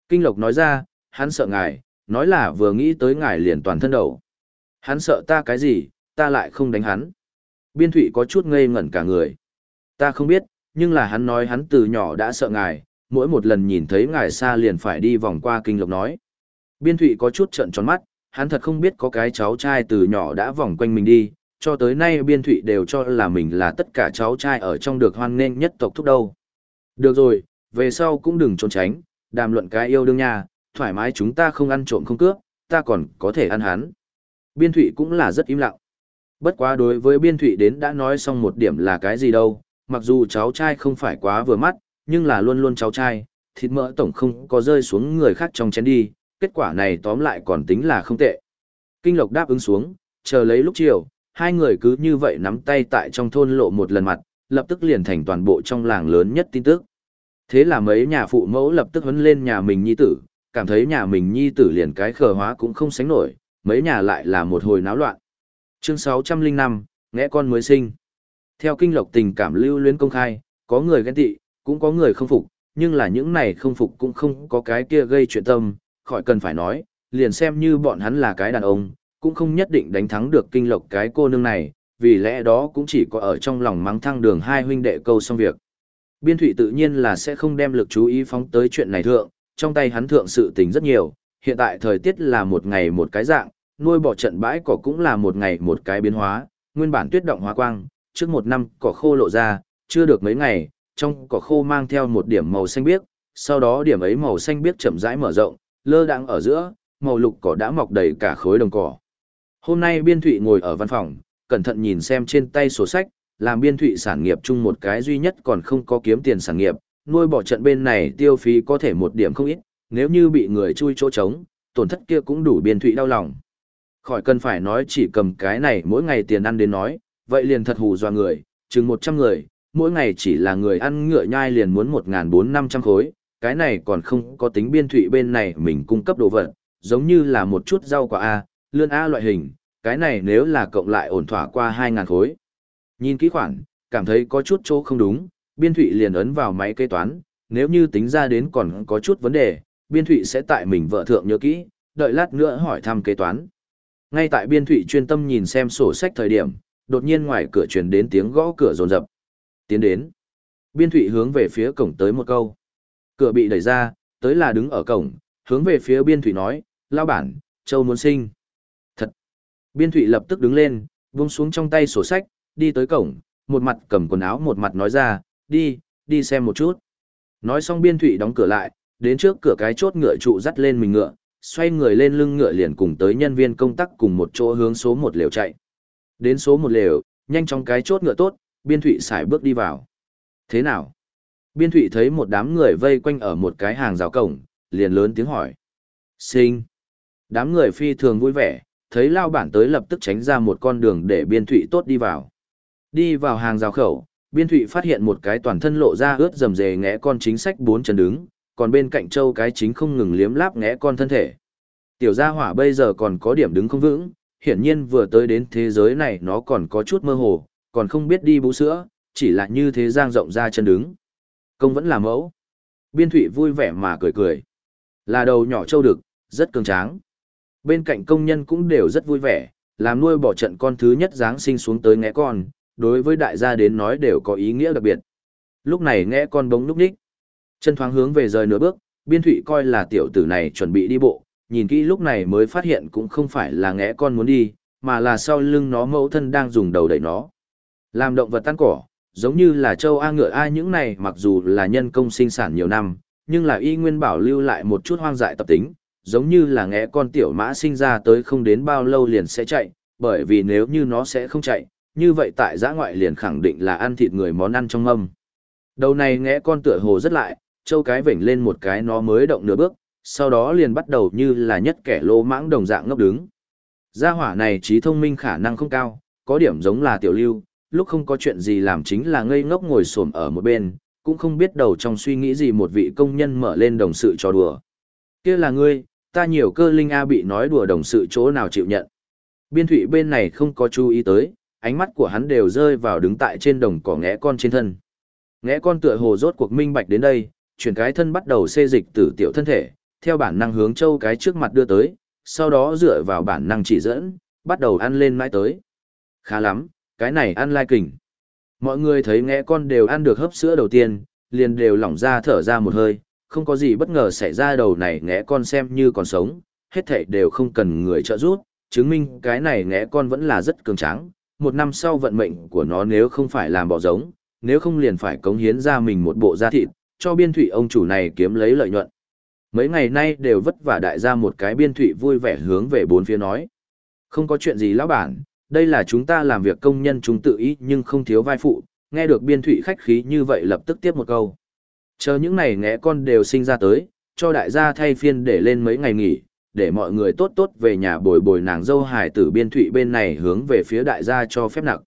Kinh Lộc nói ra, hắn sợ ngài, nói là vừa nghĩ tới ngài liền toàn thân đầu. Hắn sợ ta cái gì, ta lại không đánh hắn. Biên thụy có chút ngây ngẩn cả người. Ta không biết, nhưng là hắn nói hắn từ nhỏ đã sợ ngài, mỗi một lần nhìn thấy ngài xa liền phải đi vòng qua kinh lộc nói. Biên thụy có chút trận tròn mắt, hắn thật không biết có cái cháu trai từ nhỏ đã vòng quanh mình đi, cho tới nay biên thụy đều cho là mình là tất cả cháu trai ở trong được hoan nghênh nhất tộc thúc đâu. Được rồi, về sau cũng đừng trốn tránh, đàm luận cái yêu đương nha, thoải mái chúng ta không ăn trộm không cướp, ta còn có thể ăn hắn. Biên thụy cũng là rất im lặng. Bất quá đối với biên thụy đến đã nói xong một điểm là cái gì đâu, mặc dù cháu trai không phải quá vừa mắt, nhưng là luôn luôn cháu trai, thịt mỡ tổng không có rơi xuống người khác trong chén đi, kết quả này tóm lại còn tính là không tệ. Kinh Lộc đáp ứng xuống, chờ lấy lúc chiều, hai người cứ như vậy nắm tay tại trong thôn lộ một lần mặt, lập tức liền thành toàn bộ trong làng lớn nhất tin tức. Thế là mấy nhà phụ mẫu lập tức vấn lên nhà mình nhi tử, cảm thấy nhà mình nhi tử liền cái khờ hóa cũng không sánh nổi, mấy nhà lại là một hồi náo loạn. Chương 605, ngẽ con mới sinh. Theo kinh lộc tình cảm lưu luyến công khai, có người ghen tị, cũng có người không phục, nhưng là những này không phục cũng không có cái kia gây chuyện tâm, khỏi cần phải nói, liền xem như bọn hắn là cái đàn ông, cũng không nhất định đánh thắng được kinh lộc cái cô nương này, vì lẽ đó cũng chỉ có ở trong lòng mắng thăng đường hai huynh đệ câu xong việc. Biên thủy tự nhiên là sẽ không đem lực chú ý phóng tới chuyện này thượng, trong tay hắn thượng sự tình rất nhiều, hiện tại thời tiết là một ngày một cái dạng, nuôi bỏ trận bãi cỏ cũng là một ngày một cái biến hóa, nguyên bản tuyết động hóa quang, trước một năm cỏ khô lộ ra, chưa được mấy ngày, trong cỏ khô mang theo một điểm màu xanh biếc, sau đó điểm ấy màu xanh biếc chậm rãi mở rộng, lơ đãng ở giữa, màu lục cỏ đã mọc đầy cả khối đồng cỏ. Hôm nay Biên Thụy ngồi ở văn phòng, cẩn thận nhìn xem trên tay sổ sách, làm Biên Thụy sản nghiệp chung một cái duy nhất còn không có kiếm tiền sản nghiệp, nuôi bỏ trận bên này tiêu phí có thể một điểm không ít, nếu như bị người chui chỗ trống, tổn thất kia cũng đủ Biên Thụy đau lòng. Khỏi cần phải nói chỉ cầm cái này mỗi ngày tiền ăn đến nói, vậy liền thật hù dọa người, chừng 100 người, mỗi ngày chỉ là người ăn ngựa nhai liền muốn 1.400-500 khối, cái này còn không có tính biên thụy bên này mình cung cấp đồ vật, giống như là một chút rau quả A, lươn A loại hình, cái này nếu là cộng lại ổn thỏa qua hai ngàn khối. Nhìn kỹ khoản, cảm thấy có chút chỗ không đúng, biên thụy liền ấn vào máy kế toán, nếu như tính ra đến còn có chút vấn đề, biên thụy sẽ tại mình vợ thượng nhớ kỹ, đợi lát nữa hỏi thăm kế toán. Ngay tại biên thụy chuyên tâm nhìn xem sổ sách thời điểm, đột nhiên ngoài cửa truyền đến tiếng gõ cửa rồn rập. Tiến đến. Biên thụy hướng về phía cổng tới một câu. Cửa bị đẩy ra, tới là đứng ở cổng, hướng về phía biên thụy nói, lao bản, châu muốn sinh. Thật. Biên thụy lập tức đứng lên, vung xuống trong tay sổ sách, đi tới cổng, một mặt cầm quần áo một mặt nói ra, đi, đi xem một chút. Nói xong biên thụy đóng cửa lại, đến trước cửa cái chốt ngựa trụ dắt lên mình ngựa, xoay người lên lưng ngựa liền cùng tới nhân viên công tác cùng một chỗ hướng số một lều chạy. Đến số một lều, nhanh chóng cái chốt ngựa tốt, biên thụy xài bước đi vào. Thế nào? Biên thụy thấy một đám người vây quanh ở một cái hàng rào cổng, liền lớn tiếng hỏi. Sinh. Đám người phi thường vui vẻ, thấy lao bản tới lập tức tránh ra một con đường để biên thụy tốt đi vào. Đi vào hàng rào khẩu, biên thụy phát hiện một cái toàn thân lộ ra ướt rầm rề ngẽ con chính sách bốn chân đứng, còn bên cạnh châu cái chính không ngừng liếm láp ngẽ con thân thể. Tiểu gia hỏa bây giờ còn có điểm đứng không vững, hiển nhiên vừa tới đến thế giới này nó còn có chút mơ hồ, còn không biết đi bú sữa, chỉ là như thế giang rộng ra chân đứng. Công vẫn là mẫu. Biên thủy vui vẻ mà cười cười. Là đầu nhỏ châu đực, rất cường tráng. Bên cạnh công nhân cũng đều rất vui vẻ, làm nuôi bỏ trận con thứ nhất dáng sinh xuống tới ngẽ con, đối với đại gia đến nói đều có ý nghĩa đặc biệt. Lúc này ngẽ con bóng núp đích. Chân thoáng hướng về rời nửa bước, biên thủy coi là tiểu tử này chuẩn bị đi bộ, nhìn kỹ lúc này mới phát hiện cũng không phải là ngẽ con muốn đi, mà là sau lưng nó mẫu thân đang dùng đầu đẩy nó. Làm động vật tan cỏ, giống như là châu A ngựa A những này mặc dù là nhân công sinh sản nhiều năm, nhưng là y nguyên bảo lưu lại một chút hoang dại tập tính, giống như là ngẽ con tiểu mã sinh ra tới không đến bao lâu liền sẽ chạy, bởi vì nếu như nó sẽ không chạy, như vậy tại giã ngoại liền khẳng định là ăn thịt người món ăn trong âm. Đầu này ngẽ con tựa hồ rất lại, châu cái vểnh lên một cái nó mới động nửa bước, sau đó liền bắt đầu như là nhất kẻ lô mãng đồng dạng ngốc đứng. Gia hỏa này trí thông minh khả năng không cao, có điểm giống là tiểu lưu, lúc không có chuyện gì làm chính là ngây ngốc ngồi xổm ở một bên, cũng không biết đầu trong suy nghĩ gì một vị công nhân mở lên đồng sự trò đùa. Kia là ngươi, Ta nhiều cơ linh A bị nói đùa đồng sự chỗ nào chịu nhận. Biên thụy bên này không có chú ý tới, ánh mắt của hắn đều rơi vào đứng tại trên đồng cỏ ngẽ con trên thân. Ngẽ con tựa hồ rốt cuộc minh bạch đến đây, chuyển cái thân bắt đầu xê dịch tử tiểu thân thể, theo bản năng hướng châu cái trước mặt đưa tới, sau đó dựa vào bản năng chỉ dẫn, bắt đầu ăn lên mãi tới. Khá lắm, cái này ăn lai kình. Mọi người thấy ngẽ con đều ăn được hấp sữa đầu tiên, liền đều lỏng ra thở ra một hơi, không có gì bất ngờ xảy ra đầu này ngẽ con xem như còn sống, hết thảy đều không cần người trợ giúp, chứng minh cái này ngẽ con vẫn là rất cường tráng. Một năm sau vận mệnh của nó nếu không phải làm bỏ giống, nếu không liền phải cống hiến ra mình một bộ da thịt, cho biên thủy ông chủ này kiếm lấy lợi nhuận. Mấy ngày nay đều vất vả đại gia một cái biên thủy vui vẻ hướng về bốn phía nói. Không có chuyện gì lão bản, đây là chúng ta làm việc công nhân chúng tự ý nhưng không thiếu vai phụ, nghe được biên thụy khách khí như vậy lập tức tiếp một câu. Chờ những này ngẽ con đều sinh ra tới, cho đại gia thay phiên để lên mấy ngày nghỉ, để mọi người tốt tốt về nhà bồi bồi nàng dâu hải tử biên thụy bên này hướng về phía đại gia cho phép nặng.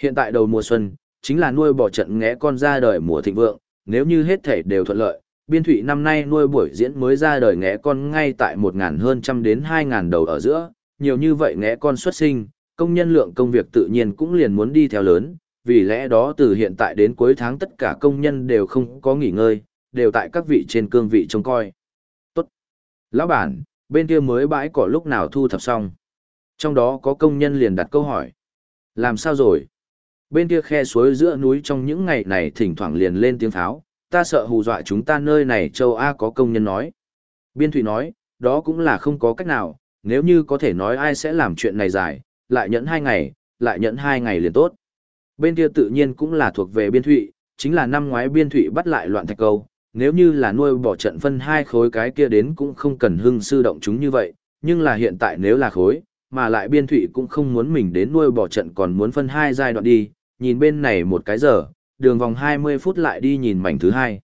Hiện tại đầu mùa xuân, chính là nuôi bỏ trận ngẽ con ra đời mùa thịnh vượng, nếu như hết thể đều thuận lợi, biên thụy năm nay nuôi buổi diễn mới ra đời ngẽ con ngay tại một ngàn hơn trăm đến hai ngàn đầu ở giữa, nhiều như vậy ngẽ con xuất sinh, công nhân lượng công việc tự nhiên cũng liền muốn đi theo lớn, vì lẽ đó từ hiện tại đến cuối tháng tất cả công nhân đều không có nghỉ ngơi, đều tại các vị trên cương vị trông coi. Tốt. Lão bản, bên kia mới bãi cỏ lúc nào thu thập xong. Trong đó có công nhân liền đặt câu hỏi. Làm sao rồi? Bên kia khe suối giữa núi trong những ngày này thỉnh thoảng liền lên tiếng tháo, ta sợ hù dọa chúng ta nơi này châu A có công nhân nói. Biên Thủy nói, đó cũng là không có cách nào, nếu như có thể nói ai sẽ làm chuyện này dài, lại nhẫn hai ngày, lại nhẫn hai ngày liền tốt. Bên kia tự nhiên cũng là thuộc về biên thụy, chính là năm ngoái biên thụy bắt lại loạn thạch câu, nếu như là nuôi bỏ trận phân hai khối cái kia đến cũng không cần hưng sư động chúng như vậy, nhưng là hiện tại nếu là khối, mà lại biên thụy cũng không muốn mình đến nuôi bỏ trận còn muốn phân hai giai đoạn đi, nhìn bên này một cái giờ, đường vòng 20 phút lại đi nhìn mảnh thứ hai.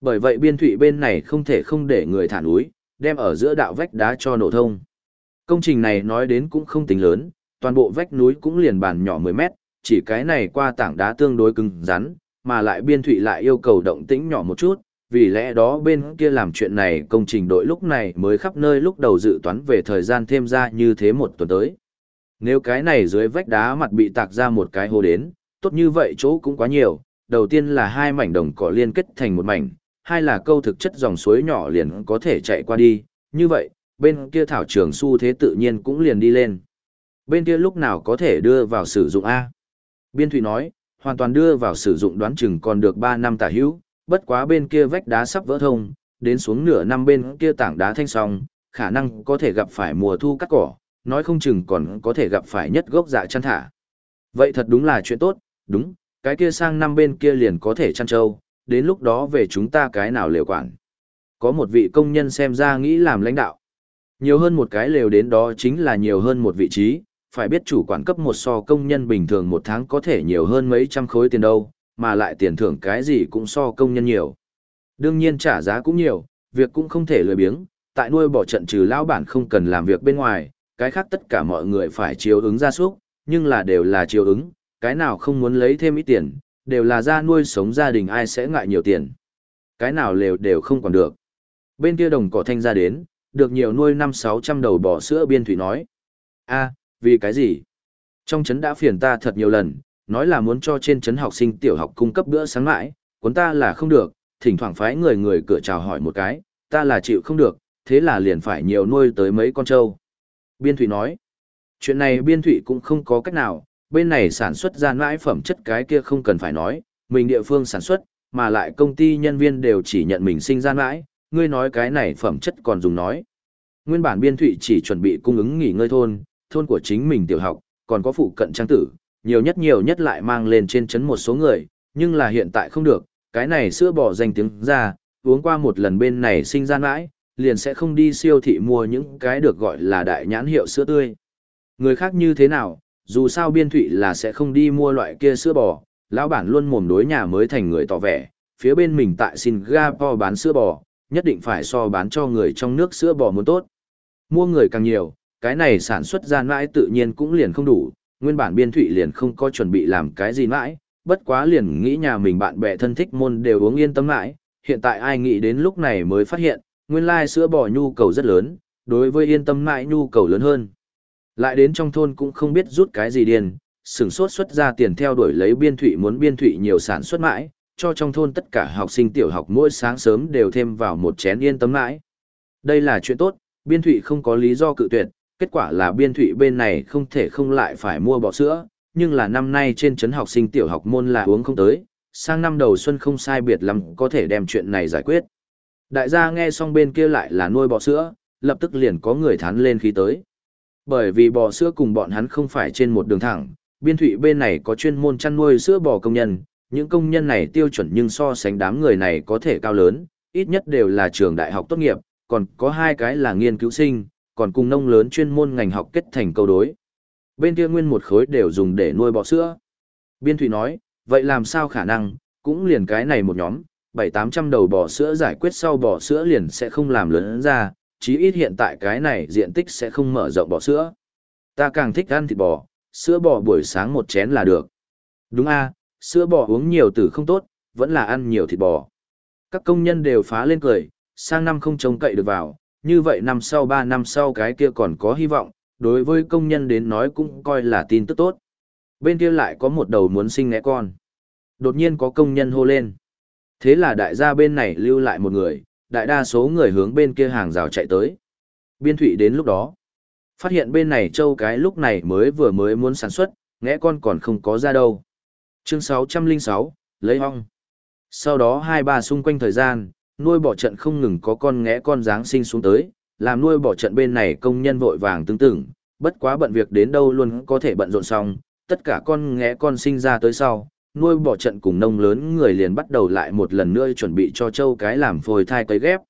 Bởi vậy biên thụy bên này không thể không để người thả núi, đem ở giữa đạo vách đá cho nổ thông. Công trình này nói đến cũng không tính lớn, toàn bộ vách núi cũng liền bàn nhỏ 10 mét, chỉ cái này qua tảng đá tương đối cứng rắn, mà lại biên thụy lại yêu cầu động tĩnh nhỏ một chút, vì lẽ đó bên kia làm chuyện này công trình đội lúc này mới khắp nơi lúc đầu dự toán về thời gian thêm ra như thế một tuần tới. Nếu cái này dưới vách đá mặt bị tạc ra một cái hồ đến, tốt như vậy chỗ cũng quá nhiều, đầu tiên là hai mảnh đồng cỏ liên kết thành một mảnh, hai là câu thực chất dòng suối nhỏ liền có thể chạy qua đi, như vậy, bên kia thảo trường xu thế tự nhiên cũng liền đi lên. Bên kia lúc nào có thể đưa vào sử dụng A? Biên Thụy nói, hoàn toàn đưa vào sử dụng đoán chừng còn được 3 năm tả hữu, bất quá bên kia vách đá sắp vỡ thông, đến xuống nửa năm bên kia tảng đá thanh song, khả năng có thể gặp phải mùa thu cắt cỏ, nói không chừng còn có thể gặp phải nhất gốc dạ chăn thả. Vậy thật đúng là chuyện tốt, đúng, cái kia sang năm bên kia liền có thể chăn trâu, đến lúc đó về chúng ta cái nào liều quản. Có một vị công nhân xem ra nghĩ làm lãnh đạo. Nhiều hơn một cái lều đến đó chính là nhiều hơn một vị trí, phải biết chủ quản cấp một so công nhân bình thường một tháng có thể nhiều hơn mấy trăm khối tiền đâu, mà lại tiền thưởng cái gì cũng so công nhân nhiều. Đương nhiên trả giá cũng nhiều, việc cũng không thể lười biếng, tại nuôi bỏ trận trừ lão bản không cần làm việc bên ngoài, cái khác tất cả mọi người phải chiếu ứng ra súc, nhưng là đều là chiếu ứng, cái nào không muốn lấy thêm ít tiền, đều là ra nuôi sống gia đình ai sẽ ngại nhiều tiền. Cái nào lều đều không còn được. Bên kia đồng cỏ thanh ra đến, được nhiều nuôi năm sáu trăm đầu bò sữa biên thủy nói. a vì cái gì? Trong trấn đã phiền ta thật nhiều lần, nói là muốn cho trên trấn học sinh tiểu học cung cấp bữa sáng mãi, cuốn ta là không được, thỉnh thoảng phái người người cửa chào hỏi một cái, ta là chịu không được, thế là liền phải nhiều nuôi tới mấy con trâu. Biên Thụy nói, chuyện này Biên Thụy cũng không có cách nào, bên này sản xuất ra mãi phẩm chất cái kia không cần phải nói, mình địa phương sản xuất, mà lại công ty nhân viên đều chỉ nhận mình sinh ra mãi, ngươi nói cái này phẩm chất còn dùng nói. Nguyên bản Biên Thụy chỉ chuẩn bị cung ứng nghỉ ngơi thôn, thôn của chính mình tiểu học, còn có phụ cận trang tử, nhiều nhất nhiều nhất lại mang lên trên chấn một số người, nhưng là hiện tại không được, cái này sữa bò danh tiếng ra, uống qua một lần bên này sinh ra mãi, liền sẽ không đi siêu thị mua những cái được gọi là đại nhãn hiệu sữa tươi. Người khác như thế nào, dù sao biên thụy là sẽ không đi mua loại kia sữa bò, lão bản luôn mồm đối nhà mới thành người tỏ vẻ, phía bên mình tại Singapore bán sữa bò, nhất định phải so bán cho người trong nước sữa bò muốn tốt. Mua người càng nhiều, cái này sản xuất ra mãi tự nhiên cũng liền không đủ, nguyên bản biên thụy liền không có chuẩn bị làm cái gì mãi, bất quá liền nghĩ nhà mình bạn bè thân thích môn đều uống yên tâm mãi, hiện tại ai nghĩ đến lúc này mới phát hiện, nguyên lai sữa bò nhu cầu rất lớn, đối với yên tâm mãi nhu cầu lớn hơn. Lại đến trong thôn cũng không biết rút cái gì điền, sừng sốt xuất ra tiền theo đuổi lấy biên thụy muốn biên thụy nhiều sản xuất mãi, cho trong thôn tất cả học sinh tiểu học mỗi sáng sớm đều thêm vào một chén yên tâm mãi. Đây là chuyện tốt, biên thụy không có lý do cự tuyệt, kết quả là biên thụy bên này không thể không lại phải mua bò sữa, nhưng là năm nay trên trấn học sinh tiểu học môn là uống không tới, sang năm đầu xuân không sai biệt lắm có thể đem chuyện này giải quyết. Đại gia nghe xong bên kia lại là nuôi bò sữa, lập tức liền có người thán lên khí tới. Bởi vì bò sữa cùng bọn hắn không phải trên một đường thẳng, biên thụy bên này có chuyên môn chăn nuôi sữa bò công nhân, những công nhân này tiêu chuẩn nhưng so sánh đám người này có thể cao lớn, ít nhất đều là trường đại học tốt nghiệp, còn có hai cái là nghiên cứu sinh, còn cùng nông lớn chuyên môn ngành học kết thành câu đối. Bên kia nguyên một khối đều dùng để nuôi bò sữa. Biên thụy nói, vậy làm sao khả năng, cũng liền cái này một nhóm, bảy tám trăm đầu bò sữa giải quyết sau bò sữa liền sẽ không làm lớn ra, chí ít hiện tại cái này diện tích sẽ không mở rộng bò sữa. Ta càng thích ăn thịt bò, sữa bò buổi sáng một chén là được. Đúng a, sữa bò uống nhiều từ không tốt, vẫn là ăn nhiều thịt bò. Các công nhân đều phá lên cười, sang năm không trông cậy được vào, như vậy năm sau ba năm sau cái kia còn có hy vọng, đối với công nhân đến nói cũng coi là tin tức tốt. Bên kia lại có một đầu muốn sinh ngẽ con. Đột nhiên có công nhân hô lên. Thế là đại gia bên này lưu lại một người, đại đa số người hướng bên kia hàng rào chạy tới. Biên thủy đến lúc đó. Phát hiện bên này châu cái lúc này mới vừa mới muốn sản xuất, ngẽ con còn không có ra đâu. Chương 606, lấy hong. Sau đó hai ba xung quanh thời gian, nuôi bỏ trận không ngừng có con ngẽ con dáng sinh xuống tới, làm nuôi bỏ trận bên này công nhân vội vàng tương tưởng, bất quá bận việc đến đâu luôn có thể bận rộn xong, tất cả con ngẽ con sinh ra tới sau, nuôi bỏ trận cùng nông lớn người liền bắt đầu lại một lần nữa chuẩn bị cho châu cái làm phôi thai cấy ghép.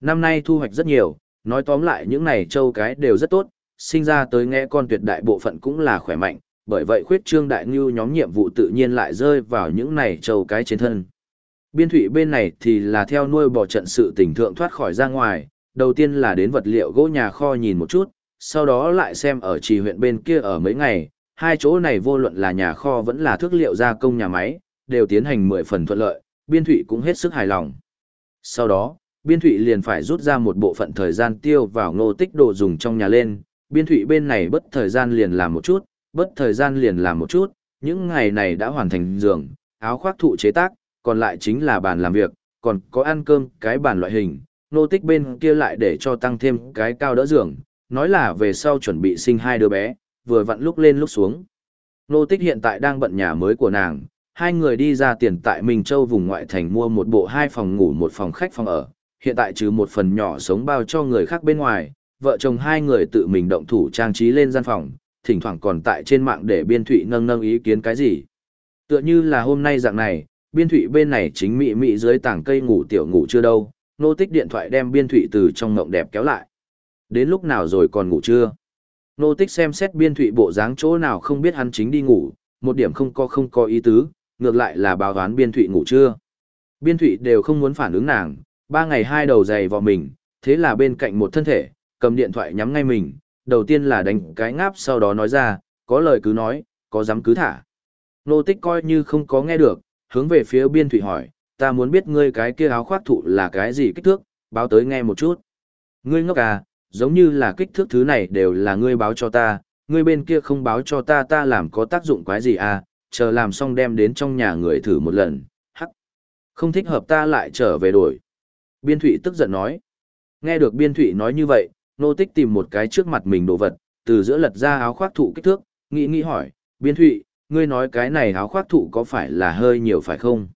Năm nay thu hoạch rất nhiều, nói tóm lại những này châu cái đều rất tốt, sinh ra tới ngẽ con tuyệt đại bộ phận cũng là khỏe mạnh, bởi vậy khuyết trương đại ngưu nhóm nhiệm vụ tự nhiên lại rơi vào những này châu cái trên thân. Biên thủy bên này thì là theo nuôi bò trận sự tỉnh thượng thoát khỏi ra ngoài, đầu tiên là đến vật liệu gỗ nhà kho nhìn một chút, sau đó lại xem ở trì huyện bên kia ở mấy ngày, hai chỗ này vô luận là nhà kho vẫn là thức liệu gia công nhà máy, đều tiến hành mười phần thuận lợi, biên thủy cũng hết sức hài lòng. Sau đó, biên thủy liền phải rút ra một bộ phận thời gian tiêu vào ngô tích đồ dùng trong nhà lên, biên thủy bên này bất thời gian liền làm một chút, bất thời gian liền làm một chút, những ngày này đã hoàn thành giường, áo khoác thụ chế tác, còn lại chính là bàn làm việc, còn có ăn cơm, cái bàn loại hình, nô tích bên kia lại để cho tăng thêm cái cao đỡ giường, nói là về sau chuẩn bị sinh hai đứa bé, vừa vặn lúc lên lúc xuống. Nô tích hiện tại đang bận nhà mới của nàng, hai người đi ra tiền tại Minh Châu vùng ngoại thành mua một bộ hai phòng ngủ một phòng khách phòng ở, hiện tại trừ một phần nhỏ sống bao cho người khác bên ngoài, vợ chồng hai người tự mình động thủ trang trí lên gian phòng, thỉnh thoảng còn tại trên mạng để biên thụy nâng nâng ý kiến cái gì. Tựa như là hôm nay dạng này, biên thụy bên này chính mị mị dưới tảng cây ngủ tiểu ngủ chưa đâu, nô tích điện thoại đem biên thụy từ trong ngộng đẹp kéo lại. Đến lúc nào rồi còn ngủ chưa? Nô tích xem xét biên thụy bộ dáng chỗ nào không biết hắn chính đi ngủ, một điểm không có không có ý tứ, ngược lại là báo đoán biên thụy ngủ chưa. Biên thụy đều không muốn phản ứng nàng, ba ngày hai đầu dày vào mình, thế là bên cạnh một thân thể, cầm điện thoại nhắm ngay mình, đầu tiên là đánh cái ngáp sau đó nói ra, có lời cứ nói, có dám cứ thả. Nô tích coi như không có nghe được, hướng về phía biên thụy hỏi, ta muốn biết ngươi cái kia áo khoác thụ là cái gì kích thước, báo tới nghe một chút. Ngươi ngốc à, giống như là kích thước thứ này đều là ngươi báo cho ta, ngươi bên kia không báo cho ta ta làm có tác dụng quái gì à, chờ làm xong đem đến trong nhà người thử một lần, hắc. Không thích hợp ta lại trở về đổi. Biên thụy tức giận nói. Nghe được biên thụy nói như vậy, nô tích tìm một cái trước mặt mình đồ vật, từ giữa lật ra áo khoác thụ kích thước, nghĩ nghĩ hỏi, biên thụy, ngươi nói cái này áo khoác thụ có phải là hơi nhiều phải không?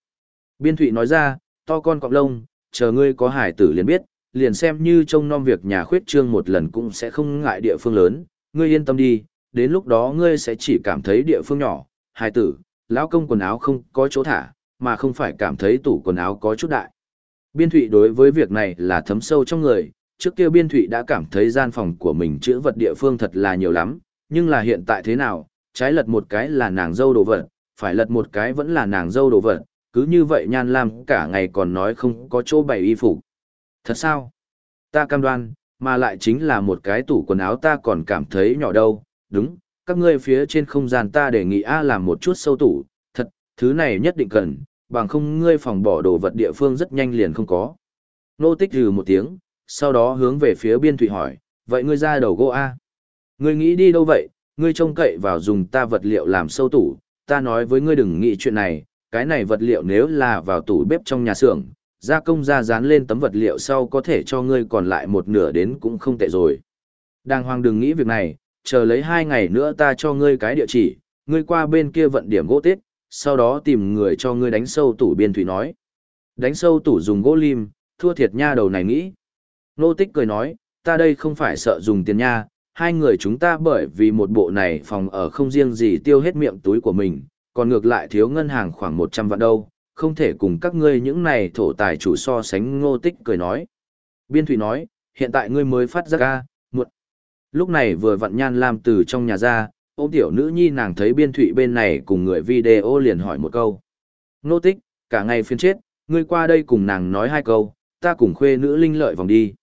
Biên thụy nói ra, to con cọng lông, chờ ngươi có hải tử liền biết, liền xem như trông nom việc nhà khuyết trương một lần cũng sẽ không ngại địa phương lớn, ngươi yên tâm đi, đến lúc đó ngươi sẽ chỉ cảm thấy địa phương nhỏ, hải tử, lão công quần áo không có chỗ thả, mà không phải cảm thấy tủ quần áo có chút đại. Biên thụy đối với việc này là thấm sâu trong người, trước kia biên thụy đã cảm thấy gian phòng của mình chữa vật địa phương thật là nhiều lắm, nhưng là hiện tại thế nào, trái lật một cái là nàng dâu đồ vật, phải lật một cái vẫn là nàng dâu đồ vật, cứ như vậy nhan lam cả ngày còn nói không có chỗ bày y phục. Thật sao? Ta cam đoan, mà lại chính là một cái tủ quần áo ta còn cảm thấy nhỏ đâu, đúng, các ngươi phía trên không gian ta đề nghị A làm một chút sâu tủ, thật, thứ này nhất định cần, bằng không ngươi phòng bỏ đồ vật địa phương rất nhanh liền không có. Nô tích rừ một tiếng, sau đó hướng về phía biên thụy hỏi, vậy ngươi ra đầu gỗ A. Ngươi nghĩ đi đâu vậy, ngươi trông cậy vào dùng ta vật liệu làm sâu tủ, ta nói với ngươi đừng nghĩ chuyện này, cái này vật liệu nếu là vào tủ bếp trong nhà xưởng, gia công ra dán lên tấm vật liệu sau có thể cho ngươi còn lại một nửa đến cũng không tệ rồi. Đàng hoàng đừng nghĩ việc này, chờ lấy hai ngày nữa ta cho ngươi cái địa chỉ, ngươi qua bên kia vận điểm gỗ tết, sau đó tìm người cho ngươi đánh sâu tủ biên thủy nói. Đánh sâu tủ dùng gỗ lim, thua thiệt nha đầu này nghĩ. Nô tích cười nói, ta đây không phải sợ dùng tiền nha, hai người chúng ta bởi vì một bộ này phòng ở không riêng gì tiêu hết miệng túi của mình, còn ngược lại thiếu ngân hàng khoảng 100 vạn đâu, không thể cùng các ngươi những này thổ tài chủ so sánh ngô tích cười nói. Biên thủy nói, hiện tại ngươi mới phát ra ca, muộn. Lúc này vừa vặn nhan lam từ trong nhà ra, ôm tiểu nữ nhi nàng thấy biên thụy bên này cùng người video liền hỏi một câu. Ngô tích, cả ngày phiên chết, ngươi qua đây cùng nàng nói hai câu, ta cùng khuê nữ linh lợi vòng đi.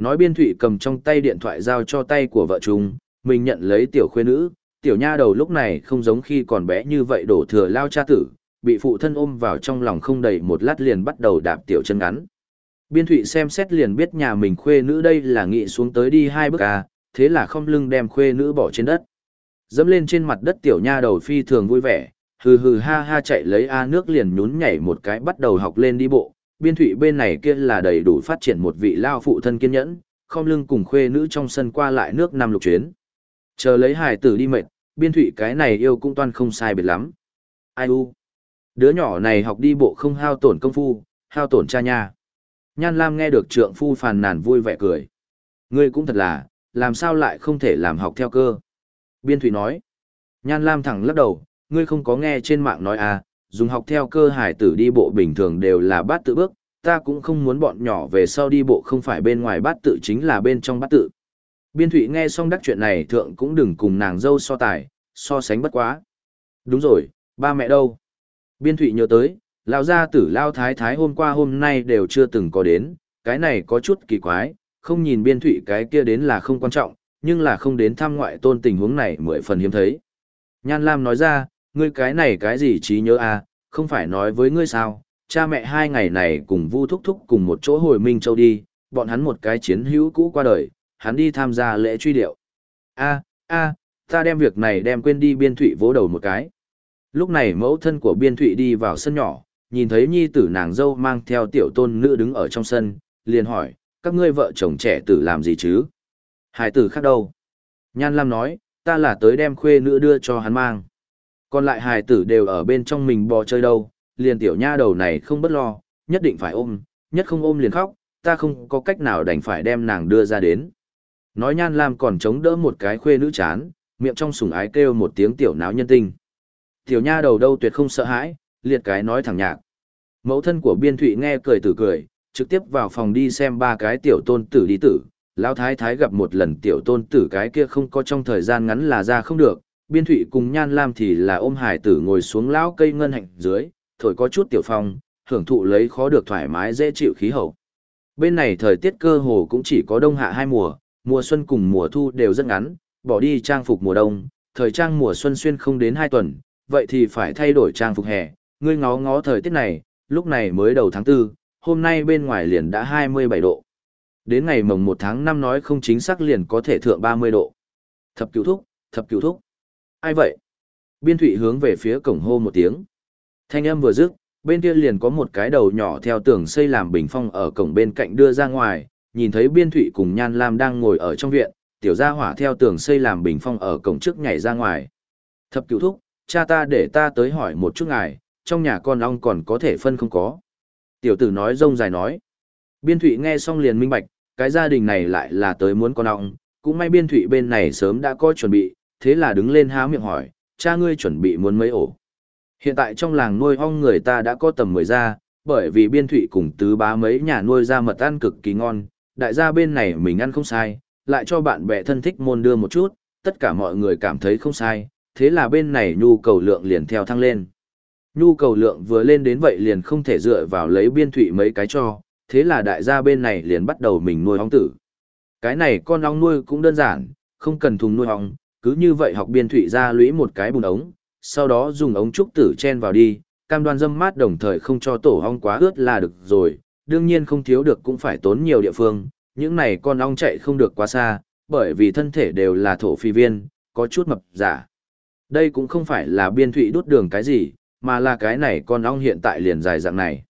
Nói biên thụy cầm trong tay điện thoại giao cho tay của vợ chúng, mình nhận lấy tiểu khuê nữ, tiểu nha đầu lúc này không giống khi còn bé như vậy đổ thừa lao cha tử, bị phụ thân ôm vào trong lòng không đầy một lát liền bắt đầu đạp tiểu chân ngắn. Biên thụy xem xét liền biết nhà mình khuê nữ đây là nghị xuống tới đi hai bước à, thế là không lưng đem khuê nữ bỏ trên đất. Dẫm lên trên mặt đất tiểu nha đầu phi thường vui vẻ, hừ hừ ha ha chạy lấy A nước liền nhún nhảy một cái bắt đầu học lên đi bộ, biên thụy bên này kia là đầy đủ phát triển một vị lao phụ thân kiên nhẫn, không lưng cùng khuê nữ trong sân qua lại nước năm lục chuyến. Chờ lấy hài tử đi mệt, biên thụy cái này yêu cũng toan không sai biệt lắm. Ai u? Đứa nhỏ này học đi bộ không hao tổn công phu, hao tổn cha nha. Nhan Lam nghe được trượng phu phàn nàn vui vẻ cười. Ngươi cũng thật là, làm sao lại không thể làm học theo cơ? Biên thụy nói. Nhan Lam thẳng lắc đầu, ngươi không có nghe trên mạng nói à, dùng học theo cơ hải tử đi bộ bình thường đều là bát tự bước, ta cũng không muốn bọn nhỏ về sau đi bộ không phải bên ngoài bát tự chính là bên trong bát tự. Biên Thụy nghe xong đắc chuyện này thượng cũng đừng cùng nàng dâu so tài, so sánh bất quá. Đúng rồi, ba mẹ đâu? Biên Thụy nhớ tới, lão gia tử lao thái thái hôm qua hôm nay đều chưa từng có đến, cái này có chút kỳ quái, không nhìn Biên Thụy cái kia đến là không quan trọng, nhưng là không đến thăm ngoại tôn tình huống này mười phần hiếm thấy. Nhan Lam nói ra, ngươi cái này cái gì trí nhớ à, không phải nói với ngươi sao, cha mẹ hai ngày này cùng Vu Thúc Thúc cùng một chỗ hồi Minh Châu đi, bọn hắn một cái chiến hữu cũ qua đời, hắn đi tham gia lễ truy điệu. A, a, ta đem việc này đem quên đi biên thụy vỗ đầu một cái. Lúc này mẫu thân của biên thụy đi vào sân nhỏ, nhìn thấy nhi tử nàng dâu mang theo tiểu tôn nữ đứng ở trong sân, liền hỏi, các ngươi vợ chồng trẻ tử làm gì chứ? Hải tử khác đâu? Nhan Lam nói, ta là tới đem khuê nữ đưa cho hắn mang. Còn lại hài tử đều ở bên trong mình bò chơi đâu, liền tiểu nha đầu này không bất lo, nhất định phải ôm, nhất không ôm liền khóc, ta không có cách nào đành phải đem nàng đưa ra đến. Nói nhan lam còn chống đỡ một cái khuê nữ chán, miệng trong sùng ái kêu một tiếng tiểu náo nhân tinh. Tiểu nha đầu đâu tuyệt không sợ hãi, liệt cái nói thẳng nhạc. Mẫu thân của biên thụy nghe cười tử cười, trực tiếp vào phòng đi xem ba cái tiểu tôn tử đi tử. Lão thái thái gặp một lần tiểu tôn tử cái kia không có trong thời gian ngắn là ra không được, biên thụy cùng nhan lam thì là ôm hải tử ngồi xuống lão cây ngân hạnh dưới, thổi có chút tiểu phong, hưởng thụ lấy khó được thoải mái dễ chịu khí hậu. Bên này thời tiết cơ hồ cũng chỉ có đông hạ hai mùa, mùa xuân cùng mùa thu đều rất ngắn, bỏ đi trang phục mùa đông, thời trang mùa xuân xuyên không đến hai tuần, vậy thì phải thay đổi trang phục hè. Ngươi ngó ngó thời tiết này, lúc này mới đầu tháng 4, hôm nay bên ngoài liền đã 27 độ. Đến ngày mồng 1 tháng 5 nói không chính xác liền có thể thượng 30 độ. Thập cứu thúc, thập cứu thúc. Ai vậy? Biên thụy hướng về phía cổng hô một tiếng. Thanh âm vừa dứt, bên kia liền có một cái đầu nhỏ theo tường xây làm bình phong ở cổng bên cạnh đưa ra ngoài, nhìn thấy biên thụy cùng nhan lam đang ngồi ở trong viện, tiểu gia hỏa theo tường xây làm bình phong ở cổng trước nhảy ra ngoài. Thập cựu thúc, cha ta để ta tới hỏi một chút ngài, trong nhà con ong còn có thể phân không có. Tiểu tử nói rông dài nói. Biên thụy nghe xong liền minh bạch, cái gia đình này lại là tới muốn con ong, cũng may biên thụy bên này sớm đã có chuẩn bị, thế là đứng lên há miệng hỏi, cha ngươi chuẩn bị muốn mấy ổ. Hiện tại trong làng nuôi ong người ta đã có tầm 10 gia, bởi vì biên thụy cùng tứ bá mấy nhà nuôi ra mật ăn cực kỳ ngon, đại gia bên này mình ăn không sai, lại cho bạn bè thân thích môn đưa một chút, tất cả mọi người cảm thấy không sai, thế là bên này nhu cầu lượng liền theo thăng lên. Nhu cầu lượng vừa lên đến vậy liền không thể dựa vào lấy biên thụy mấy cái cho, thế là đại gia bên này liền bắt đầu mình nuôi ong tử. Cái này con ong nuôi cũng đơn giản, không cần thùng nuôi ong, cứ như vậy học biên thụy ra lũy một cái bùn ống, sau đó dùng ống trúc tử chen vào đi, cam đoan dâm mát đồng thời không cho tổ ong quá ướt là được rồi, đương nhiên không thiếu được cũng phải tốn nhiều địa phương, những này con ong chạy không được quá xa, bởi vì thân thể đều là thổ phi viên, có chút mập giả. Đây cũng không phải là biên thụy đốt đường cái gì, mà là cái này con ong hiện tại liền dài dạng này.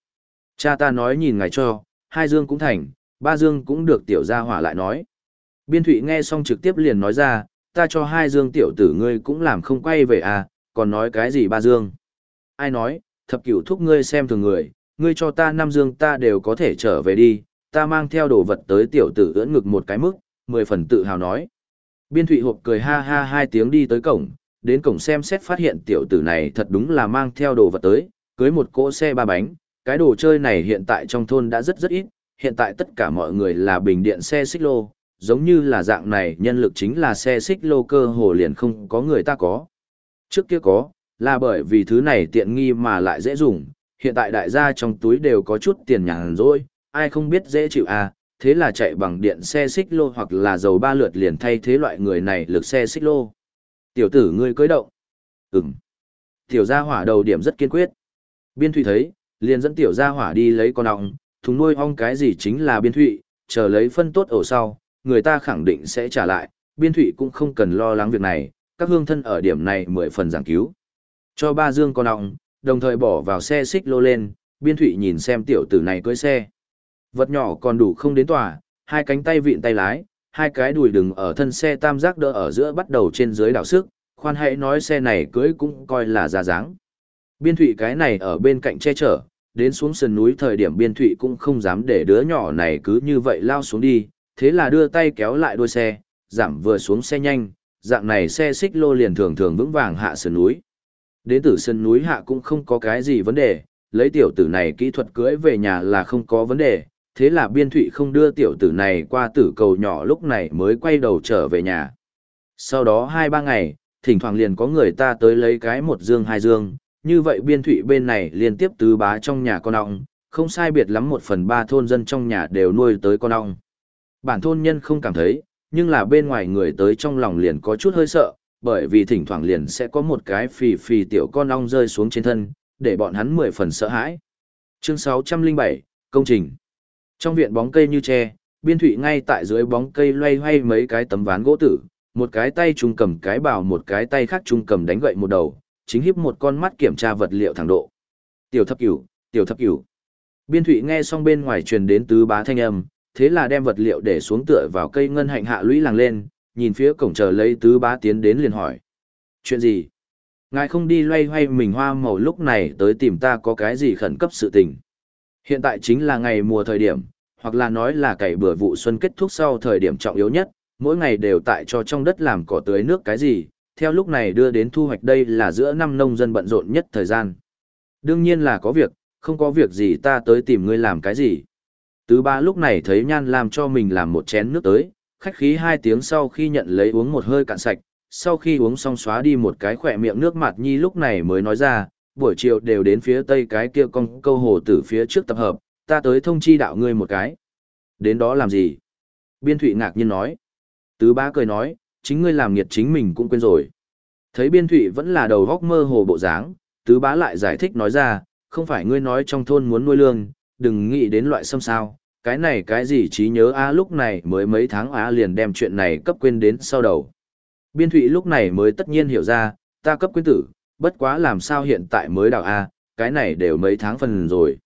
Cha ta nói nhìn ngài cho, hai dương cũng thành, ba dương cũng được tiểu gia hỏa lại nói. Biên thụy nghe xong trực tiếp liền nói ra, ta cho hai dương tiểu tử ngươi cũng làm không quay về à, còn nói cái gì ba dương. Ai nói, thập cửu thúc ngươi xem thường người, ngươi cho ta năm dương ta đều có thể trở về đi, ta mang theo đồ vật tới tiểu tử ưỡn ngực một cái mức, mười phần tự hào nói. Biên thụy hộp cười ha ha hai tiếng đi tới cổng, đến cổng xem xét phát hiện tiểu tử này thật đúng là mang theo đồ vật tới, cưới một cỗ xe ba bánh, cái đồ chơi này hiện tại trong thôn đã rất rất ít, hiện tại tất cả mọi người là bình điện xe xích lô, giống như là dạng này nhân lực chính là xe xích lô cơ hồ liền không có người ta có. Trước kia có, là bởi vì thứ này tiện nghi mà lại dễ dùng, hiện tại đại gia trong túi đều có chút tiền nhàn rỗi, ai không biết dễ chịu à, thế là chạy bằng điện xe xích lô hoặc là dầu ba lượt liền thay thế loại người này lực xe xích lô. Tiểu tử ngươi cưới động. Ừm. Tiểu gia hỏa đầu điểm rất kiên quyết. Biên thủy thấy, liền dẫn tiểu gia hỏa đi lấy con ong, thùng nuôi ong cái gì chính là biên thụy, chờ lấy phân tốt ổ sau, người ta khẳng định sẽ trả lại, biên thụy cũng không cần lo lắng việc này, các hương thân ở điểm này mười phần giảng cứu. Cho ba dương con ọng, đồng thời bỏ vào xe xích lô lên, biên thụy nhìn xem tiểu tử này cưới xe. Vật nhỏ còn đủ không đến tòa, hai cánh tay vịn tay lái, hai cái đùi đừng ở thân xe tam giác đỡ ở giữa bắt đầu trên dưới đảo sức, khoan hãy nói xe này cưới cũng coi là ra dáng. Biên thụy cái này ở bên cạnh che chở, đến xuống sườn núi thời điểm biên thụy cũng không dám để đứa nhỏ này cứ như vậy lao xuống đi, thế là đưa tay kéo lại đuôi xe, giảm vừa xuống xe nhanh, dạng này xe xích lô liền thường thường vững vàng hạ sườn núi. Đến từ sườn núi hạ cũng không có cái gì vấn đề, lấy tiểu tử này kỹ thuật cưới về nhà là không có vấn đề, thế là biên thụy không đưa tiểu tử này qua tử cầu nhỏ lúc này mới quay đầu trở về nhà. Sau đó hai ba ngày, thỉnh thoảng liền có người ta tới lấy cái một dương hai dương, như vậy biên thụy bên này liên tiếp tứ bá trong nhà con ong, không sai biệt lắm một phần ba thôn dân trong nhà đều nuôi tới con ong. Bản thôn nhân không cảm thấy, nhưng là bên ngoài người tới trong lòng liền có chút hơi sợ, bởi vì thỉnh thoảng liền sẽ có một cái phì phì tiểu con ong rơi xuống trên thân, để bọn hắn mười phần sợ hãi. Chương 607, Công trình Trong viện bóng cây như tre, biên thụy ngay tại dưới bóng cây loay hoay mấy cái tấm ván gỗ tử, một cái tay trung cầm cái bào một cái tay khác trung cầm đánh gậy một đầu, chính hiếp một con mắt kiểm tra vật liệu thẳng độ. Tiểu thập cửu, tiểu thập cửu. Biên thụy nghe xong bên ngoài truyền đến tứ bá thanh âm, thế là đem vật liệu để xuống tựa vào cây ngân hạnh hạ lũy làng lên, nhìn phía cổng chờ lấy tứ bá tiến đến liền hỏi. Chuyện gì? Ngài không đi loay hoay mình hoa màu lúc này tới tìm ta có cái gì khẩn cấp sự tình. Hiện tại chính là ngày mùa thời điểm, hoặc là nói là cày bừa vụ xuân kết thúc sau thời điểm trọng yếu nhất, mỗi ngày đều tại cho trong đất làm cỏ tưới nước cái gì, theo lúc này đưa đến thu hoạch đây là giữa năm nông dân bận rộn nhất thời gian. Đương nhiên là có việc, không có việc gì ta tới tìm ngươi làm cái gì. Tứ ba lúc này thấy Nhan làm cho mình làm một chén nước tới, khách khí hai tiếng sau khi nhận lấy uống một hơi cạn sạch, sau khi uống xong xóa đi một cái khỏe miệng nước mặt nhi lúc này mới nói ra, buổi chiều đều đến phía tây cái kia con câu hồ tử phía trước tập hợp, ta tới thông chi đạo ngươi một cái. Đến đó làm gì? Biên thụy ngạc nhiên nói. Tứ ba cười nói, chính ngươi làm nghiệt chính mình cũng quên rồi. Thấy biên thụy vẫn là đầu góc mơ hồ bộ dáng, tứ bá lại giải thích nói ra, không phải ngươi nói trong thôn muốn nuôi lương, đừng nghĩ đến loại xâm sao, cái này cái gì trí nhớ a lúc này mới mấy tháng a liền đem chuyện này cấp quên đến sau đầu. Biên thụy lúc này mới tất nhiên hiểu ra, ta cấp quên tử, bất quá làm sao hiện tại mới đào a cái này đều mấy tháng phần rồi.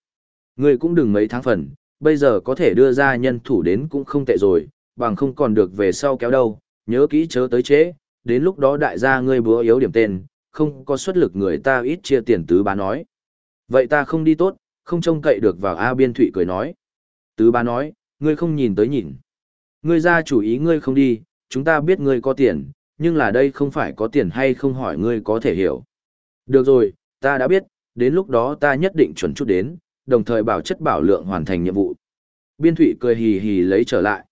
Ngươi cũng đừng mấy tháng phần, bây giờ có thể đưa ra nhân thủ đến cũng không tệ rồi, bằng không còn được về sau kéo đâu, nhớ kỹ chớ tới chế, đến lúc đó đại gia ngươi búa yếu điểm tên, không có xuất lực người ta ít chia tiền tứ bá nói. Vậy ta không đi tốt, không trông cậy được vào A biên thụy cười nói. Tứ bá nói, ngươi không nhìn tới nhìn. Ngươi ra chủ ý ngươi không đi, chúng ta biết ngươi có tiền, nhưng là đây không phải có tiền hay không hỏi ngươi có thể hiểu. Được rồi, ta đã biết, đến lúc đó ta nhất định chuẩn chút đến, đồng thời bảo chất bảo lượng hoàn thành nhiệm vụ. Biên thụy cười hì hì lấy trở lại.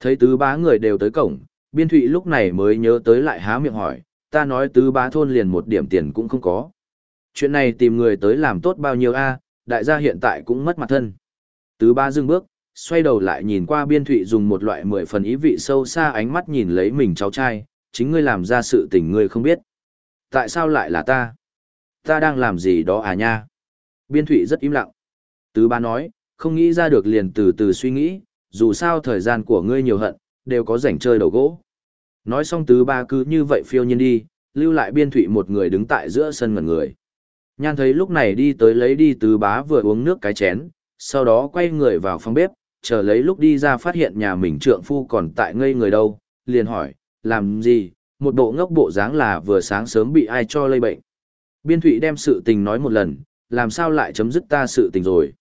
Thấy tứ bá người đều tới cổng, biên thụy lúc này mới nhớ tới lại há miệng hỏi, ta nói tứ bá thôn liền một điểm tiền cũng không có. Chuyện này tìm người tới làm tốt bao nhiêu a đại gia hiện tại cũng mất mặt thân. Tứ Ba dừng bước, xoay đầu lại nhìn qua biên thụy dùng một loại mười phần ý vị sâu xa ánh mắt nhìn lấy mình cháu trai, chính ngươi làm ra sự tình ngươi không biết. Tại sao lại là ta? Ta đang làm gì đó à nha? Biên thụy rất im lặng. Tứ Ba nói, không nghĩ ra được liền từ từ suy nghĩ, dù sao thời gian của ngươi nhiều hận, đều có rảnh chơi đầu gỗ. Nói xong tứ ba cứ như vậy phiêu nhiên đi, lưu lại biên thụy một người đứng tại giữa sân ngần người. Nhan thấy lúc này đi tới lấy đi tứ bá vừa uống nước cái chén, sau đó quay người vào phòng bếp, chờ lấy lúc đi ra phát hiện nhà mình trượng phu còn tại ngây người đâu, liền hỏi, làm gì, một bộ ngốc bộ dáng là vừa sáng sớm bị ai cho lây bệnh. Biên thụy đem sự tình nói một lần, làm sao lại chấm dứt ta sự tình rồi.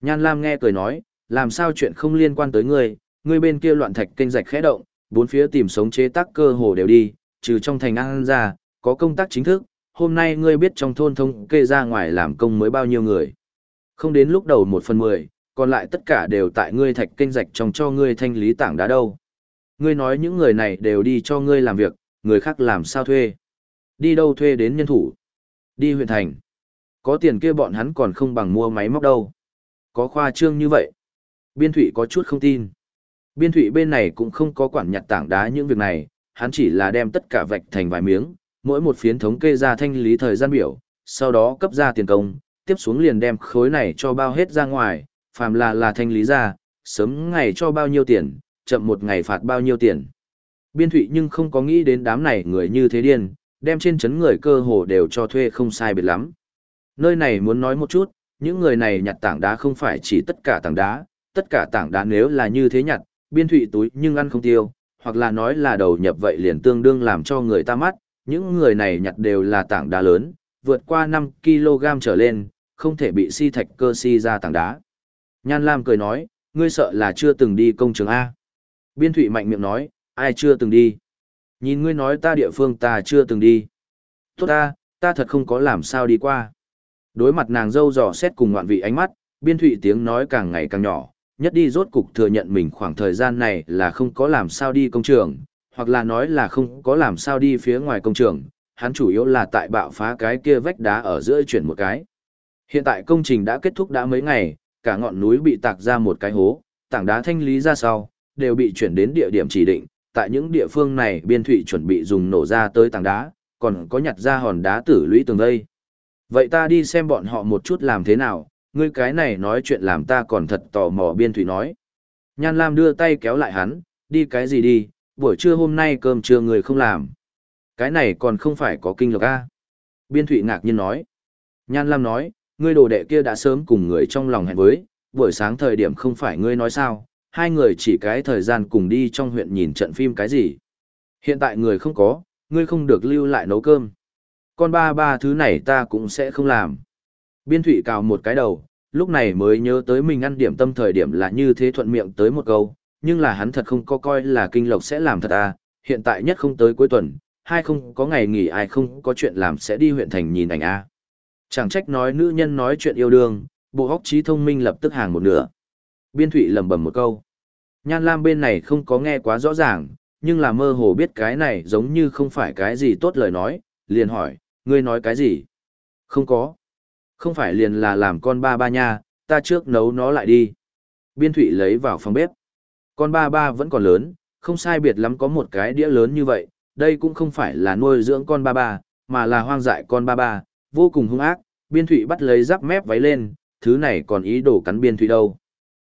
Nhan Lam nghe cười nói, làm sao chuyện không liên quan tới ngươi, ngươi bên kia loạn thạch kênh rạch khẽ động, bốn phía tìm sống chế tác cơ hồ đều đi, trừ trong thành ăn ra, có công tác chính thức, hôm nay ngươi biết trong thôn thông kê ra ngoài làm công mới bao nhiêu người. Không đến lúc đầu một phần mười, còn lại tất cả đều tại ngươi thạch kênh rạch trong cho ngươi thanh lý tảng đá đâu. Ngươi nói những người này đều đi cho ngươi làm việc, người khác làm sao thuê. Đi đâu thuê đến nhân thủ. Đi huyện thành. Có tiền kia bọn hắn còn không bằng mua máy móc đâu. Có khoa trương như vậy. Biên thủy có chút không tin. Biên thủy bên này cũng không có quản nhặt tảng đá những việc này, hắn chỉ là đem tất cả vạch thành vài miếng, mỗi một phiến thống kê ra thanh lý thời gian biểu, sau đó cấp ra tiền công, tiếp xuống liền đem khối này cho bao hết ra ngoài, phàm là là thanh lý ra, sớm ngày cho bao nhiêu tiền, chậm một ngày phạt bao nhiêu tiền. Biên thụy nhưng không có nghĩ đến đám này người như thế điên, đem trên chấn người cơ hồ đều cho thuê không sai biệt lắm. Nơi này muốn nói một chút, những người này nhặt tảng đá không phải chỉ tất cả tảng đá, tất cả tảng đá nếu là như thế nhặt, biên thụy túi nhưng ăn không tiêu, hoặc là nói là đầu nhập vậy liền tương đương làm cho người ta mắt, những người này nhặt đều là tảng đá lớn, vượt qua 5 kg trở lên, không thể bị si thạch cơ si ra tảng đá. Nhan Lam cười nói, ngươi sợ là chưa từng đi công trường A. Biên thụy mạnh miệng nói, ai chưa từng đi. Nhìn ngươi nói ta địa phương ta chưa từng đi. Tốt ta, ta thật không có làm sao đi qua. Đối mặt nàng dâu dò xét cùng ngoạn vị ánh mắt, biên thụy tiếng nói càng ngày càng nhỏ, nhất đi rốt cục thừa nhận mình khoảng thời gian này là không có làm sao đi công trường, hoặc là nói là không có làm sao đi phía ngoài công trường, hắn chủ yếu là tại bạo phá cái kia vách đá ở giữa chuyển một cái. Hiện tại công trình đã kết thúc đã mấy ngày, cả ngọn núi bị tạc ra một cái hố, tảng đá thanh lý ra sau, đều bị chuyển đến địa điểm chỉ định, tại những địa phương này biên thụy chuẩn bị dùng nổ ra tới tảng đá, còn có nhặt ra hòn đá tử lũy tường đây. Vậy ta đi xem bọn họ một chút làm thế nào, ngươi cái này nói chuyện làm ta còn thật tò mò biên thụy nói. Nhan Lam đưa tay kéo lại hắn, đi cái gì đi, buổi trưa hôm nay cơm trưa người không làm. Cái này còn không phải có kinh lộc a Biên thụy ngạc nhiên nói. Nhan Lam nói, ngươi đồ đệ kia đã sớm cùng người trong lòng hẹn với, buổi sáng thời điểm không phải ngươi nói sao, hai người chỉ cái thời gian cùng đi trong huyện nhìn trận phim cái gì. Hiện tại người không có, ngươi không được lưu lại nấu cơm. Con ba ba thứ này ta cũng sẽ không làm. Biên thụy cào một cái đầu, lúc này mới nhớ tới mình ăn điểm tâm thời điểm là như thế thuận miệng tới một câu, nhưng là hắn thật không có coi là kinh lộc sẽ làm thật à, hiện tại nhất không tới cuối tuần, hai không có ngày nghỉ ai không có chuyện làm sẽ đi huyện thành nhìn ảnh a. À. Chẳng trách nói nữ nhân nói chuyện yêu đương, bộ óc trí thông minh lập tức hàng một nửa. Biên thụy lầm bầm một câu. Nhan Lam bên này không có nghe quá rõ ràng, nhưng là mơ hồ biết cái này giống như không phải cái gì tốt lời nói, liền hỏi, ngươi nói cái gì? Không có. Không phải liền là làm con ba ba nha, ta trước nấu nó lại đi. Biên thụy lấy vào phòng bếp. Con ba ba vẫn còn lớn, không sai biệt lắm có một cái đĩa lớn như vậy, đây cũng không phải là nuôi dưỡng con ba ba, mà là hoang dại con ba ba, vô cùng hung ác, biên thụy bắt lấy giáp mép váy lên, thứ này còn ý đồ cắn biên thụy đâu.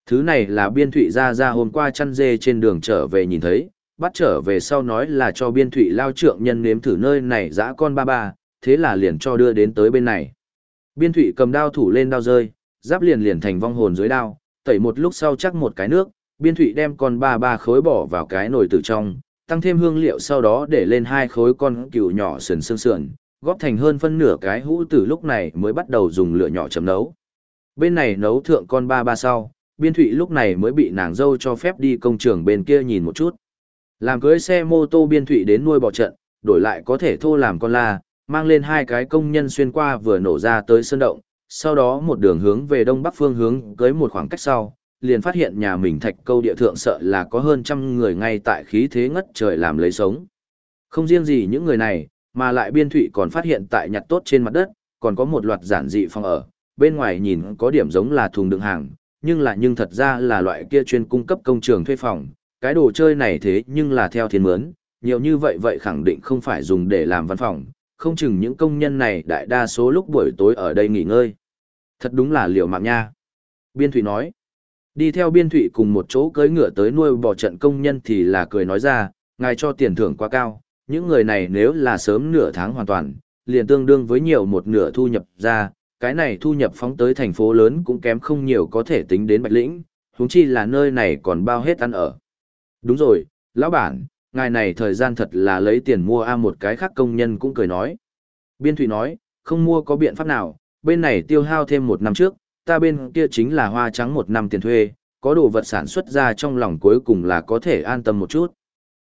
Thứ này là biên thụy ra ra hôm qua chăn dê trên đường trở về nhìn thấy, bắt trở về sau nói là cho biên thụy lao trượng nhân nếm thử nơi này dã con ba ba, thế là liền cho đưa đến tới bên này. Biên thụy cầm đao thủ lên đao rơi, giáp liền liền thành vong hồn dưới đao, tẩy một lúc sau chắc một cái nước, biên thụy đem con ba ba khối bỏ vào cái nồi từ trong, tăng thêm hương liệu sau đó để lên hai khối con cừu nhỏ sườn sương sườn, góp thành hơn phân nửa cái hũ từ lúc này mới bắt đầu dùng lửa nhỏ chấm nấu. Bên này nấu thượng con ba ba sau, biên thụy lúc này mới bị nàng dâu cho phép đi công trường bên kia nhìn một chút. Làm cưới xe mô tô biên thụy đến nuôi bò trận, đổi lại có thể thô làm con la, mang lên hai cái công nhân xuyên qua vừa nổ ra tới sơn động, sau đó một đường hướng về đông bắc phương hướng cưới một khoảng cách sau, liền phát hiện nhà mình thạch câu địa thượng sợ là có hơn trăm người ngay tại khí thế ngất trời làm lấy sống. Không riêng gì những người này, mà lại biên thụy còn phát hiện tại nhặt tốt trên mặt đất, còn có một loạt giản dị phòng ở, bên ngoài nhìn có điểm giống là thùng đựng hàng, nhưng là nhưng thật ra là loại kia chuyên cung cấp công trường thuê phòng, cái đồ chơi này thế nhưng là theo thiên mướn, nhiều như vậy vậy khẳng định không phải dùng để làm văn phòng, không chừng những công nhân này đại đa số lúc buổi tối ở đây nghỉ ngơi. Thật đúng là liều mạng nha. Biên Thủy nói, Đi theo biên thụy cùng một chỗ cưới ngựa tới nuôi bò trận công nhân thì là cười nói ra, ngài cho tiền thưởng quá cao, những người này nếu là sớm nửa tháng hoàn toàn, liền tương đương với nhiều một nửa thu nhập ra, cái này thu nhập phóng tới thành phố lớn cũng kém không nhiều có thể tính đến Bạch Lĩnh, huống chi là nơi này còn bao hết ăn ở. Đúng rồi, lão bản, ngài này thời gian thật là lấy tiền mua A một cái khác công nhân cũng cười nói. Biên Thụy nói, không mua có biện pháp nào, bên này tiêu hao thêm một năm trước, ta bên kia chính là hoa trắng một năm tiền thuê, có đồ vật sản xuất ra trong lòng cuối cùng là có thể an tâm một chút.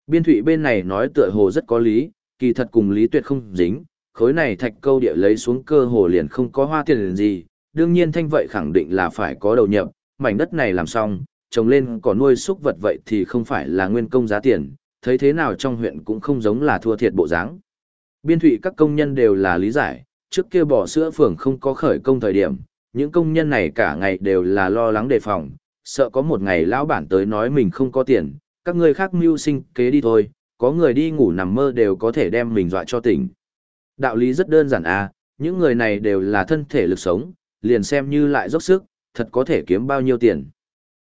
Biên Thụy bên này nói tựa hồ rất có lý, kỳ thật cùng lý tuyệt không dính, khối này thạch câu địa lấy xuống cơ hồ liền không có hoa tiền gì, đương nhiên thanh vậy khẳng định là phải có đầu nhập, mảnh đất này làm xong, trồng lên có nuôi súc vật vậy thì không phải là nguyên công giá tiền, thấy thế nào trong huyện cũng không giống là thua thiệt bộ dáng. Biên thụy các công nhân đều là lý giải, trước kia bỏ sữa phường không có khởi công thời điểm, những công nhân này cả ngày đều là lo lắng đề phòng, sợ có một ngày lão bản tới nói mình không có tiền, các người khác mưu sinh kế đi thôi, có người đi ngủ nằm mơ đều có thể đem mình dọa cho tỉnh. Đạo lý rất đơn giản à, những người này đều là thân thể lực sống, liền xem như lại dốc sức, thật có thể kiếm bao nhiêu tiền.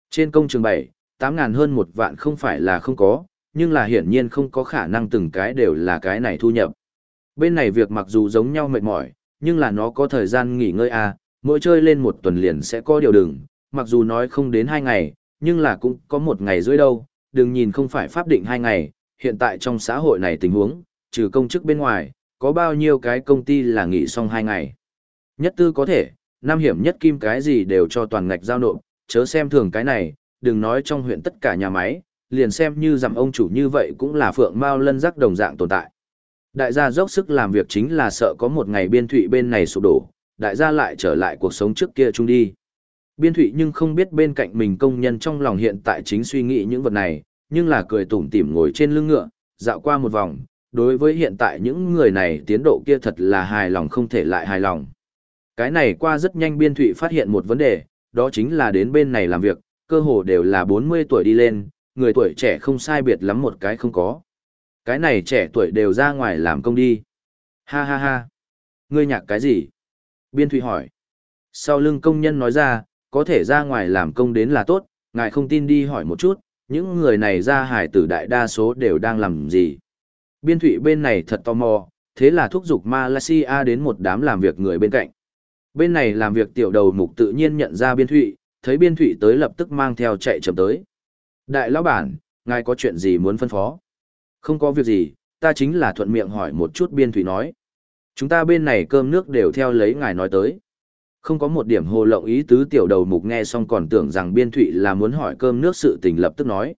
Trên công trường 7, 8 ngàn hơn một vạn không phải là không có, nhưng là hiển nhiên không có khả năng từng cái đều là cái này thu nhập. Bên này việc mặc dù giống nhau mệt mỏi, nhưng là nó có thời gian nghỉ ngơi à, mỗi chơi lên một tuần liền sẽ có điều đừng, mặc dù nói không đến hai ngày, nhưng là cũng có một ngày dưới đâu, đừng nhìn không phải pháp định hai ngày, hiện tại trong xã hội này tình huống, trừ công chức bên ngoài, có bao nhiêu cái công ty là nghỉ xong hai ngày. Nhất tư có thể, năm hiểm nhất kim cái gì đều cho toàn ngạch giao nộp, chớ xem thường cái này, đừng nói trong huyện tất cả nhà máy, liền xem như giảm ông chủ như vậy cũng là phượng mao lân rắc đồng dạng tồn tại. Đại gia dốc sức làm việc chính là sợ có một ngày biên thụy bên này sụp đổ, đại gia lại trở lại cuộc sống trước kia chung đi. Biên thụy nhưng không biết bên cạnh mình công nhân trong lòng hiện tại chính suy nghĩ những vật này, nhưng là cười tủm tỉm ngồi trên lưng ngựa, dạo qua một vòng, đối với hiện tại những người này tiến độ kia thật là hài lòng không thể lại hài lòng. Cái này qua rất nhanh biên thụy phát hiện một vấn đề, đó chính là đến bên này làm việc, cơ hồ đều là 40 tuổi đi lên, người tuổi trẻ không sai biệt lắm một cái không có. Cái này trẻ tuổi đều ra ngoài làm công đi. Ha ha ha. Ngươi nhạc cái gì? Biên thụy hỏi. Sau lưng công nhân nói ra, có thể ra ngoài làm công đến là tốt, ngài không tin đi hỏi một chút, những người này ra hải tử đại đa số đều đang làm gì. Biên thụy bên này thật tò mò, thế là thúc giục Malaysia đến một đám làm việc người bên cạnh. Bên này làm việc tiểu đầu mục tự nhiên nhận ra biên thụy, thấy biên thụy tới lập tức mang theo chạy chậm tới. Đại lão bản, ngài có chuyện gì muốn phân phó? Không có việc gì, ta chính là thuận miệng hỏi một chút biên thụy nói. Chúng ta bên này cơm nước đều theo lấy ngài nói tới. Không có một điểm hồ lộng ý tứ tiểu đầu mục nghe xong còn tưởng rằng biên thụy là muốn hỏi cơm nước sự tình lập tức nói.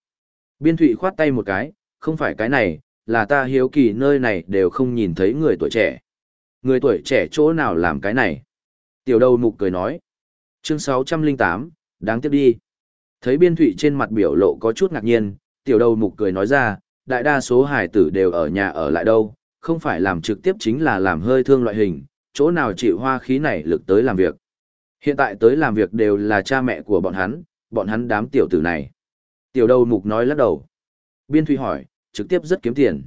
Biên thụy khoát tay một cái, không phải cái này, là ta hiếu kỳ nơi này đều không nhìn thấy người tuổi trẻ. Người tuổi trẻ chỗ nào làm cái này? Tiểu đầu mục cười nói. Chương 608, đáng tiếc đi. Thấy biên thụy trên mặt biểu lộ có chút ngạc nhiên, tiểu đầu mục cười nói ra, đại đa số hải tử đều ở nhà ở lại đâu, không phải làm trực tiếp chính là làm hơi thương loại hình, chỗ nào chịu hoa khí này lực tới làm việc. Hiện tại tới làm việc đều là cha mẹ của bọn hắn, bọn hắn đám tiểu tử này. Tiểu đầu mục nói lắc đầu. Biên thụy hỏi, trực tiếp rất kiếm tiền.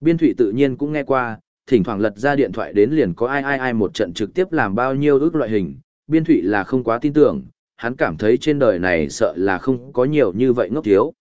Biên thụy tự nhiên cũng nghe qua, thỉnh thoảng lật ra điện thoại đến liền có ai ai ai một trận trực tiếp làm bao nhiêu ước loại hình. Biên thụy là không quá tin tưởng, hắn cảm thấy trên đời này sợ là không có nhiều như vậy ngốc thiếu.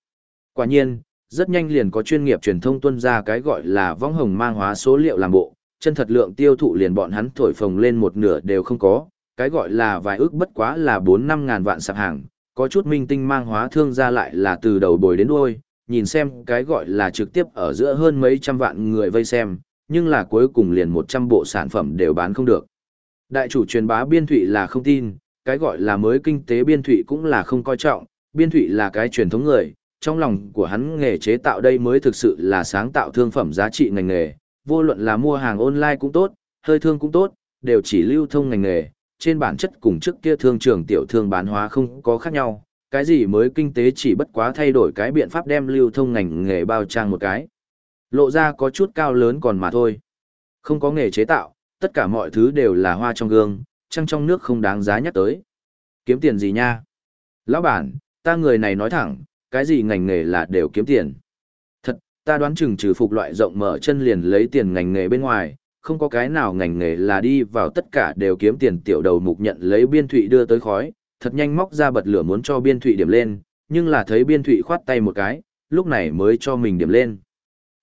Quả nhiên, rất nhanh liền có chuyên nghiệp truyền thông tuân ra cái gọi là vong hồng mang hóa số liệu làm bộ, chân thật lượng tiêu thụ liền bọn hắn thổi phồng lên một nửa đều không có, cái gọi là vài ước bất quá là 4-5 ngàn vạn sạp hàng, có chút minh tinh mang hóa thương ra lại là từ đầu bồi đến đuôi, nhìn xem cái gọi là trực tiếp ở giữa hơn mấy trăm vạn người vây xem, nhưng là cuối cùng liền 100 bộ sản phẩm đều bán không được. Đại chủ truyền bá biên thụy là không tin, cái gọi là mới kinh tế biên thụy cũng là không coi trọng, biên thụy là cái truyền thống người, trong lòng của hắn nghề chế tạo đây mới thực sự là sáng tạo thương phẩm giá trị ngành nghề, vô luận là mua hàng online cũng tốt, hơi thương cũng tốt, đều chỉ lưu thông ngành nghề, trên bản chất cùng trước kia thương trường tiểu thương bán hóa không có khác nhau, cái gì mới kinh tế chỉ bất quá thay đổi cái biện pháp đem lưu thông ngành nghề bao trang một cái. Lộ ra có chút cao lớn còn mà thôi. Không có nghề chế tạo, tất cả mọi thứ đều là hoa trong gương, trăng trong nước không đáng giá nhắc tới. Kiếm tiền gì nha? Lão bản, ta người này nói thẳng, cái gì ngành nghề là đều kiếm tiền. Ta đoán chừng trừ phục loại rộng mở chân liền lấy tiền ngành nghề bên ngoài, không có cái nào ngành nghề là đi vào tất cả đều kiếm tiền tiểu đầu mục nhận lấy biên thụy đưa tới khói, thật nhanh móc ra bật lửa muốn cho biên thụy điểm lên, nhưng là thấy biên thụy khoát tay một cái, lúc này mới cho mình điểm lên.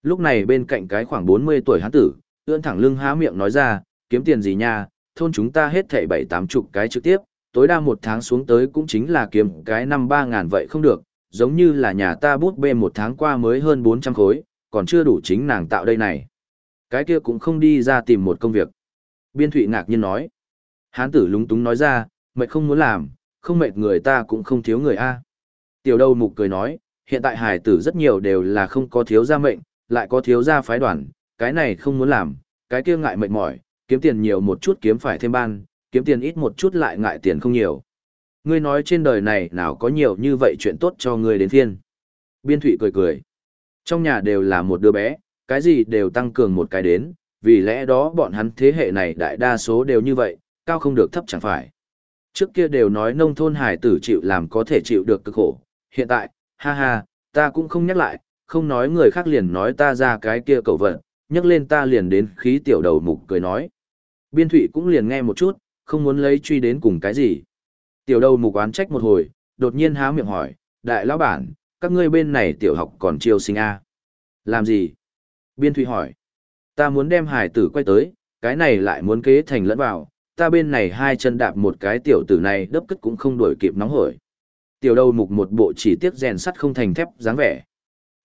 Lúc này bên cạnh cái khoảng 40 tuổi hán tử, ưỡn thẳng lưng há miệng nói ra, kiếm tiền gì nha, thôn chúng ta hết thảy bảy tám chục cái trực tiếp, tối đa một tháng xuống tới cũng chính là kiếm cái năm ba ngàn vậy không được, giống như là nhà ta bút bê một tháng qua mới hơn 400 khối, còn chưa đủ chính nàng tạo đây này. Cái kia cũng không đi ra tìm một công việc. Biên Thụy ngạc nhiên nói. Hán tử lúng túng nói ra, mệt không muốn làm, không mệt người ta cũng không thiếu người a Tiểu đầu mục cười nói, hiện tại hải tử rất nhiều đều là không có thiếu gia mệnh, lại có thiếu gia phái đoàn, cái này không muốn làm, cái kia ngại mệt mỏi, kiếm tiền nhiều một chút kiếm phải thêm ban, kiếm tiền ít một chút lại ngại tiền không nhiều. Ngươi nói trên đời này nào có nhiều như vậy chuyện tốt cho ngươi đến thiên. Biên Thụy cười cười. Trong nhà đều là một đứa bé, cái gì đều tăng cường một cái đến, vì lẽ đó bọn hắn thế hệ này đại đa số đều như vậy, cao không được thấp chẳng phải. Trước kia đều nói nông thôn hải tử chịu làm có thể chịu được cực khổ, hiện tại, ha ha, ta cũng không nhắc lại, không nói người khác liền nói ta ra cái kia cầu vận, nhắc lên ta liền đến khí tiểu đầu mục cười nói. Biên thụy cũng liền nghe một chút, không muốn lấy truy đến cùng cái gì. Tiểu đầu mục oán trách một hồi, đột nhiên há miệng hỏi, đại lão bản, các ngươi bên này tiểu học còn chiêu sinh A. Làm gì? Biên thụy hỏi. Ta muốn đem hải tử quay tới, cái này lại muốn kế thành lẫn vào, ta bên này hai chân đạp một cái tiểu tử này đấp cất cũng không đổi kịp nóng hổi. Tiểu đầu mục một bộ chỉ tiếc rèn sắt không thành thép dáng vẻ.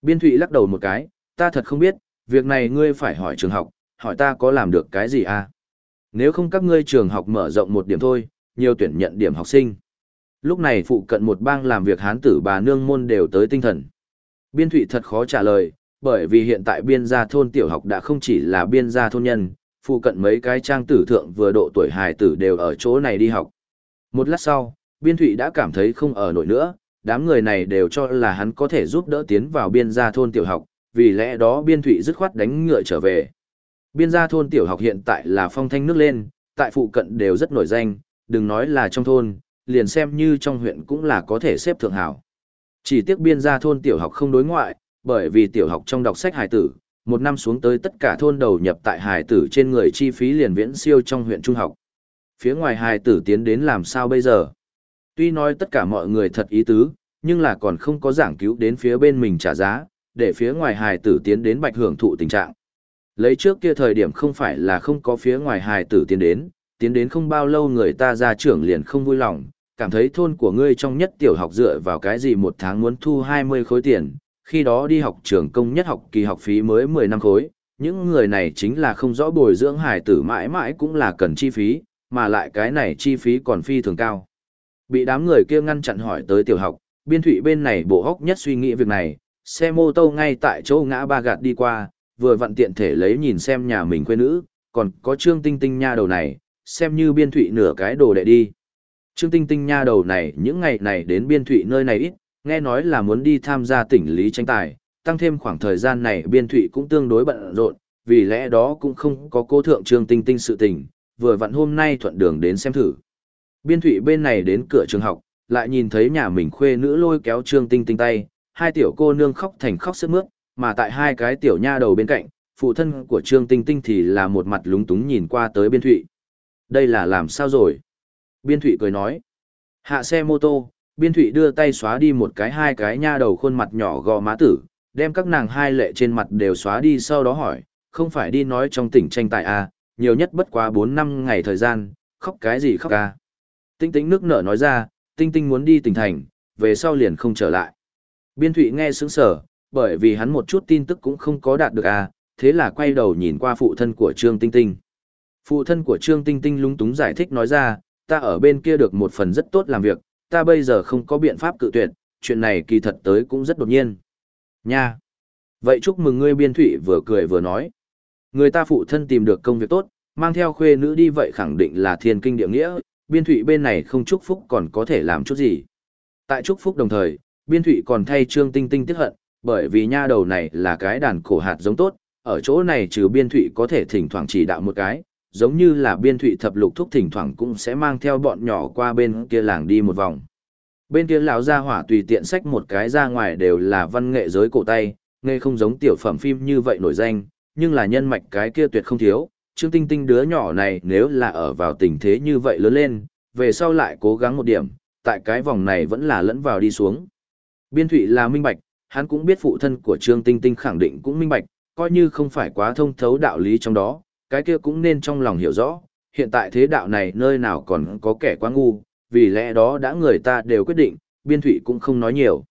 Biên thụy lắc đầu một cái, ta thật không biết, việc này ngươi phải hỏi trường học, hỏi ta có làm được cái gì à? Nếu không các ngươi trường học mở rộng một điểm thôi, nhiều tuyển nhận điểm học sinh. Lúc này phụ cận một bang làm việc hán tử bà nương môn đều tới tinh thần. Biên thụy thật khó trả lời, bởi vì hiện tại biên gia thôn tiểu học đã không chỉ là biên gia thôn nhân, phụ cận mấy cái trang tử thượng vừa độ tuổi hài tử đều ở chỗ này đi học. Một lát sau, biên thụy đã cảm thấy không ở nổi nữa, đám người này đều cho là hắn có thể giúp đỡ tiến vào biên gia thôn tiểu học, vì lẽ đó biên thụy dứt khoát đánh ngựa trở về. Biên gia thôn tiểu học hiện tại là phong thanh nước lên, tại phụ cận đều rất nổi danh, đừng nói là trong thôn, liền xem như trong huyện cũng là có thể xếp thượng hảo. Chỉ tiếc biên gia thôn tiểu học không đối ngoại, bởi vì tiểu học trong đọc sách hài tử, một năm xuống tới tất cả thôn đầu nhập tại hài tử trên người chi phí liền viễn siêu trong huyện trung học. Phía ngoài hài tử tiến đến làm sao bây giờ? Tuy nói tất cả mọi người thật ý tứ, nhưng là còn không có giảng cứu đến phía bên mình trả giá, để phía ngoài hài tử tiến đến bạch hưởng thụ tình trạng. Lấy trước kia thời điểm không phải là không có phía ngoài hài tử tiến đến, tiến đến không bao lâu người ta ra trưởng liền không vui lòng, cảm thấy thôn của ngươi trong nhất tiểu học dựa vào cái gì một tháng muốn thu 20 khối tiền, khi đó đi học trường công nhất học kỳ học phí mới 10 năm khối, những người này chính là không rõ bồi dưỡng hài tử mãi mãi cũng là cần chi phí, mà lại cái này chi phí còn phi thường cao. Bị đám người kia ngăn chặn hỏi tới tiểu học, biên thủy bên này bộ hốc nhất suy nghĩ việc này, xe mô tô ngay tại chỗ ngã ba gạt đi qua, vừa vặn tiện thể lấy nhìn xem nhà mình quê nữ, còn có trương tinh tinh nha đầu này, xem như biên thụy nửa cái đồ đệ đi. Trương tinh tinh nha đầu này những ngày này đến biên thụy nơi này ít, nghe nói là muốn đi tham gia tỉnh lý tranh tài, tăng thêm khoảng thời gian này biên thụy cũng tương đối bận rộn, vì lẽ đó cũng không có cố thượng trương tinh tinh sự tình, vừa vặn hôm nay thuận đường đến xem thử. Biên thụy bên này đến cửa trường học, lại nhìn thấy nhà mình khuê nữ lôi kéo trương tinh tinh tay, hai tiểu cô nương khóc thành khóc sức mướt, mà tại hai cái tiểu nha đầu bên cạnh, phụ thân của trương tinh tinh thì là một mặt lúng túng nhìn qua tới biên thụy. Đây là làm sao rồi? Biên thụy cười nói. Hạ xe mô tô, biên thụy đưa tay xóa đi một cái hai cái nha đầu khuôn mặt nhỏ gò má tử, đem các nàng hai lệ trên mặt đều xóa đi sau đó hỏi, không phải đi nói trong tỉnh tranh tài à, nhiều nhất bất quá 4 năm ngày thời gian, khóc cái gì khóc à. Tinh tinh nước nở nói ra, tinh tinh muốn đi tỉnh thành, về sau liền không trở lại. Biên thụy nghe sướng sở, bởi vì hắn một chút tin tức cũng không có đạt được à, thế là quay đầu nhìn qua phụ thân của Trương Tinh Tinh. Phụ thân của Trương Tinh Tinh lúng túng giải thích nói ra, ta ở bên kia được một phần rất tốt làm việc, ta bây giờ không có biện pháp cự tuyệt, chuyện này kỳ thật tới cũng rất đột nhiên. Nha! Vậy chúc mừng ngươi biên thụy vừa cười vừa nói. Người ta phụ thân tìm được công việc tốt, mang theo khuê nữ đi vậy khẳng định là thiên kinh địa nghĩa, biên thụy bên này không chúc phúc còn có thể làm chút gì. Tại chúc phúc đồng thời, biên thụy còn thay trương tinh tinh tiếc hận, bởi vì nha đầu này là cái đàn cổ hạt giống tốt, ở chỗ này trừ biên thụy có thể thỉnh thoảng chỉ đạo một cái, giống như là biên thụy thập lục thúc thỉnh thoảng cũng sẽ mang theo bọn nhỏ qua bên kia làng đi một vòng. Bên kia lão gia hỏa tùy tiện sách một cái ra ngoài đều là văn nghệ giới cổ tay, nghe không giống tiểu phẩm phim như vậy nổi danh, nhưng là nhân mạch cái kia tuyệt không thiếu. Trương Tinh Tinh đứa nhỏ này nếu là ở vào tình thế như vậy lớn lên, về sau lại cố gắng một điểm, tại cái vòng này vẫn là lẫn vào đi xuống. Biên thụy là minh bạch, hắn cũng biết phụ thân của Trương Tinh Tinh khẳng định cũng minh bạch, coi như không phải quá thông thấu đạo lý trong đó, cái kia cũng nên trong lòng hiểu rõ, hiện tại thế đạo này nơi nào còn có kẻ quá ngu, vì lẽ đó đã người ta đều quyết định, biên thụy cũng không nói nhiều.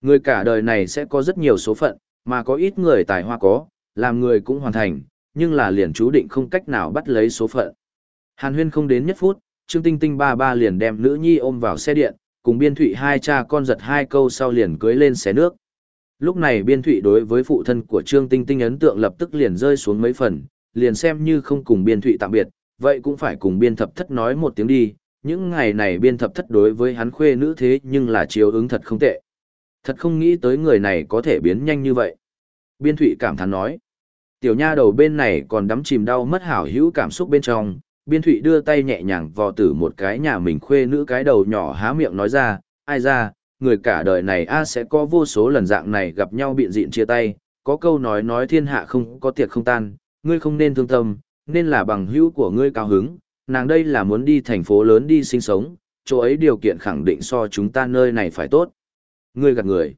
Người cả đời này sẽ có rất nhiều số phận, mà có ít người tài hoa có, làm người cũng hoàn thành, nhưng là liền chú định không cách nào bắt lấy số phận. Hàn huyên không đến nhất phút, Trương Tinh Tinh ba ba liền đem nữ nhi ôm vào xe điện, cùng biên thụy hai cha con giật hai câu sau liền cưới lên xe nước. Lúc này biên thụy đối với phụ thân của Trương Tinh Tinh ấn tượng lập tức liền rơi xuống mấy phần, liền xem như không cùng biên thụy tạm biệt, vậy cũng phải cùng biên thập thất nói một tiếng đi, những ngày này biên thập thất đối với hắn khuê nữ thế nhưng là chiếu ứng thật không tệ. Thật không nghĩ tới người này có thể biến nhanh như vậy. Biên thụy cảm thán nói. Tiểu nha đầu bên này còn đắm chìm đau mất hảo hữu cảm xúc bên trong, biên thụy đưa tay nhẹ nhàng vò tử một cái nhà mình khuê nữ cái đầu nhỏ há miệng nói ra, ai ra, người cả đời này a sẽ có vô số lần dạng này gặp nhau biện diện chia tay, có câu nói nói thiên hạ không có tiệc không tan, ngươi không nên thương tâm, nên là bằng hữu của ngươi cao hứng, nàng đây là muốn đi thành phố lớn đi sinh sống, chỗ ấy điều kiện khẳng định so chúng ta nơi này phải tốt. Ngươi gạt người.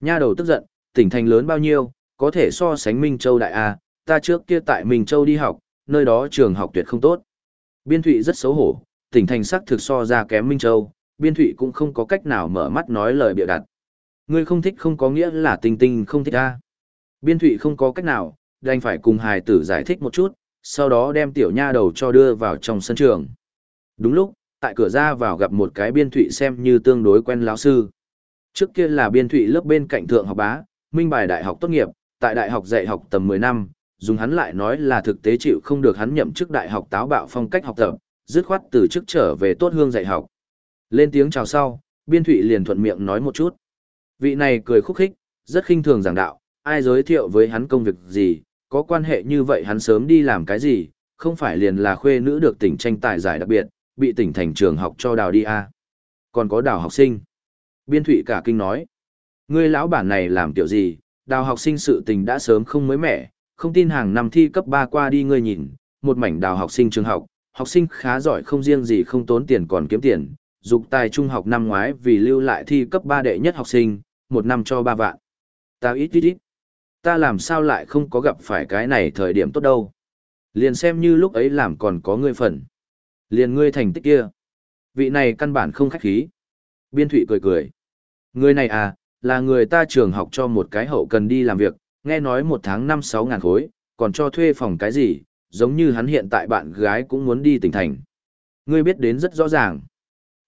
Nha đầu tức giận, tỉnh thành lớn bao nhiêu, có thể so sánh Minh Châu Đại A, ta trước kia tại Minh Châu đi học, nơi đó trường học tuyệt không tốt. Biên Thụy rất xấu hổ, tỉnh thành sắc thực so ra kém Minh Châu, Biên Thụy cũng không có cách nào mở mắt nói lời bịa đặt. Ngươi không thích không có nghĩa là tình tình không thích A. Biên Thụy không có cách nào, đành phải cùng hài tử giải thích một chút, sau đó đem tiểu nha đầu cho đưa vào trong sân trường. Đúng lúc, tại cửa ra vào gặp một cái biên thụy xem như tương đối quen lão sư. Trước kia là biên thụy lớp bên cạnh thượng học bá, minh bài đại học tốt nghiệp, tại đại học dạy học tầm 10 năm, dùng hắn lại nói là thực tế chịu không được hắn nhậm chức đại học táo bạo phong cách học tập, dứt khoát từ chức trở về tốt hương dạy học. Lên tiếng chào sau, biên thụy liền thuận miệng nói một chút. Vị này cười khúc khích, rất khinh thường giảng đạo, ai giới thiệu với hắn công việc gì, có quan hệ như vậy hắn sớm đi làm cái gì, không phải liền là khuê nữ được tỉnh tranh tài giải đặc biệt, bị tỉnh thành trường học cho đào đi à. Còn có đào học sinh. Biên thụy cả kinh nói. Ngươi lão bản này làm tiểu gì, đào học sinh sự tình đã sớm không mới mẻ, không tin hàng năm thi cấp 3 qua đi ngươi nhìn, một mảnh đào học sinh trường học, học sinh khá giỏi không riêng gì không tốn tiền còn kiếm tiền, dục tài trung học năm ngoái vì lưu lại thi cấp 3 đệ nhất học sinh, một năm cho 3 vạn. Tao ít ít ít ta làm sao lại không có gặp phải cái này thời điểm tốt đâu. Liền xem như lúc ấy làm còn có ngươi phần. Liền ngươi thành tích kia. Vị này căn bản không khách khí. Biên thụy cười cười. Người này à, là người ta trường học cho một cái hậu cần đi làm việc, nghe nói một tháng năm sáu ngàn khối, còn cho thuê phòng cái gì, giống như hắn hiện tại bạn gái cũng muốn đi tỉnh thành. Ngươi biết đến rất rõ ràng.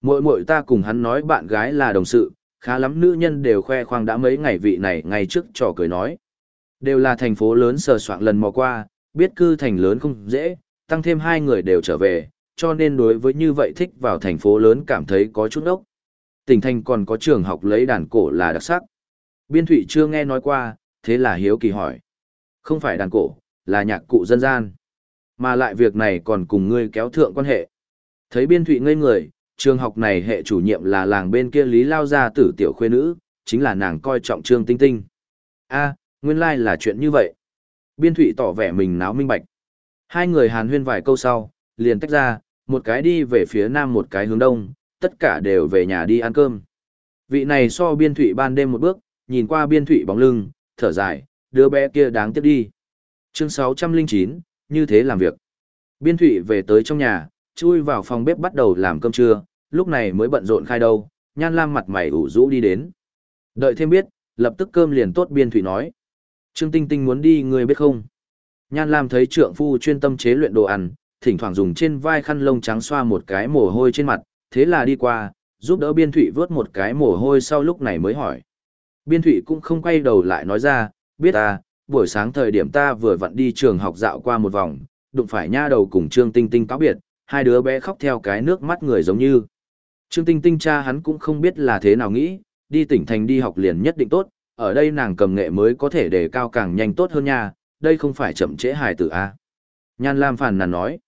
Mội mội ta cùng hắn nói bạn gái là đồng sự, khá lắm nữ nhân đều khoe khoang đã mấy ngày vị này ngay trước trò cười nói. Đều là thành phố lớn sờ soạn lần mò qua, biết cư thành lớn không dễ, tăng thêm hai người đều trở về, cho nên đối với như vậy thích vào thành phố lớn cảm thấy có chút ốc. Tỉnh thành còn có trường học lấy đàn cổ là đặc sắc. Biên thụy chưa nghe nói qua, thế là hiếu kỳ hỏi. Không phải đàn cổ, là nhạc cụ dân gian. Mà lại việc này còn cùng ngươi kéo thượng quan hệ. Thấy biên thụy ngây người, trường học này hệ chủ nhiệm là làng bên kia Lý Lao Gia tử tiểu khuê nữ, chính là nàng coi trọng trương tinh tinh. a nguyên lai là chuyện như vậy. Biên thụy tỏ vẻ mình náo minh bạch. Hai người hàn huyên vài câu sau, liền tách ra, một cái đi về phía nam một cái hướng đông, tất cả đều về nhà đi ăn cơm. Vị này so biên thụy ban đêm một bước, nhìn qua biên thụy bóng lưng, thở dài, đứa bé kia đáng tiếc đi. Chương 609, như thế làm việc. Biên thụy về tới trong nhà, chui vào phòng bếp bắt đầu làm cơm trưa, lúc này mới bận rộn khai đâu, nhan lam mặt mày ủ rũ đi đến. Đợi thêm biết, lập tức cơm liền tốt biên thụy nói. Trương Tinh Tinh muốn đi người biết không? Nhan Lam thấy trượng phu chuyên tâm chế luyện đồ ăn, thỉnh thoảng dùng trên vai khăn lông trắng xoa một cái mồ hôi trên mặt, thế là đi qua, giúp đỡ Biên Thụy vớt một cái mồ hôi sau lúc này mới hỏi. Biên Thụy cũng không quay đầu lại nói ra, biết à? buổi sáng thời điểm ta vừa vặn đi trường học dạo qua một vòng, đụng phải nha đầu cùng Trương Tinh Tinh cáo biệt, hai đứa bé khóc theo cái nước mắt người giống như. Trương Tinh Tinh cha hắn cũng không biết là thế nào nghĩ, đi tỉnh thành đi học liền nhất định tốt, ở đây nàng cầm nghệ mới có thể đề cao càng nhanh tốt hơn nha, đây không phải chậm trễ hài tử a. Nhan Lam phàn nàn nói.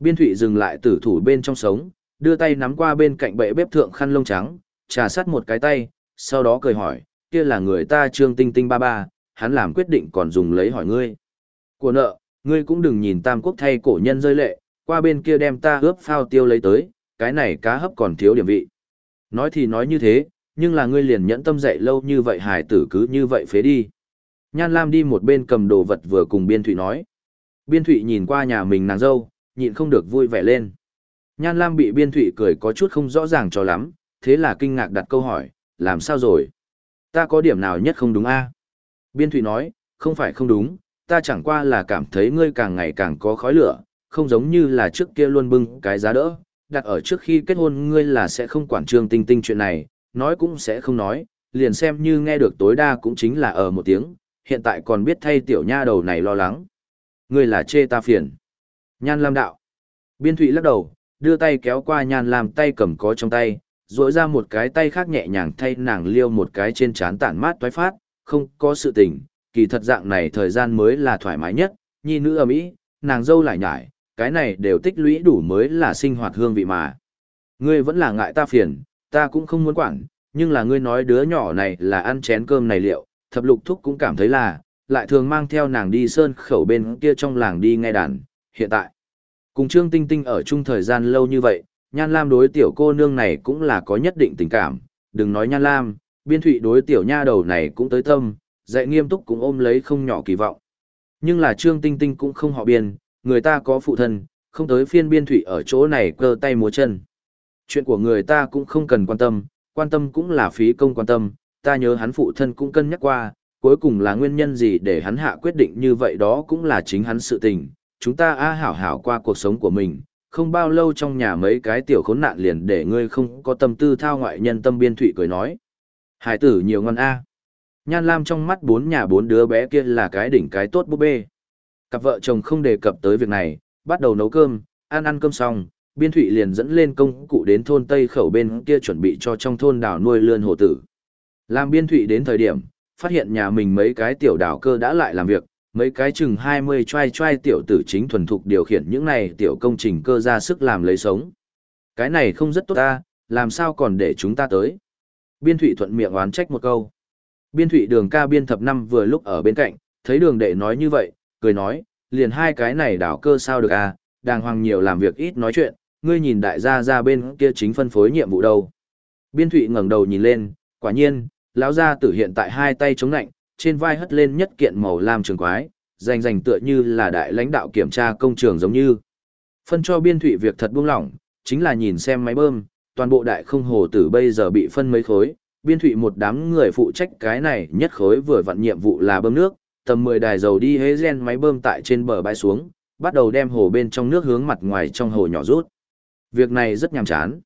Biên Thụy dừng lại tử thủ bên trong sống, đưa tay nắm qua bên cạnh bệ bếp thượng khăn lông trắng, trà sắt một cái tay, sau đó cười hỏi, kia là người ta trương tinh tinh ba ba, hắn làm quyết định còn dùng lấy hỏi ngươi. Của nợ, ngươi cũng đừng nhìn tam quốc thay cổ nhân rơi lệ, qua bên kia đem ta ướp phao tiêu lấy tới, cái này cá hấp còn thiếu điểm vị. Nói thì nói như thế, nhưng là ngươi liền nhẫn tâm dạy lâu như vậy hài tử cứ như vậy phế đi. Nhan Lam đi một bên cầm đồ vật vừa cùng Biên Thụy nói. Biên Thụy nhìn qua nhà mình nàng dâu, nhịn không được vui vẻ lên. Nhan Lam bị Biên Thụy cười có chút không rõ ràng cho lắm, thế là kinh ngạc đặt câu hỏi, làm sao rồi? Ta có điểm nào nhất không đúng a Biên Thụy nói, không phải không đúng, ta chẳng qua là cảm thấy ngươi càng ngày càng có khói lửa, không giống như là trước kia luôn bưng cái giá đỡ, đặt ở trước khi kết hôn ngươi là sẽ không quản trương tinh tinh chuyện này, nói cũng sẽ không nói, liền xem như nghe được tối đa cũng chính là ở một tiếng, hiện tại còn biết thay tiểu nha đầu này lo lắng. Ngươi là chê ta phiền. Nhan Lam đạo. Biên Thụy lắc đầu, đưa tay kéo qua Nhan Lam tay cầm có trong tay, rỗi ra một cái tay khác nhẹ nhàng thay nàng liêu một cái trên trán tản mát toái phát, không có sự tình, kỳ thật dạng này thời gian mới là thoải mái nhất, nhi nữ ở mỹ, nàng dâu lại nhải, cái này đều tích lũy đủ mới là sinh hoạt hương vị mà. Ngươi vẫn là ngại ta phiền, ta cũng không muốn quản, nhưng là ngươi nói đứa nhỏ này là ăn chén cơm này liệu, thập lục thúc cũng cảm thấy là, lại thường mang theo nàng đi sơn khẩu bên kia trong làng đi nghe đàn, hiện tại. Cùng Trương Tinh Tinh ở chung thời gian lâu như vậy, Nhan Lam đối tiểu cô nương này cũng là có nhất định tình cảm, đừng nói Nhan Lam, biên thụy đối tiểu nha đầu này cũng tới tâm, dạy nghiêm túc cũng ôm lấy không nhỏ kỳ vọng. Nhưng là Trương Tinh Tinh cũng không họ biên, người ta có phụ thân, không tới phiên biên thụy ở chỗ này cơ tay múa chân. Chuyện của người ta cũng không cần quan tâm, quan tâm cũng là phí công quan tâm, ta nhớ hắn phụ thân cũng cân nhắc qua, cuối cùng là nguyên nhân gì để hắn hạ quyết định như vậy đó cũng là chính hắn sự tình, chúng ta a hảo hảo qua cuộc sống của mình, không bao lâu trong nhà mấy cái tiểu khốn nạn liền để ngươi không có tâm tư thao ngoại nhân tâm biên thụy cười nói. Hải tử nhiều ngon a. Nhan Lam trong mắt bốn nhà bốn đứa bé kia là cái đỉnh cái tốt búp bê. Cặp vợ chồng không đề cập tới việc này, bắt đầu nấu cơm, ăn ăn cơm xong, Biên Thụy liền dẫn lên công cụ đến thôn Tây Khẩu bên kia chuẩn bị cho trong thôn đảo nuôi lươn hồ tử. Làm Biên Thụy đến thời điểm, phát hiện nhà mình mấy cái tiểu đảo cơ đã lại làm việc, mấy cái chừng 20 trai trai tiểu tử chính thuần thục điều khiển những này tiểu công trình cơ ra sức làm lấy sống. Cái này không rất tốt ta, làm sao còn để chúng ta tới. Biên Thụy thuận miệng oán trách một câu. Biên Thụy đường ca biên thập năm vừa lúc ở bên cạnh, thấy đường đệ nói như vậy, cười nói, liền hai cái này đảo cơ sao được à, đàng hoàng nhiều làm việc ít nói chuyện, ngươi nhìn đại gia ra bên kia chính phân phối nhiệm vụ đâu. Biên Thụy ngẩng đầu nhìn lên, quả nhiên, lão gia tử hiện tại hai tay chống nạnh, trên vai hất lên nhất kiện màu lam trường quái, rành rành tựa như là đại lãnh đạo kiểm tra công trường giống như. Phân cho Biên Thụy việc thật buông lỏng, chính là nhìn xem máy bơm, toàn bộ đại không hồ tử bây giờ bị phân mấy khối, Biên Thụy một đám người phụ trách cái này nhất khối vừa vặn nhiệm vụ là bơm nước, tầm 10 đài dầu đi hế gen máy bơm tại trên bờ bãi xuống, bắt đầu đem hồ bên trong nước hướng mặt ngoài trong hồ nhỏ rút. Việc này rất nhàm chán.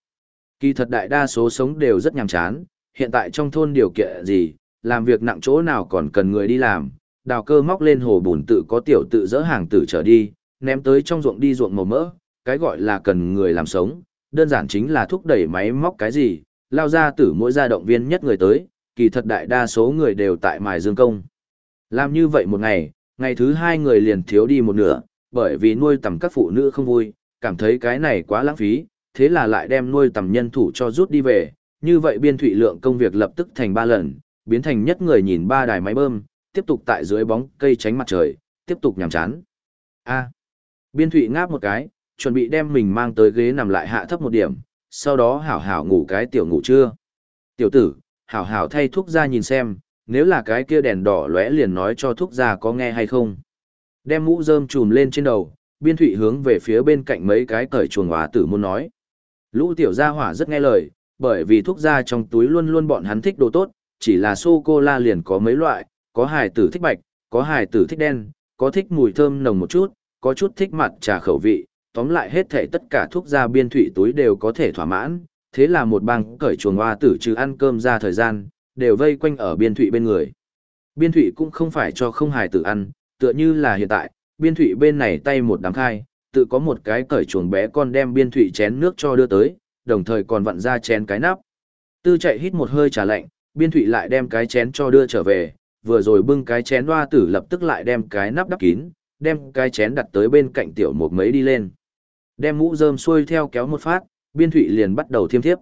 Kỳ thật đại đa số sống đều rất nhàm chán, hiện tại trong thôn điều kiện gì, làm việc nặng chỗ nào còn cần người đi làm, đào cơ móc lên hồ bùn tự có tiểu tự dỡ hàng tử trở đi, ném tới trong ruộng đi ruộng màu mỡ, cái gọi là cần người làm sống, đơn giản chính là thúc đẩy máy móc cái gì, lao ra tử mỗi gia động viên nhất người tới, kỳ thật đại đa số người đều tại mài dương công. Làm như vậy một ngày, ngày thứ hai người liền thiếu đi một nửa, bởi vì nuôi tầm các phụ nữ không vui, cảm thấy cái này quá lãng phí, thế là lại đem nuôi tầm nhân thủ cho rút đi về, như vậy biên thủy lượng công việc lập tức thành ba lần, biến thành nhất người nhìn ba đài máy bơm, tiếp tục tại dưới bóng cây tránh mặt trời, tiếp tục nhàm chán. A. À. biên thủy ngáp một cái, chuẩn bị đem mình mang tới ghế nằm lại hạ thấp một điểm, sau đó hảo hảo ngủ cái tiểu ngủ trưa. Tiểu tử, hảo hảo thay thuốc ra nhìn xem, nếu là cái kia đèn đỏ lóe liền nói cho thuốc ra có nghe hay không. Đem mũ rơm trùm lên trên đầu, biên thụy hướng về phía bên cạnh mấy cái cởi chuồng hóa tử môn nói. Lũ tiểu gia hỏa rất nghe lời, bởi vì thuốc ra trong túi luôn luôn bọn hắn thích đồ tốt, chỉ là sô-cô-la liền có mấy loại, có hài tử thích bạch, có hài tử thích đen, có thích mùi thơm nồng một chút, có chút thích mặt trà khẩu vị, tóm lại hết thể tất cả thuốc ra biên thụy túi đều có thể thỏa mãn, thế là một bang cởi chuồng hoa tử trừ ăn cơm ra thời gian, đều vây quanh ở biên thụy bên người. Biên thụy cũng không phải cho không hài tử ăn, tựa như là hiện tại, biên thụy bên này tay một đám khai, tự có một cái cởi chuồng bé con đem biên thụy chén nước cho đưa tới, đồng thời còn vặn ra chén cái nắp. Tư chạy hít một hơi trà lạnh, biên thụy lại đem cái chén cho đưa trở về, vừa rồi bưng cái chén hoa tử lập tức lại đem cái nắp đắp kín, đem cái chén đặt tới bên cạnh tiểu một mấy đi lên. Đem mũ rơm xuôi theo kéo một phát, biên thụy liền bắt đầu thiêm thiếp.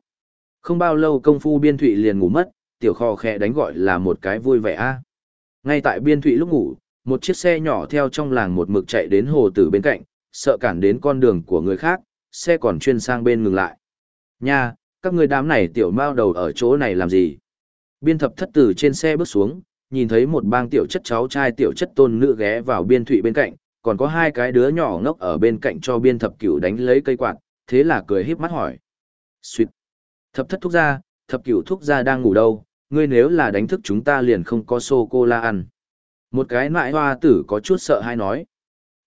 Không bao lâu công phu biên thụy liền ngủ mất, tiểu kho khẽ đánh gọi là một cái vui vẻ a Ngay tại biên thụy lúc ngủ, một chiếc xe nhỏ theo trong làng một mực chạy đến hồ tử bên cạnh, sợ cản đến con đường của người khác, xe còn chuyên sang bên ngừng lại. Nha, Các người đám này tiểu mao đầu ở chỗ này làm gì? Biên thập thất từ trên xe bước xuống, nhìn thấy một bang tiểu chất cháu trai tiểu chất tôn nữ ghé vào biên thụy bên cạnh, còn có hai cái đứa nhỏ ngốc ở bên cạnh cho biên thập cửu đánh lấy cây quạt, thế là cười híp mắt hỏi. Xuyệt! Thập thất thúc ra, thập cửu thúc ra đang ngủ đâu, ngươi nếu là đánh thức chúng ta liền không có sô-cô-la ăn. Một cái nại hoa tử có chút sợ hay nói.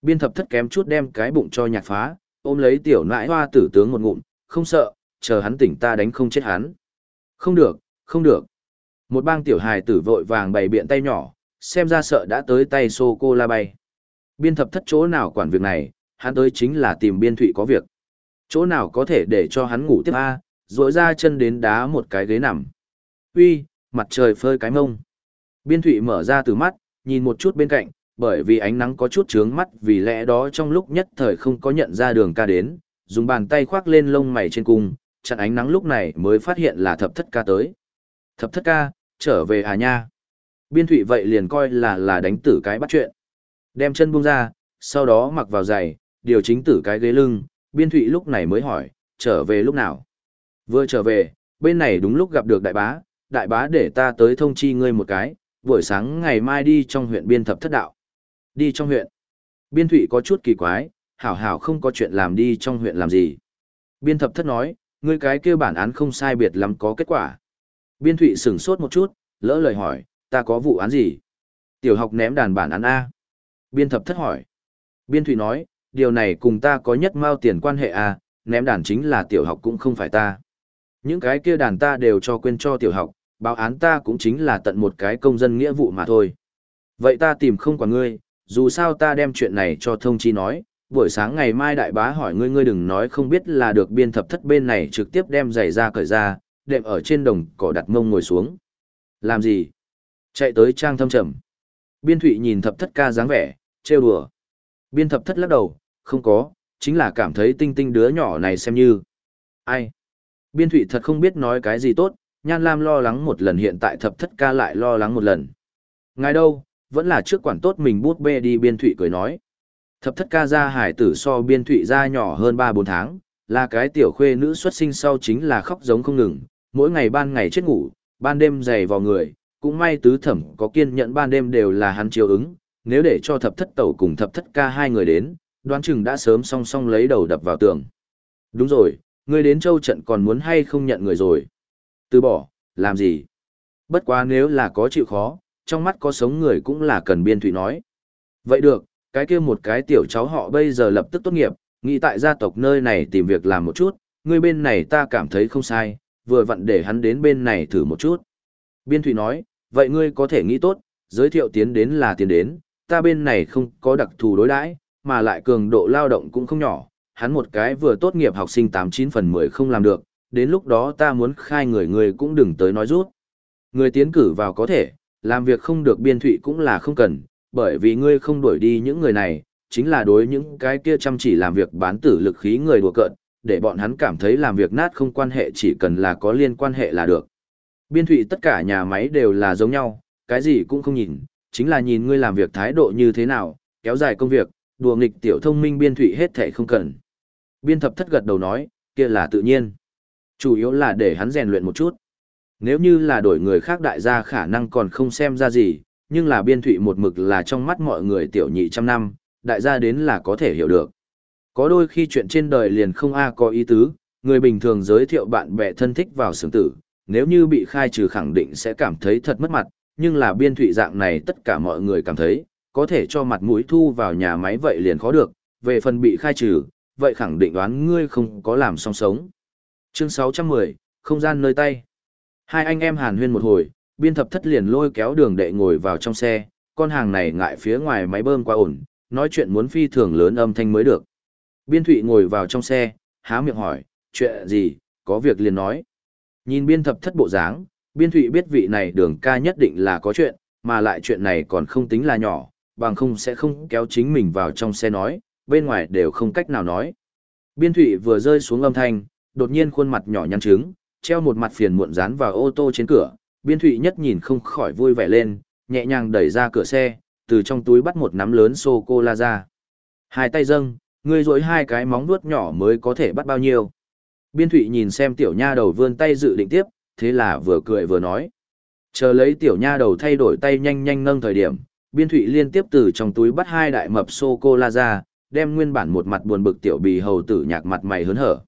Biên thập thất kém chút đem cái bụng cho nhạc phá, ôm lấy tiểu nại hoa tử tướng một ngụm, không sợ, chờ hắn tỉnh ta đánh không chết hắn. Không được, không được. Một bang tiểu hài tử vội vàng bày biện tay nhỏ, xem ra sợ đã tới tay sô-cô-la bay. Biên thập thất chỗ nào quản việc này, hắn tới chính là tìm biên thụy có việc. Chỗ nào có thể để cho hắn ngủ tiếp A, rỗi ra chân đến đá một cái ghế nằm. Uy, mặt trời phơi cái mông. Biên thụy mở ra từ mắt, nhìn một chút bên cạnh, bởi vì ánh nắng có chút trướng mắt vì lẽ đó trong lúc nhất thời không có nhận ra đường ca đến, dùng bàn tay khoác lên lông mày trên cung, chặn ánh nắng lúc này mới phát hiện là thập thất ca tới. Thập thất ca, trở về à nha. Biên thủy vậy liền coi là là đánh tử cái bắt chuyện. Đem chân buông ra, sau đó mặc vào giày, điều chính tử cái ghế lưng, biên thủy lúc này mới hỏi, trở về lúc nào. Vừa trở về, bên này đúng lúc gặp được đại bá, đại bá để ta tới thông chi ngươi một cái, buổi sáng ngày mai đi trong huyện biên thập thất đạo. Đi trong huyện. Biên thụy có chút kỳ quái, hảo hảo không có chuyện làm đi trong huyện làm gì. Biên thập thất nói, ngươi cái kêu bản án không sai biệt lắm có kết quả. Biên thụy sửng sốt một chút, lỡ lời hỏi, ta có vụ án gì? Tiểu học ném đàn bản án A. Biên thập thất hỏi. Biên thụy nói, điều này cùng ta có nhất mao tiền quan hệ A, ném đàn chính là tiểu học cũng không phải ta. Những cái kia đàn ta đều cho quên cho tiểu học, báo án ta cũng chính là tận một cái công dân nghĩa vụ mà thôi. Vậy ta tìm không quả ngươi, dù sao ta đem chuyện này cho thông chi nói, buổi sáng ngày mai đại bá hỏi ngươi ngươi đừng nói không biết là được biên thập thất bên này trực tiếp đem giày ra cởi ra, đệm ở trên đồng cỏ đặt mông ngồi xuống. Làm gì? Chạy tới trang thâm trầm. Biên thụy nhìn thập thất ca dáng vẻ, trêu đùa. Biên thập thất lắc đầu, không có, chính là cảm thấy tinh tinh đứa nhỏ này xem như. Ai? Biên thụy thật không biết nói cái gì tốt, Nhan Lam lo lắng một lần hiện tại thập thất ca lại lo lắng một lần. Ngài đâu, vẫn là trước quản tốt mình bút bê đi biên thụy cười nói. Thập thất ca ra hải tử so biên thụy ra nhỏ hơn 3-4 tháng, là cái tiểu khuê nữ xuất sinh sau chính là khóc giống không ngừng, mỗi ngày ban ngày chết ngủ, ban đêm dày vào người, cũng may tứ thẩm có kiên nhẫn ban đêm đều là hắn chiều ứng, nếu để cho thập thất tẩu cùng thập thất ca hai người đến, đoán chừng đã sớm song song lấy đầu đập vào tường. Đúng rồi, ngươi đến châu trận còn muốn hay không nhận người rồi. Từ bỏ, làm gì? Bất quá nếu là có chịu khó, trong mắt có sống người cũng là cần biên thủy nói. Vậy được, cái kia một cái tiểu cháu họ bây giờ lập tức tốt nghiệp, nghĩ tại gia tộc nơi này tìm việc làm một chút, người bên này ta cảm thấy không sai, vừa vặn để hắn đến bên này thử một chút. Biên thủy nói, vậy ngươi có thể nghĩ tốt, giới thiệu tiến đến là tiến đến, ta bên này không có đặc thù đối đãi, mà lại cường độ lao động cũng không nhỏ, hắn một cái vừa tốt nghiệp học sinh 89 phần 10 không làm được, đến lúc đó ta muốn khai người người cũng đừng tới nói rút. Người tiến cử vào có thể, làm việc không được biên thụy cũng là không cần, bởi vì ngươi không đuổi đi những người này, chính là đối những cái kia chăm chỉ làm việc bán tử lực khí người đùa cợt, để bọn hắn cảm thấy làm việc nát không quan hệ chỉ cần là có liên quan hệ là được. Biên thụy tất cả nhà máy đều là giống nhau, cái gì cũng không nhìn, chính là nhìn ngươi làm việc thái độ như thế nào, kéo dài công việc, đùa nghịch tiểu thông minh biên thụy hết thể không cần. Biên thập thất gật đầu nói, kia là tự nhiên. Chủ yếu là để hắn rèn luyện một chút. Nếu như là đổi người khác đại gia khả năng còn không xem ra gì, nhưng là biên thụy một mực là trong mắt mọi người tiểu nhị trăm năm, đại gia đến là có thể hiểu được. Có đôi khi chuyện trên đời liền không a có ý tứ, người bình thường giới thiệu bạn bè thân thích vào sướng tử, nếu như bị khai trừ khẳng định sẽ cảm thấy thật mất mặt, nhưng là biên thụy dạng này tất cả mọi người cảm thấy, có thể cho mặt mũi thu vào nhà máy vậy liền khó được, về phần bị khai trừ, vậy khẳng định đoán ngươi không có làm song sống. Chương 610, không gian nơi tay. Hai anh em hàn huyên một hồi, biên thập thất liền lôi kéo đường đệ ngồi vào trong xe, con hàng này ngại phía ngoài máy bơm quá ổn, nói chuyện muốn phi thường lớn âm thanh mới được. Biên thụy ngồi vào trong xe, há miệng hỏi, chuyện gì, có việc liền nói. Nhìn biên thập thất bộ dáng, biên thụy biết vị này đường ca nhất định là có chuyện, mà lại chuyện này còn không tính là nhỏ, bằng không sẽ không kéo chính mình vào trong xe nói, bên ngoài đều không cách nào nói. Biên thụy vừa rơi xuống âm thanh, đột nhiên khuôn mặt nhỏ nhăn trứng, treo một mặt phiền muộn dán vào ô tô trên cửa, biên thụy nhất nhìn không khỏi vui vẻ lên, nhẹ nhàng đẩy ra cửa xe, từ trong túi bắt một nắm lớn sô-cô-la ra. Hai tay dâng, người rỗi hai cái móng vuốt nhỏ mới có thể bắt bao nhiêu. Biên thụy nhìn xem tiểu nha đầu vươn tay dự định tiếp, thế là vừa cười vừa nói. Chờ lấy tiểu nha đầu thay đổi tay nhanh nhanh nâng thời điểm, biên thụy liên tiếp từ trong túi bắt hai đại mập sô-cô-la ra, đem nguyên bản một mặt buồn bực tiểu bì hầu tử nhạc mặt mày hớn hở.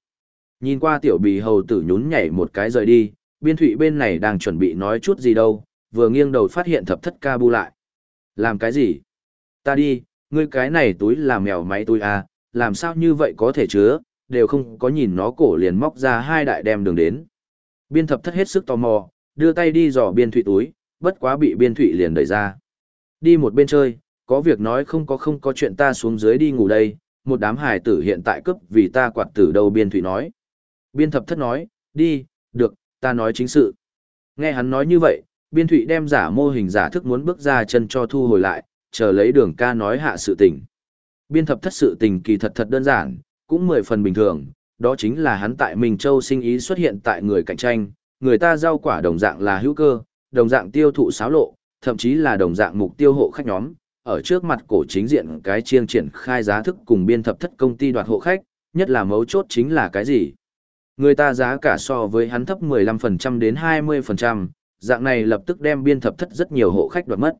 Nhìn qua tiểu bì hầu tử nhún nhảy một cái rời đi, biên thụy bên này đang chuẩn bị nói chút gì đâu, vừa nghiêng đầu phát hiện thập thất ca bu lại. Làm cái gì? Ta đi, ngươi cái này túi là mèo máy túi à, làm sao như vậy có thể chứa, đều không có nhìn nó cổ liền móc ra hai đại đem đường đến. Biên thập thất hết sức tò mò, đưa tay đi dò biên thụy túi, bất quá bị biên thụy liền đẩy ra. Đi một bên chơi, có việc nói không có không có chuyện ta xuống dưới đi ngủ đây, một đám hài tử hiện tại cấp vì ta quạt tử đầu biên thụy nói. Biên thập thất nói, đi, được, ta nói chính sự. Nghe hắn nói như vậy, biên thụy đem giả mô hình giả thức muốn bước ra chân cho thu hồi lại, chờ lấy đường ca nói hạ sự tình. Biên thập thất sự tình kỳ thật thật đơn giản, cũng mười phần bình thường, đó chính là hắn tại Minh Châu sinh ý xuất hiện tại người cạnh tranh, người ta giao quả đồng dạng là hữu cơ, đồng dạng tiêu thụ xáo lộ, thậm chí là đồng dạng mục tiêu hộ khách nhóm, ở trước mặt cổ chính diện cái chiêng triển khai giá thức cùng biên thập thất công ty đoạt hộ khách, nhất là mấu chốt chính là cái gì? Người ta giá cả so với hắn thấp 15% đến 20%, dạng này lập tức đem biên thập thất rất nhiều hộ khách đoạt mất.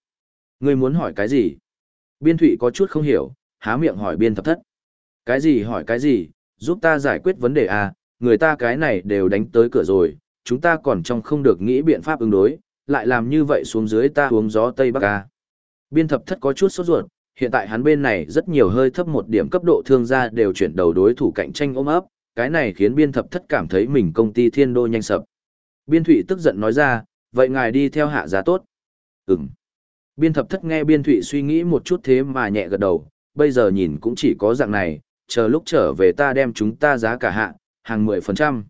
Người muốn hỏi cái gì? Biên thụy có chút không hiểu, há miệng hỏi biên thập thất. Cái gì hỏi cái gì, giúp ta giải quyết vấn đề à, người ta cái này đều đánh tới cửa rồi, chúng ta còn trong không được nghĩ biện pháp ứng đối, lại làm như vậy xuống dưới ta uống gió Tây Bắc à. Biên thập thất có chút sốt ruột, hiện tại hắn bên này rất nhiều hơi thấp một điểm cấp độ thương gia đều chuyển đầu đối thủ cạnh tranh ôm ấp, cái này khiến biên thập thất cảm thấy mình công ty thiên đô nhanh sập. Biên thụy tức giận nói ra, vậy ngài đi theo hạ giá tốt. Ừm. Biên thập thất nghe biên thụy suy nghĩ một chút thế mà nhẹ gật đầu, bây giờ nhìn cũng chỉ có dạng này, chờ lúc trở về ta đem chúng ta giá cả hạ, hàng 10%.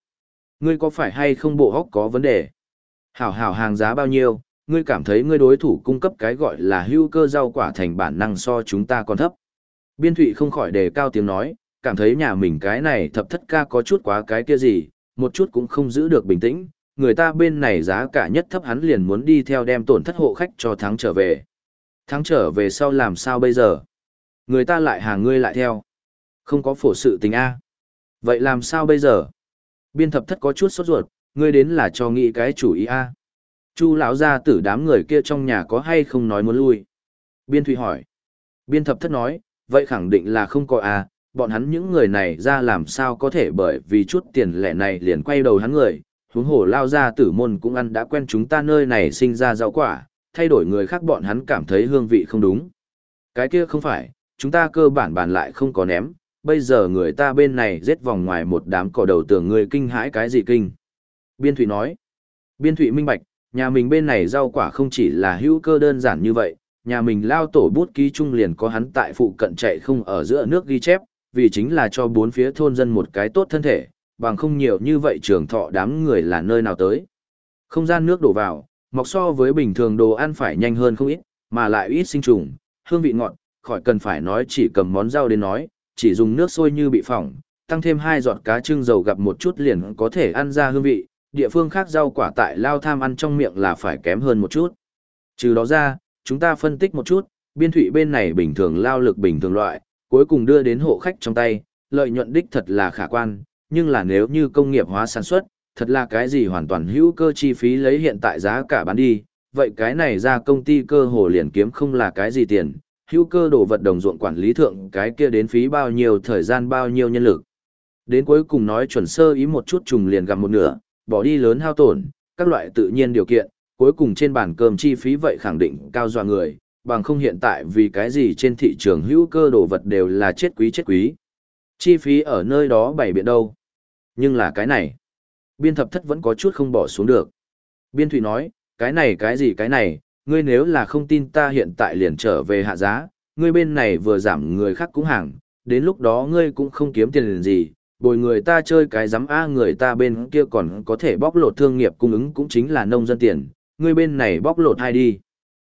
Ngươi có phải hay không bộ hóc có vấn đề? Hảo hảo hàng giá bao nhiêu, ngươi cảm thấy ngươi đối thủ cung cấp cái gọi là hưu cơ rau quả thành bản năng so chúng ta còn thấp. Biên thụy không khỏi đề cao tiếng nói, cảm thấy nhà mình cái này thập thất ca có chút quá cái kia gì, một chút cũng không giữ được bình tĩnh, người ta bên này giá cả nhất thấp hắn liền muốn đi theo đem tổn thất hộ khách cho thắng trở về. Thắng trở về sau làm sao bây giờ? Người ta lại hàng ngươi lại theo. Không có phổ sự tình A. Vậy làm sao bây giờ? Biên thập thất có chút sốt ruột, ngươi đến là cho nghĩ cái chủ ý A. Chu lão gia tử đám người kia trong nhà có hay không nói muốn lui? Biên thủy hỏi. Biên thập thất nói, vậy khẳng định là không có A, bọn hắn những người này ra làm sao có thể bởi vì chút tiền lẻ này liền quay đầu hắn người, huống hồ lao ra tử môn cũng ăn đã quen chúng ta nơi này sinh ra rau quả, thay đổi người khác bọn hắn cảm thấy hương vị không đúng. Cái kia không phải, chúng ta cơ bản bàn lại không có ném, bây giờ người ta bên này giết vòng ngoài một đám cỏ đầu tường người kinh hãi cái gì kinh. Biên Thụy nói, Biên Thụy minh bạch, nhà mình bên này rau quả không chỉ là hữu cơ đơn giản như vậy, nhà mình lao tổ bút ký trung liền có hắn tại phụ cận chạy không ở giữa nước ghi chép, vì chính là cho bốn phía thôn dân một cái tốt thân thể, bằng không nhiều như vậy trường thọ đám người là nơi nào tới. Không gian nước đổ vào, mọc so với bình thường đồ ăn phải nhanh hơn không ít, mà lại ít sinh trùng, hương vị ngọt, khỏi cần phải nói chỉ cầm món rau đến nói, chỉ dùng nước sôi như bị phỏng, tăng thêm hai giọt cá trưng dầu gặp một chút liền có thể ăn ra hương vị, địa phương khác rau quả tại lao tham ăn trong miệng là phải kém hơn một chút. Trừ đó ra, chúng ta phân tích một chút, biên thủy bên này bình thường lao lực bình thường loại, cuối cùng đưa đến hộ khách trong tay, lợi nhuận đích thật là khả quan, nhưng là nếu như công nghiệp hóa sản xuất, thật là cái gì hoàn toàn hữu cơ chi phí lấy hiện tại giá cả bán đi, vậy cái này ra công ty cơ hồ liền kiếm không là cái gì tiền, hữu cơ đồ vật đồng ruộng quản lý thượng cái kia đến phí bao nhiêu thời gian bao nhiêu nhân lực. Đến cuối cùng nói chuẩn sơ ý một chút trùng liền gặp một nửa, bỏ đi lớn hao tổn, các loại tự nhiên điều kiện, cuối cùng trên bàn cơm chi phí vậy khẳng định cao dọa người, bằng không hiện tại vì cái gì trên thị trường hữu cơ đồ vật đều là chết quý chết quý. Chi phí ở nơi đó bảy biện đâu. Nhưng là cái này. Biên thập thất vẫn có chút không bỏ xuống được. Biên thủy nói, cái này cái gì cái này, ngươi nếu là không tin ta hiện tại liền trở về hạ giá, ngươi bên này vừa giảm người khác cũng hàng, đến lúc đó ngươi cũng không kiếm tiền liền gì, bồi người ta chơi cái giám A người ta bên kia còn có thể bóc lột thương nghiệp cung ứng cũng chính là nông dân tiền, ngươi bên này bóc lột hai đi.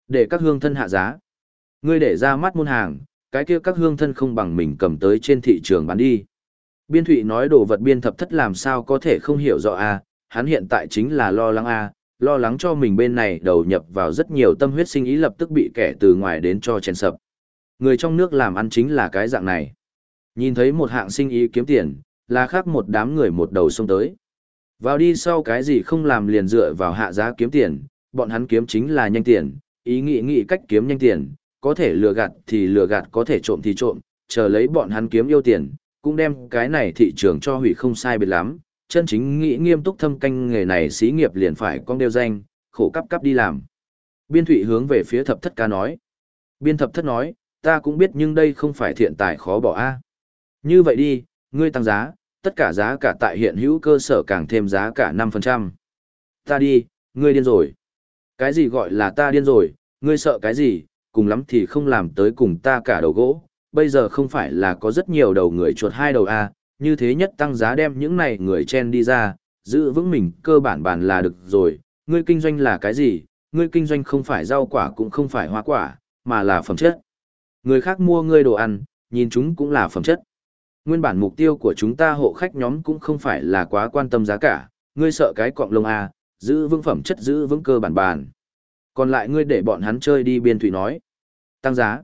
Để các hương thân hạ giá. Ngươi để ra mắt muôn hàng, cái kia các hương thân không bằng mình cầm tới trên thị trường bán đi. Biên thụy nói đồ vật biên thập thất làm sao có thể không hiểu rõ A, hắn hiện tại chính là lo lắng A, lo lắng cho mình bên này đầu nhập vào rất nhiều tâm huyết sinh ý lập tức bị kẻ từ ngoài đến cho chèn sập. Người trong nước làm ăn chính là cái dạng này. Nhìn thấy một hạng sinh ý kiếm tiền, là khác một đám người một đầu xông tới. Vào đi sau cái gì không làm liền dựa vào hạ giá kiếm tiền, bọn hắn kiếm chính là nhanh tiền, ý nghĩ nghĩ cách kiếm nhanh tiền, có thể lừa gạt thì lừa gạt có thể trộm thì trộm, chờ lấy bọn hắn kiếm yêu tiền, cũng đem cái này thị trường cho hủy không sai biệt lắm, chân chính nghĩ nghiêm túc thâm canh nghề này xí nghiệp liền phải con đeo danh, khổ cấp cấp đi làm. Biên thụy hướng về phía thập thất ca nói. Biên thập thất nói, ta cũng biết nhưng đây không phải thiện tài khó bỏ a Như vậy đi, ngươi tăng giá, tất cả giá cả tại hiện hữu cơ sở càng thêm giá cả 5%. Ta đi, ngươi điên rồi. Cái gì gọi là ta điên rồi, ngươi sợ cái gì, cùng lắm thì không làm tới cùng ta cả đầu gỗ. Bây giờ không phải là có rất nhiều đầu người chuột hai đầu A, như thế nhất tăng giá đem những này người chen đi ra, giữ vững mình cơ bản bàn là được rồi. Ngươi kinh doanh là cái gì, ngươi kinh doanh không phải rau quả cũng không phải hoa quả, mà là phẩm chất. Người khác mua ngươi đồ ăn, nhìn chúng cũng là phẩm chất. Nguyên bản mục tiêu của chúng ta hộ khách nhóm cũng không phải là quá quan tâm giá cả, ngươi sợ cái cọng lông A, giữ vững phẩm chất giữ vững cơ bản bàn. Còn lại ngươi để bọn hắn chơi đi biên thủy nói. Tăng giá.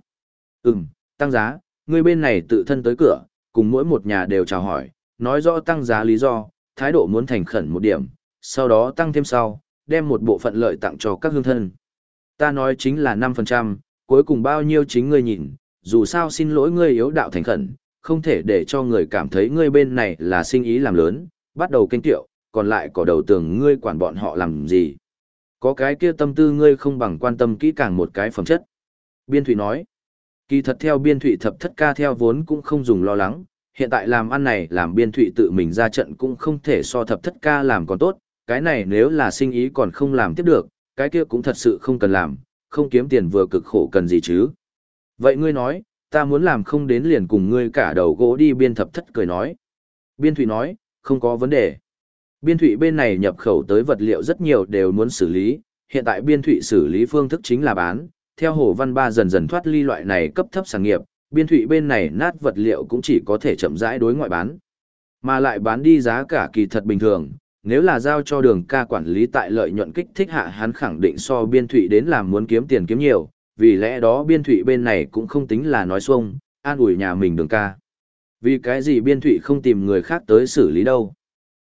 Ừm, tăng giá, ngươi bên này tự thân tới cửa, cùng mỗi một nhà đều chào hỏi, nói rõ tăng giá lý do, thái độ muốn thành khẩn một điểm, sau đó tăng thêm sau, đem một bộ phận lợi tặng cho các hương thân. Ta nói chính là 5%, cuối cùng bao nhiêu chính ngươi nhìn, dù sao xin lỗi ngươi yếu đạo thành khẩn, không thể để cho người cảm thấy ngươi bên này là sinh ý làm lớn, bắt đầu kênh tiệu, còn lại có đầu tường ngươi quản bọn họ làm gì. Có cái kia tâm tư ngươi không bằng quan tâm kỹ càng một cái phẩm chất. Biên Thụy nói, kỳ thật theo Biên Thụy thập thất ca theo vốn cũng không dùng lo lắng, hiện tại làm ăn này làm Biên Thụy tự mình ra trận cũng không thể so thập thất ca làm còn tốt, cái này nếu là sinh ý còn không làm tiếp được, cái kia cũng thật sự không cần làm, không kiếm tiền vừa cực khổ cần gì chứ. Vậy ngươi nói, ta muốn làm không đến liền cùng ngươi cả đầu gỗ đi biên thập thất cười nói. Biên thủy nói, không có vấn đề. Biên thủy bên này nhập khẩu tới vật liệu rất nhiều đều muốn xử lý, hiện tại biên thủy xử lý phương thức chính là bán, theo hồ văn ba dần dần thoát ly loại này cấp thấp sản nghiệp, biên thủy bên này nát vật liệu cũng chỉ có thể chậm rãi đối ngoại bán. Mà lại bán đi giá cả kỳ thật bình thường, nếu là giao cho đường ca quản lý tại lợi nhuận kích thích hạ hắn khẳng định so biên thủy đến làm muốn kiếm tiền kiếm nhiều, vì lẽ đó biên thủy bên này cũng không tính là nói xuông, an ủi nhà mình đường ca. Vì cái gì biên thủy không tìm người khác tới xử lý đâu?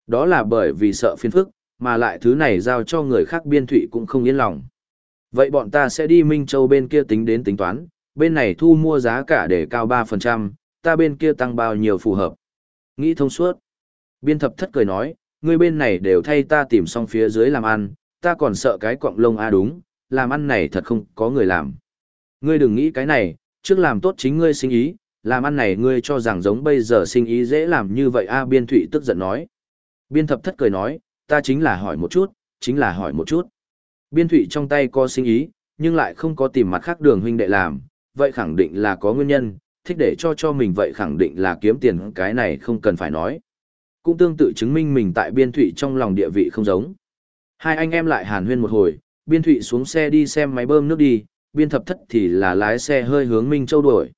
Đó là bởi vì sợ phiền phức, mà lại thứ này giao cho người khác biên thụy cũng không yên lòng. Vậy bọn ta sẽ đi Minh Châu bên kia tính đến tính toán, bên này thu mua giá cả để cao 3%, ta bên kia tăng bao nhiêu phù hợp. Nghĩ thông suốt. Biên thập thất cười nói, ngươi bên này đều thay ta tìm xong phía dưới làm ăn, ta còn sợ cái quặng lông a đúng, làm ăn này thật không có người làm. Ngươi đừng nghĩ cái này, trước làm tốt chính ngươi sinh ý, làm ăn này ngươi cho rằng giống bây giờ sinh ý dễ làm như vậy a biên thụy tức giận nói. Biên thập thất cười nói, ta chính là hỏi một chút, chính là hỏi một chút. Biên thụy trong tay có sinh ý, nhưng lại không có tìm mặt khác đường huynh đệ làm, vậy khẳng định là có nguyên nhân, thích để cho cho mình vậy khẳng định là kiếm tiền cái này không cần phải nói. Cũng tương tự chứng minh mình tại biên thụy trong lòng địa vị không giống. Hai anh em lại hàn huyên một hồi, biên thụy xuống xe đi xem máy bơm nước đi, biên thập thất thì là lái xe hơi hướng Minh Châu đuổi.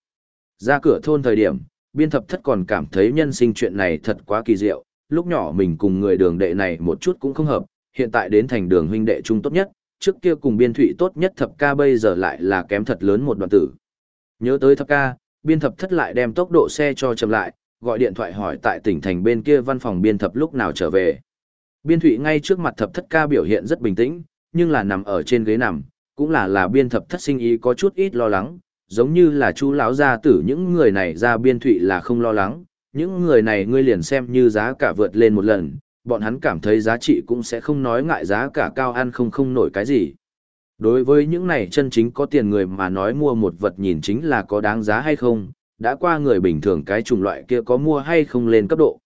Ra cửa thôn thời điểm, biên thập thất còn cảm thấy nhân sinh chuyện này thật quá kỳ diệu, lúc nhỏ mình cùng người đường đệ này một chút cũng không hợp, hiện tại đến thành đường huynh đệ trung tốt nhất, trước kia cùng biên thụy tốt nhất thập ca bây giờ lại là kém thật lớn một đoạn tử. Nhớ tới thập ca, biên thập thất lại đem tốc độ xe cho chậm lại, gọi điện thoại hỏi tại tỉnh thành bên kia văn phòng biên thập lúc nào trở về. Biên thụy ngay trước mặt thập thất ca biểu hiện rất bình tĩnh, nhưng là nằm ở trên ghế nằm, cũng là là biên thập thất sinh ý có chút ít lo lắng, giống như là chú lão gia tử những người này ra biên thụy là không lo lắng, những người này ngươi liền xem như giá cả vượt lên một lần, bọn hắn cảm thấy giá trị cũng sẽ không nói ngại giá cả cao ăn không không nổi cái gì. Đối với những này chân chính có tiền người mà nói mua một vật nhìn chính là có đáng giá hay không, đã qua người bình thường cái chủng loại kia có mua hay không lên cấp độ.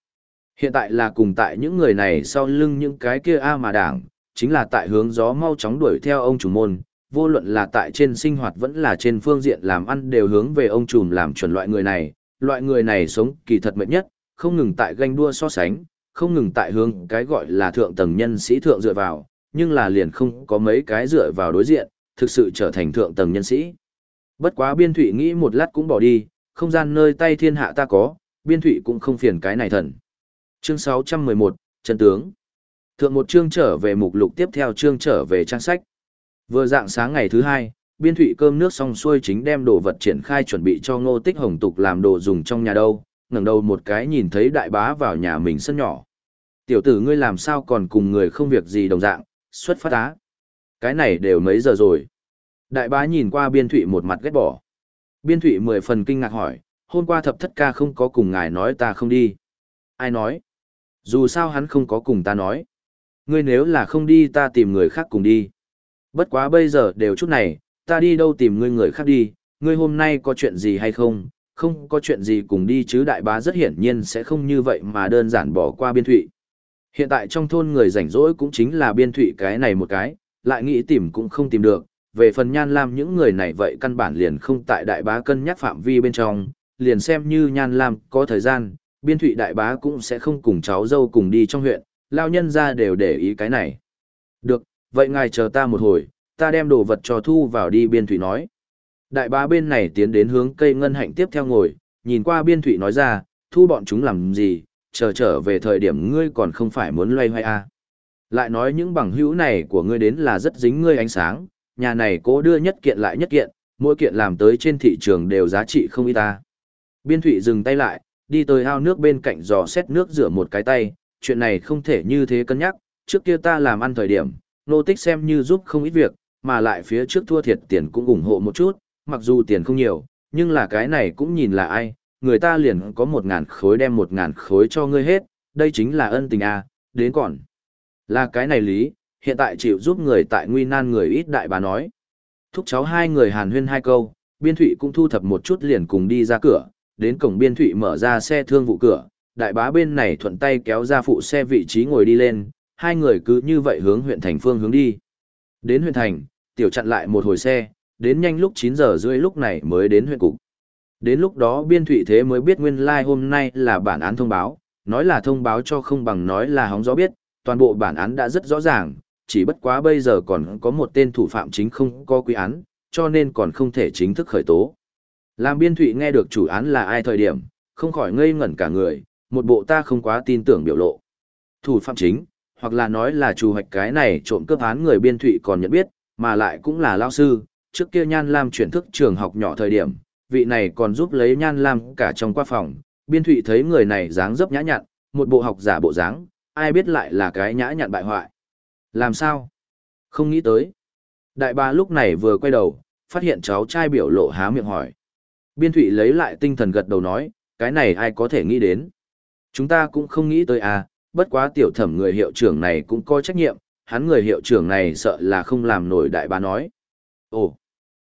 Hiện tại là cùng tại những người này sau lưng những cái kia A mà đảng, chính là tại hướng gió mau chóng đuổi theo ông chủ môn, vô luận là tại trên sinh hoạt vẫn là trên phương diện làm ăn đều hướng về ông trùm làm chuẩn loại người này, loại người này sống kỳ thật mệt nhất, không ngừng tại ganh đua so sánh, không ngừng tại hướng cái gọi là thượng tầng nhân sĩ thượng dựa vào, nhưng là liền không có mấy cái dựa vào đối diện, thực sự trở thành thượng tầng nhân sĩ. Bất quá biên thủy nghĩ một lát cũng bỏ đi, không gian nơi tay thiên hạ ta có, biên thủy cũng không phiền cái này thần. Chương 611, chân tướng. Thượng một chương trở về mục lục tiếp theo chương trở về trang sách. Vừa dạng sáng ngày thứ hai, biên thụy cơm nước xong xuôi chính đem đồ vật triển khai chuẩn bị cho ngô tích hồng tục làm đồ dùng trong nhà đâu. ngẩng đầu một cái nhìn thấy đại bá vào nhà mình sân nhỏ. Tiểu tử ngươi làm sao còn cùng người không việc gì đồng dạng, xuất phát á. Cái này đều mấy giờ rồi. Đại bá nhìn qua biên thụy một mặt ghét bỏ. Biên thụy mười phần kinh ngạc hỏi, hôm qua thập thất ca không có cùng ngài nói ta không đi. Ai nói? Dù sao hắn không có cùng ta nói. Ngươi nếu là không đi ta tìm người khác cùng đi. Bất quá bây giờ đều chút này, ta đi đâu tìm ngươi người khác đi, ngươi hôm nay có chuyện gì hay không, không có chuyện gì cùng đi chứ đại bá rất hiển nhiên sẽ không như vậy mà đơn giản bỏ qua biên thụy. Hiện tại trong thôn người rảnh rỗi cũng chính là biên thụy cái này một cái, lại nghĩ tìm cũng không tìm được, về phần nhan lam những người này vậy căn bản liền không tại đại bá cân nhắc phạm vi bên trong, liền xem như nhan lam có thời gian, biên thụy đại bá cũng sẽ không cùng cháu dâu cùng đi trong huyện, lao nhân ra đều để ý cái này. Được, vậy ngài chờ ta một hồi, ta đem đồ vật cho thu vào đi biên thụy nói. Đại bá bên này tiến đến hướng cây ngân hạnh tiếp theo ngồi, nhìn qua biên thụy nói ra, thu bọn chúng làm gì, chờ trở về thời điểm ngươi còn không phải muốn loay hoay à. Lại nói những bằng hữu này của ngươi đến là rất dính ngươi ánh sáng, nhà này cố đưa nhất kiện lại nhất kiện, mỗi kiện làm tới trên thị trường đều giá trị không ít ta. Biên thụy dừng tay lại, đi tới ao nước bên cạnh giò xét nước rửa một cái tay, chuyện này không thể như thế cân nhắc, trước kia ta làm ăn thời điểm, nô tích xem như giúp không ít việc, mà lại phía trước thua thiệt tiền cũng ủng hộ một chút, mặc dù tiền không nhiều, nhưng là cái này cũng nhìn là ai, người ta liền có một ngàn khối đem một ngàn khối cho ngươi hết, đây chính là ân tình à, đến còn. Là cái này lý, hiện tại chịu giúp người tại nguy nan người ít đại bà nói. Thúc cháu hai người hàn huyên hai câu, biên thụy cũng thu thập một chút liền cùng đi ra cửa, đến cổng biên thụy mở ra xe thương vụ cửa, đại bá bên này thuận tay kéo ra phụ xe vị trí ngồi đi lên, hai người cứ như vậy hướng huyện thành phương hướng đi. Đến huyện thành, tiểu chặn lại một hồi xe, đến nhanh lúc 9 giờ rưỡi lúc này mới đến huyện cục. Đến lúc đó biên thụy thế mới biết nguyên lai like hôm nay là bản án thông báo, nói là thông báo cho không bằng nói là hóng gió biết, toàn bộ bản án đã rất rõ ràng, chỉ bất quá bây giờ còn có một tên thủ phạm chính không có quy án, cho nên còn không thể chính thức khởi tố. Làm biên thụy nghe được chủ án là ai thời điểm, không khỏi ngây ngẩn cả người, một bộ ta không quá tin tưởng biểu lộ. Thủ phạm chính, hoặc là nói là chủ hoạch cái này trộm cướp án người biên thụy còn nhận biết, mà lại cũng là lao sư, trước kia Nhan Lam chuyển thức trường học nhỏ thời điểm, vị này còn giúp lấy Nhan Lam cả trong qua phòng, biên thụy thấy người này dáng dấp nhã nhặn, một bộ học giả bộ dáng, ai biết lại là cái nhã nhặn bại hoại. Làm sao? Không nghĩ tới. Đại ba lúc này vừa quay đầu, phát hiện cháu trai biểu lộ há miệng hỏi. Biên thụy lấy lại tinh thần gật đầu nói, cái này ai có thể nghĩ đến. Chúng ta cũng không nghĩ tới à, bất quá tiểu thẩm người hiệu trưởng này cũng có trách nhiệm, hắn người hiệu trưởng này sợ là không làm nổi đại bá nói. Ồ,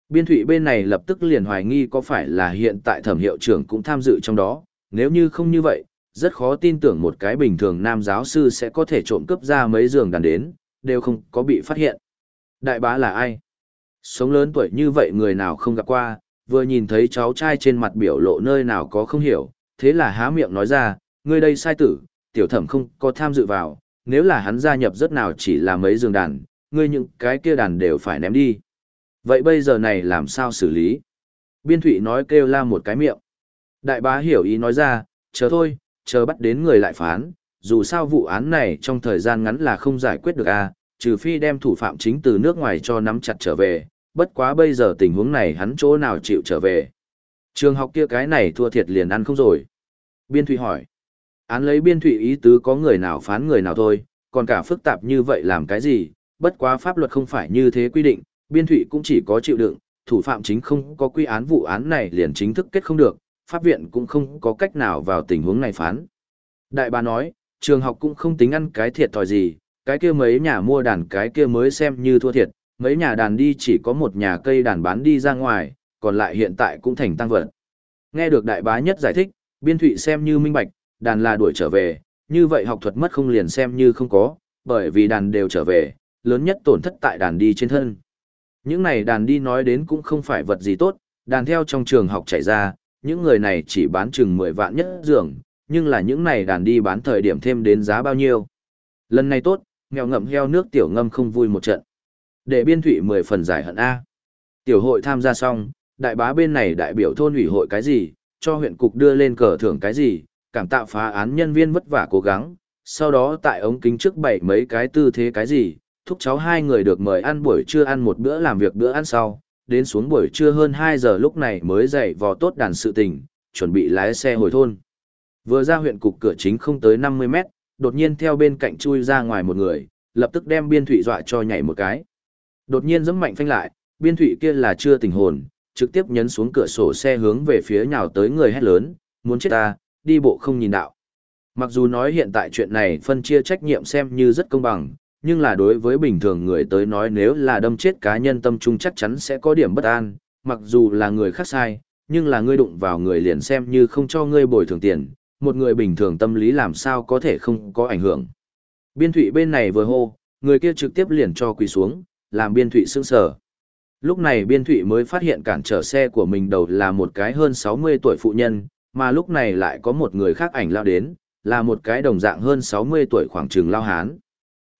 biên thủy bên này lập tức liền hoài nghi có phải là hiện tại thẩm hiệu trưởng cũng tham dự trong đó, nếu như không như vậy, rất khó tin tưởng một cái bình thường nam giáo sư sẽ có thể trộm cướp ra mấy giường đàn đến, đều không có bị phát hiện. Đại bá là ai? Sống lớn tuổi như vậy người nào không gặp qua, vừa nhìn thấy cháu trai trên mặt biểu lộ nơi nào có không hiểu, thế là há miệng nói ra, ngươi đây sai tử, tiểu thẩm không có tham dự vào, nếu là hắn gia nhập rất nào chỉ là mấy giường đàn, ngươi những cái kia đàn đều phải ném đi. Vậy bây giờ này làm sao xử lý? Biên thụy nói kêu la một cái miệng. Đại bá hiểu ý nói ra, chờ thôi, chờ bắt đến người lại phán, dù sao vụ án này trong thời gian ngắn là không giải quyết được a à, trừ phi đem thủ phạm chính từ nước ngoài cho nắm chặt trở về, bất quá bây giờ tình huống này hắn chỗ nào chịu trở về. Trường học kia cái này thua thiệt liền ăn không rồi. Biên Thụy hỏi. Án lấy biên thủy ý tứ có người nào phán người nào thôi, còn cả phức tạp như vậy làm cái gì, bất quá pháp luật không phải như thế quy định, biên thủy cũng chỉ có chịu đựng, thủ phạm chính không có quy án vụ án này liền chính thức kết không được, pháp viện cũng không có cách nào vào tình huống này phán. Đại bà nói, trường học cũng không tính ăn cái thiệt thòi gì, cái kia mấy nhà mua đàn cái kia mới xem như thua thiệt, mấy nhà đàn đi chỉ có một nhà cây đàn bán đi ra ngoài, còn lại hiện tại cũng thành tăng vật. Nghe được đại bá nhất giải thích, biên thụy xem như minh bạch, đàn là đuổi trở về, như vậy học thuật mất không liền xem như không có, bởi vì đàn đều trở về, lớn nhất tổn thất tại đàn đi trên thân. Những này đàn đi nói đến cũng không phải vật gì tốt, đàn theo trong trường học chạy ra, những người này chỉ bán chừng 10 vạn nhất dường, nhưng là những này đàn đi bán thời điểm thêm đến giá bao nhiêu. Lần này tốt, nghèo ngậm heo nước tiểu ngâm không vui một trận. Để biên thủy 10 phần giải hận A. Tiểu hội tham gia xong, đại bá bên này đại biểu thôn ủy hội cái gì, cho huyện cục đưa lên cờ thưởng cái gì, cảm tạ phá án nhân viên vất vả cố gắng, sau đó tại ống kính trước bảy mấy cái tư thế cái gì, thúc cháu hai người được mời ăn buổi trưa ăn một bữa làm việc bữa ăn sau, đến xuống buổi trưa hơn 2 giờ lúc này mới dậy vò tốt đàn sự tình, chuẩn bị lái xe hồi thôn. Vừa ra huyện cục cửa chính không tới 50 mét, đột nhiên theo bên cạnh chui ra ngoài một người, lập tức đem biên thụy dọa cho nhảy một cái. Đột nhiên giẫm mạnh phanh lại, biên thụy kia là chưa tình hồn, trực tiếp nhấn xuống cửa sổ xe hướng về phía nhào tới người hét lớn, muốn chết ta, đi bộ không nhìn đạo. Mặc dù nói hiện tại chuyện này phân chia trách nhiệm xem như rất công bằng, nhưng là đối với bình thường người tới nói nếu là đâm chết cá nhân tâm trung chắc chắn sẽ có điểm bất an, mặc dù là người khác sai, nhưng là ngươi đụng vào người liền xem như không cho ngươi bồi thường tiền, một người bình thường tâm lý làm sao có thể không có ảnh hưởng. Biên thụy bên này vừa hô, người kia trực tiếp liền cho quỳ xuống, làm biên thụy sững sờ. Lúc này biên thụy mới phát hiện cản trở xe của mình đầu là một cái hơn 60 tuổi phụ nhân, mà lúc này lại có một người khác ảnh lao đến, là một cái đồng dạng hơn 60 tuổi khoảng trường lao hán.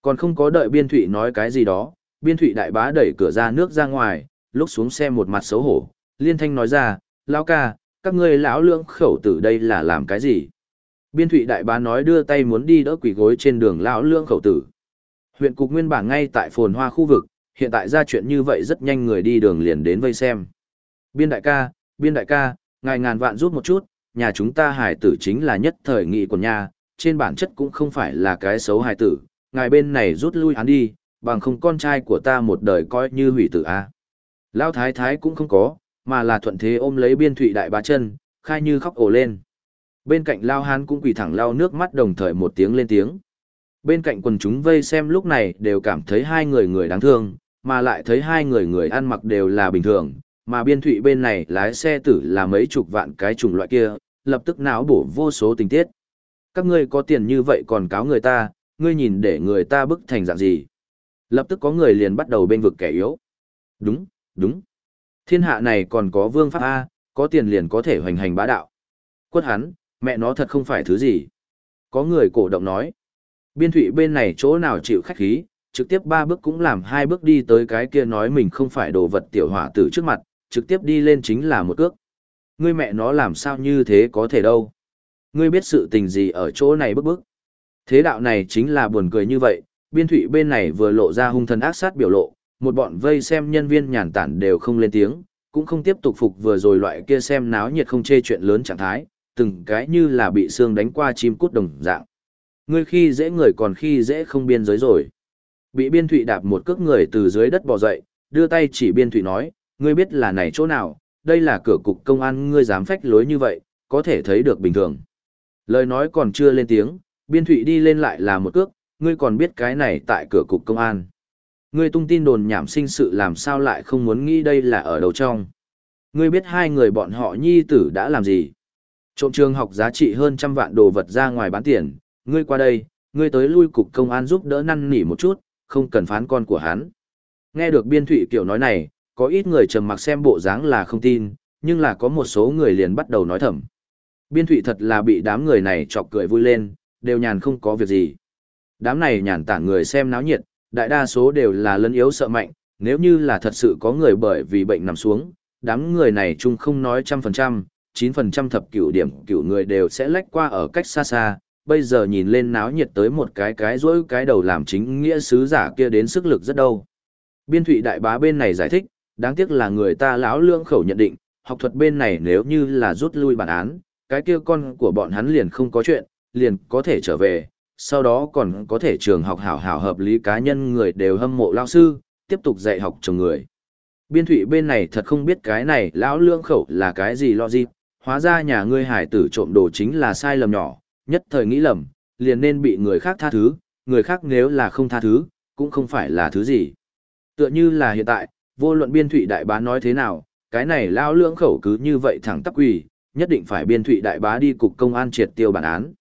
Còn không có đợi biên thụy nói cái gì đó, biên thụy đại bá đẩy cửa ra nước ra ngoài, lúc xuống xe một mặt xấu hổ, liên thanh nói ra, lao ca, các ngươi lão lượng khẩu tử đây là làm cái gì? Biên thụy đại bá nói đưa tay muốn đi đỡ quỷ gối trên đường lão lượng khẩu tử. Huyện cục nguyên bản ngay tại phồn hoa khu vực, hiện tại ra chuyện như vậy rất nhanh người đi đường liền đến vây xem. Biên đại ca, biên đại ca, ngài ngàn vạn rút một chút, nhà chúng ta hải tử chính là nhất thời nghị của nhà, trên bản chất cũng không phải là cái xấu hải tử, ngài bên này rút lui hắn đi, bằng không con trai của ta một đời coi như hủy tử a. Lão thái thái cũng không có, mà là thuận thế ôm lấy biên thụy đại bá chân, khai như khóc ổ lên. Bên cạnh lao hán cũng quỳ thẳng lao nước mắt đồng thời một tiếng lên tiếng. Bên cạnh quần chúng vây xem lúc này đều cảm thấy hai người người đáng thương, mà lại thấy hai người người ăn mặc đều là bình thường, mà biên thụy bên này lái xe tử là mấy chục vạn cái chủng loại kia, lập tức não bổ vô số tình tiết. Các ngươi có tiền như vậy còn cáo người ta, ngươi nhìn để người ta bức thành dạng gì. Lập tức có người liền bắt đầu bên vực kẻ yếu. Đúng, đúng. Thiên hạ này còn có vương pháp A, có tiền liền có thể hoành hành bá đạo. Quất hắn, mẹ nó thật không phải thứ gì. Có người cổ động nói. Biên thủy bên này chỗ nào chịu khách khí, trực tiếp ba bước cũng làm hai bước đi tới cái kia nói mình không phải đồ vật tiểu hỏa tử trước mặt, trực tiếp đi lên chính là một cước. Ngươi mẹ nó làm sao như thế có thể đâu. Ngươi biết sự tình gì ở chỗ này bức bức. Thế đạo này chính là buồn cười như vậy, biên thụy bên này vừa lộ ra hung thần ác sát biểu lộ, một bọn vây xem nhân viên nhàn tản đều không lên tiếng, cũng không tiếp tục phục vừa rồi loại kia xem náo nhiệt không chê chuyện lớn trạng thái, từng cái như là bị xương đánh qua chim cút đồng dạng. Ngươi khi dễ người còn khi dễ không biên giới rồi. Bị biên thụy đạp một cước người từ dưới đất bò dậy, đưa tay chỉ biên thụy nói, ngươi biết là này chỗ nào, đây là cửa cục công an ngươi dám phách lối như vậy, có thể thấy được bình thường. Lời nói còn chưa lên tiếng, biên thụy đi lên lại là một cước, ngươi còn biết cái này tại cửa cục công an. Ngươi tung tin đồn nhảm sinh sự làm sao lại không muốn nghĩ đây là ở đầu trong. Ngươi biết hai người bọn họ nhi tử đã làm gì. Trộm trường học giá trị hơn trăm vạn đồ vật ra ngoài bán tiền, ngươi qua đây, ngươi tới lui cục công an giúp đỡ năn nỉ một chút, không cần phán con của hắn. Nghe được biên thụy kiểu nói này, có ít người trầm mặc xem bộ dáng là không tin, nhưng là có một số người liền bắt đầu nói thầm. Biên thụy thật là bị đám người này chọc cười vui lên, đều nhàn không có việc gì. Đám này nhàn tản người xem náo nhiệt, đại đa số đều là lân yếu sợ mạnh, nếu như là thật sự có người bởi vì bệnh nằm xuống, đám người này chung không nói trăm phần trăm, chín phần trăm thập cửu điểm cửu người đều sẽ lách qua ở cách xa xa, bây giờ nhìn lên náo nhiệt tới một cái cái rỗi cái đầu làm chính nghĩa sứ giả kia đến sức lực rất đâu. Biên thụy đại bá bên này giải thích, đáng tiếc là người ta lão lương khẩu nhận định, học thuật bên này nếu như là rút lui bản án, cái kia con của bọn hắn liền không có chuyện, liền có thể trở về, sau đó còn có thể trường học hảo hảo hợp lý cá nhân người đều hâm mộ lao sư, tiếp tục dạy học chồng người. Biên thủy bên này thật không biết cái này lão lương khẩu là cái gì lo gì, hóa ra nhà ngươi hải tử trộm đồ chính là sai lầm nhỏ, nhất thời nghĩ lầm, liền nên bị người khác tha thứ, người khác nếu là không tha thứ, cũng không phải là thứ gì. Tựa như là hiện tại, vô luận biên thụy đại bá nói thế nào, cái này lao lưỡng khẩu cứ như vậy thẳng tắc quỷ, nhất định phải biên thụy đại bá đi cục công an triệt tiêu bản án.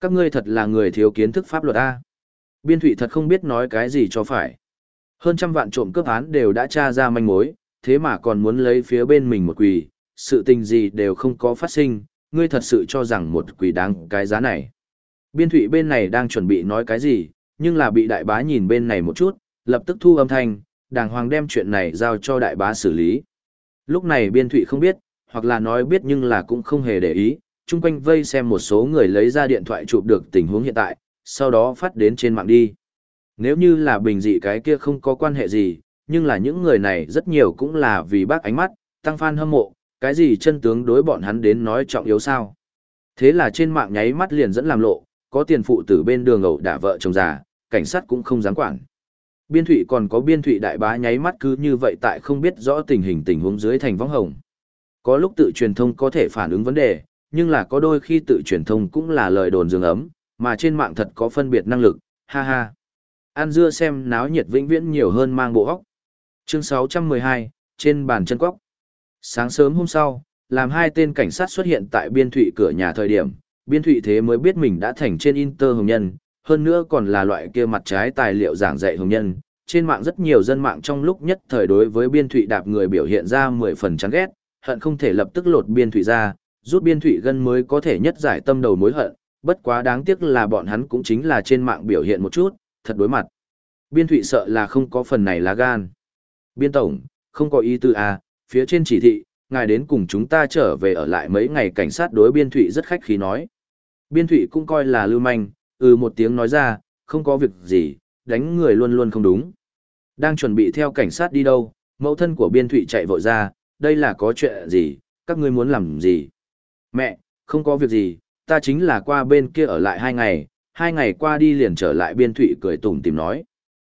Các ngươi thật là người thiếu kiến thức pháp luật A. Biên thụy thật không biết nói cái gì cho phải. Hơn trăm vạn trộm cướp án đều đã tra ra manh mối, thế mà còn muốn lấy phía bên mình một quỷ, sự tình gì đều không có phát sinh, ngươi thật sự cho rằng một quỷ đáng cái giá này. Biên thụy bên này đang chuẩn bị nói cái gì, nhưng là bị đại bá nhìn bên này một chút, lập tức thu âm thanh, đàng hoàng đem chuyện này giao cho đại bá xử lý. Lúc này biên thụy không biết, hoặc là nói biết nhưng là cũng không hề để ý, chung quanh vây xem một số người lấy ra điện thoại chụp được tình huống hiện tại, sau đó phát đến trên mạng đi. Nếu như là bình dị cái kia không có quan hệ gì, nhưng là những người này rất nhiều cũng là vì bác ánh mắt, tăng fan hâm mộ, cái gì chân tướng đối bọn hắn đến nói trọng yếu sao. Thế là trên mạng nháy mắt liền dẫn làm lộ, có tiền phụ tử bên đường ẩu đả vợ chồng già, cảnh sát cũng không dám quản. Biên thụy còn có biên thụy đại bá nháy mắt cứ như vậy tại không biết rõ tình hình tình huống dưới thành vong hồng. Có lúc tự truyền thông có thể phản ứng vấn đề, nhưng là có đôi khi tự truyền thông cũng là lời đồn dương ấm, mà trên mạng thật có phân biệt năng lực, ha ha. An dưa xem náo nhiệt vĩnh viễn nhiều hơn mang bộ hóc. Chương 612, trên bàn chân quốc. Sáng sớm hôm sau, làm hai tên cảnh sát xuất hiện tại biên thụy cửa nhà thời điểm, biên thụy thế mới biết mình đã thành trên Inter hồng nhân, hơn nữa còn là loại kia mặt trái tài liệu giảng dạy hồng nhân. Trên mạng rất nhiều dân mạng trong lúc nhất thời đối với biên thụy đạp người biểu hiện ra 10 phần chán ghét, hận không thể lập tức lột biên thụy ra, rút biên thụy gân mới có thể nhất giải tâm đầu mối hận, bất quá đáng tiếc là bọn hắn cũng chính là trên mạng biểu hiện một chút, thật đối mặt. Biên thụy sợ là không có phần này lá gan. Biên tổng, không có ý tư à, phía trên chỉ thị, ngài đến cùng chúng ta trở về ở lại mấy ngày cảnh sát đối biên thụy rất khách khí nói. Biên thụy cũng coi là lưu manh, ừ một tiếng nói ra, không có việc gì, đánh người luôn luôn không đúng. Đang chuẩn bị theo cảnh sát đi đâu, mẫu thân của biên thụy chạy vội ra, đây là có chuyện gì, các ngươi muốn làm gì? Mẹ, không có việc gì, ta chính là qua bên kia ở lại hai ngày, hai ngày qua đi liền trở lại biên thụy cười tủm tìm nói.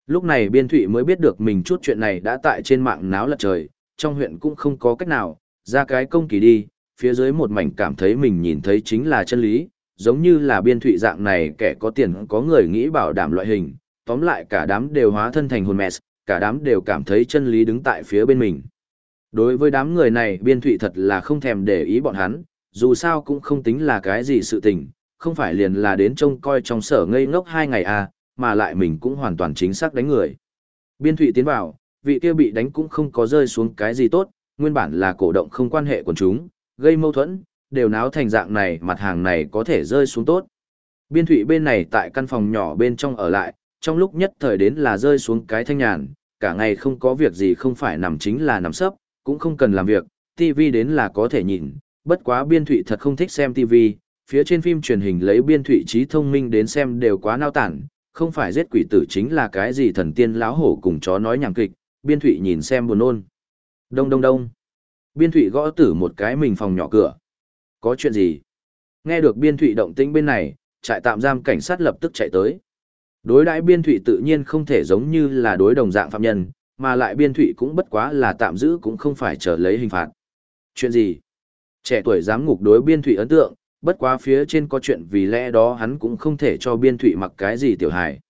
Lúc này biên thụy mới biết được mình chút chuyện này đã tại trên mạng náo lật trời, trong huyện cũng không có cách nào, ra cái công kỳ đi, phía dưới một mảnh cảm thấy mình nhìn thấy chính là chân lý, giống như là biên thụy dạng này kẻ có tiền có người nghĩ bảo đảm loại hình, tóm lại cả đám đều hóa thân thành hồn mẹ, cả đám đều cảm thấy chân lý đứng tại phía bên mình. Đối với đám người này biên thụy thật là không thèm để ý bọn hắn, dù sao cũng không tính là cái gì sự tình, không phải liền là đến trông coi trong sở ngây ngốc hai ngày à, mà lại mình cũng hoàn toàn chính xác đánh người. Biên thụy tiến vào, vị kia bị đánh cũng không có rơi xuống cái gì tốt, nguyên bản là cổ động không quan hệ của chúng, gây mâu thuẫn, đều náo thành dạng này mặt hàng này có thể rơi xuống tốt. Biên thủy bên này tại căn phòng nhỏ bên trong ở lại, trong lúc nhất thời đến là rơi xuống cái thanh nhàn, cả ngày không có việc gì không phải nằm chính là nằm sấp, cũng không cần làm việc, TV đến là có thể nhìn, bất quá biên thủy thật không thích xem TV, phía trên phim truyền hình lấy biên thủy trí thông minh đến xem đều quá nao tản, không phải giết quỷ tử chính là cái gì thần tiên láo hổ cùng chó nói nhảm kịch, biên thủy nhìn xem buồn ôn. Đông đông đông. Biên thủy gõ tử một cái mình phòng nhỏ cửa. Có chuyện gì? Nghe được biên thụy động tĩnh bên này, trại tạm giam cảnh sát lập tức chạy tới. Đối đãi biên thụy tự nhiên không thể giống như là đối đồng dạng phạm nhân, mà lại biên thụy cũng bất quá là tạm giữ cũng không phải trở lấy hình phạt. Chuyện gì? Trẻ tuổi giám ngục đối biên thụy ấn tượng, bất quá phía trên có chuyện vì lẽ đó hắn cũng không thể cho biên thụy mặc cái gì tiểu hài.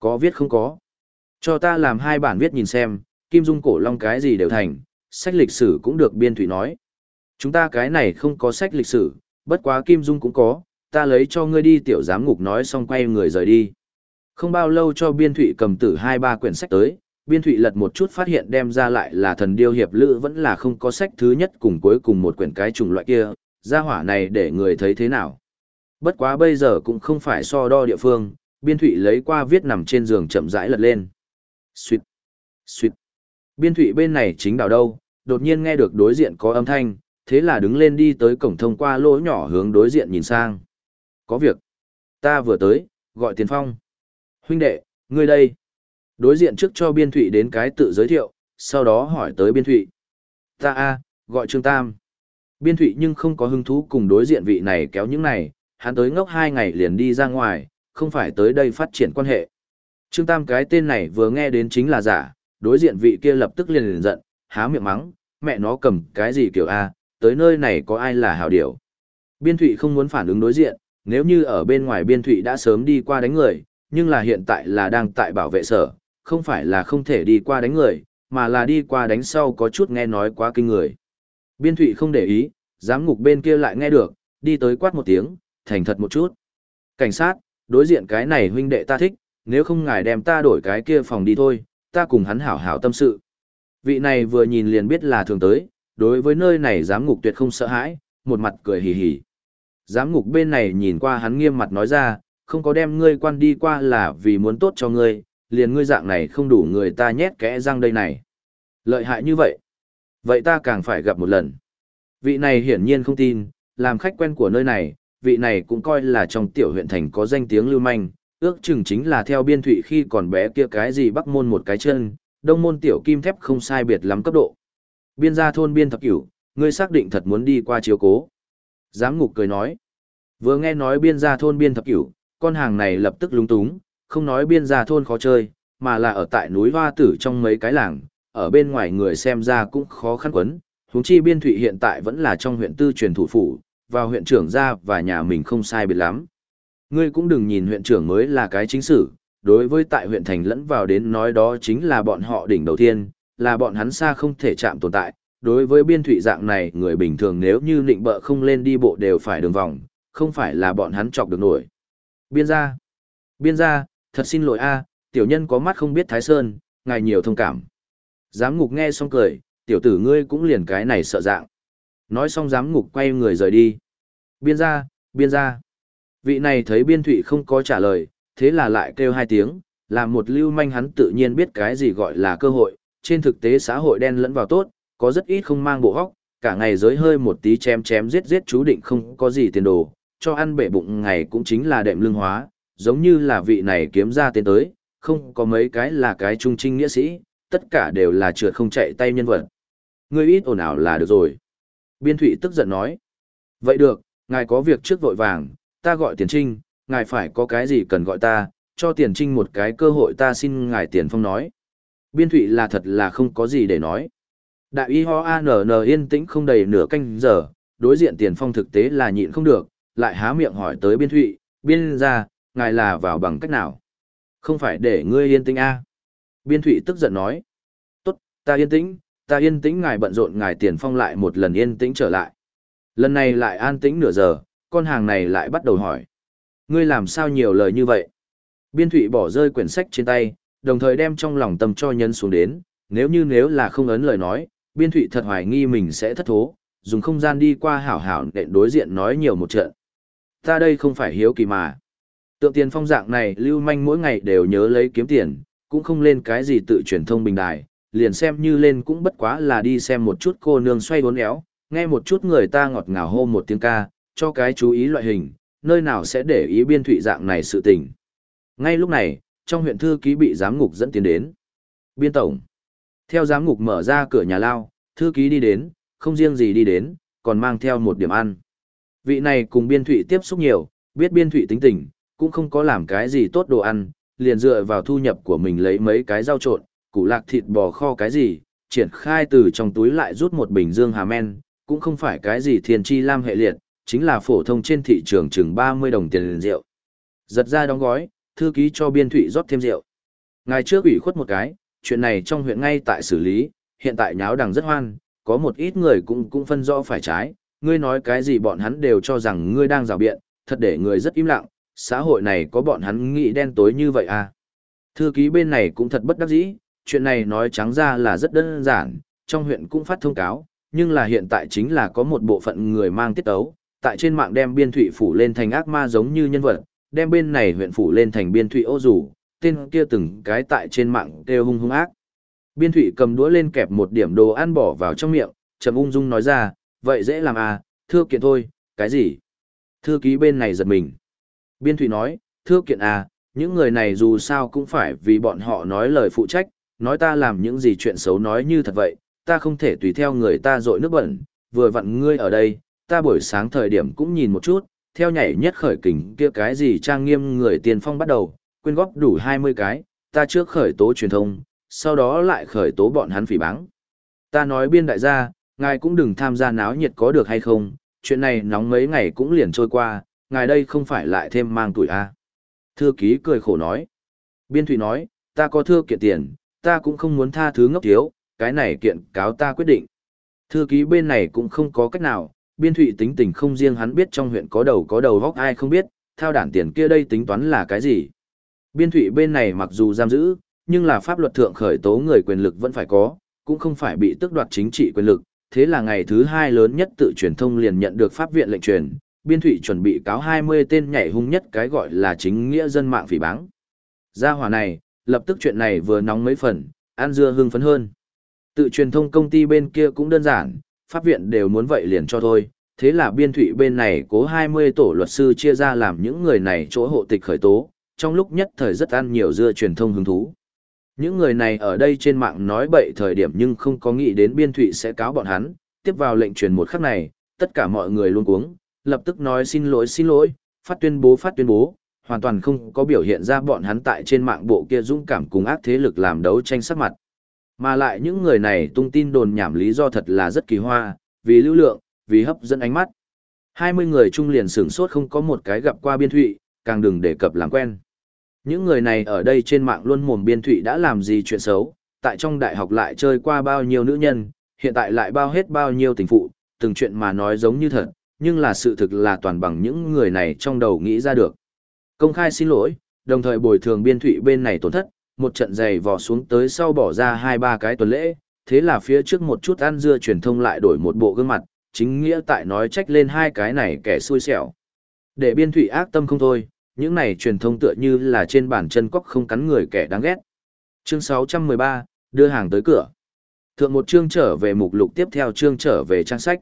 Có viết không có? Cho ta làm hai bản viết nhìn xem, kim dung cổ long cái gì đều thành, sách lịch sử cũng được biên thụy nói. Chúng ta cái này không có sách lịch sử, bất quá kim dung cũng có, ta lấy cho ngươi đi tiểu giám ngục nói xong quay người rời đi. Không bao lâu cho biên thụy cầm tử hai ba quyển sách tới, biên thụy lật một chút phát hiện đem ra lại là thần điêu hiệp lữ vẫn là không có sách thứ nhất cùng cuối cùng một quyển cái chủng loại kia, ra hỏa này để người thấy thế nào. Bất quá bây giờ cũng không phải so đo địa phương, biên thụy lấy qua viết nằm trên giường chậm rãi lật lên. Xuyệt, xuyệt. Biên thụy bên này chính đảo đâu, đột nhiên nghe được đối diện có âm thanh, thế là đứng lên đi tới cổng thông qua lỗ nhỏ hướng đối diện nhìn sang. Có việc. Ta vừa tới, gọi tiền phong. Huynh đệ, ngươi đây. Đối diện trước cho biên thụy đến cái tự giới thiệu, sau đó hỏi tới biên thụy. Ta a gọi Trương Tam. Biên thụy nhưng không có hứng thú cùng đối diện vị này kéo những này, hắn tới ngốc hai ngày liền đi ra ngoài, không phải tới đây phát triển quan hệ. Trương Tam cái tên này vừa nghe đến chính là giả, đối diện vị kia lập tức liền liền giận, há miệng mắng, mẹ nó cầm cái gì kiểu A, tới nơi này có ai là hào điểu. Biên thụy không muốn phản ứng đối diện, nếu như ở bên ngoài biên thụy đã sớm đi qua đánh người, nhưng là hiện tại là đang tại bảo vệ sở, không phải là không thể đi qua đánh người, mà là đi qua đánh sau có chút nghe nói quá kinh người. Biên thụy không để ý, giám ngục bên kia lại nghe được, đi tới quát một tiếng, thành thật một chút. Cảnh sát, đối diện cái này huynh đệ ta thích, nếu không ngài đem ta đổi cái kia phòng đi thôi, ta cùng hắn hảo hảo tâm sự. Vị này vừa nhìn liền biết là thường tới, đối với nơi này giám ngục tuyệt không sợ hãi, một mặt cười hì hì. Giám ngục bên này nhìn qua hắn nghiêm mặt nói ra, không có đem ngươi quan đi qua là vì muốn tốt cho ngươi, liền ngươi dạng này không đủ người ta nhét kẽ răng đây này. Lợi hại như vậy. Vậy ta càng phải gặp một lần. Vị này hiển nhiên không tin, làm khách quen của nơi này, vị này cũng coi là trong tiểu huyện thành có danh tiếng lưu manh, ước chừng chính là theo biên thụy khi còn bé kia cái gì bắc môn một cái chân, đông môn tiểu kim thép không sai biệt lắm cấp độ. Biên gia thôn biên thập cửu, ngươi xác định thật muốn đi qua chiếu cố. Giám ngục cười nói. Vừa nghe nói biên gia thôn biên thập cửu, con hàng này lập tức lúng túng, không nói biên gia thôn khó chơi, mà là ở tại núi hoa tử trong mấy cái làng, ở bên ngoài người xem ra cũng khó khăn quấn, huống chi biên thụy hiện tại vẫn là trong huyện tư truyền thủ phủ, vào huyện trưởng gia và nhà mình không sai biệt lắm. Ngươi cũng đừng nhìn huyện trưởng mới là cái chính sử, đối với tại huyện thành lẫn vào đến nói đó chính là bọn họ đỉnh đầu tiên, là bọn hắn xa không thể chạm tồn tại. Đối với biên thủy dạng này, người bình thường nếu như định bợ không lên đi bộ đều phải đường vòng, không phải là bọn hắn chọc được nổi. Biên gia, biên gia, thật xin lỗi a, tiểu nhân có mắt không biết Thái Sơn, ngài nhiều thông cảm. Giám ngục nghe xong cười, tiểu tử ngươi cũng liền cái này sợ dạng. Nói xong giám ngục quay người rời đi. Biên gia, biên gia. Vị này thấy biên thụy không có trả lời, thế là lại kêu hai tiếng, làm một lưu manh hắn tự nhiên biết cái gì gọi là cơ hội, trên thực tế xã hội đen lẫn vào tốt, có rất ít không mang bộ hóc, cả ngày giới hơi một tí chém chém giết giết chú định không có gì tiền đồ, cho ăn bể bụng ngày cũng chính là đệm lương hóa, giống như là vị này kiếm ra tiền tới, không có mấy cái là cái trung trinh nghĩa sĩ, tất cả đều là trượt không chạy tay nhân vật. Ngươi ít ồn ào là được rồi. Biên thủy tức giận nói. Vậy được, ngài có việc trước vội vàng, ta gọi tiền trinh, ngài phải có cái gì cần gọi ta, cho tiền trinh một cái cơ hội ta xin ngài tiền phong nói. Biên thụy là thật là không có gì để nói. Đại y ho ANN yên tĩnh không đầy nửa canh giờ, đối diện tiền phong thực tế là nhịn không được, lại há miệng hỏi tới biên thụy, biên ra, ngài là vào bằng cách nào? Không phải để ngươi yên tĩnh a Biên thụy tức giận nói. Tốt, ta yên tĩnh, ta yên tĩnh ngài bận rộn ngài tiền phong lại một lần yên tĩnh trở lại. Lần này lại an tĩnh nửa giờ, con hàng này lại bắt đầu hỏi. Ngươi làm sao nhiều lời như vậy? Biên thụy bỏ rơi quyển sách trên tay, đồng thời đem trong lòng tâm cho nhân xuống đến, nếu như nếu là không ấn lời nói, biên thụy thật hoài nghi mình sẽ thất thố, dùng không gian đi qua hảo hảo để đối diện nói nhiều một trận. Ta đây không phải hiếu kỳ mà. Tượng tiền phong dạng này lưu manh mỗi ngày đều nhớ lấy kiếm tiền, cũng không lên cái gì tự truyền thông bình đài, liền xem như lên cũng bất quá là đi xem một chút cô nương xoay bốn éo, nghe một chút người ta ngọt ngào hô một tiếng ca, cho cái chú ý loại hình, nơi nào sẽ để ý biên thụy dạng này sự tình. Ngay lúc này, trong huyện thư ký bị giám ngục dẫn tiến đến. Biên tổng. Theo giám ngục mở ra cửa nhà lao, thư ký đi đến, không riêng gì đi đến, còn mang theo một điểm ăn. Vị này cùng biên thụy tiếp xúc nhiều, biết biên thụy tính tình, cũng không có làm cái gì tốt đồ ăn, liền dựa vào thu nhập của mình lấy mấy cái rau trộn, củ lạc thịt bò kho cái gì, triển khai từ trong túi lại rút một bình dương hà men, cũng không phải cái gì thiên chi lam hệ liệt, chính là phổ thông trên thị trường chừng 30 đồng tiền rượu. Giật ra đóng gói, thư ký cho biên thụy rót thêm rượu. Ngài trước ủy khuất một cái, chuyện này trong huyện ngay tại xử lý, hiện tại nháo đằng rất hoan, có một ít người cũng cũng phân rõ phải trái, ngươi nói cái gì bọn hắn đều cho rằng ngươi đang rào biện, thật để người rất im lặng, xã hội này có bọn hắn nghĩ đen tối như vậy à. Thư ký bên này cũng thật bất đắc dĩ, chuyện này nói trắng ra là rất đơn giản, trong huyện cũng phát thông cáo, nhưng là hiện tại chính là có một bộ phận người mang tiết tấu, tại trên mạng đem biên thụy phủ lên thành ác ma giống như nhân vật, đem bên này huyện phủ lên thành biên thụy ô rủ, tên kia từng cái tại trên mạng kêu hung hung ác. Biên thụy cầm đũa lên kẹp một điểm đồ ăn bỏ vào trong miệng, trầm ung dung nói ra, vậy dễ làm à, thưa kiện thôi, cái gì? Thư ký bên này giật mình. Biên thụy nói, thưa kiện à, những người này dù sao cũng phải vì bọn họ nói lời phụ trách, nói ta làm những gì chuyện xấu nói như thật vậy, ta không thể tùy theo người ta dội nước bẩn, vừa vặn ngươi ở đây, ta buổi sáng thời điểm cũng nhìn một chút, theo nhảy nhất khởi kình kia cái gì trang nghiêm người tiền phong bắt đầu, quyên góp đủ 20 cái, ta trước khởi tố truyền thông, sau đó lại khởi tố bọn hắn phỉ báng. Ta nói biên đại gia, ngài cũng đừng tham gia náo nhiệt có được hay không, chuyện này nóng mấy ngày cũng liền trôi qua, ngài đây không phải lại thêm mang tuổi A. Thư ký cười khổ nói. Biên thủy nói, ta có thưa kiện tiền, ta cũng không muốn tha thứ ngốc thiếu, cái này kiện cáo ta quyết định. Thư ký bên này cũng không có cách nào, biên thụy tính tình không riêng hắn biết trong huyện có đầu có đầu góc ai không biết, thao đản tiền kia đây tính toán là cái gì. Biên thụy bên này mặc dù giam giữ, nhưng là pháp luật thượng khởi tố người quyền lực vẫn phải có, cũng không phải bị tước đoạt chính trị quyền lực. Thế là ngày thứ hai lớn nhất tự truyền thông liền nhận được pháp viện lệnh truyền, biên thụy chuẩn bị cáo 20 tên nhảy hung nhất cái gọi là chính nghĩa dân mạng phỉ báng. Gia hòa này, lập tức chuyện này vừa nóng mấy phần, an dưa hưng phấn hơn. Tự truyền thông công ty bên kia cũng đơn giản, pháp viện đều muốn vậy liền cho thôi. Thế là biên thủy bên này cố 20 tổ luật sư chia ra làm những người này chỗ hộ tịch khởi tố, trong lúc nhất thời rất ăn nhiều dưa truyền thông hứng thú. Những người này ở đây trên mạng nói bậy thời điểm nhưng không có nghĩ đến biên thụy sẽ cáo bọn hắn, tiếp vào lệnh truyền một khắc này, tất cả mọi người luôn cuống, lập tức nói xin lỗi xin lỗi, phát tuyên bố phát tuyên bố, hoàn toàn không có biểu hiện ra bọn hắn tại trên mạng bộ kia dũng cảm cùng ác thế lực làm đấu tranh sắc mặt. Mà lại những người này tung tin đồn nhảm lý do thật là rất kỳ hoa, vì lưu lượng, vì hấp dẫn ánh mắt. 20 người trung liền sửng sốt không có một cái gặp qua biên thụy, càng đừng đề cập làm quen. Những người này ở đây trên mạng luôn mồm biên thụy đã làm gì chuyện xấu, tại trong đại học lại chơi qua bao nhiêu nữ nhân, hiện tại lại bao hết bao nhiêu tình phụ, từng chuyện mà nói giống như thật, nhưng là sự thực là toàn bằng những người này trong đầu nghĩ ra được. Công khai xin lỗi, đồng thời bồi thường biên thụy bên này tổn thất, một trận giày vò xuống tới sau bỏ ra hai ba cái tuần lễ, thế là phía trước một chút ăn dưa truyền thông lại đổi một bộ gương mặt, chính nghĩa tại nói trách lên hai cái này kẻ xui xẻo. Để biên thụy ác tâm không thôi, những này truyền thông tựa như là trên bàn chân cóc không cắn người kẻ đáng ghét. Chương 613, đưa hàng tới cửa. Thượng một chương trở về mục lục tiếp theo chương trở về trang sách.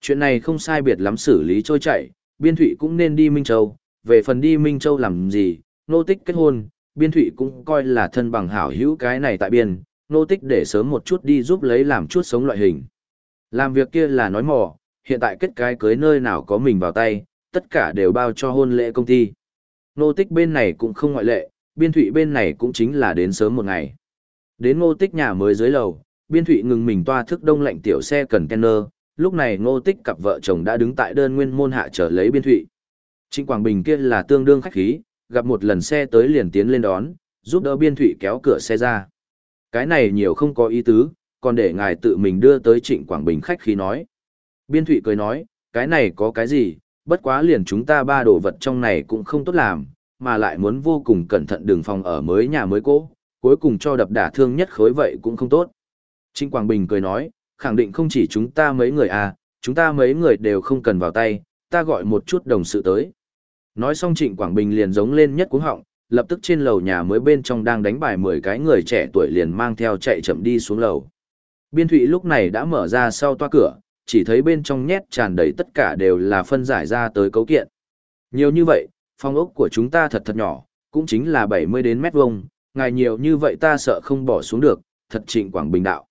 Chuyện này không sai biệt lắm xử lý trôi chảy, biên thụy cũng nên đi Minh Châu, về phần đi Minh Châu làm gì, nô tích kết hôn, biên thụy cũng coi là thân bằng hảo hữu cái này tại biên, nô tích để sớm một chút đi giúp lấy làm chút sống loại hình. Làm việc kia là nói mò, hiện tại kết cái cưới nơi nào có mình vào tay, tất cả đều bao cho hôn lễ công ty. Nô tích bên này cũng không ngoại lệ, biên thụy bên này cũng chính là đến sớm một ngày. Đến ngô tích nhà mới dưới lầu, biên thụy ngừng mình toa thức đông lạnh tiểu xe cần kenner, lúc này ngô tích cặp vợ chồng đã đứng tại đơn nguyên môn hạ trở lấy biên thụy. Trịnh Quảng Bình kia là tương đương khách khí, gặp một lần xe tới liền tiến lên đón, giúp đỡ biên thụy kéo cửa xe ra. Cái này nhiều không có ý tứ, còn để ngài tự mình đưa tới Trịnh Quảng Bình khách khí nói. Biên thụy cười nói, cái này có cái gì, bất quá liền chúng ta ba đồ vật trong này cũng không tốt làm, mà lại muốn vô cùng cẩn thận đường phòng ở mới nhà mới cố, cuối cùng cho đập đả thương nhất khối vậy cũng không tốt. Trịnh Quảng Bình cười nói, khẳng định không chỉ chúng ta mấy người à, chúng ta mấy người đều không cần vào tay, ta gọi một chút đồng sự tới. Nói xong Trịnh Quảng Bình liền giống lên nhất cuống họng, lập tức trên lầu nhà mới bên trong đang đánh bài 10 cái người trẻ tuổi liền mang theo chạy chậm đi xuống lầu. Biên Thụy lúc này đã mở ra sau toa cửa, chỉ thấy bên trong nhét tràn đầy tất cả đều là phân giải ra tới cấu kiện. Nhiều như vậy, phòng ốc của chúng ta thật thật nhỏ, cũng chính là 70 đến mét vuông, ngài nhiều như vậy ta sợ không bỏ xuống được, thật trịnh Quảng Bình đạo.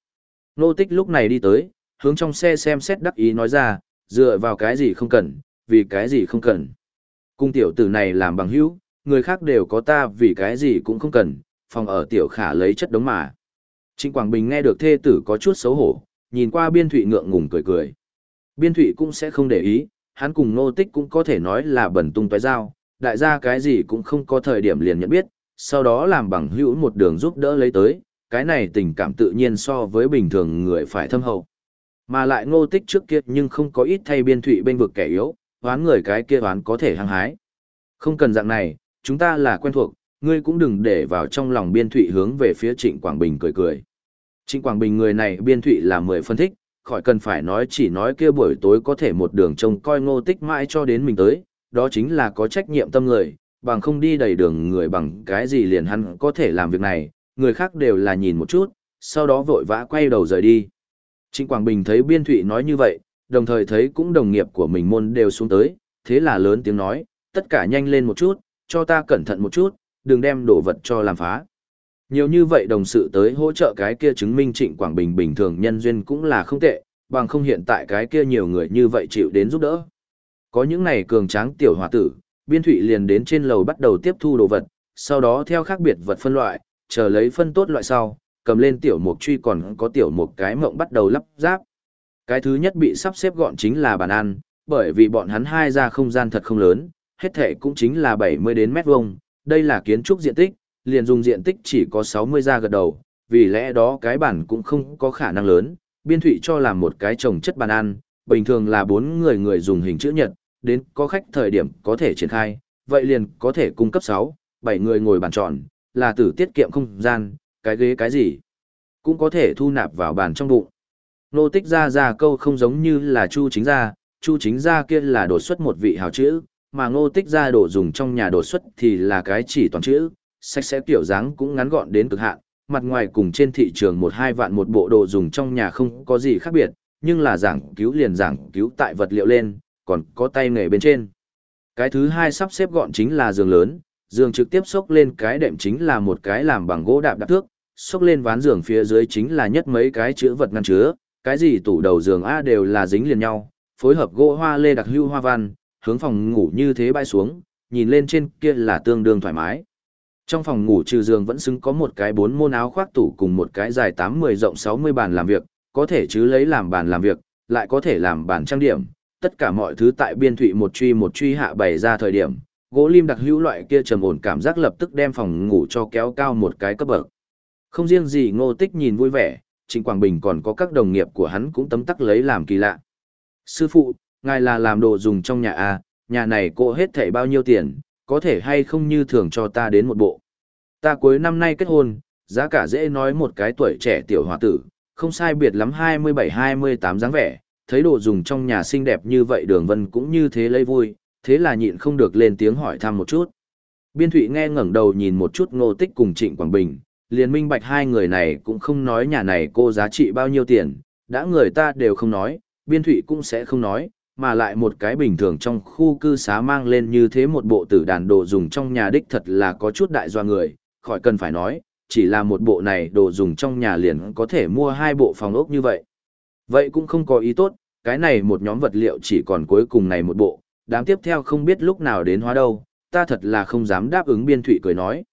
Nô tích lúc này đi tới, hướng trong xe xem xét đắc ý nói ra, dựa vào cái gì không cần, vì cái gì không cần. Cung tiểu tử này làm bằng hữu, người khác đều có ta vì cái gì cũng không cần, phòng ở tiểu khả lấy chất đống mà. Trịnh Quảng Bình nghe được thê tử có chút xấu hổ, nhìn qua biên thụy ngượng ngùng cười cười. Biên thụy cũng sẽ không để ý, hắn cùng nô tích cũng có thể nói là bẩn tung toái dao, đại gia cái gì cũng không có thời điểm liền nhận biết, sau đó làm bằng hữu một đường giúp đỡ lấy tới, cái này tình cảm tự nhiên so với bình thường người phải thâm hậu. Mà lại ngô tích trước kia nhưng không có ít thay biên thụy bên vực kẻ yếu, hoán người cái kia hoán có thể hăng hái. Không cần dạng này, chúng ta là quen thuộc, ngươi cũng đừng để vào trong lòng biên thụy hướng về phía trịnh Quảng Bình cười cười. Trịnh Quảng Bình người này biên thụy là mười phân thích, khỏi cần phải nói chỉ nói kia buổi tối có thể một đường trông coi ngô tích mãi cho đến mình tới, đó chính là có trách nhiệm tâm người, bằng không đi đầy đường người bằng cái gì liền hắn có thể làm việc này, người khác đều là nhìn một chút, sau đó vội vã quay đầu rời đi. Trịnh Quảng Bình thấy biên thụy nói như vậy, đồng thời thấy cũng đồng nghiệp của mình môn đều xuống tới, thế là lớn tiếng nói, tất cả nhanh lên một chút, cho ta cẩn thận một chút, đừng đem đồ vật cho làm phá. Nhiều như vậy đồng sự tới hỗ trợ cái kia chứng minh Trịnh Quảng Bình bình thường nhân duyên cũng là không tệ, bằng không hiện tại cái kia nhiều người như vậy chịu đến giúp đỡ. Có những này cường tráng tiểu hòa tử, biên thủy liền đến trên lầu bắt đầu tiếp thu đồ vật, sau đó theo khác biệt vật phân loại, chờ lấy phân tốt loại sau, cầm lên tiểu mục truy còn có tiểu mục cái mộng bắt đầu lắp ráp. Cái thứ nhất bị sắp xếp gọn chính là bàn ăn, bởi vì bọn hắn hai ra không gian thật không lớn, hết thể cũng chính là 70 đến mét vuông, đây là kiến trúc diện tích, liền dùng diện tích chỉ có 60 ra gật đầu, vì lẽ đó cái bản cũng không có khả năng lớn, biên thụy cho làm một cái trồng chất bàn ăn, bình thường là bốn người người dùng hình chữ nhật, đến có khách thời điểm có thể triển khai, vậy liền có thể cung cấp 6, 7 người ngồi bàn tròn, là tử tiết kiệm không gian, cái ghế cái gì, cũng có thể thu nạp vào bàn trong bụng. Nô tích ra ra câu không giống như là chu chính gia, chu chính gia kia là đột xuất một vị hào chữ, mà ngô tích ra đổ dùng trong nhà đột xuất thì là cái chỉ toàn chữ, sạch sẽ tiểu dáng cũng ngắn gọn đến cực hạn, mặt ngoài cùng trên thị trường một hai vạn một bộ đồ dùng trong nhà không có gì khác biệt, nhưng là giảng cứu liền giảng cứu tại vật liệu lên, còn có tay nghề bên trên. Cái thứ hai sắp xếp gọn chính là giường lớn, giường trực tiếp xốc lên cái đệm chính là một cái làm bằng gỗ đạp đạp thước, xốc lên ván giường phía dưới chính là nhất mấy cái chữ vật ngăn chứa, cái gì tủ đầu giường A đều là dính liền nhau, phối hợp gỗ hoa lê đặc hưu hoa văn, hướng phòng ngủ như thế bay xuống, nhìn lên trên kia là tương đương thoải mái. Trong phòng ngủ trừ giường vẫn xứng có một cái bốn môn áo khoác tủ cùng một cái dài 8-10 rộng 60 bàn làm việc, có thể chứ lấy làm bàn làm việc, lại có thể làm bàn trang điểm, tất cả mọi thứ tại biên thụy một truy một truy hạ bày ra thời điểm, gỗ lim đặc hữu loại kia trầm ổn cảm giác lập tức đem phòng ngủ cho kéo cao một cái cấp bậc. Không riêng gì ngô tích nhìn vui vẻ, Trịnh Quảng Bình còn có các đồng nghiệp của hắn cũng tấm tắc lấy làm kỳ lạ. Sư phụ, ngài là làm đồ dùng trong nhà à, nhà này cô hết thảy bao nhiêu tiền, có thể hay không như thường cho ta đến một bộ. Ta cuối năm nay kết hôn, giá cả dễ nói một cái tuổi trẻ tiểu hòa tử, không sai biệt lắm 27-28 dáng vẻ, thấy đồ dùng trong nhà xinh đẹp như vậy đường vân cũng như thế lấy vui, thế là nhịn không được lên tiếng hỏi thăm một chút. Biên Thụy nghe ngẩng đầu nhìn một chút ngô tích cùng Trịnh Quảng Bình, liền minh bạch hai người này cũng không nói nhà này cô giá trị bao nhiêu tiền, đã người ta đều không nói, Biên Thụy cũng sẽ không nói, mà lại một cái bình thường trong khu cư xá mang lên như thế một bộ tử đàn đồ dùng trong nhà đích thật là có chút đại doa người, khỏi cần phải nói, chỉ là một bộ này đồ dùng trong nhà liền có thể mua hai bộ phòng ốc như vậy. Vậy cũng không có ý tốt, cái này một nhóm vật liệu chỉ còn cuối cùng này một bộ, đám tiếp theo không biết lúc nào đến hóa đâu, ta thật là không dám đáp ứng biên thụy cười nói.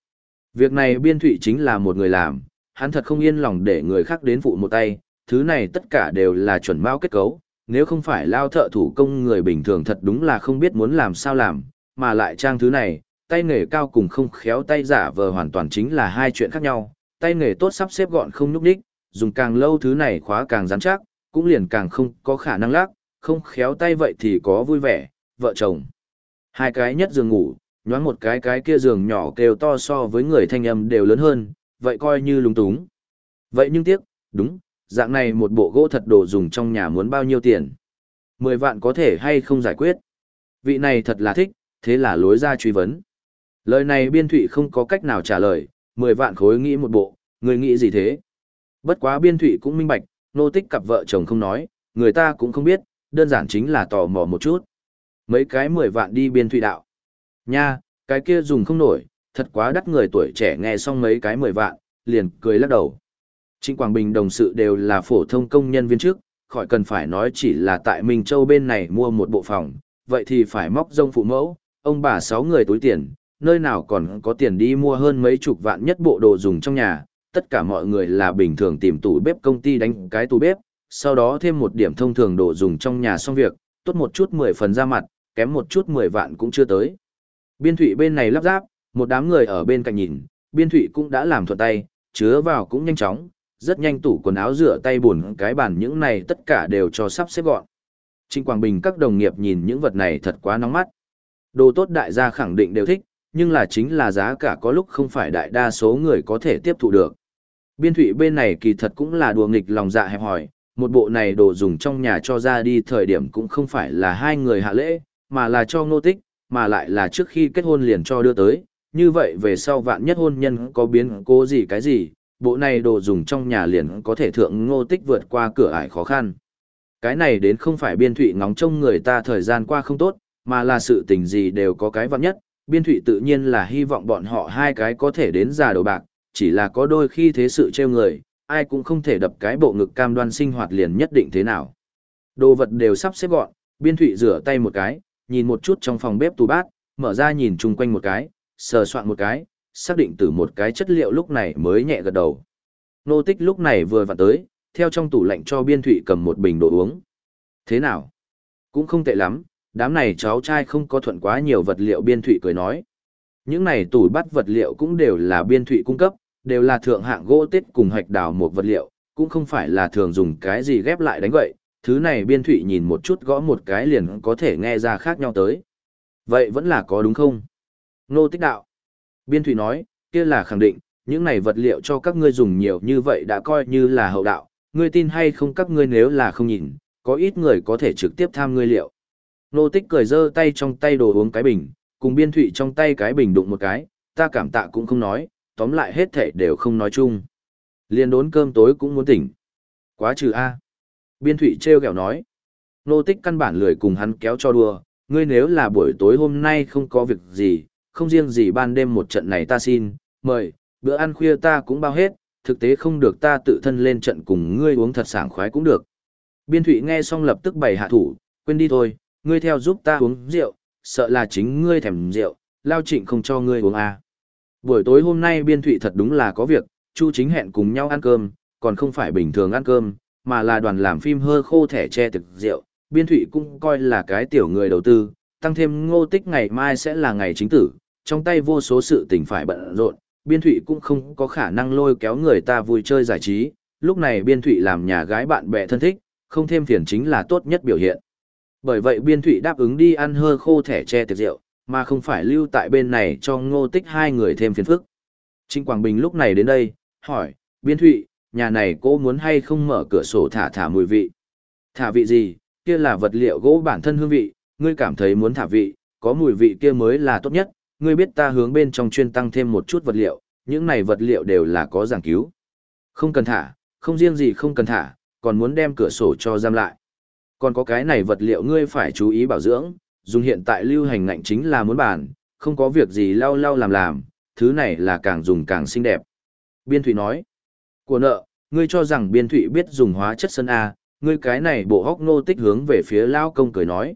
Việc này biên thụy chính là một người làm, hắn thật không yên lòng để người khác đến phụ một tay, thứ này tất cả đều là chuẩn mao kết cấu, nếu không phải lao thợ thủ công người bình thường thật đúng là không biết muốn làm sao làm, mà lại trang thứ này, tay nghề cao cùng không khéo tay giả vờ hoàn toàn chính là hai chuyện khác nhau, tay nghề tốt sắp xếp gọn không nhúc đích, dùng càng lâu thứ này khóa càng rắn chắc, cũng liền càng không có khả năng lắc, không khéo tay vậy thì có vui vẻ, vợ chồng. Hai cái nhất giường ngủ, nhoáng một cái cái kia giường nhỏ kêu to so với người thanh âm đều lớn hơn, vậy coi như lúng túng. Vậy nhưng tiếc, đúng, dạng này một bộ gỗ thật đồ dùng trong nhà muốn bao nhiêu tiền. Mười vạn có thể hay không giải quyết. Vị này thật là thích, thế là lối ra truy vấn. Lời này biên thụy không có cách nào trả lời, mười vạn khối nghĩ một bộ, người nghĩ gì thế? Bất quá biên thụy cũng minh bạch, nô tích cặp vợ chồng không nói, người ta cũng không biết, đơn giản chính là tò mò một chút. Mấy cái mười vạn đi biên thụy đạo. Nha, cái kia dùng không nổi, thật quá đắt người tuổi trẻ nghe xong mấy cái mười vạn, liền cười lắc đầu. Trịnh Quảng Bình đồng sự đều là phổ thông công nhân viên trước, khỏi cần phải nói chỉ là tại Minh Châu bên này mua một bộ phòng, vậy thì phải móc rông phụ mẫu, ông bà sáu người túi tiền, nơi nào còn có tiền đi mua hơn mấy chục vạn nhất bộ đồ dùng trong nhà, tất cả mọi người là bình thường tìm tủ bếp công ty đánh cái tủ bếp, sau đó thêm một điểm thông thường đồ dùng trong nhà xong việc, tốt một chút mười phần ra mặt, kém một chút mười vạn cũng chưa tới. Biên thủy bên này lắp ráp, một đám người ở bên cạnh nhìn, biên thủy cũng đã làm thuận tay, chứa vào cũng nhanh chóng, rất nhanh tủ quần áo rửa tay buồn cái bàn những này tất cả đều cho sắp xếp gọn. Trịnh Quảng Bình các đồng nghiệp nhìn những vật này thật quá nóng mắt. Đồ tốt đại gia khẳng định đều thích, nhưng là chính là giá cả có lúc không phải đại đa số người có thể tiếp thụ được. Biên thủy bên này kỳ thật cũng là đùa nghịch lòng dạ hẹp hỏi, một bộ này đồ dùng trong nhà cho ra đi thời điểm cũng không phải là hai người hạ lễ, mà là cho ngô tích, mà lại là trước khi kết hôn liền cho đưa tới. Như vậy về sau vạn nhất hôn nhân có biến cố gì cái gì, bộ này đồ dùng trong nhà liền có thể thượng ngô tích vượt qua cửa ải khó khăn. Cái này đến không phải biên thụy ngóng trông người ta thời gian qua không tốt, mà là sự tình gì đều có cái vạn nhất, biên thụy tự nhiên là hy vọng bọn họ hai cái có thể đến già đầu bạc, chỉ là có đôi khi thế sự trêu người, ai cũng không thể đập cái bộ ngực cam đoan sinh hoạt liền nhất định thế nào. Đồ vật đều sắp xếp gọn, biên thụy rửa tay một cái, nhìn một chút trong phòng bếp tủ bát, mở ra nhìn chung quanh một cái, sờ soạn một cái, xác định từ một cái chất liệu lúc này mới nhẹ gật đầu. Nô tích lúc này vừa vặn tới, theo trong tủ lạnh cho biên thụy cầm một bình đồ uống. Thế nào? Cũng không tệ lắm, đám này cháu trai không có thuận quá nhiều vật liệu biên thụy cười nói. Những này tủ bắt vật liệu cũng đều là biên thụy cung cấp, đều là thượng hạng gỗ tết cùng hạch đào một vật liệu, cũng không phải là thường dùng cái gì ghép lại đánh vậy, thứ này biên thụy nhìn một chút gõ một cái liền có thể nghe ra khác nhau tới. Vậy vẫn là có đúng không? Nô tích đạo. Biên thụy nói, kia là khẳng định, những này vật liệu cho các ngươi dùng nhiều như vậy đã coi như là hậu đạo, ngươi tin hay không các ngươi nếu là không nhìn, có ít người có thể trực tiếp tham ngươi liệu. Nô tích cười dơ tay trong tay đồ uống cái bình, cùng biên thụy trong tay cái bình đụng một cái, ta cảm tạ cũng không nói, tóm lại hết thể đều không nói chung. Liên đốn cơm tối cũng muốn tỉnh. Quá trừ A. Biên thụy treo kẹo nói. Nô tích căn bản lười cùng hắn kéo cho đùa, ngươi nếu là buổi tối hôm nay không có việc gì, không riêng gì ban đêm một trận này ta xin, mời, bữa ăn khuya ta cũng bao hết, thực tế không được ta tự thân lên trận cùng ngươi uống thật sảng khoái cũng được. Biên thụy nghe xong lập tức bày hạ thủ, quên đi thôi, ngươi theo giúp ta uống rượu, sợ là chính ngươi thèm rượu, lao trịnh không cho ngươi uống à. Buổi tối hôm nay biên thụy thật đúng là có việc, Chu chính hẹn cùng nhau ăn cơm, còn không phải bình thường ăn cơm, mà là đoàn làm phim hơ khô thẻ che thực rượu, biên thụy cũng coi là cái tiểu người đầu tư, tăng thêm ngô tích ngày mai sẽ là ngày chính tử, trong tay vô số sự tình phải bận rộn, biên thụy cũng không có khả năng lôi kéo người ta vui chơi giải trí, lúc này biên thụy làm nhà gái bạn bè thân thích, không thêm phiền chính là tốt nhất biểu hiện. Bởi vậy biên thụy đáp ứng đi ăn hơ khô thẻ che tiệc rượu, mà không phải lưu tại bên này cho ngô tích hai người thêm phiền phức. Trinh Quảng Bình lúc này đến đây, hỏi, biên thụy, nhà này cô muốn hay không mở cửa sổ thả thả mùi vị? Thả vị gì, kia là vật liệu gỗ bản thân hương vị, ngươi cảm thấy muốn thả vị, có mùi vị kia mới là tốt nhất, ngươi biết ta hướng bên trong chuyên tăng thêm một chút vật liệu, những này vật liệu đều là có giảng cứu. Không cần thả, không riêng gì không cần thả, còn muốn đem cửa sổ cho giam lại. Còn có cái này vật liệu ngươi phải chú ý bảo dưỡng, dùng hiện tại lưu hành ngạnh chính là muốn bàn, không có việc gì lau lau làm làm, thứ này là càng dùng càng xinh đẹp. Biên thủy nói, của nợ, ngươi cho rằng Biên Thụy biết dùng hóa chất sân A, ngươi cái này bộ hóc nô tích hướng về phía Lao Công cười nói.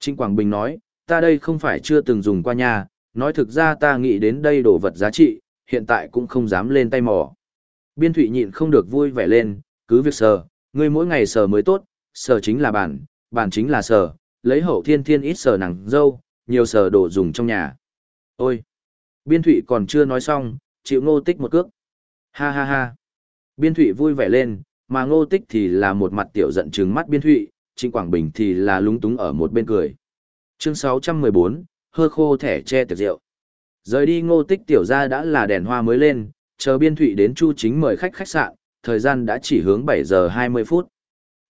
Trịnh Quảng Bình nói, ta đây không phải chưa từng dùng qua nhà, nói thực ra ta nghĩ đến đây đồ vật giá trị, hiện tại cũng không dám lên tay mò. Biên Thụy nhịn không được vui vẻ lên, cứ việc sờ, ngươi mỗi ngày sờ mới tốt, sờ chính là bản, bản chính là sờ, lấy hậu thiên thiên ít sờ nàng dâu, nhiều sờ đồ dùng trong nhà. Ôi! Biên Thụy còn chưa nói xong, chịu ngô tích một cước. Ha ha ha! Biên Thụy vui vẻ lên, mà ngô tích thì là một mặt tiểu giận trừng mắt Biên Thụy, Trịnh Quảng Bình thì là lúng túng ở một bên cười. Chương 614, hơ khô thẻ che tiệc rượu. Rời đi ngô tích tiểu ra đã là đèn hoa mới lên, chờ Biên Thụy đến Chu Chính mời khách khách sạn, thời gian đã chỉ hướng 7 giờ 20 phút.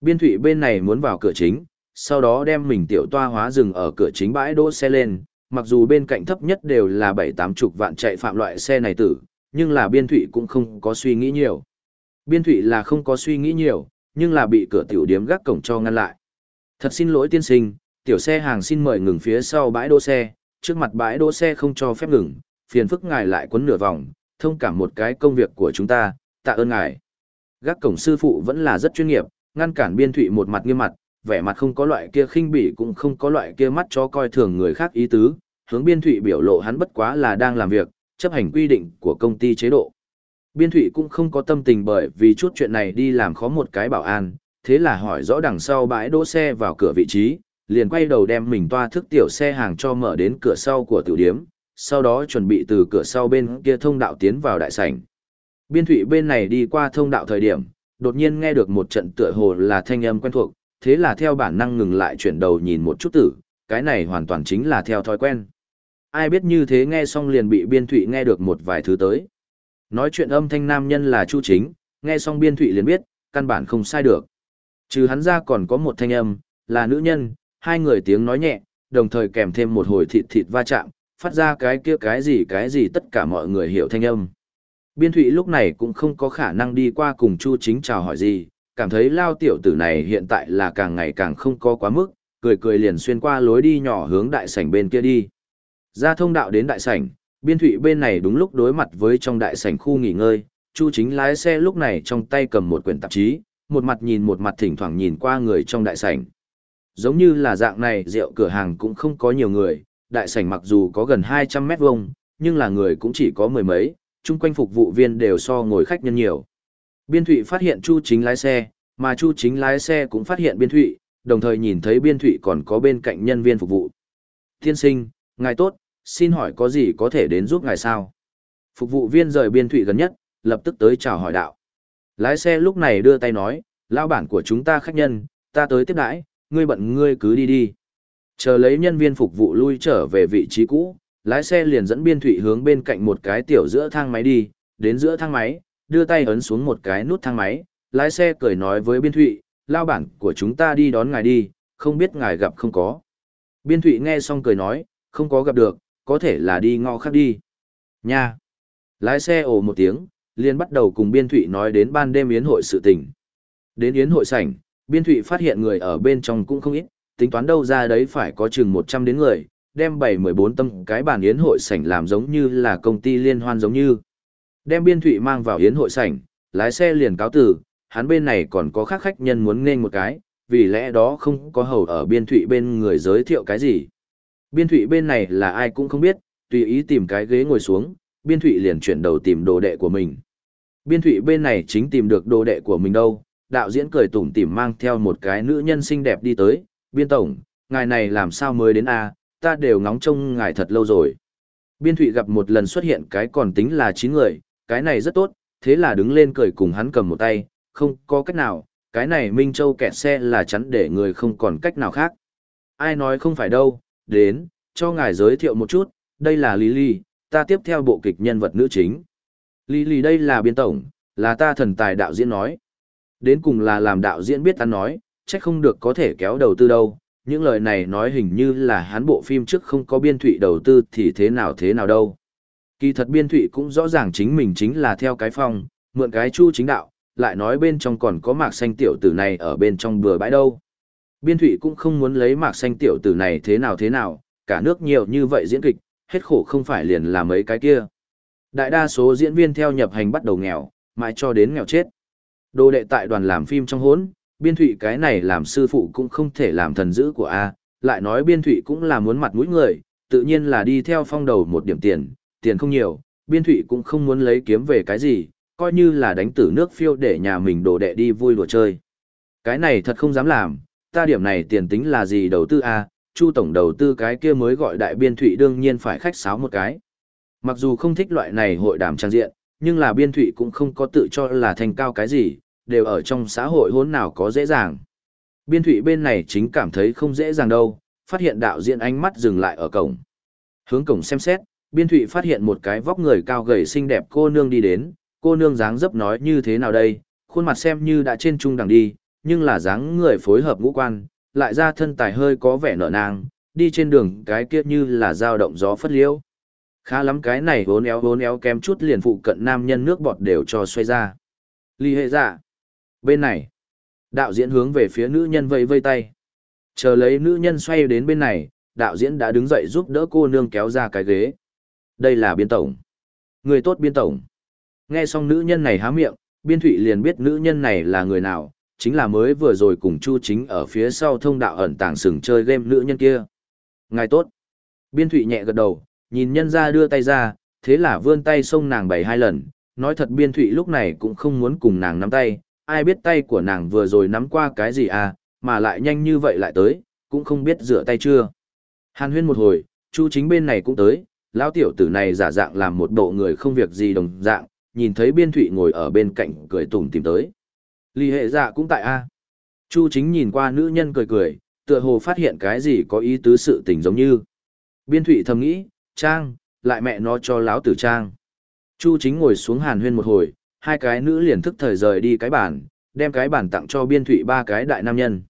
Biên Thụy bên này muốn vào cửa chính, sau đó đem mình tiểu toa hóa dừng ở cửa chính bãi đỗ xe lên, mặc dù bên cạnh thấp nhất đều là 7-8 chục vạn chạy phạm loại xe này tử, nhưng là Biên Thụy cũng không có suy nghĩ nhiều. Biên Thụy là không có suy nghĩ nhiều, nhưng là bị cửa tiểu điếm gác cổng cho ngăn lại. Thật xin lỗi tiên sinh, tiểu xe hàng xin mời ngừng phía sau bãi đỗ xe, trước mặt bãi đỗ xe không cho phép ngừng, phiền phức ngài lại quấn nửa vòng, thông cảm một cái công việc của chúng ta, tạ ơn ngài. Gác cổng sư phụ vẫn là rất chuyên nghiệp, ngăn cản biên thụy một mặt nghiêm mặt, vẻ mặt không có loại kia khinh bỉ cũng không có loại kia mắt cho coi thường người khác ý tứ, hướng biên thụy biểu lộ hắn bất quá là đang làm việc, chấp hành quy định của công ty chế độ. Biên thụy cũng không có tâm tình bởi vì chút chuyện này đi làm khó một cái bảo an, thế là hỏi rõ đằng sau bãi đỗ xe vào cửa vị trí, liền quay đầu đem mình toa thức tiểu xe hàng cho mở đến cửa sau của tiểu điếm, sau đó chuẩn bị từ cửa sau bên kia thông đạo tiến vào đại sảnh. Biên Thụy bên này đi qua thông đạo thời điểm, đột nhiên nghe được một trận tựa hồ là thanh âm quen thuộc, thế là theo bản năng ngừng lại chuyển đầu nhìn một chút tử, cái này hoàn toàn chính là theo thói quen. Ai biết như thế nghe xong liền bị biên Thụy nghe được một vài thứ tới. Nói chuyện âm thanh nam nhân là Chu Chính, nghe xong biên thụy liền biết, căn bản không sai được. Trừ hắn ra còn có một thanh âm, là nữ nhân, hai người tiếng nói nhẹ, đồng thời kèm thêm một hồi thịt thịt va chạm, phát ra cái kia cái gì cái gì tất cả mọi người hiểu thanh âm. Biên thụy lúc này cũng không có khả năng đi qua cùng Chu Chính chào hỏi gì, cảm thấy lao tiểu tử này hiện tại là càng ngày càng không có quá mức, cười cười liền xuyên qua lối đi nhỏ hướng đại sảnh bên kia đi. Ra thông đạo đến đại sảnh, biên thụy bên này đúng lúc đối mặt với trong đại sảnh khu nghỉ ngơi, Chu Chính lái xe lúc này trong tay cầm một quyển tạp chí, một mặt nhìn một mặt thỉnh thoảng nhìn qua người trong đại sảnh. Giống như là dạng này rượu cửa hàng cũng không có nhiều người, đại sảnh mặc dù có gần 200 mét vuông, nhưng là người cũng chỉ có mười mấy, chung quanh phục vụ viên đều so ngồi khách nhân nhiều. Biên Thụy phát hiện Chu Chính lái xe, mà Chu Chính lái xe cũng phát hiện Biên Thụy, đồng thời nhìn thấy Biên Thụy còn có bên cạnh nhân viên phục vụ. Tiên sinh, ngài tốt, xin hỏi có gì có thể đến giúp ngài sao? Phục vụ viên rời Biên Thụy gần nhất, lập tức tới chào hỏi đạo. Lái xe lúc này đưa tay nói, lao bản của chúng ta khách nhân, ta tới tiếp đãi, ngươi bận ngươi cứ đi đi. Chờ lấy nhân viên phục vụ lui trở về vị trí cũ, lái xe liền dẫn biên thụy hướng bên cạnh một cái tiểu giữa thang máy đi, đến giữa thang máy, đưa tay ấn xuống một cái nút thang máy, lái xe cười nói với biên thụy, lao bản của chúng ta đi đón ngài đi, không biết ngài gặp không có. Biên thụy nghe xong cười nói, không có gặp được, có thể là đi ngõ khác đi. Nha! Lái xe ồ một tiếng, liền bắt đầu cùng biên thụy nói đến ban đêm yến hội sự tình. Đến yến hội sảnh, biên thụy phát hiện người ở bên trong cũng không ít, tính toán đâu ra đấy phải có chừng 100 đến người, đem 7-14 tâm cái bàn yến hội sảnh làm giống như là công ty liên hoan giống như. Đem biên thụy mang vào yến hội sảnh, lái xe liền cáo tử, hắn bên này còn có khác khách nhân muốn nên một cái, vì lẽ đó không có hầu ở biên thụy bên người giới thiệu cái gì. Biên thụy bên này là ai cũng không biết, tùy ý tìm cái ghế ngồi xuống, biên thụy liền chuyển đầu tìm đồ đệ của mình. Biên thụy bên này chính tìm được đồ đệ của mình đâu, đạo diễn cười tủm tỉm mang theo một cái nữ nhân xinh đẹp đi tới, biên tổng, ngài này làm sao mới đến a ta đều ngóng trông ngài thật lâu rồi. Biên thụy gặp một lần xuất hiện cái còn tính là 9 người, cái này rất tốt, thế là đứng lên cười cùng hắn cầm một tay, không có cách nào, cái này Minh Châu kẹt xe là chắn để người không còn cách nào khác. Ai nói không phải đâu, đến, cho ngài giới thiệu một chút, đây là Lý ta tiếp theo bộ kịch nhân vật nữ chính. Lý đây là biên tổng, là ta thần tài đạo diễn nói. Đến cùng là làm đạo diễn biết ta nói, chắc không được có thể kéo đầu tư đâu. Những lời này nói hình như là hắn bộ phim trước không có biên thụy đầu tư thì thế nào thế nào đâu. Kỳ thật biên thụy cũng rõ ràng chính mình chính là theo cái phong, mượn cái chu chính đạo, lại nói bên trong còn có mạc xanh tiểu tử này ở bên trong bừa bãi đâu. Biên thụy cũng không muốn lấy mạc xanh tiểu tử này thế nào thế nào, cả nước nhiều như vậy diễn kịch, hết khổ không phải liền là mấy cái kia. Đại đa số diễn viên theo nhập hành bắt đầu nghèo, mãi cho đến nghèo chết. Đồ đệ tại đoàn làm phim trong hốn, biên thụy cái này làm sư phụ cũng không thể làm thần dữ của A, lại nói biên thụy cũng là muốn mặt mũi người, tự nhiên là đi theo phong đầu một điểm tiền, tiền không nhiều, biên thụy cũng không muốn lấy kiếm về cái gì, coi như là đánh tử nước phiêu để nhà mình đồ đệ đi vui đùa chơi. Cái này thật không dám làm, ta điểm này tiền tính là gì đầu tư A, chu tổng đầu tư cái kia mới gọi đại biên thụy đương nhiên phải khách sáo một cái. Mặc dù không thích loại này hội đàm trang diện, nhưng là biên thụy cũng không có tự cho là thành cao cái gì, đều ở trong xã hội hôn nào có dễ dàng. Biên thụy bên này chính cảm thấy không dễ dàng đâu, phát hiện đạo diễn ánh mắt dừng lại ở cổng. Hướng cổng xem xét, biên thụy phát hiện một cái vóc người cao gầy xinh đẹp cô nương đi đến, cô nương dáng dấp nói như thế nào đây, khuôn mặt xem như đã trên trung đẳng đi, nhưng là dáng người phối hợp ngũ quan, lại ra thân tài hơi có vẻ nở nang, đi trên đường cái kia như là dao động gió phất liêu. Khá lắm cái này hốn éo hốn éo kém chút liền phụ cận nam nhân nước bọt đều cho xoay ra. Ly hệ dạ. Bên này, đạo diễn hướng về phía nữ nhân vây vây tay. Chờ lấy nữ nhân xoay đến bên này, đạo diễn đã đứng dậy giúp đỡ cô nương kéo ra cái ghế. Đây là biên tổng. Người tốt biên tổng. Nghe xong nữ nhân này há miệng, biên thụy liền biết nữ nhân này là người nào, chính là mới vừa rồi cùng Chu Chính ở phía sau thông đạo ẩn tàng sừng chơi game nữ nhân kia. Ngài tốt. Biên thụy nhẹ gật đầu, nhìn nhân ra đưa tay ra, thế là vươn tay xông nàng bảy hai lần, nói thật biên thụy lúc này cũng không muốn cùng nàng nắm tay, ai biết tay của nàng vừa rồi nắm qua cái gì à, mà lại nhanh như vậy lại tới, cũng không biết rửa tay chưa. Hàn huyên một hồi, Chu chính bên này cũng tới, lão tiểu tử này giả dạng làm một bộ người không việc gì đồng dạng, nhìn thấy biên thụy ngồi ở bên cạnh cười tủm tìm tới. Lý hệ dạ cũng tại A. Chu chính nhìn qua nữ nhân cười cười, tựa hồ phát hiện cái gì có ý tứ sự tình giống như. Biên thủy thầm nghĩ, Trang, lại mẹ nó cho láo tử Trang. Chu chính ngồi xuống hàn huyên một hồi, hai cái nữ liền thức thời rời đi cái bàn, đem cái bàn tặng cho biên thủy ba cái đại nam nhân.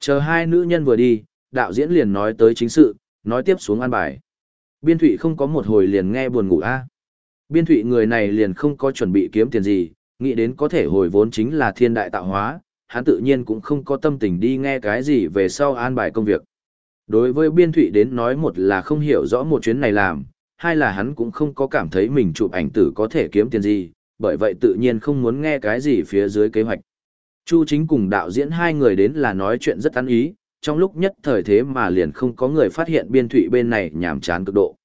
Chờ hai nữ nhân vừa đi, đạo diễn liền nói tới chính sự, nói tiếp xuống an bài. Biên thủy không có một hồi liền nghe buồn ngủ a Biên thủy người này liền không có chuẩn bị kiếm tiền gì, nghĩ đến có thể hồi vốn chính là thiên đại tạo hóa, hắn tự nhiên cũng không có tâm tình đi nghe cái gì về sau an bài công việc. Đối với biên thụy đến nói một là không hiểu rõ một chuyến này làm, hai là hắn cũng không có cảm thấy mình chụp ảnh tử có thể kiếm tiền gì, bởi vậy tự nhiên không muốn nghe cái gì phía dưới kế hoạch. Chu chính cùng đạo diễn hai người đến là nói chuyện rất ăn ý, trong lúc nhất thời thế mà liền không có người phát hiện biên thụy bên này nhảm chán cực độ.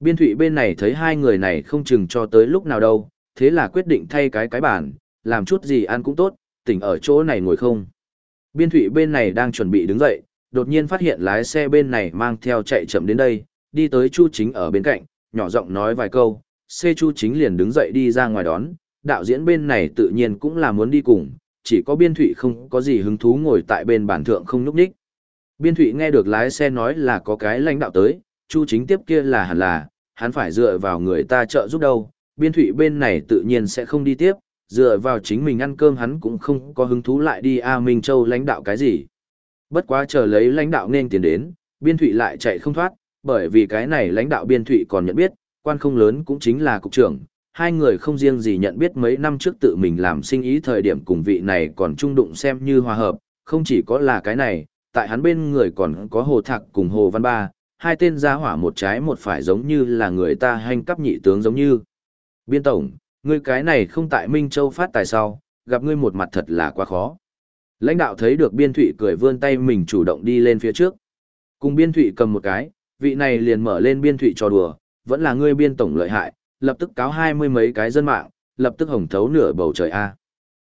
Biên thụy bên này thấy hai người này không chừng cho tới lúc nào đâu, thế là quyết định thay cái cái bàn, làm chút gì ăn cũng tốt, tỉnh ở chỗ này ngồi không. Biên thủy bên này đang chuẩn bị đứng dậy, đột nhiên phát hiện lái xe bên này mang theo chạy chậm đến đây, đi tới Chu Chính ở bên cạnh, nhỏ giọng nói vài câu, xe Chu Chính liền đứng dậy đi ra ngoài đón, đạo diễn bên này tự nhiên cũng là muốn đi cùng, chỉ có biên thụy không có gì hứng thú ngồi tại bên bản thượng không núp đích. Biên thụy nghe được lái xe nói là có cái lãnh đạo tới, Chu Chính tiếp kia là hẳn là, hắn phải dựa vào người ta trợ giúp đâu, biên thụy bên này tự nhiên sẽ không đi tiếp, dựa vào chính mình ăn cơm hắn cũng không có hứng thú lại đi A Minh Châu lãnh đạo cái gì. Bất quá chờ lấy lãnh đạo nên tiền đến, biên thụy lại chạy không thoát, bởi vì cái này lãnh đạo biên thụy còn nhận biết, quan không lớn cũng chính là cục trưởng. Hai người không riêng gì nhận biết mấy năm trước tự mình làm sinh ý thời điểm cùng vị này còn trung đụng xem như hòa hợp, không chỉ có là cái này, tại hắn bên người còn có Hồ Thạc cùng Hồ Văn Ba, hai tên gia hỏa một trái một phải giống như là người ta hành cấp nhị tướng giống như. Biên tổng, ngươi cái này không tại Minh Châu phát tài sau, gặp ngươi một mặt thật là quá khó. Lãnh đạo thấy được biên thụy cười vươn tay mình chủ động đi lên phía trước. Cùng biên thụy cầm một cái, vị này liền mở lên biên thụy trò đùa, vẫn là ngươi biên tổng lợi hại, lập tức cáo hai mươi mấy cái dân mạng, lập tức hồng thấu nửa bầu trời A.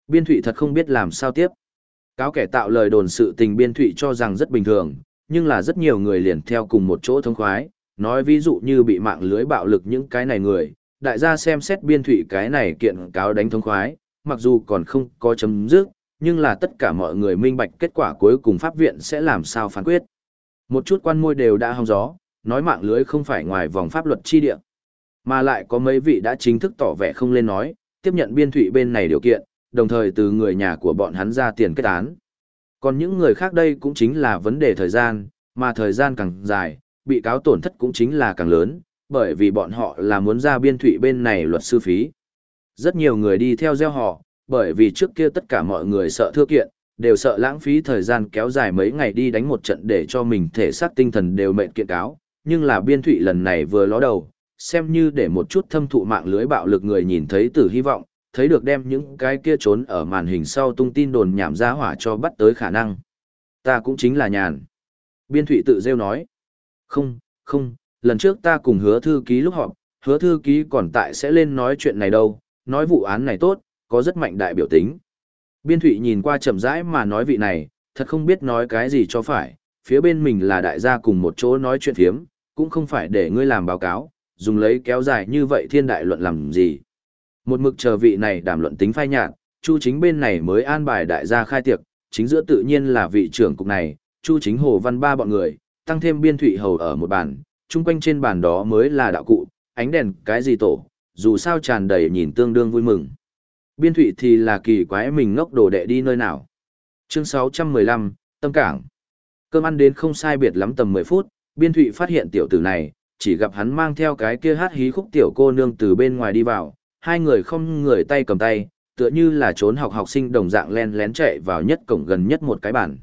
Biên thụy thật không biết làm sao tiếp. Cáo kẻ tạo lời đồn sự tình biên thụy cho rằng rất bình thường, nhưng là rất nhiều người liền theo cùng một chỗ thông khoái, nói ví dụ như bị mạng lưới bạo lực những cái này người, đại gia xem xét biên thụy cái này kiện cáo đánh thông khoái, mặc dù còn không có chấm dứt, nhưng là tất cả mọi người minh bạch kết quả cuối cùng pháp viện sẽ làm sao phán quyết. Một chút quan môi đều đã hong gió, nói mạng lưới không phải ngoài vòng pháp luật chi địa. Mà lại có mấy vị đã chính thức tỏ vẻ không lên nói, tiếp nhận biên thụy bên này điều kiện, đồng thời từ người nhà của bọn hắn ra tiền kết án. Còn những người khác đây cũng chính là vấn đề thời gian, mà thời gian càng dài, bị cáo tổn thất cũng chính là càng lớn, bởi vì bọn họ là muốn ra biên thụy bên này luật sư phí. Rất nhiều người đi theo gieo họ, bởi vì trước kia tất cả mọi người sợ thưa kiện, đều sợ lãng phí thời gian kéo dài mấy ngày đi đánh một trận để cho mình thể xác tinh thần đều mệnh kiện cáo, nhưng là biên thụy lần này vừa ló đầu, xem như để một chút thâm thụ mạng lưới bạo lực người nhìn thấy từ hy vọng, thấy được đem những cái kia trốn ở màn hình sau tung tin đồn nhảm ra hỏa cho bắt tới khả năng. Ta cũng chính là nhàn. Biên thụy tự rêu nói. Không, không, lần trước ta cùng hứa thư ký lúc họp, hứa thư ký còn tại sẽ lên nói chuyện này đâu, nói vụ án này tốt, có rất mạnh đại biểu tính. Biên thụy nhìn qua chậm rãi mà nói vị này, thật không biết nói cái gì cho phải, phía bên mình là đại gia cùng một chỗ nói chuyện thiếm, cũng không phải để ngươi làm báo cáo, dùng lấy kéo dài như vậy thiên đại luận làm gì. Một mực chờ vị này đàm luận tính phai nhạt, Chu chính bên này mới an bài đại gia khai tiệc, chính giữa tự nhiên là vị trưởng cục này, Chu chính hồ văn ba bọn người, tăng thêm biên thụy hầu ở một bàn, chung quanh trên bàn đó mới là đạo cụ, ánh đèn cái gì tổ, dù sao tràn đầy nhìn tương đương vui mừng. Biên thụy thì là kỳ quái mình ngốc đồ đệ đi nơi nào. Chương 615, Tâm Cảng. Cơm ăn đến không sai biệt lắm tầm 10 phút, biên thụy phát hiện tiểu tử này, chỉ gặp hắn mang theo cái kia hát hí khúc tiểu cô nương từ bên ngoài đi vào, hai người không người tay cầm tay, tựa như là trốn học học sinh đồng dạng len lén chạy vào nhất cổng gần nhất một cái bàn.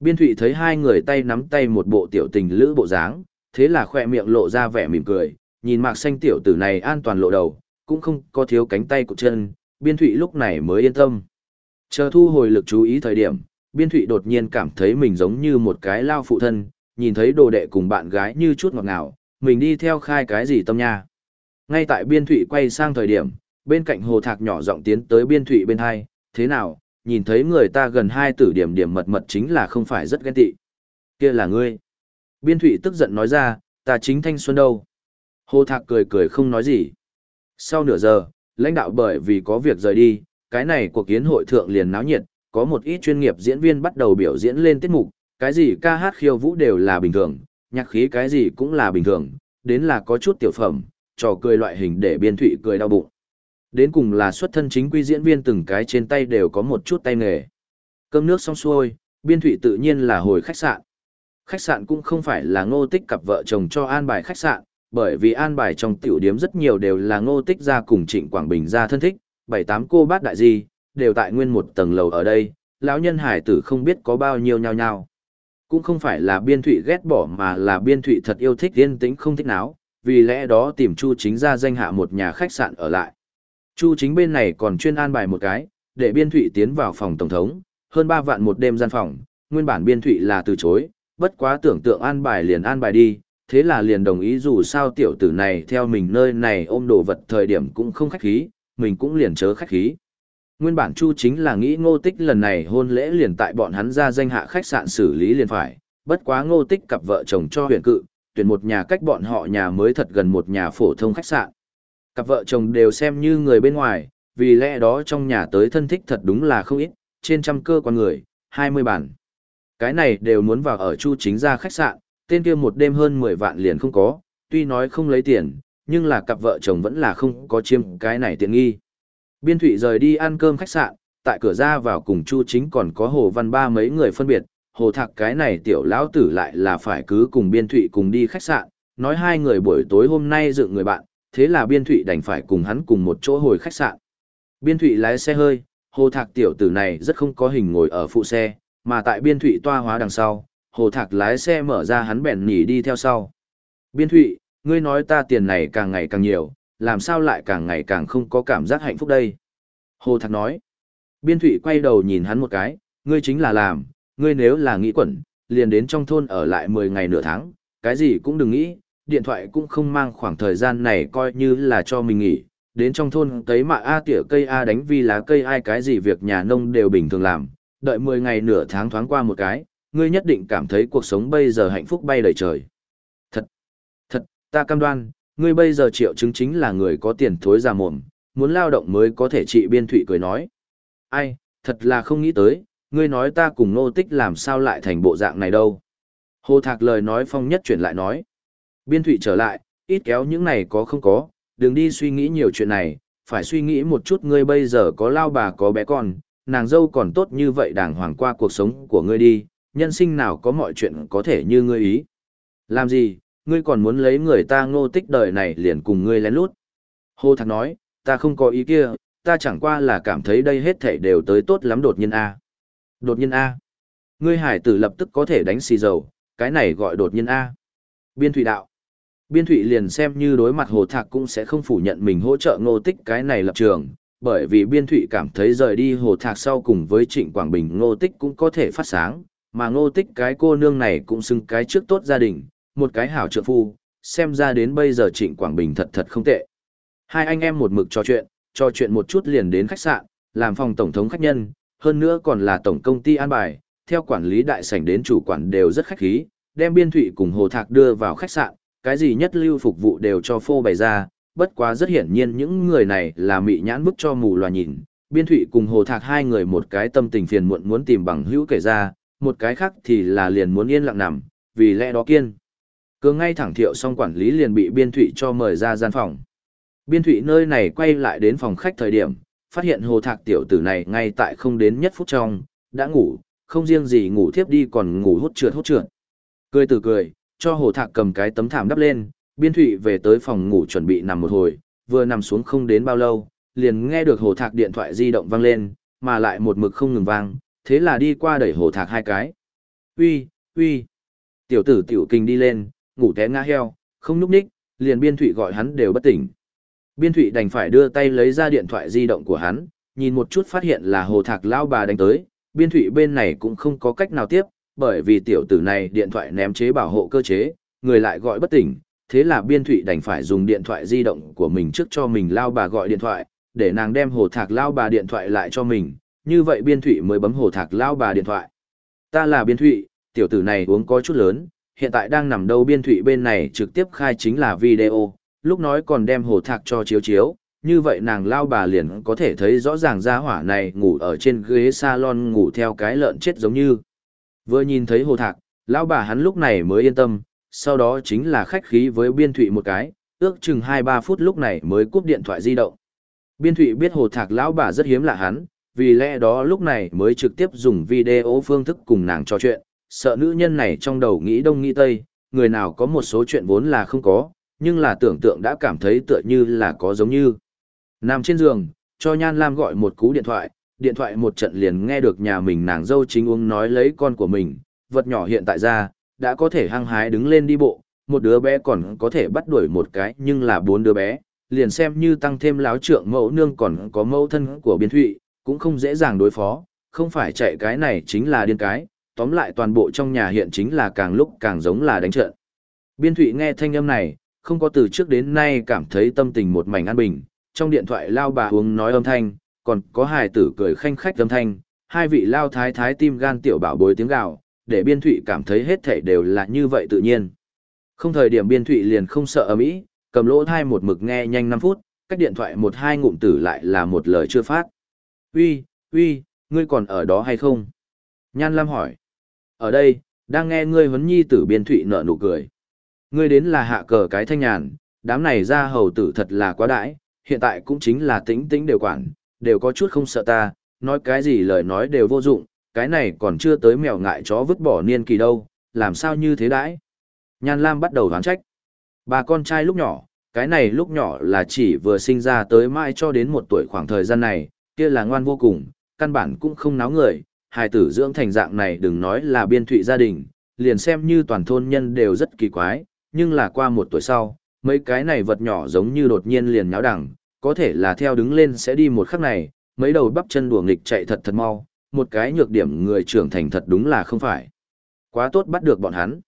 Biên thụy thấy hai người tay nắm tay một bộ tiểu tình lữ bộ dáng, thế là khoe miệng lộ ra vẻ mỉm cười, nhìn mạc xanh tiểu tử này an toàn lộ đầu, cũng không có thiếu cánh tay của chân, biên thụy lúc này mới yên tâm. Chờ thu hồi lực chú ý thời điểm, biên thụy đột nhiên cảm thấy mình giống như một cái lao phụ thân, nhìn thấy đồ đệ cùng bạn gái như chút ngọt ngào, mình đi theo khai cái gì tâm nha. Ngay tại biên thụy quay sang thời điểm, bên cạnh hồ thạc nhỏ giọng tiến tới biên thụy bên hai, thế nào, nhìn thấy người ta gần hai tử điểm điểm mật mật chính là không phải rất ghen tị. kia là ngươi. Biên thụy tức giận nói ra, ta chính thanh xuân đâu. Hồ thạc cười cười không nói gì. Sau nửa giờ, lãnh đạo bởi vì có việc rời đi, cái này cuộc kiến hội thượng liền náo nhiệt, có một ít chuyên nghiệp diễn viên bắt đầu biểu diễn lên tiết mục, cái gì ca hát khiêu vũ đều là bình thường, nhạc khí cái gì cũng là bình thường, đến là có chút tiểu phẩm, trò cười loại hình để biên thụy cười đau bụng. Đến cùng là xuất thân chính quy diễn viên từng cái trên tay đều có một chút tay nghề. Cơm nước xong xuôi, biên thụy tự nhiên là hồi khách sạn. Khách sạn cũng không phải là ngô tích cặp vợ chồng cho an bài khách sạn, bởi vì an bài trong tiểu điếm rất nhiều đều là ngô tích ra cùng trịnh Quảng Bình ra thân thích, bảy tám cô bát đại di, đều tại nguyên một tầng lầu ở đây, lão nhân hải tử không biết có bao nhiêu nhau nhau. Cũng không phải là biên thụy ghét bỏ mà là biên thụy thật yêu thích yên tĩnh không thích náo, vì lẽ đó tìm Chu chính ra danh hạ một nhà khách sạn ở lại. Chu chính bên này còn chuyên an bài một cái, để biên thụy tiến vào phòng tổng thống, hơn ba vạn một đêm gian phòng, nguyên bản biên thụy là từ chối, bất quá tưởng tượng an bài liền an bài đi, thế là liền đồng ý dù sao tiểu tử này theo mình nơi này ôm đồ vật thời điểm cũng không khách khí, mình cũng liền chớ khách khí. Nguyên bản Chu chính là nghĩ ngô tích lần này hôn lễ liền tại bọn hắn ra danh hạ khách sạn xử lý liền phải, bất quá ngô tích cặp vợ chồng cho huyền cự, tuyển một nhà cách bọn họ nhà mới thật gần một nhà phổ thông khách sạn. Cặp vợ chồng đều xem như người bên ngoài, vì lẽ đó trong nhà tới thân thích thật đúng là không ít, trên trăm cơ quan người, 20 bản. Cái này đều muốn vào ở Chu chính ra khách sạn, tên kia một đêm hơn 10 vạn liền không có, tuy nói không lấy tiền, nhưng là cặp vợ chồng vẫn là không có chiêm cái này tiện nghi. Biên Thụy rời đi ăn cơm khách sạn, tại cửa ra vào cùng Chu Chính còn có Hồ Văn Ba mấy người phân biệt, Hồ Thạc cái này tiểu lão tử lại là phải cứ cùng Biên Thụy cùng đi khách sạn, nói hai người buổi tối hôm nay dựng người bạn, thế là Biên Thụy đành phải cùng hắn cùng một chỗ hồi khách sạn. Biên Thụy lái xe hơi, Hồ Thạc tiểu tử này rất không có hình ngồi ở phụ xe, mà tại Biên Thụy toa hóa đằng sau, Hồ Thạc lái xe mở ra hắn bèn nỉ đi theo sau. Biên Thụy, ngươi nói ta tiền này càng ngày càng nhiều, làm sao lại càng ngày càng không có cảm giác hạnh phúc đây? Hồ Thạc nói. Biên Thụy quay đầu nhìn hắn một cái, ngươi chính là làm, ngươi nếu là nghĩ quẩn, liền đến trong thôn ở lại 10 ngày nửa tháng, cái gì cũng đừng nghĩ, điện thoại cũng không mang khoảng thời gian này coi như là cho mình nghỉ, đến trong thôn cấy mạ A tỉa cây A đánh vi lá cây ai cái gì việc nhà nông đều bình thường làm, đợi 10 ngày nửa tháng thoáng qua một cái, ngươi nhất định cảm thấy cuộc sống bây giờ hạnh phúc bay đầy trời. Thật, thật, ta cam đoan, ngươi bây giờ triệu chứng chính là người có tiền thối già mồm, muốn lao động mới có thể trị biên thụy cười nói. Ai, thật là không nghĩ tới, ngươi nói ta cùng nô tích làm sao lại thành bộ dạng này đâu. Hồ Thạc lời nói phong nhất chuyển lại nói. Biên thụy trở lại, ít kéo những này có không có, đừng đi suy nghĩ nhiều chuyện này, phải suy nghĩ một chút ngươi bây giờ có lao bà có bé con, nàng dâu còn tốt như vậy đàng hoàng qua cuộc sống của ngươi đi, nhân sinh nào có mọi chuyện có thể như ngươi ý. Làm gì, ngươi còn muốn lấy người ta ngô tích đời này liền cùng ngươi lén lút. Hồ Thạc nói, ta không có ý kia, ta chẳng qua là cảm thấy đây hết thảy đều tới tốt lắm đột nhiên A. Đột nhiên A. Ngươi hải tử lập tức có thể đánh xì dầu, cái này gọi đột nhiên A. Biên thủy đạo. Biên thủy liền xem như đối mặt hồ thạc cũng sẽ không phủ nhận mình hỗ trợ ngô tích cái này lập trường, bởi vì biên thụy cảm thấy rời đi hồ thạc sau cùng với trịnh Quảng Bình ngô tích cũng có thể phát sáng, mà ngô tích cái cô nương này cũng xưng cái trước tốt gia đình, một cái hảo trợ phu, xem ra đến bây giờ trịnh Quảng Bình thật thật không tệ. Hai anh em một mực trò chuyện, trò chuyện một chút liền đến khách sạn, làm phòng tổng thống khách nhân, hơn nữa còn là tổng công ty an bài, theo quản lý đại sảnh đến chủ quản đều rất khách khí, đem biên thụy cùng hồ thạc đưa vào khách sạn, cái gì nhất lưu phục vụ đều cho phô bày ra, bất quá rất hiển nhiên những người này là mị nhãn bức cho mù loà nhìn. Biên thụy cùng hồ thạc hai người một cái tâm tình phiền muộn muốn tìm bằng hữu kể ra, một cái khác thì là liền muốn yên lặng nằm, vì lẽ đó kiên. Cường ngay thẳng thiệu xong quản lý liền bị biên thụy cho mời ra gian phòng. Biên thụy nơi này quay lại đến phòng khách thời điểm, phát hiện hồ thạc tiểu tử này ngay tại không đến nhất phút trong, đã ngủ, không riêng gì ngủ thiếp đi còn ngủ hút trượt hút trượt. Cười từ cười, cho hồ thạc cầm cái tấm thảm đắp lên, biên thụy về tới phòng ngủ chuẩn bị nằm một hồi, vừa nằm xuống không đến bao lâu, liền nghe được hồ thạc điện thoại di động vang lên, mà lại một mực không ngừng vang, thế là đi qua đẩy hồ thạc hai cái. Uy, uy. Tiểu tử tiểu kinh đi lên, ngủ té ngã heo, không núp ních, liền biên thụy gọi hắn đều bất tỉnh. Biên thụy đành phải đưa tay lấy ra điện thoại di động của hắn, nhìn một chút phát hiện là hồ thạc lao bà đánh tới, biên thụy bên này cũng không có cách nào tiếp, bởi vì tiểu tử này điện thoại ném chế bảo hộ cơ chế, người lại gọi bất tỉnh, thế là biên thụy đành phải dùng điện thoại di động của mình trước cho mình lao bà gọi điện thoại, để nàng đem hồ thạc lao bà điện thoại lại cho mình, như vậy biên thụy mới bấm hồ thạc lao bà điện thoại. Ta là biên thụy, tiểu tử này uống có chút lớn, hiện tại đang nằm đâu biên thụy bên này trực tiếp khai chính là video, lúc nói còn đem hồ thạc cho chiếu chiếu, như vậy nàng lao bà liền có thể thấy rõ ràng ra hỏa này ngủ ở trên ghế salon ngủ theo cái lợn chết giống như. Vừa nhìn thấy hồ thạc, lão bà hắn lúc này mới yên tâm, sau đó chính là khách khí với biên thụy một cái, ước chừng 2-3 phút lúc này mới cúp điện thoại di động. Biên thụy biết hồ thạc lão bà rất hiếm lạ hắn, vì lẽ đó lúc này mới trực tiếp dùng video phương thức cùng nàng trò chuyện, sợ nữ nhân này trong đầu nghĩ đông nghĩ tây, người nào có một số chuyện vốn là không có, nhưng là tưởng tượng đã cảm thấy tựa như là có giống như. Nằm trên giường, cho Nhan Lam gọi một cú điện thoại, điện thoại một trận liền nghe được nhà mình nàng dâu chính uống nói lấy con của mình, vật nhỏ hiện tại ra, đã có thể hăng hái đứng lên đi bộ, một đứa bé còn có thể bắt đuổi một cái nhưng là bốn đứa bé, liền xem như tăng thêm láo trượng mẫu nương còn có mẫu thân của biên thụy, cũng không dễ dàng đối phó, không phải chạy cái này chính là điên cái, tóm lại toàn bộ trong nhà hiện chính là càng lúc càng giống là đánh trận. Biên thụy nghe thanh âm này, không có từ trước đến nay cảm thấy tâm tình một mảnh an bình, trong điện thoại lao bà uống nói âm thanh, còn có hài tử cười khanh khách âm thanh, hai vị lao thái thái tim gan tiểu bảo bối tiếng gạo, để biên thụy cảm thấy hết thể đều là như vậy tự nhiên. Không thời điểm biên thụy liền không sợ ấm ý, cầm lỗ thai một mực nghe nhanh 5 phút, cách điện thoại một hai ngụm tử lại là một lời chưa phát. Uy, uy, ngươi còn ở đó hay không? Nhan Lam hỏi. Ở đây, đang nghe ngươi huấn nhi tử biên thụy nở nụ cười. Ngươi đến là hạ cờ cái thanh nhàn, đám này ra hầu tử thật là quá đãi, hiện tại cũng chính là tính tính đều quản, đều có chút không sợ ta, nói cái gì lời nói đều vô dụng, cái này còn chưa tới mèo ngại chó vứt bỏ niên kỳ đâu, làm sao như thế đãi. Nhan Lam bắt đầu hoán trách. Bà con trai lúc nhỏ, cái này lúc nhỏ là chỉ vừa sinh ra tới mai cho đến một tuổi khoảng thời gian này, kia là ngoan vô cùng, căn bản cũng không náo người, hài tử dưỡng thành dạng này đừng nói là biên thụy gia đình, liền xem như toàn thôn nhân đều rất kỳ quái, nhưng là qua một tuổi sau, mấy cái này vật nhỏ giống như đột nhiên liền náo đẳng, có thể là theo đứng lên sẽ đi một khắc này, mấy đầu bắp chân đùa nghịch chạy thật thật mau, một cái nhược điểm người trưởng thành thật đúng là không phải. Quá tốt bắt được bọn hắn.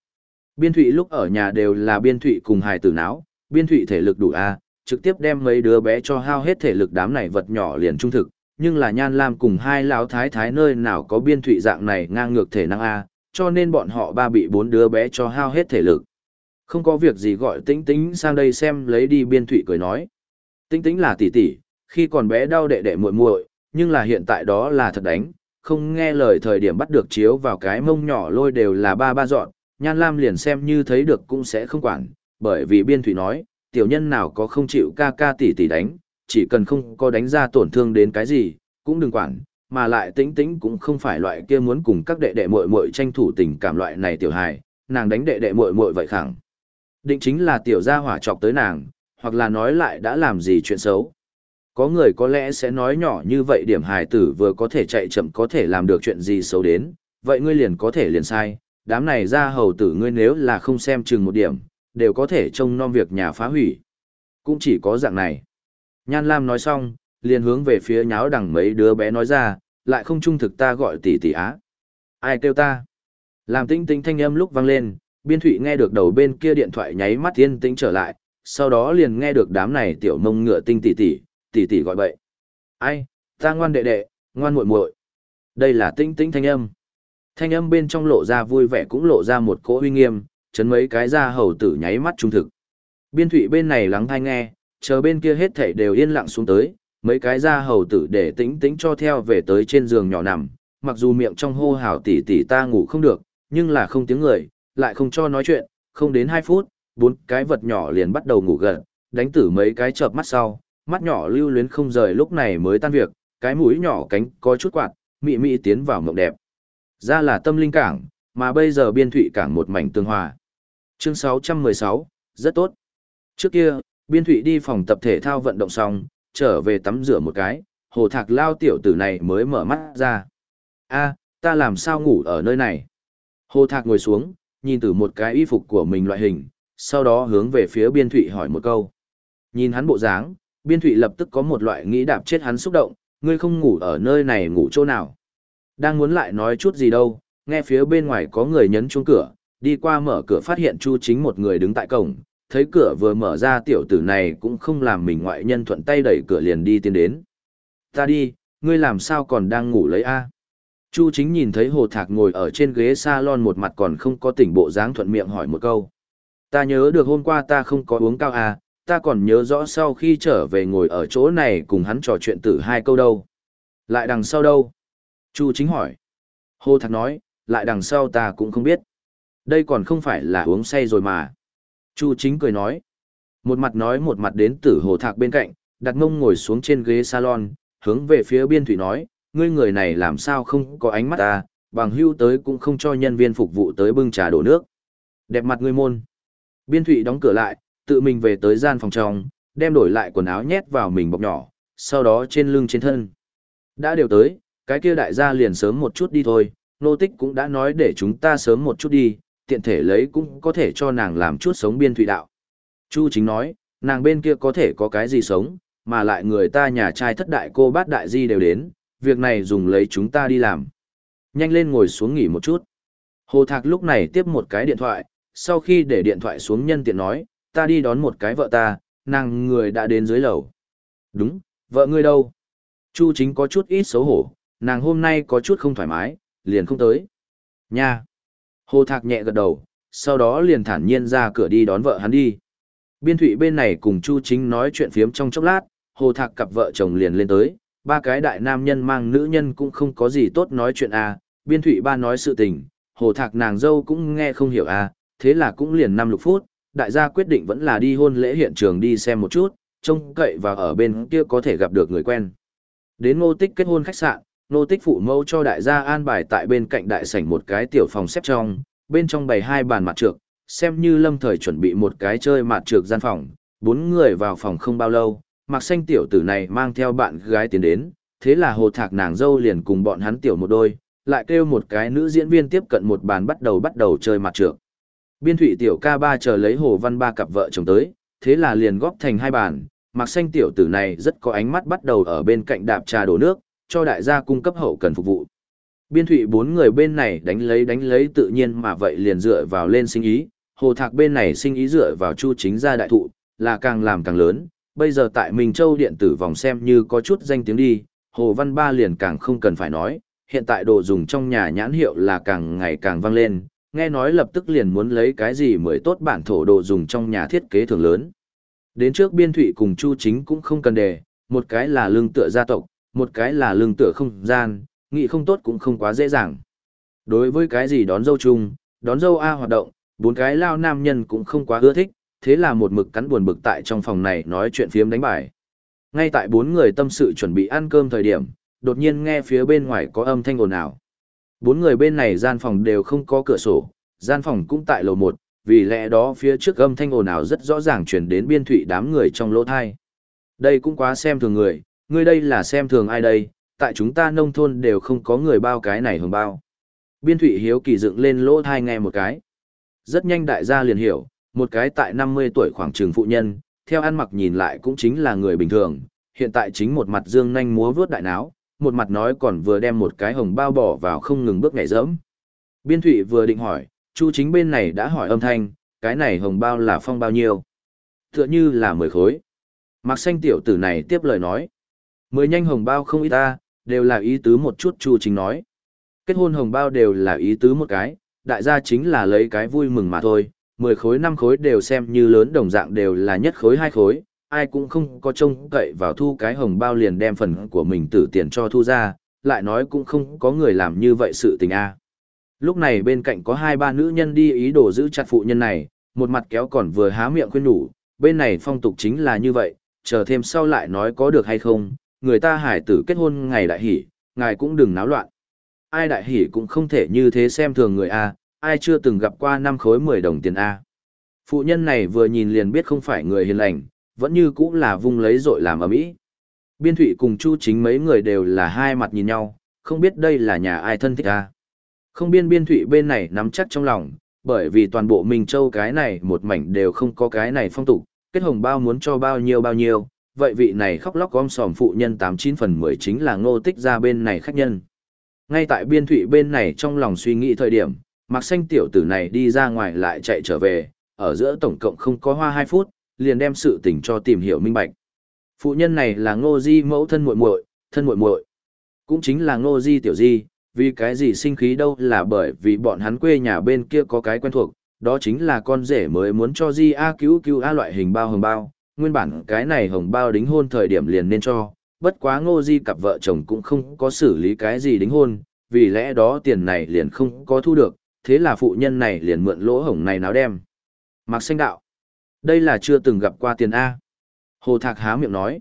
Biên thụy lúc ở nhà đều là biên thụy cùng hài tử não, biên thụy thể lực đủ A, trực tiếp đem mấy đứa bé cho hao hết thể lực đám này vật nhỏ liền trung thực, nhưng là nhan lam cùng hai lão thái thái nơi nào có biên thụy dạng này ngang ngược thể năng A, cho nên bọn họ ba bị bốn đứa bé cho hao hết thể lực. Không có việc gì gọi tính tính sang đây xem lấy đi biên thụy cười nói. Tính tính là tỷ tỷ, khi còn bé đau đệ đệ muội muội, nhưng là hiện tại đó là thật đánh, không nghe lời thời điểm bắt được chiếu vào cái mông nhỏ lôi đều là ba ba dọn, Nhan Lam liền xem như thấy được cũng sẽ không quản, bởi vì biên thủy nói, tiểu nhân nào có không chịu ca ca tỷ tỷ đánh, chỉ cần không có đánh ra tổn thương đến cái gì, cũng đừng quản, mà lại tính tính cũng không phải loại kia muốn cùng các đệ đệ muội muội tranh thủ tình cảm loại này tiểu hài, nàng đánh đệ đệ muội muội vậy khẳng. Định chính là tiểu gia hỏa chọc tới nàng, hoặc là nói lại đã làm gì chuyện xấu. Có người có lẽ sẽ nói nhỏ như vậy điểm hài tử vừa có thể chạy chậm có thể làm được chuyện gì xấu đến, vậy ngươi liền có thể liền sai, đám này ra hầu tử ngươi nếu là không xem chừng một điểm, đều có thể trông nom việc nhà phá hủy. Cũng chỉ có dạng này. Nhan Lam nói xong, liền hướng về phía nháo đằng mấy đứa bé nói ra, lại không trung thực ta gọi tỷ tỷ á. Ai kêu ta? Làm tinh tinh thanh âm lúc vang lên, biên thụy nghe được đầu bên kia điện thoại nháy mắt tiên tĩnh trở lại, sau đó liền nghe được đám này tiểu mông ngựa tinh tỷ tỷ, tỷ tỷ gọi bậy. Ai, ta ngoan đệ đệ, ngoan muội muội. Đây là tinh tinh thanh âm. Thanh âm bên trong lộ ra vui vẻ cũng lộ ra một cỗ uy nghiêm, chấn mấy cái ra hầu tử nháy mắt trung thực. Biên thủy bên này lắng thai nghe, chờ bên kia hết thảy đều yên lặng xuống tới, mấy cái ra hầu tử để tĩnh tĩnh cho theo về tới trên giường nhỏ nằm, mặc dù miệng trong hô hào tỉ tỉ ta ngủ không được, nhưng là không tiếng người, lại không cho nói chuyện, không đến 2 phút, bốn cái vật nhỏ liền bắt đầu ngủ gần, đánh tử mấy cái chợp mắt sau, mắt nhỏ lưu luyến không rời lúc này mới tan việc, cái mũi nhỏ cánh có chút quạt, mị mị tiến vào mộng đẹp. Ra là tâm linh cảng, mà bây giờ biên thụy cảng một mảnh tương hòa. Chương 616, rất tốt. Trước kia, biên thụy đi phòng tập thể thao vận động xong, trở về tắm rửa một cái, hồ thạc lao tiểu tử này mới mở mắt ra. a ta làm sao ngủ ở nơi này? Hồ thạc ngồi xuống, nhìn từ một cái y phục của mình loại hình, sau đó hướng về phía biên thụy hỏi một câu. Nhìn hắn bộ dáng, biên thụy lập tức có một loại nghĩ đạp chết hắn xúc động, ngươi không ngủ ở nơi này ngủ chỗ nào. Đang muốn lại nói chút gì đâu, nghe phía bên ngoài có người nhấn chuông cửa, đi qua mở cửa phát hiện Chu Chính một người đứng tại cổng, thấy cửa vừa mở ra tiểu tử này cũng không làm mình ngoại nhân thuận tay đẩy cửa liền đi tiến đến. Ta đi, ngươi làm sao còn đang ngủ lấy a? Chu Chính nhìn thấy Hồ Thạc ngồi ở trên ghế salon một mặt còn không có tỉnh bộ dáng thuận miệng hỏi một câu. Ta nhớ được hôm qua ta không có uống cao à, ta còn nhớ rõ sau khi trở về ngồi ở chỗ này cùng hắn trò chuyện từ hai câu đâu. Lại đằng sau đâu? Chu chính hỏi. Hồ Thạc nói, lại đằng sau ta cũng không biết. Đây còn không phải là uống say rồi mà. Chu chính cười nói. Một mặt nói một mặt đến tử Hồ Thạc bên cạnh, đặt mông ngồi xuống trên ghế salon, hướng về phía biên thủy nói, ngươi người này làm sao không có ánh mắt ta, bằng hưu tới cũng không cho nhân viên phục vụ tới bưng trà đổ nước. Đẹp mặt ngươi môn. Biên thủy đóng cửa lại, tự mình về tới gian phòng trong, đem đổi lại quần áo nhét vào mình bọc nhỏ, sau đó trên lưng trên thân. Đã đều tới, cái kia đại gia liền sớm một chút đi thôi, nô tích cũng đã nói để chúng ta sớm một chút đi, tiện thể lấy cũng có thể cho nàng làm chút sống biên thủy đạo. Chu chính nói, nàng bên kia có thể có cái gì sống, mà lại người ta nhà trai thất đại cô bát đại di đều đến, việc này dùng lấy chúng ta đi làm. Nhanh lên ngồi xuống nghỉ một chút. Hồ Thạc lúc này tiếp một cái điện thoại, sau khi để điện thoại xuống nhân tiện nói, ta đi đón một cái vợ ta, nàng người đã đến dưới lầu. Đúng, vợ ngươi đâu? Chu chính có chút ít xấu hổ, nàng hôm nay có chút không thoải mái, liền không tới. Nha! Hồ Thạc nhẹ gật đầu, sau đó liền thản nhiên ra cửa đi đón vợ hắn đi. Biên thụy bên này cùng Chu Chính nói chuyện phiếm trong chốc lát, Hồ Thạc cặp vợ chồng liền lên tới, ba cái đại nam nhân mang nữ nhân cũng không có gì tốt nói chuyện à, biên thụy ba nói sự tình, Hồ Thạc nàng dâu cũng nghe không hiểu à, thế là cũng liền năm lục phút, đại gia quyết định vẫn là đi hôn lễ hiện trường đi xem một chút, trông cậy và ở bên kia có thể gặp được người quen. Đến ngô tích kết hôn khách sạn, Ngô tích phụ mẫu cho đại gia an bài tại bên cạnh đại sảnh một cái tiểu phòng xếp trong, bên trong bày hai bàn mặt trược, xem như lâm thời chuẩn bị một cái chơi mặt trược gian phòng, bốn người vào phòng không bao lâu, mặc xanh tiểu tử này mang theo bạn gái tiến đến, thế là hồ thạc nàng dâu liền cùng bọn hắn tiểu một đôi, lại kêu một cái nữ diễn viên tiếp cận một bàn bắt đầu bắt đầu chơi mặt trược. Biên thủy tiểu ca ba chờ lấy hồ văn ba cặp vợ chồng tới, thế là liền góp thành hai bàn, mặc xanh tiểu tử này rất có ánh mắt bắt đầu ở bên cạnh đạp trà đổ nước, cho đại gia cung cấp hậu cần phục vụ. Biên thụy bốn người bên này đánh lấy đánh lấy tự nhiên mà vậy liền dựa vào lên sinh ý, hồ thạc bên này sinh ý dựa vào chu chính gia đại thụ, là càng làm càng lớn, bây giờ tại Minh Châu điện tử vòng xem như có chút danh tiếng đi, hồ văn ba liền càng không cần phải nói, hiện tại đồ dùng trong nhà nhãn hiệu là càng ngày càng vang lên, nghe nói lập tức liền muốn lấy cái gì mới tốt bản thổ đồ dùng trong nhà thiết kế thường lớn. Đến trước biên thụy cùng Chu Chính cũng không cần đề, một cái là lương tựa gia tộc, một cái là lương tựa không gian, nghị không tốt cũng không quá dễ dàng. Đối với cái gì đón dâu chung, đón dâu A hoạt động, bốn cái lao nam nhân cũng không quá ưa thích, thế là một mực cắn buồn bực tại trong phòng này nói chuyện phiếm đánh bài. Ngay tại bốn người tâm sự chuẩn bị ăn cơm thời điểm, đột nhiên nghe phía bên ngoài có âm thanh ồn ào. Bốn người bên này gian phòng đều không có cửa sổ, gian phòng cũng tại lầu một, vì lẽ đó phía trước âm thanh ồn ào rất rõ ràng truyền đến biên thụy đám người trong lỗ thai. Đây cũng quá xem thường người, người đây là xem thường ai đây, tại chúng ta nông thôn đều không có người bao cái này hưởng bao. Biên thụy hiếu kỳ dựng lên lỗ thai nghe một cái. Rất nhanh đại gia liền hiểu, một cái tại 50 tuổi khoảng trường phụ nhân, theo ăn mặc nhìn lại cũng chính là người bình thường, hiện tại chính một mặt dương nanh múa vướt đại náo, một mặt nói còn vừa đem một cái hồng bao bỏ vào không ngừng bước nhảy dẫm. Biên thụy vừa định hỏi, Chu chính bên này đã hỏi âm thanh, cái này hồng bao là phong bao nhiêu? Tựa như là 10 khối. Mặc xanh tiểu tử này tiếp lời nói. Mười nhanh hồng bao không ít ta, đều là ý tứ một chút Chu chính nói. Kết hôn hồng bao đều là ý tứ một cái, đại gia chính là lấy cái vui mừng mà thôi, 10 khối 5 khối đều xem như lớn đồng dạng đều là nhất khối hai khối, ai cũng không có trông cậy vào thu cái hồng bao liền đem phần của mình tử tiền cho thu ra, lại nói cũng không có người làm như vậy sự tình a. Lúc này bên cạnh có hai ba nữ nhân đi ý đồ giữ chặt phụ nhân này, một mặt kéo còn vừa há miệng khuyên nhủ, bên này phong tục chính là như vậy, chờ thêm sau lại nói có được hay không, người ta hải tử kết hôn ngày đại hỷ, ngài cũng đừng náo loạn. Ai đại hỷ cũng không thể như thế xem thường người A, ai chưa từng gặp qua năm khối 10 đồng tiền A. Phụ nhân này vừa nhìn liền biết không phải người hiền lành, vẫn như cũng là vung lấy rồi làm ở mỹ. Biên thụy cùng Chu chính mấy người đều là hai mặt nhìn nhau, không biết đây là nhà ai thân thích à Không biên biên thụy bên này nắm chắc trong lòng, bởi vì toàn bộ Minh Châu cái này một mảnh đều không có cái này phong tục, kết hồng bao muốn cho bao nhiêu bao nhiêu, vậy vị này khóc lóc gom sòm phụ nhân 89 phần 10 chính là ngô tích ra bên này khách nhân. Ngay tại biên thụy bên này trong lòng suy nghĩ thời điểm, mặc xanh tiểu tử này đi ra ngoài lại chạy trở về, ở giữa tổng cộng không có hoa hai phút, liền đem sự tình cho tìm hiểu minh bạch. Phụ nhân này là ngô di mẫu thân muội muội thân muội muội cũng chính là ngô di tiểu di, vì cái gì sinh khí đâu là bởi vì bọn hắn quê nhà bên kia có cái quen thuộc, đó chính là con rể mới muốn cho di A cứu cứu A loại hình bao hồng bao, nguyên bản cái này hồng bao đính hôn thời điểm liền nên cho, bất quá ngô di cặp vợ chồng cũng không có xử lý cái gì đính hôn, vì lẽ đó tiền này liền không có thu được, thế là phụ nhân này liền mượn lỗ hổng này náo đem. Mạc xanh đạo, đây là chưa từng gặp qua tiền A. Hồ Thạc há miệng nói.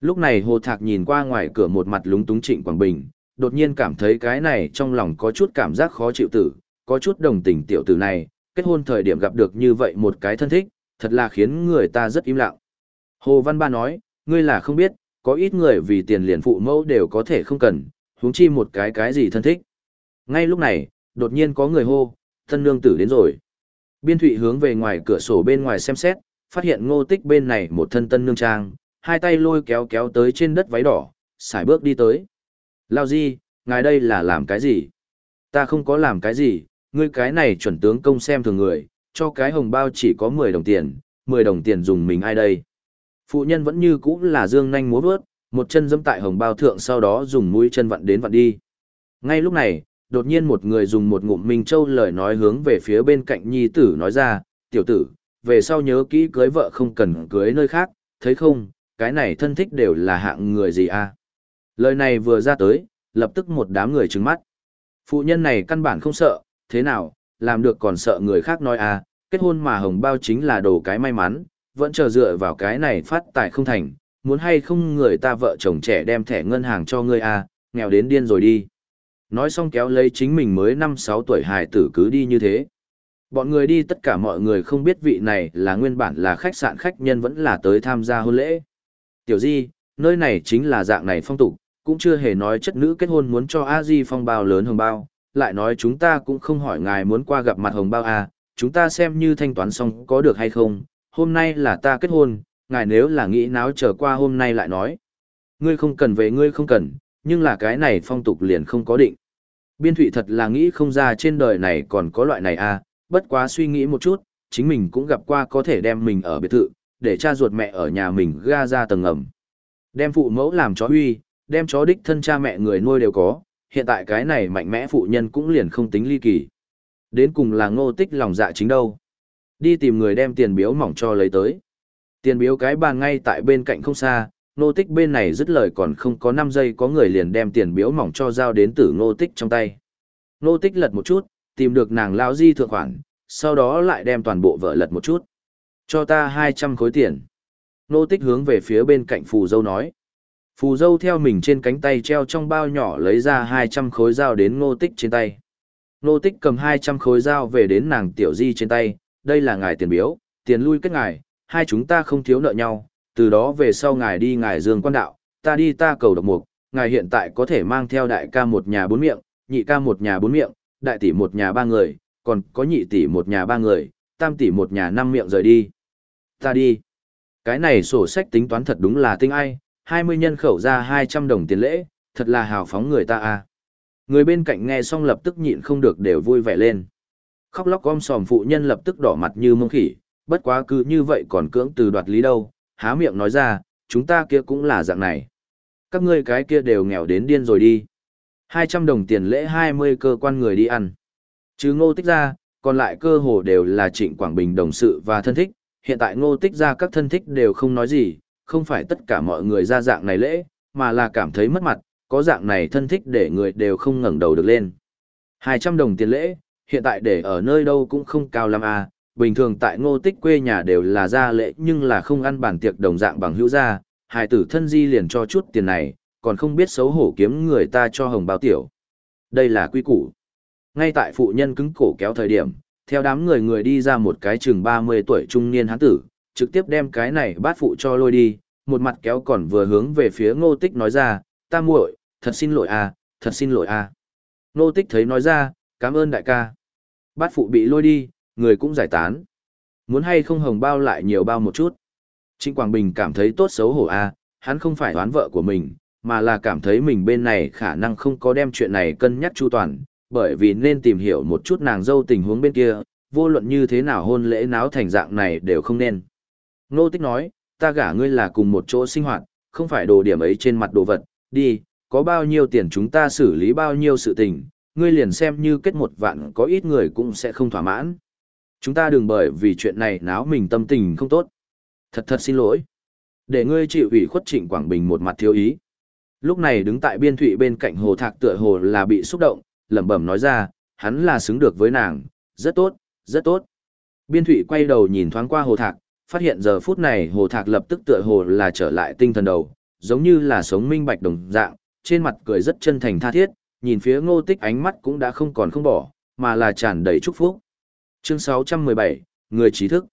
Lúc này Hồ Thạc nhìn qua ngoài cửa một mặt lúng túng trịnh Quảng Bình, đột nhiên cảm thấy cái này trong lòng có chút cảm giác khó chịu tử, có chút đồng tình tiểu tử này, kết hôn thời điểm gặp được như vậy một cái thân thích, thật là khiến người ta rất im lặng. Hồ Văn Ba nói, ngươi là không biết, có ít người vì tiền liền phụ mẫu đều có thể không cần, huống chi một cái cái gì thân thích. Ngay lúc này, đột nhiên có người hô, thân nương tử đến rồi. Biên thụy hướng về ngoài cửa sổ bên ngoài xem xét, phát hiện ngô tích bên này một thân tân nương trang, hai tay lôi kéo kéo tới trên đất váy đỏ, xài bước đi tới. Lao di, ngài đây là làm cái gì? Ta không có làm cái gì, ngươi cái này chuẩn tướng công xem thường người, cho cái hồng bao chỉ có 10 đồng tiền, 10 đồng tiền dùng mình ai đây? Phụ nhân vẫn như cũ là dương nanh múa vớt, một chân dẫm tại hồng bao thượng sau đó dùng mũi chân vặn đến vặn đi. Ngay lúc này, đột nhiên một người dùng một ngụm Minh Châu lời nói hướng về phía bên cạnh nhi tử nói ra, tiểu tử, về sau nhớ kỹ cưới vợ không cần cưới nơi khác, thấy không, cái này thân thích đều là hạng người gì à? Lời này vừa ra tới, lập tức một đám người trừng mắt. Phụ nhân này căn bản không sợ, thế nào, làm được còn sợ người khác nói à, kết hôn mà hồng bao chính là đồ cái may mắn, vẫn chờ dựa vào cái này phát tài không thành, muốn hay không người ta vợ chồng trẻ đem thẻ ngân hàng cho ngươi à, nghèo đến điên rồi đi. Nói xong kéo lấy chính mình mới 5-6 tuổi hài tử cứ đi như thế. Bọn người đi tất cả mọi người không biết vị này là nguyên bản là khách sạn khách nhân vẫn là tới tham gia hôn lễ. Tiểu Di, nơi này chính là dạng này phong tục, cũng chưa hề nói chất nữ kết hôn muốn cho a di phong bao lớn hồng bao lại nói chúng ta cũng không hỏi ngài muốn qua gặp mặt hồng bao à, chúng ta xem như thanh toán xong có được hay không hôm nay là ta kết hôn ngài nếu là nghĩ náo trở qua hôm nay lại nói ngươi không cần về ngươi không cần nhưng là cái này phong tục liền không có định Biên thụy thật là nghĩ không ra trên đời này còn có loại này à, bất quá suy nghĩ một chút, chính mình cũng gặp qua có thể đem mình ở biệt thự, để cha ruột mẹ ở nhà mình ga ra tầng ngầm. Đem phụ mẫu làm chó huy, đem chó đích thân cha mẹ người nuôi đều có, hiện tại cái này mạnh mẽ phụ nhân cũng liền không tính ly kỳ. Đến cùng là ngô tích lòng dạ chính đâu. Đi tìm người đem tiền biếu mỏng cho lấy tới. Tiền biếu cái bàn ngay tại bên cạnh không xa, ngô tích bên này dứt lời còn không có 5 giây có người liền đem tiền biếu mỏng cho giao đến tử ngô tích trong tay. Ngô tích lật một chút, tìm được nàng lão di thượng khoản, sau đó lại đem toàn bộ vợ lật một chút. Cho ta 200 khối tiền. Ngô tích hướng về phía bên cạnh phù dâu nói. Phù dâu theo mình trên cánh tay treo trong bao nhỏ lấy ra 200 khối dao đến ngô tích trên tay. Ngô tích cầm 200 khối dao về đến nàng tiểu di trên tay, đây là ngài tiền biếu, tiền lui kết ngài, hai chúng ta không thiếu nợ nhau, từ đó về sau ngài đi ngài dương quan đạo, ta đi ta cầu độc mục, ngài hiện tại có thể mang theo đại ca một nhà bốn miệng, nhị ca một nhà bốn miệng, đại tỷ một nhà ba người, còn có nhị tỷ một nhà ba người, tam tỷ một nhà năm miệng rời đi. Ta đi. Cái này sổ sách tính toán thật đúng là tinh ai, 20 nhân khẩu ra 200 đồng tiền lễ, thật là hào phóng người ta à. Người bên cạnh nghe xong lập tức nhịn không được đều vui vẻ lên. Khóc lóc om sòm phụ nhân lập tức đỏ mặt như mông khỉ, bất quá cứ như vậy còn cưỡng từ đoạt lý đâu, há miệng nói ra, chúng ta kia cũng là dạng này. Các ngươi cái kia đều nghèo đến điên rồi đi. 200 đồng tiền lễ 20 cơ quan người đi ăn. Chứ ngô tích ra, còn lại cơ hồ đều là trịnh Quảng Bình đồng sự và thân thích, hiện tại ngô tích ra các thân thích đều không nói gì, không phải tất cả mọi người ra dạng này lễ, mà là cảm thấy mất mặt, có dạng này thân thích để người đều không ngẩng đầu được lên. 200 đồng tiền lễ, hiện tại để ở nơi đâu cũng không cao lắm à, bình thường tại ngô tích quê nhà đều là ra lễ nhưng là không ăn bản tiệc đồng dạng bằng hữu gia, hài tử thân di liền cho chút tiền này, còn không biết xấu hổ kiếm người ta cho hồng bao tiểu. Đây là quy củ. Ngay tại phụ nhân cứng cổ kéo thời điểm, theo đám người người đi ra một cái chừng 30 tuổi trung niên hán tử, trực tiếp đem cái này bát phụ cho lôi đi, một mặt kéo còn vừa hướng về phía ngô tích nói ra, ta muội, thật xin lỗi à, thật xin lỗi à. Ngô tích thấy nói ra, cảm ơn đại ca. Bát phụ bị lôi đi, người cũng giải tán. Muốn hay không hồng bao lại nhiều bao một chút. Trịnh Quảng Bình cảm thấy tốt xấu hổ à, hắn không phải đoán vợ của mình, mà là cảm thấy mình bên này khả năng không có đem chuyện này cân nhắc chu toàn, bởi vì nên tìm hiểu một chút nàng dâu tình huống bên kia, vô luận như thế nào hôn lễ náo thành dạng này đều không nên. Nô Tích nói, ta gả ngươi là cùng một chỗ sinh hoạt, không phải đồ điểm ấy trên mặt đồ vật, đi, có bao nhiêu tiền chúng ta xử lý bao nhiêu sự tình, ngươi liền xem như kết một vạn có ít người cũng sẽ không thỏa mãn. Chúng ta đừng bởi vì chuyện này náo mình tâm tình không tốt. Thật thật xin lỗi. Để ngươi chịu ủy khuất trịnh Quảng Bình một mặt thiếu ý. Lúc này đứng tại biên thụy bên cạnh hồ thạc tựa hồ là bị xúc động, lẩm bẩm nói ra, hắn là xứng được với nàng, rất tốt, rất tốt. Biên thụy quay đầu nhìn thoáng qua hồ thạc, phát hiện giờ phút này hồ thạc lập tức tựa hồ là trở lại tinh thần đầu, giống như là sống minh bạch đồng dạng, trên mặt cười rất chân thành tha thiết, nhìn phía ngô tích ánh mắt cũng đã không còn không bỏ, mà là tràn đầy chúc phúc. Chương 617, Người trí thức.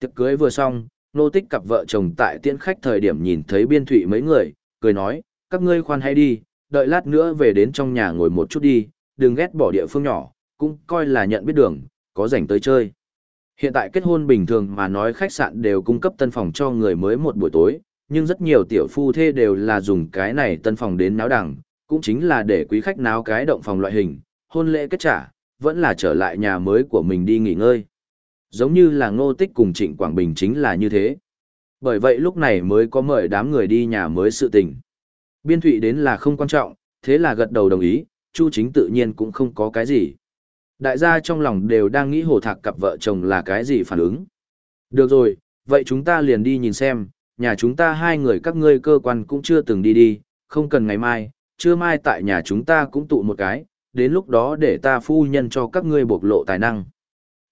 Tiệc cưới vừa xong, Nô tích cặp vợ chồng tại tiễn khách thời điểm nhìn thấy biên thụy mấy người, cười nói, các ngươi khoan hay đi, đợi lát nữa về đến trong nhà ngồi một chút đi, đừng ghét bỏ địa phương nhỏ, cũng coi là nhận biết đường, có rảnh tới chơi. Hiện tại kết hôn bình thường mà nói khách sạn đều cung cấp tân phòng cho người mới một buổi tối, nhưng rất nhiều tiểu phu thê đều là dùng cái này tân phòng đến náo đẳng, cũng chính là để quý khách náo cái động phòng loại hình, hôn lễ kết trả, vẫn là trở lại nhà mới của mình đi nghỉ ngơi. Giống như là ngô tích cùng trịnh Quảng Bình chính là như thế. Bởi vậy lúc này mới có mời đám người đi nhà mới sự tình. Biên thụy đến là không quan trọng, thế là gật đầu đồng ý, Chu chính tự nhiên cũng không có cái gì. Đại gia trong lòng đều đang nghĩ hồ thạc cặp vợ chồng là cái gì phản ứng. Được rồi, vậy chúng ta liền đi nhìn xem, nhà chúng ta hai người các ngươi cơ quan cũng chưa từng đi đi, không cần ngày mai, trưa mai tại nhà chúng ta cũng tụ một cái, đến lúc đó để ta phu nhân cho các ngươi bộc lộ tài năng.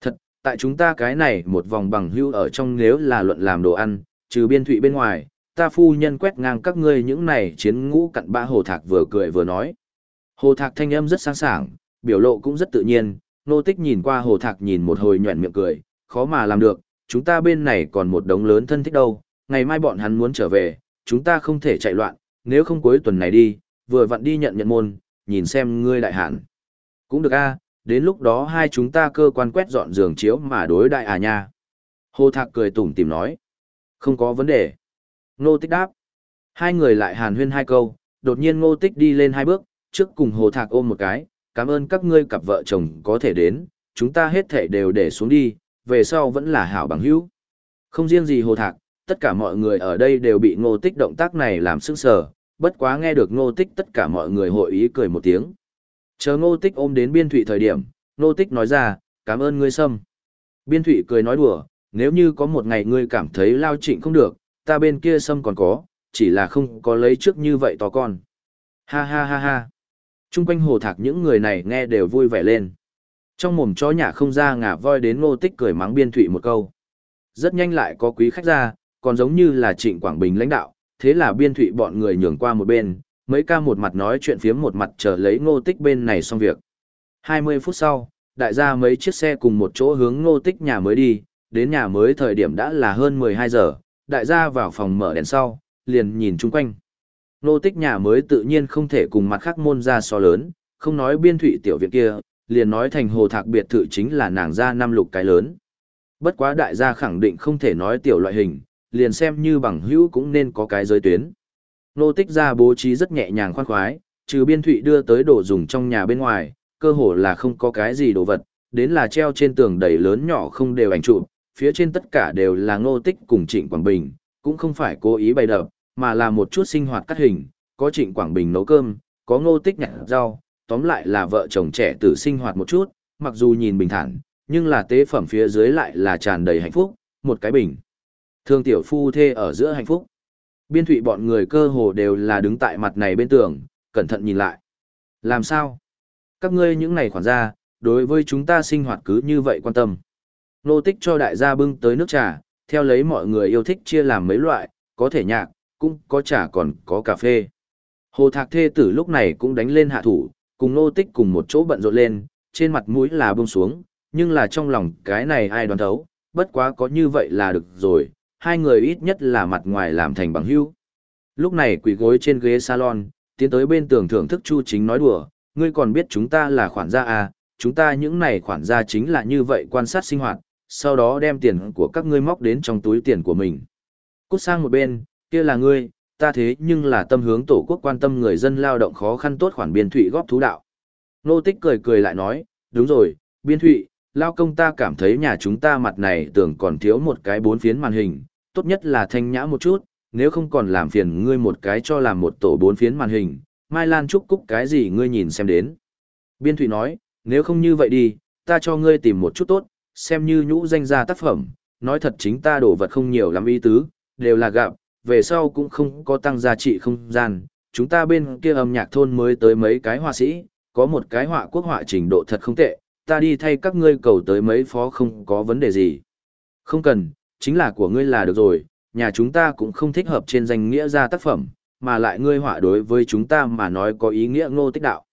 Thật, tại chúng ta cái này một vòng bằng hưu ở trong nếu là luận làm đồ ăn, trừ biên thụy bên ngoài, ta phu nhân quét ngang các ngươi những này chiến ngũ cặn ba hồ thạc vừa cười vừa nói. Hồ thạc thanh âm rất sáng sảng, biểu lộ cũng rất tự nhiên, nô tích nhìn qua hồ thạc nhìn một hồi nhuẩn miệng cười, khó mà làm được, chúng ta bên này còn một đống lớn thân thích đâu, ngày mai bọn hắn muốn trở về, chúng ta không thể chạy loạn, nếu không cuối tuần này đi, vừa vặn đi nhận nhận môn, nhìn xem ngươi đại hạn. Cũng được a, đến lúc đó hai chúng ta cơ quan quét dọn giường chiếu mà đối đại à nha. Hồ Thạc cười tủm tìm nói. Không có vấn đề. Ngô tích đáp. Hai người lại hàn huyên hai câu, đột nhiên ngô tích đi lên hai bước, trước cùng Hồ Thạc ôm một cái, cảm ơn các ngươi cặp vợ chồng có thể đến, chúng ta hết thể đều để xuống đi, về sau vẫn là hảo bằng hữu. Không riêng gì hồ thạc, tất cả mọi người ở đây đều bị ngô tích động tác này làm sức sở, bất quá nghe được ngô tích tất cả mọi người hội ý cười một tiếng. Chờ ngô tích ôm đến biên thụy thời điểm, ngô tích nói ra, cảm ơn ngươi sâm. Biên thụy cười nói đùa, nếu như có một ngày ngươi cảm thấy lao trịnh không được, ta bên kia sâm còn có, chỉ là không có lấy trước như vậy to con. Ha ha ha ha. Trung quanh hồ thạc những người này nghe đều vui vẻ lên. Trong mồm chó nhà không ra ngả voi đến ngô tích cười mắng biên thụy một câu. Rất nhanh lại có quý khách ra, còn giống như là trịnh Quảng Bình lãnh đạo, thế là biên thụy bọn người nhường qua một bên, mấy ca một mặt nói chuyện phiếm một mặt chờ lấy ngô tích bên này xong việc. 20 phút sau, đại gia mấy chiếc xe cùng một chỗ hướng ngô tích nhà mới đi, đến nhà mới thời điểm đã là hơn 12 giờ, đại gia vào phòng mở đèn sau, liền nhìn chung quanh. Ngô tích nhà mới tự nhiên không thể cùng mặt khác môn ra so lớn, không nói biên thụy tiểu viện kia, liền nói thành hồ thạc biệt thự chính là nàng ra năm lục cái lớn. Bất quá đại gia khẳng định không thể nói tiểu loại hình, liền xem như bằng hữu cũng nên có cái giới tuyến. Nô tích ra bố trí rất nhẹ nhàng khoan khoái, trừ biên thụy đưa tới đồ dùng trong nhà bên ngoài, cơ hồ là không có cái gì đồ vật, đến là treo trên tường đầy lớn nhỏ không đều ảnh chụp, phía trên tất cả đều là ngô tích cùng Trịnh Quảng Bình, cũng không phải cố ý bày đập, mà là một chút sinh hoạt cắt hình, có Trịnh Quảng Bình nấu cơm, có ngô tích nhặt rau, tóm lại là vợ chồng trẻ tử sinh hoạt một chút, mặc dù nhìn bình thản, nhưng là tế phẩm phía dưới lại là tràn đầy hạnh phúc, một cái bình. Thương tiểu phu thê ở giữa hạnh phúc. Biên thụy bọn người cơ hồ đều là đứng tại mặt này bên tường, cẩn thận nhìn lại. Làm sao? Các ngươi những này khoản ra, đối với chúng ta sinh hoạt cứ như vậy quan tâm. Nô tích cho đại gia bưng tới nước trà, theo lấy mọi người yêu thích chia làm mấy loại, có thể nhạc, cũng có trà còn có cà phê. Hồ thạc thê tử lúc này cũng đánh lên hạ thủ, cùng nô tích cùng một chỗ bận rộn lên, trên mặt mũi là bông xuống, nhưng là trong lòng cái này ai đoán thấu, bất quá có như vậy là được rồi, hai người ít nhất là mặt ngoài làm thành bằng hữu. Lúc này quỳ gối trên ghế salon, tiến tới bên tường thưởng thức Chu Chính nói đùa, ngươi còn biết chúng ta là khoản gia à, chúng ta những này khoản gia chính là như vậy quan sát sinh hoạt, sau đó đem tiền của các ngươi móc đến trong túi tiền của mình. Cút sang một bên, kia là ngươi, ta thế nhưng là tâm hướng tổ quốc quan tâm người dân lao động khó khăn tốt khoản biên thụy góp thú đạo. Nô tích cười cười lại nói, đúng rồi, biên thụy, lao công ta cảm thấy nhà chúng ta mặt này tưởng còn thiếu một cái bốn phiến màn hình, tốt nhất là thanh nhã một chút, nếu không còn làm phiền ngươi một cái cho làm một tổ bốn phiến màn hình, Mai Lan Trúc Cúc cái gì ngươi nhìn xem đến. Biên Thụy nói, nếu không như vậy đi, ta cho ngươi tìm một chút tốt, xem như nhũ danh gia tác phẩm, nói thật chính ta đổ vật không nhiều lắm ý tứ, đều là gặp, về sau cũng không có tăng giá trị không gian, chúng ta bên kia âm nhạc thôn mới tới mấy cái họa sĩ, có một cái họa quốc họa trình độ thật không tệ, ta đi thay các ngươi cầu tới mấy phó không có vấn đề gì. Không cần, chính là của ngươi là được rồi, nhà chúng ta cũng không thích hợp trên danh nghĩa ra tác phẩm, mà lại ngươi họa đối với chúng ta mà nói có ý nghĩa ngô tích đạo.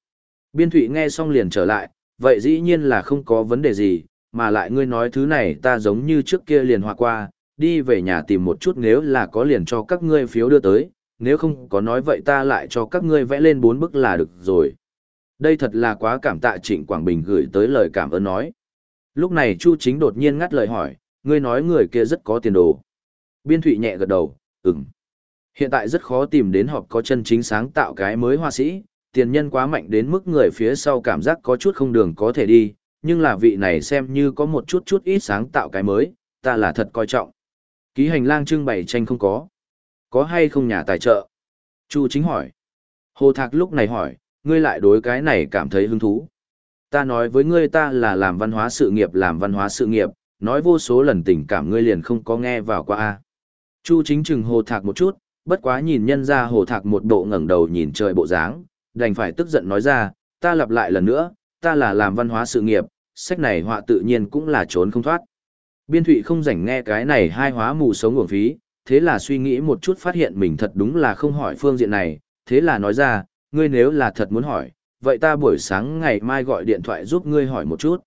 Biên thụy nghe xong liền trở lại, vậy dĩ nhiên là không có vấn đề gì, mà lại ngươi nói thứ này ta giống như trước kia liền họa qua, đi về nhà tìm một chút nếu là có liền cho các ngươi phiếu đưa tới, nếu không có nói vậy ta lại cho các ngươi vẽ lên bốn bức là được rồi. Đây thật là quá cảm tạ Trịnh Quảng Bình gửi tới lời cảm ơn nói. Lúc này Chu Chính đột nhiên ngắt lời hỏi, ngươi nói người kia rất có tiền đồ. Biên Thụy nhẹ gật đầu, ừm. Hiện tại rất khó tìm đến họp có chân chính sáng tạo cái mới hoa sĩ, tiền nhân quá mạnh đến mức người phía sau cảm giác có chút không đường có thể đi, nhưng là vị này xem như có một chút chút ít sáng tạo cái mới, ta là thật coi trọng. Ký hành lang trưng bày tranh không có. Có hay không nhà tài trợ? Chu chính hỏi. Hồ Thạc lúc này hỏi, ngươi lại đối cái này cảm thấy hứng thú. Ta nói với ngươi ta là làm văn hóa sự nghiệp làm văn hóa sự nghiệp, nói vô số lần tình cảm ngươi liền không có nghe vào qua a. Chu chính chừng hồ thạc một chút, bất quá nhìn nhân ra hồ thạc một bộ ngẩng đầu nhìn trời bộ dáng, đành phải tức giận nói ra, ta lặp lại lần nữa, ta là làm văn hóa sự nghiệp, sách này họa tự nhiên cũng là trốn không thoát. Biên thụy không rảnh nghe cái này hai hóa mù sống nguồn phí, thế là suy nghĩ một chút phát hiện mình thật đúng là không hỏi phương diện này, thế là nói ra, ngươi nếu là thật muốn hỏi, vậy ta buổi sáng ngày mai gọi điện thoại giúp ngươi hỏi một chút.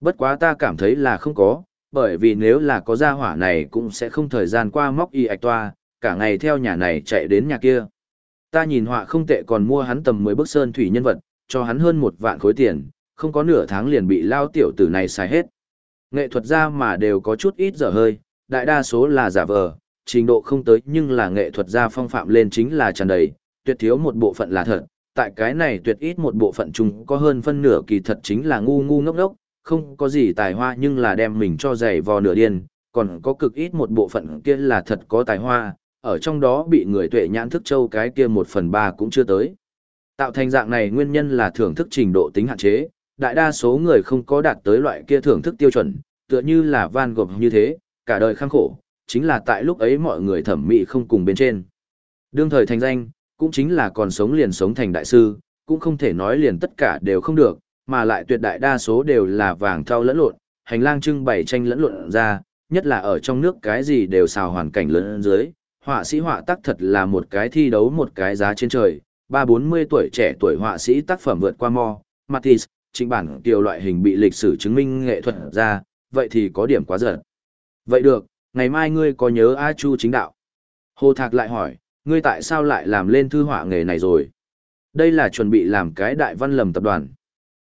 Bất quá ta cảm thấy là không có, bởi vì nếu là có gia hỏa này cũng sẽ không thời gian qua móc y ạch toa, cả ngày theo nhà này chạy đến nhà kia. Ta nhìn họa không tệ còn mua hắn tầm 10 bức sơn thủy nhân vật, cho hắn hơn một vạn khối tiền, không có nửa tháng liền bị lao tiểu tử này xài hết. Nghệ thuật gia mà đều có chút ít dở hơi, đại đa số là giả vờ, trình độ không tới nhưng là nghệ thuật gia phong phạm lên chính là tràn đầy, tuyệt thiếu một bộ phận là thật, tại cái này tuyệt ít một bộ phận chung có hơn phân nửa kỳ thật chính là ngu ngu ngốc ngốc, không có gì tài hoa nhưng là đem mình cho dày vò nửa điên, còn có cực ít một bộ phận kia là thật có tài hoa, ở trong đó bị người tuệ nhãn thức châu cái kia một phần ba cũng chưa tới. Tạo thành dạng này nguyên nhân là thưởng thức trình độ tính hạn chế, đại đa số người không có đạt tới loại kia thưởng thức tiêu chuẩn, tựa như là Van gộp như thế, cả đời khăng khổ, chính là tại lúc ấy mọi người thẩm mỹ không cùng bên trên. Đương thời thành danh, cũng chính là còn sống liền sống thành đại sư, cũng không thể nói liền tất cả đều không được, mà lại tuyệt đại đa số đều là vàng thau lẫn lộn, hành lang trưng bày tranh lẫn lộn ra, nhất là ở trong nước cái gì đều xào hoàn cảnh lớn dưới, họa sĩ họa tác thật là một cái thi đấu một cái giá trên trời, ba bốn mươi tuổi trẻ tuổi họa sĩ tác phẩm vượt qua mo, Matisse, chính bản tiểu loại hình bị lịch sử chứng minh nghệ thuật ra, vậy thì có điểm quá giật. Vậy được, ngày mai ngươi có nhớ A Chu chính đạo? Hồ Thạc lại hỏi, ngươi tại sao lại làm lên thư họa nghề này rồi? Đây là chuẩn bị làm cái đại văn lầm tập đoàn.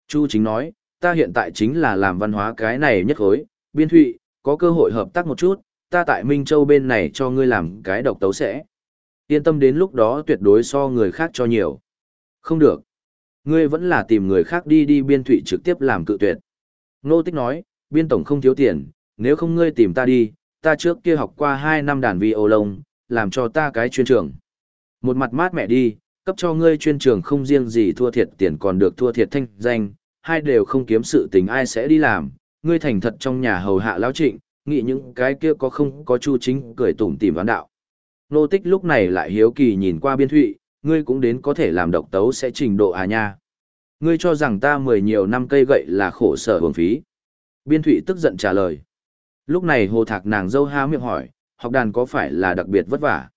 Chu chính nói, ta hiện tại chính là làm văn hóa cái này nhất khối, biên thụy, có cơ hội hợp tác một chút, ta tại Minh Châu bên này cho ngươi làm cái độc tấu sẽ. Yên tâm đến lúc đó tuyệt đối so người khác cho nhiều. Không được. Ngươi vẫn là tìm người khác đi đi biên thụy trực tiếp làm cự tuyệt. Nô Tích nói, biên tổng không thiếu tiền, nếu không ngươi tìm ta đi, ta trước kia học qua 2 năm đàn vi ô lông, làm cho ta cái chuyên trường. Một mặt mát mẹ đi, cấp cho ngươi chuyên trường không riêng gì thua thiệt tiền còn được thua thiệt thanh danh, hai đều không kiếm sự tình ai sẽ đi làm, ngươi thành thật trong nhà hầu hạ lão trịnh, nghĩ những cái kia có không có chu chính cười tủm tìm ván đạo. Nô tích lúc này lại hiếu kỳ nhìn qua biên thụy, ngươi cũng đến có thể làm độc tấu sẽ trình độ à nha. Ngươi cho rằng ta mười nhiều năm cây gậy là khổ sở hưởng phí. Biên thụy tức giận trả lời. Lúc này hồ thạc nàng dâu há miệng hỏi, học đàn có phải là đặc biệt vất vả?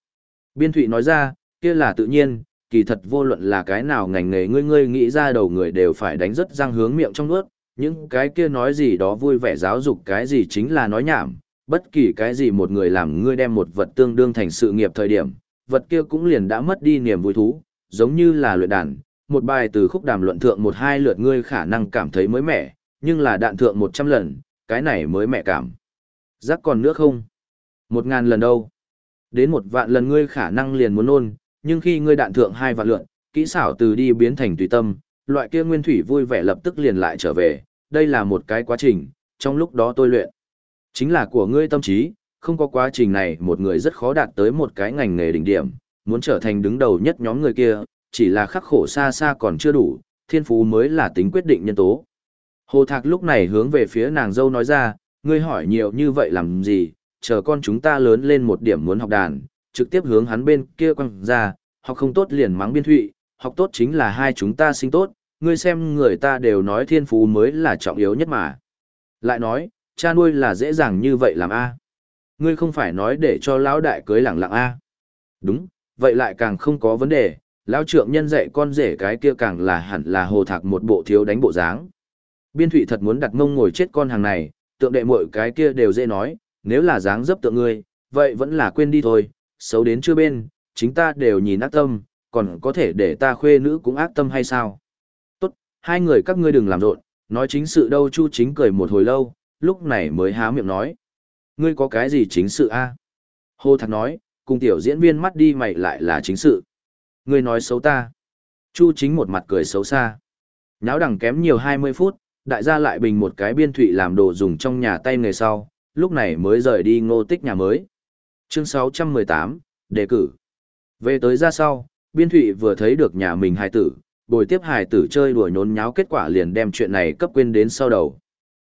Biên thụy nói ra, kia là tự nhiên, kỳ thật vô luận là cái nào ngành nghề ngươi ngươi nghĩ ra đầu người đều phải đánh rất răng hướng miệng trong nuốt, những cái kia nói gì đó vui vẻ giáo dục cái gì chính là nói nhảm, bất kỳ cái gì một người làm ngươi đem một vật tương đương thành sự nghiệp thời điểm, vật kia cũng liền đã mất đi niềm vui thú, giống như là luyện đàn, một bài từ khúc đàm luận thượng một hai lượt ngươi khả năng cảm thấy mới mẻ, nhưng là đạn thượng một trăm lần, cái này mới mẹ cảm. Giác còn nữa không? Một ngàn lần đâu? Đến một vạn lần ngươi khả năng liền muốn nôn, nhưng khi ngươi đạn thượng hai vạn lượn, kỹ xảo từ đi biến thành tùy tâm, loại kia nguyên thủy vui vẻ lập tức liền lại trở về, đây là một cái quá trình, trong lúc đó tôi luyện. Chính là của ngươi tâm trí, không có quá trình này một người rất khó đạt tới một cái ngành nghề đỉnh điểm, muốn trở thành đứng đầu nhất nhóm người kia, chỉ là khắc khổ xa xa còn chưa đủ, thiên phú mới là tính quyết định nhân tố. Hồ Thạc lúc này hướng về phía nàng dâu nói ra, ngươi hỏi nhiều như vậy làm gì, chờ con chúng ta lớn lên một điểm muốn học đàn, trực tiếp hướng hắn bên kia quăng ra, học không tốt liền mắng biên thụy, học tốt chính là hai chúng ta sinh tốt, ngươi xem người ta đều nói thiên phú mới là trọng yếu nhất mà. Lại nói, cha nuôi là dễ dàng như vậy làm a Ngươi không phải nói để cho lão đại cưới lẳng lặng a Đúng, vậy lại càng không có vấn đề, lão trượng nhân dạy con rể cái kia càng là hẳn là hồ thạc một bộ thiếu đánh bộ dáng. Biên thụy thật muốn đặt mông ngồi chết con hàng này, tượng đệ muội cái kia đều dễ nói, nếu là dáng dấp tượng ngươi, vậy vẫn là quên đi thôi, xấu đến chưa bên, chính ta đều nhìn ác tâm, còn có thể để ta khuê nữ cũng ác tâm hay sao? Tốt, hai người các ngươi đừng làm rộn, nói chính sự đâu Chu chính cười một hồi lâu, lúc này mới há miệng nói. Ngươi có cái gì chính sự a? Hồ Thạc nói, cùng tiểu diễn viên mắt đi mày lại là chính sự. Ngươi nói xấu ta. Chu chính một mặt cười xấu xa. Nháo đằng kém nhiều 20 phút, đại gia lại bình một cái biên thụy làm đồ dùng trong nhà tay người sau, lúc này mới rời đi ngô tích nhà mới. Chương 618, đề cử. Về tới ra sau, biên thụy vừa thấy được nhà mình hài tử, bồi tiếp hài tử chơi đùa nhốn nháo kết quả liền đem chuyện này cấp quên đến sau đầu.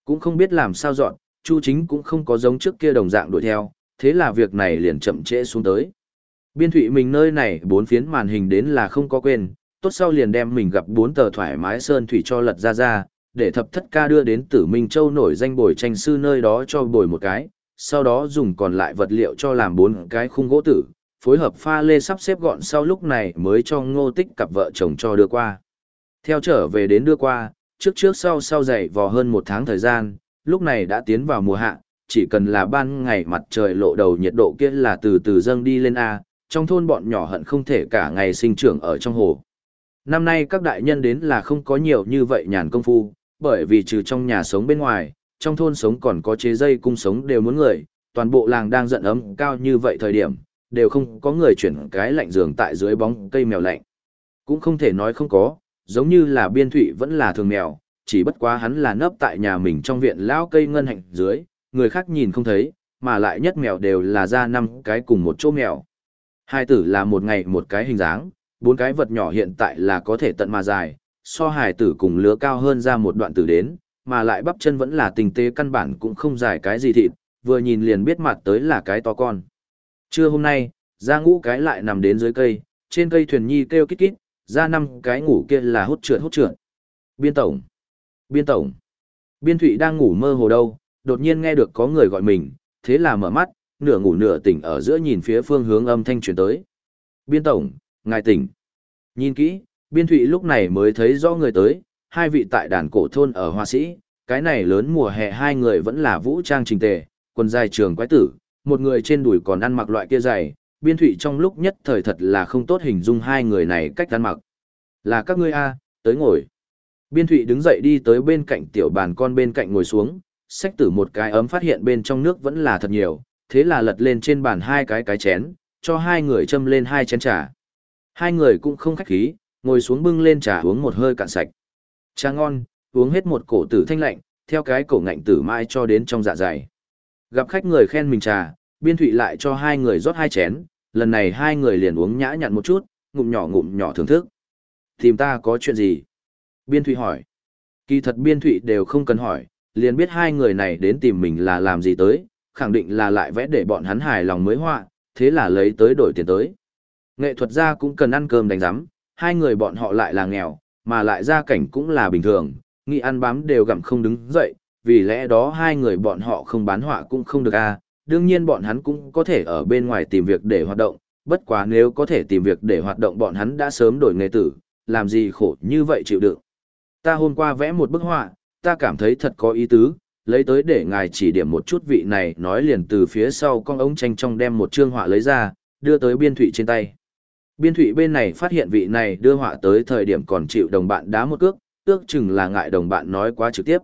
Cũng không biết làm sao dọn, Chu chính cũng không có giống trước kia đồng dạng đuổi theo, thế là việc này liền chậm trễ xuống tới. Biên thụy mình nơi này bốn phiến màn hình đến là không có quên, tốt sau liền đem mình gặp bốn tờ thoải mái sơn thủy cho lật ra ra, để thập thất ca đưa đến tử Minh Châu nổi danh bồi tranh sư nơi đó cho bồi một cái, sau đó dùng còn lại vật liệu cho làm bốn cái khung gỗ tử, phối hợp pha lê sắp xếp gọn sau lúc này mới cho ngô tích cặp vợ chồng cho đưa qua. Theo trở về đến đưa qua, trước trước sau sau dậy vò hơn một tháng thời gian, lúc này đã tiến vào mùa hạ, chỉ cần là ban ngày mặt trời lộ đầu nhiệt độ kia là từ từ dâng đi lên A, trong thôn bọn nhỏ hận không thể cả ngày sinh trưởng ở trong hồ. Năm nay các đại nhân đến là không có nhiều như vậy nhàn công phu, bởi vì trừ trong nhà sống bên ngoài, trong thôn sống còn có chế dây cung sống đều muốn người, toàn bộ làng đang giận ấm cao như vậy thời điểm, đều không có người chuyển cái lạnh giường tại dưới bóng cây mèo lạnh. Cũng không thể nói không có, giống như là biên thụy vẫn là thường mèo, chỉ bất quá hắn là nấp tại nhà mình trong viện lão cây ngân hạnh dưới, người khác nhìn không thấy, mà lại nhất mèo đều là ra năm cái cùng một chỗ mèo. Hai tử là một ngày một cái hình dáng, bốn cái vật nhỏ hiện tại là có thể tận mà dài, so hài tử cùng lứa cao hơn ra một đoạn tử đến, mà lại bắp chân vẫn là tình tế căn bản cũng không dài cái gì thịt, vừa nhìn liền biết mặt tới là cái to con. Trưa hôm nay, ra ngũ cái lại nằm đến dưới cây, trên cây thuyền nhi kêu kít kít, ra năm cái ngủ kia là hút trượt hút trượt. Biên tổng, biên tổng, biên thụy đang ngủ mơ hồ đâu, đột nhiên nghe được có người gọi mình, thế là mở mắt, nửa ngủ nửa tỉnh ở giữa nhìn phía phương hướng âm thanh truyền tới. Biên tổng, ngài tỉnh. Nhìn kỹ, biên thụy lúc này mới thấy rõ người tới, hai vị tại đàn cổ thôn ở Hoa Sĩ, cái này lớn mùa hè hai người vẫn là vũ trang trình tề, quần dài trường quái tử, một người trên đùi còn ăn mặc loại kia dày, biên thụy trong lúc nhất thời thật là không tốt hình dung hai người này cách ăn mặc. Là các ngươi A, tới ngồi. Biên thụy đứng dậy đi tới bên cạnh tiểu bàn con bên cạnh ngồi xuống, xách tử một cái ấm phát hiện bên trong nước vẫn là thật nhiều, thế là lật lên trên bàn hai cái cái chén, cho hai người châm lên hai chén trà. Hai người cũng không khách khí, ngồi xuống bưng lên trà uống một hơi cạn sạch. Trà ngon, uống hết một cổ tử thanh lạnh, theo cái cổ ngạnh tử mai cho đến trong dạ dày. Gặp khách người khen mình trà, biên thụy lại cho hai người rót hai chén, lần này hai người liền uống nhã nhặn một chút, ngụm nhỏ ngụm nhỏ thưởng thức. Tìm ta có chuyện gì? Biên thụy hỏi. Kỳ thật biên thụy đều không cần hỏi, liền biết hai người này đến tìm mình là làm gì tới, khẳng định là lại vẽ để bọn hắn hài lòng mới họa, thế là lấy tới đổi tiền tới. Nghệ thuật gia cũng cần ăn cơm đánh giám, hai người bọn họ lại là nghèo, mà lại gia cảnh cũng là bình thường, nghĩ ăn bám đều gặm không đứng dậy, vì lẽ đó hai người bọn họ không bán họa cũng không được a. đương nhiên bọn hắn cũng có thể ở bên ngoài tìm việc để hoạt động, bất quá nếu có thể tìm việc để hoạt động bọn hắn đã sớm đổi nghề tử, làm gì khổ như vậy chịu đựng. Ta hôm qua vẽ một bức họa, ta cảm thấy thật có ý tứ, lấy tới để ngài chỉ điểm một chút vị này nói liền từ phía sau con ống tranh trong đem một chương họa lấy ra, đưa tới biên thủy trên tay. Biên thủy bên này phát hiện vị này đưa họa tới thời điểm còn chịu đồng bạn đá một cước, ước chừng là ngại đồng bạn nói quá trực tiếp.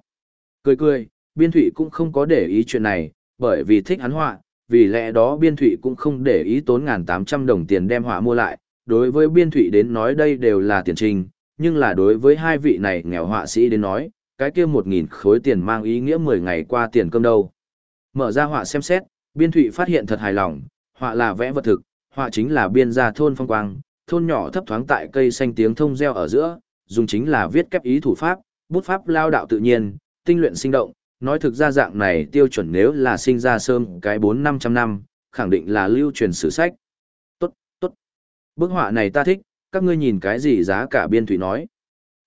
Cười cười, biên thủy cũng không có để ý chuyện này, bởi vì thích hắn họa, vì lẽ đó biên thủy cũng không để ý tốn ngàn tám trăm đồng tiền đem họa mua lại. Đối với biên thủy đến nói đây đều là tiền trình, nhưng là đối với hai vị này nghèo họa sĩ đến nói, cái kia một nghìn khối tiền mang ý nghĩa mười ngày qua tiền cơm đâu. Mở ra họa xem xét, biên thủy phát hiện thật hài lòng, họa là vẽ vật thực, họa chính là biên gia thôn phong quang, thôn nhỏ thấp thoáng tại cây xanh tiếng thông reo ở giữa, dùng chính là viết kép ý thủ pháp, bút pháp lao đạo tự nhiên, tinh luyện sinh động, nói thực ra dạng này tiêu chuẩn nếu là sinh ra sơm cái bốn năm trăm năm, khẳng định là lưu truyền sử sách. Tốt, tốt. Bức họa này ta thích, các ngươi nhìn cái gì giá cả biên thủy nói.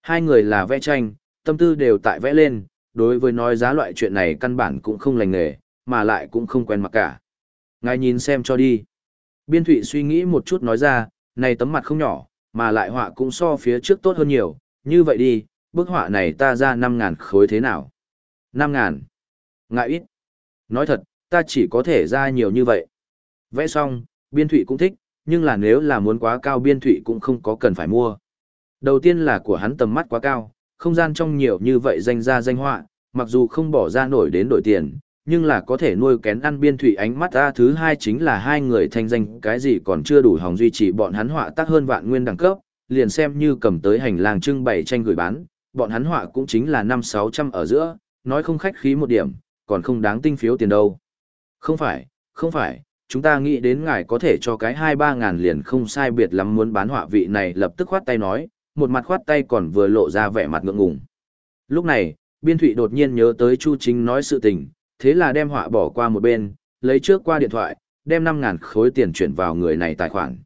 Hai người là vẽ tranh, tâm tư đều tại vẽ lên, đối với nói giá loại chuyện này căn bản cũng không lành nghề, mà lại cũng không quen mặc cả. Ngài nhìn xem cho đi. Biên thụy suy nghĩ một chút nói ra, này tấm mặt không nhỏ, mà lại họa cũng so phía trước tốt hơn nhiều, như vậy đi, bức họa này ta ra 5.000 khối thế nào? 5.000. Ngại ít. Nói thật, ta chỉ có thể ra nhiều như vậy. Vẽ xong, biên thụy cũng thích, nhưng là nếu là muốn quá cao biên thụy cũng không có cần phải mua. Đầu tiên là của hắn tầm mắt quá cao, không gian trong nhiều như vậy danh ra danh họa, mặc dù không bỏ ra nổi đến đổi tiền, nhưng là có thể nuôi kén ăn biên thủy ánh mắt ta thứ hai chính là hai người thanh danh cái gì còn chưa đủ hòng duy trì bọn hắn họa tác hơn vạn nguyên đẳng cấp, liền xem như cầm tới hành lang trưng bày tranh gửi bán, bọn hắn họa cũng chính là năm sáu trăm ở giữa, nói không khách khí một điểm, còn không đáng tinh phiếu tiền đâu. Không phải, không phải, chúng ta nghĩ đến ngài có thể cho cái hai ba ngàn liền không sai biệt lắm muốn bán họa vị này lập tức khoát tay nói, một mặt khoát tay còn vừa lộ ra vẻ mặt ngượng ngùng. Lúc này, biên thụy đột nhiên nhớ tới Chu Chính nói sự tình, thế là đem họa bỏ qua một bên, lấy trước qua điện thoại, đem 5.000 khối tiền chuyển vào người này tài khoản.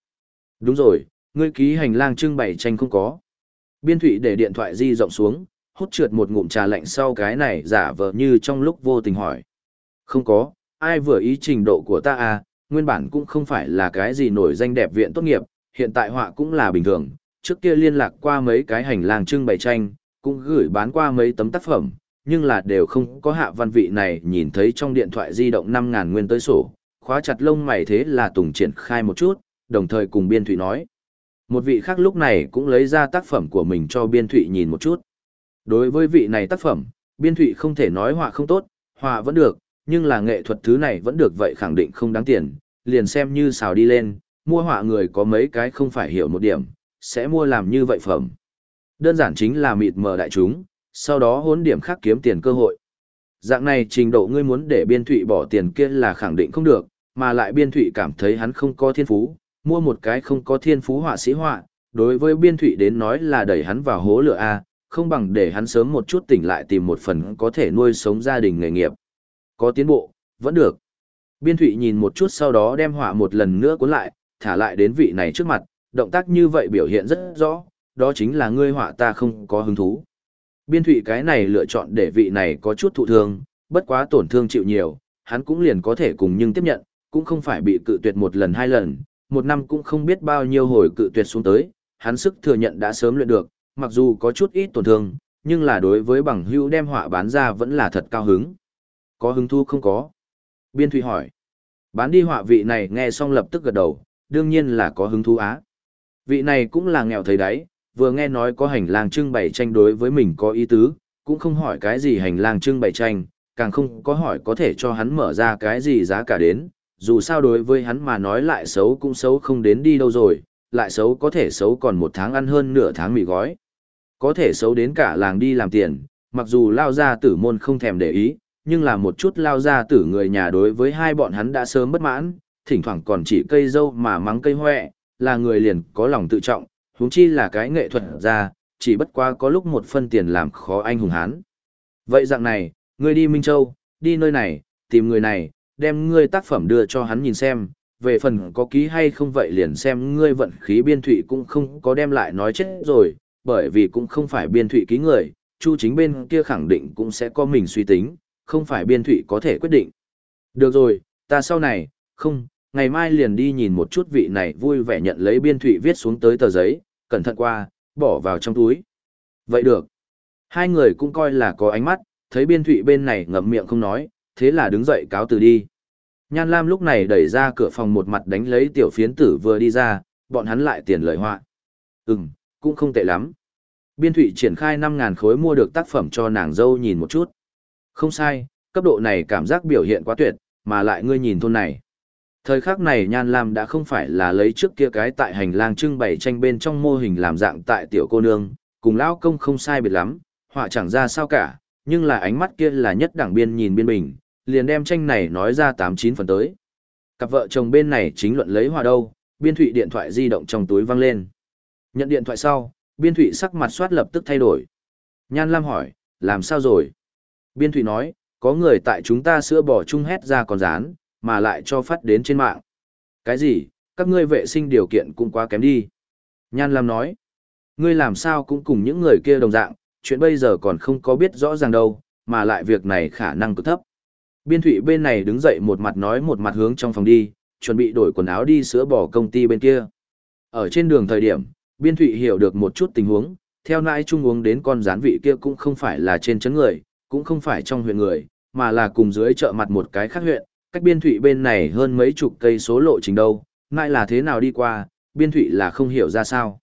Đúng rồi, ngươi ký hành lang trưng bày tranh không có. Biên thủy để điện thoại di rộng xuống, hút trượt một ngụm trà lạnh sau cái này giả vờ như trong lúc vô tình hỏi. Không có, ai vừa ý trình độ của ta à, nguyên bản cũng không phải là cái gì nổi danh đẹp viện tốt nghiệp, hiện tại họa cũng là bình thường, trước kia liên lạc qua mấy cái hành lang trưng bày tranh, cũng gửi bán qua mấy tấm tác phẩm, nhưng là đều không có hạ văn vị này nhìn thấy trong điện thoại di động 5.000 nguyên tới sổ, khóa chặt lông mày thế là Tùng triển khai một chút, đồng thời cùng Biên Thụy nói. Một vị khác lúc này cũng lấy ra tác phẩm của mình cho Biên Thụy nhìn một chút. Đối với vị này tác phẩm, Biên Thụy không thể nói họa không tốt, họa vẫn được, nhưng là nghệ thuật thứ này vẫn được vậy khẳng định không đáng tiền, liền xem như xào đi lên, mua họa người có mấy cái không phải hiểu một điểm, sẽ mua làm như vậy phẩm. Đơn giản chính là mịt mờ đại chúng, sau đó hốn điểm khác kiếm tiền cơ hội. Dạng này trình độ ngươi muốn để biên thụy bỏ tiền kia là khẳng định không được, mà lại biên thụy cảm thấy hắn không có thiên phú, mua một cái không có thiên phú họa sĩ họa, đối với biên thụy đến nói là đẩy hắn vào hố lửa A, không bằng để hắn sớm một chút tỉnh lại tìm một phần có thể nuôi sống gia đình nghề nghiệp. Có tiến bộ, vẫn được. Biên thụy nhìn một chút sau đó đem họa một lần nữa cuốn lại, thả lại đến vị này trước mặt, động tác như vậy biểu hiện rất rõ, đó chính là ngươi họa ta không có hứng thú. Biên thụy cái này lựa chọn để vị này có chút thụ thương, bất quá tổn thương chịu nhiều, hắn cũng liền có thể cùng nhưng tiếp nhận, cũng không phải bị cự tuyệt một lần hai lần, một năm cũng không biết bao nhiêu hồi cự tuyệt xuống tới, hắn sức thừa nhận đã sớm luyện được, mặc dù có chút ít tổn thương, nhưng là đối với bằng hữu đem họa bán ra vẫn là thật cao hứng. Có hứng thu không có? Biên Thụy hỏi. Bán đi họa vị này nghe xong lập tức gật đầu, đương nhiên là có hứng thú á. Vị này cũng là nghèo thấy đấy, vừa nghe nói có hành lang trưng bày tranh đối với mình có ý tứ, cũng không hỏi cái gì hành lang trưng bày tranh, càng không có hỏi có thể cho hắn mở ra cái gì giá cả đến, dù sao đối với hắn mà nói lại xấu cũng xấu không đến đi đâu rồi, lại xấu có thể xấu còn một tháng ăn hơn nửa tháng mì gói. Có thể xấu đến cả làng đi làm tiền, mặc dù lao ra tử môn không thèm để ý, nhưng là một chút lao ra tử người nhà đối với hai bọn hắn đã sớm bất mãn, thỉnh thoảng còn chỉ cây dâu mà mắng cây hoẹ, là người liền có lòng tự trọng, huống chi là cái nghệ thuật ra, chỉ bất quá có lúc một phân tiền làm khó anh hùng hán. Vậy dạng này, ngươi đi Minh Châu, đi nơi này, tìm người này, đem ngươi tác phẩm đưa cho hắn nhìn xem, về phần có ký hay không vậy liền xem ngươi vận khí biên thụy cũng không có đem lại nói chết rồi, bởi vì cũng không phải biên thụy ký người, chu chính bên kia khẳng định cũng sẽ có mình suy tính, không phải biên thụy có thể quyết định. Được rồi, ta sau này, không, ngày mai liền đi nhìn một chút vị này vui vẻ nhận lấy biên thụy viết xuống tới tờ giấy, cẩn thận qua, bỏ vào trong túi. Vậy được. Hai người cũng coi là có ánh mắt, thấy biên thụy bên này ngậm miệng không nói, thế là đứng dậy cáo từ đi. Nhan Lam lúc này đẩy ra cửa phòng một mặt đánh lấy tiểu phiến tử vừa đi ra, bọn hắn lại tiền lời họa. Ừm, cũng không tệ lắm. Biên thụy triển khai 5.000 khối mua được tác phẩm cho nàng dâu nhìn một chút. Không sai, cấp độ này cảm giác biểu hiện quá tuyệt, mà lại ngươi nhìn thôn này. Thời khắc này Nhan Lam đã không phải là lấy trước kia cái tại hành lang trưng bày tranh bên trong mô hình làm dạng tại tiểu cô nương, cùng lão công không sai biệt lắm, họa chẳng ra sao cả, nhưng là ánh mắt kia là nhất đẳng biên nhìn biên bình, liền đem tranh này nói ra tám chín phần tới. Cặp vợ chồng bên này chính luận lấy hòa đâu, biên thụy điện thoại di động trong túi văng lên. Nhận điện thoại sau, biên thụy sắc mặt soát lập tức thay đổi. Nhan Lam hỏi, làm sao rồi? Biên thụy nói, có người tại chúng ta sữa bỏ chung hét ra con rán, mà lại cho phát đến trên mạng. Cái gì, các ngươi vệ sinh điều kiện cũng quá kém đi. Nhan Lam nói, ngươi làm sao cũng cùng những người kia đồng dạng, chuyện bây giờ còn không có biết rõ ràng đâu, mà lại việc này khả năng cực thấp. Biên thụy bên này đứng dậy một mặt nói một mặt hướng trong phòng đi, chuẩn bị đổi quần áo đi sữa bỏ công ty bên kia. Ở trên đường thời điểm, biên thụy hiểu được một chút tình huống, theo nãi chung uống đến con gián vị kia cũng không phải là trên chấn người, cũng không phải trong huyện người, mà là cùng dưới chợ mặt một cái khác huyện, cách biên thụy bên này hơn mấy chục cây số lộ trình đâu, ngại là thế nào đi qua, biên thụy là không hiểu ra sao.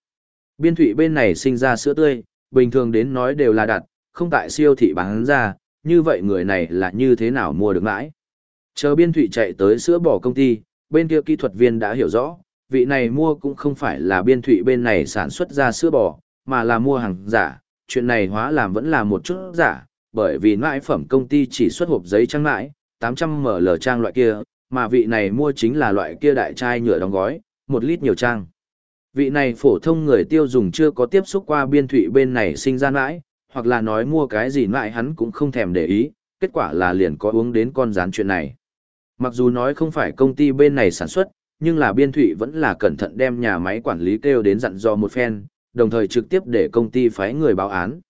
Biên thụy bên này sinh ra sữa tươi, bình thường đến nói đều là đặt, không tại siêu thị bán ra, như vậy người này là như thế nào mua được mãi. Chờ biên thụy chạy tới sữa bò công ty, bên kia kỹ thuật viên đã hiểu rõ, vị này mua cũng không phải là biên thụy bên này sản xuất ra sữa bò, mà là mua hàng giả, chuyện này hóa làm vẫn là một chút giả, bởi vì mãi phẩm công ty chỉ xuất hộp giấy trăng mãi, 800ml trang loại kia, mà vị này mua chính là loại kia đại chai nhựa đóng gói, một lít nhiều trang. Vị này phổ thông người tiêu dùng chưa có tiếp xúc qua biên thụy bên này sinh ra mãi, hoặc là nói mua cái gì nãi hắn cũng không thèm để ý, kết quả là liền có uống đến con rán chuyện này. Mặc dù nói không phải công ty bên này sản xuất, nhưng là biên thủy vẫn là cẩn thận đem nhà máy quản lý kêu đến dặn dò một phen, đồng thời trực tiếp để công ty phái người báo án.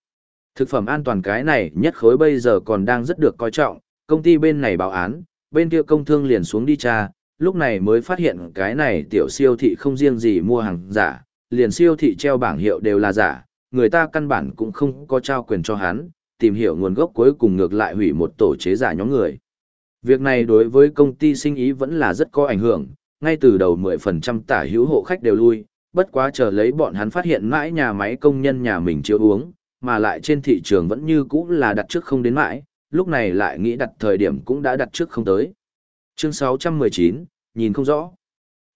Thực phẩm an toàn cái này nhất khối bây giờ còn đang rất được coi trọng, công ty bên này báo án, bên kia công thương liền xuống đi tra, lúc này mới phát hiện cái này tiểu siêu thị không riêng gì mua hàng giả, liền siêu thị treo bảng hiệu đều là giả, người ta căn bản cũng không có trao quyền cho hắn, tìm hiểu nguồn gốc cuối cùng ngược lại hủy một tổ chế giả nhóm người. Việc này đối với công ty sinh ý vẫn là rất có ảnh hưởng, ngay từ đầu 10% tả hữu hộ khách đều lui, bất quá chờ lấy bọn hắn phát hiện mãi nhà máy công nhân nhà mình chiếu uống, mà lại trên thị trường vẫn như cũ là đặt trước không đến mãi, lúc này lại nghĩ đặt thời điểm cũng đã đặt trước không tới. Chương 619, nhìn không rõ.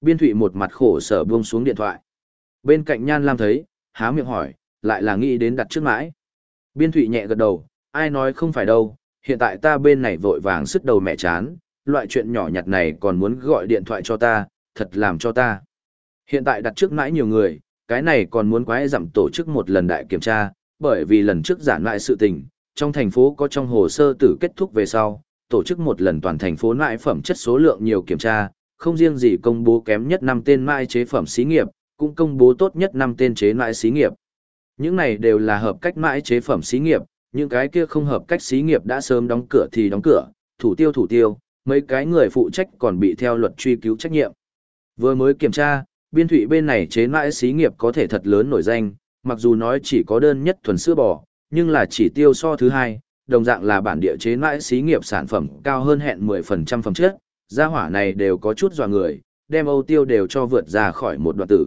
Biên thụy một mặt khổ sở buông xuống điện thoại. Bên cạnh Nhan Lam thấy, há miệng hỏi, lại là nghĩ đến đặt trước mãi. Biên Thụy nhẹ gật đầu, ai nói không phải đâu, hiện tại ta bên này vội vàng sức đầu mẹ chán, loại chuyện nhỏ nhặt này còn muốn gọi điện thoại cho ta, thật làm cho ta. Hiện tại đặt trước mãi nhiều người, cái này còn muốn quái giảm tổ chức một lần đại kiểm tra, bởi vì lần trước giản lại sự tình, trong thành phố có trong hồ sơ tử kết thúc về sau, tổ chức một lần toàn thành phố nại phẩm chất số lượng nhiều kiểm tra, không riêng gì công bố kém nhất năm tên mãi chế phẩm xí nghiệp, cũng công bố tốt nhất năm tên chế mãi xí nghiệp. Những này đều là hợp cách mãi chế phẩm xí nghiệp, những cái kia không hợp cách xí nghiệp đã sớm đóng cửa thì đóng cửa, thủ tiêu thủ tiêu, mấy cái người phụ trách còn bị theo luật truy cứu trách nhiệm. Vừa mới kiểm tra, biên thủy bên này chế mãi xí nghiệp có thể thật lớn nổi danh, mặc dù nói chỉ có đơn nhất thuần sữa bò, nhưng là chỉ tiêu so thứ hai, đồng dạng là bản địa chế mãi xí nghiệp sản phẩm cao hơn hẹn 10% phẩm chất, gia hỏa này đều có chút dò người, đem Âu tiêu đều cho vượt ra khỏi một đoạn tử.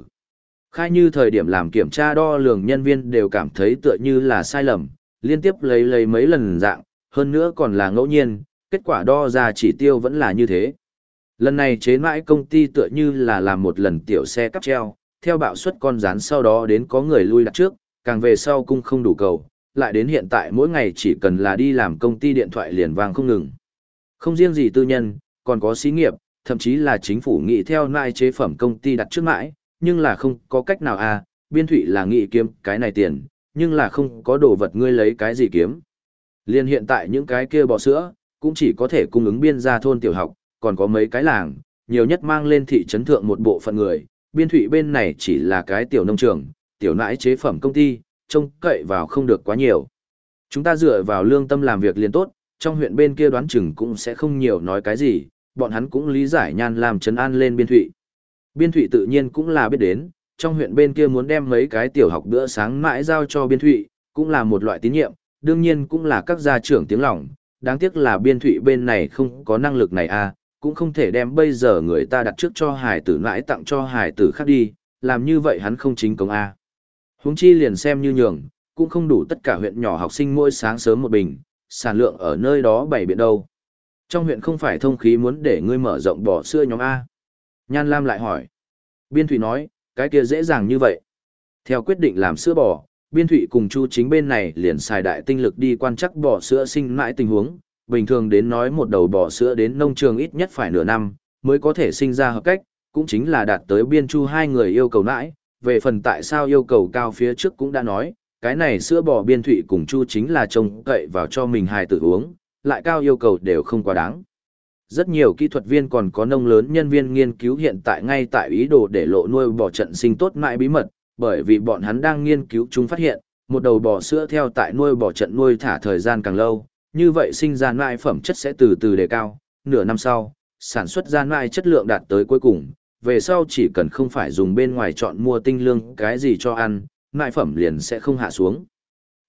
Khai như thời điểm làm kiểm tra đo lường nhân viên đều cảm thấy tựa như là sai lầm, liên tiếp lấy lấy mấy lần dạng, hơn nữa còn là ngẫu nhiên, kết quả đo ra chỉ tiêu vẫn là như thế. Lần này chế mãi công ty tựa như là làm một lần tiểu xe cắp treo, theo bạo suất con rán sau đó đến có người lui đặt trước, càng về sau cung không đủ cầu, lại đến hiện tại mỗi ngày chỉ cần là đi làm công ty điện thoại liền vang không ngừng. Không riêng gì tư nhân, còn có xí nghiệp, thậm chí là chính phủ nghị theo nai chế phẩm công ty đặt trước mãi, nhưng là không có cách nào à, biên thủy là nghị kiếm cái này tiền, nhưng là không có đồ vật ngươi lấy cái gì kiếm. Liên hiện tại những cái kia bò sữa, cũng chỉ có thể cung ứng biên gia thôn tiểu học, còn có mấy cái làng, nhiều nhất mang lên thị trấn thượng một bộ phận người, biên thủy bên này chỉ là cái tiểu nông trường, tiểu nãi chế phẩm công ty, trông cậy vào không được quá nhiều. Chúng ta dựa vào lương tâm làm việc liền tốt, trong huyện bên kia đoán chừng cũng sẽ không nhiều nói cái gì, bọn hắn cũng lý giải nhan làm trấn an lên biên thụy. Biên thụy tự nhiên cũng là biết đến, trong huyện bên kia muốn đem mấy cái tiểu học bữa sáng mãi giao cho biên thụy, cũng là một loại tín nhiệm, đương nhiên cũng là các gia trưởng tiếng lòng, đáng tiếc là biên thụy bên này không có năng lực này à, cũng không thể đem bây giờ người ta đặt trước cho hải tử mãi tặng cho hải tử khác đi, làm như vậy hắn không chính công a. À. Huống chi liền xem như nhường, cũng không đủ tất cả huyện nhỏ học sinh mỗi sáng sớm một bình, sản lượng ở nơi đó bảy biện đâu. Trong huyện không phải thông khí muốn để ngươi mở rộng bỏ sữa nhóm A. Nhan Lam lại hỏi. Biên Thụy nói, cái kia dễ dàng như vậy. Theo quyết định làm sữa bò, Biên Thụy cùng Chu chính bên này liền xài đại tinh lực đi quan chắc bò sữa sinh mãi tình huống. Bình thường đến nói một đầu bò sữa đến nông trường ít nhất phải nửa năm, mới có thể sinh ra hợp cách, cũng chính là đạt tới biên chu hai người yêu cầu nãi về phần tại sao yêu cầu cao phía trước cũng đã nói, cái này sữa bò biên thụy cùng chu chính là trông cậy vào cho mình hài tử uống, lại cao yêu cầu đều không quá đáng. Rất nhiều kỹ thuật viên còn có nông lớn nhân viên nghiên cứu hiện tại ngay tại ý đồ để lộ nuôi bò trận sinh tốt mãi bí mật, bởi vì bọn hắn đang nghiên cứu chúng phát hiện, một đầu bò sữa theo tại nuôi bò trận nuôi thả thời gian càng lâu, như vậy sinh ra mãi phẩm chất sẽ từ từ đề cao, nửa năm sau, sản xuất ra mãi chất lượng đạt tới cuối cùng, về sau chỉ cần không phải dùng bên ngoài chọn mua tinh lương cái gì cho ăn, nại phẩm liền sẽ không hạ xuống.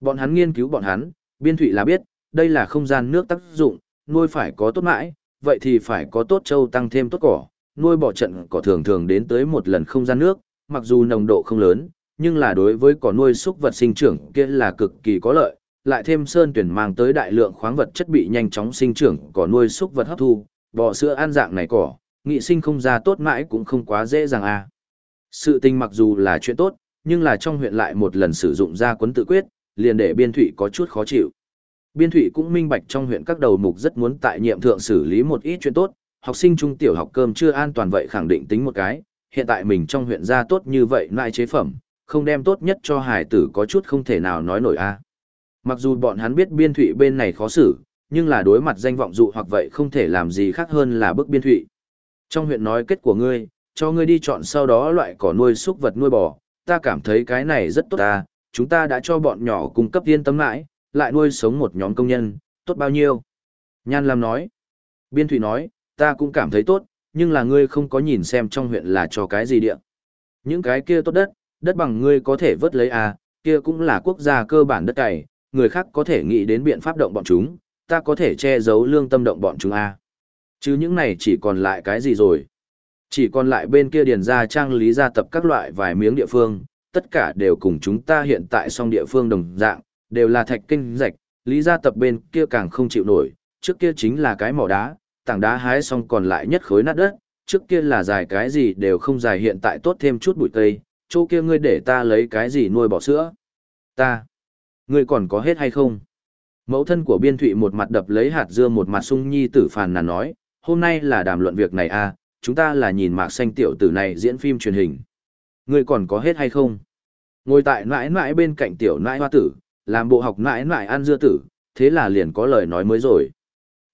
Bọn hắn nghiên cứu bọn hắn, biên thụy là biết, đây là không gian nước tác dụng, nuôi phải có tốt mãi, vậy thì phải có tốt châu tăng thêm tốt cỏ, nuôi bỏ trận cỏ thường thường đến tới một lần không gian nước, mặc dù nồng độ không lớn, nhưng là đối với cỏ nuôi súc vật sinh trưởng kia là cực kỳ có lợi, lại thêm sơn tuyển mang tới đại lượng khoáng vật chất bị nhanh chóng sinh trưởng cỏ nuôi súc vật hấp thu, bò sữa ăn dạng này cỏ, nghị sinh không ra tốt mãi cũng không quá dễ dàng à. Sự tình mặc dù là chuyện tốt, nhưng là trong huyện lại một lần sử dụng ra quấn tự quyết, liền để biên thủy có chút khó chịu. Biên thủy cũng minh bạch trong huyện các đầu mục rất muốn tại nhiệm thượng xử lý một ít chuyện tốt, học sinh trung tiểu học cơm chưa an toàn vậy khẳng định tính một cái, hiện tại mình trong huyện ra tốt như vậy lại chế phẩm, không đem tốt nhất cho hải tử có chút không thể nào nói nổi a. Mặc dù bọn hắn biết biên thủy bên này khó xử, nhưng là đối mặt danh vọng dụ hoặc vậy không thể làm gì khác hơn là bức biên thủy. Trong huyện nói kết của ngươi, cho ngươi đi chọn sau đó loại cỏ nuôi súc vật nuôi bò, ta cảm thấy cái này rất tốt ta, chúng ta đã cho bọn nhỏ cung cấp yên tâm lại, lại nuôi sống một nhóm công nhân, tốt bao nhiêu. Nhan Lam nói, Biên Thụy nói, ta cũng cảm thấy tốt, nhưng là ngươi không có nhìn xem trong huyện là cho cái gì địa. Những cái kia tốt đất, đất bằng ngươi có thể vớt lấy à, kia cũng là quốc gia cơ bản đất cày, người khác có thể nghĩ đến biện pháp động bọn chúng, ta có thể che giấu lương tâm động bọn chúng à. Chứ những này chỉ còn lại cái gì rồi. Chỉ còn lại bên kia điền ra trang lý gia tập các loại vài miếng địa phương, tất cả đều cùng chúng ta hiện tại song địa phương đồng dạng, đều là thạch kinh rạch, lý gia tập bên kia càng không chịu nổi, trước kia chính là cái mỏ đá, tảng đá hái xong còn lại nhất khối nát đất, trước kia là dài cái gì đều không dài hiện tại tốt thêm chút bụi cây, chỗ kia ngươi để ta lấy cái gì nuôi bò sữa? Ta, ngươi còn có hết hay không? Mẫu thân của biên thụy một mặt đập lấy hạt dưa một mặt sung nhi tử phàn nàn nói, hôm nay là đàm luận việc này à, chúng ta là nhìn mạc xanh tiểu tử này diễn phim truyền hình. Ngươi còn có hết hay không? Ngồi tại nãi nãi bên cạnh tiểu nãi hoa tử, làm bộ học nãi nãi ăn dưa tử, thế là liền có lời nói mới rồi.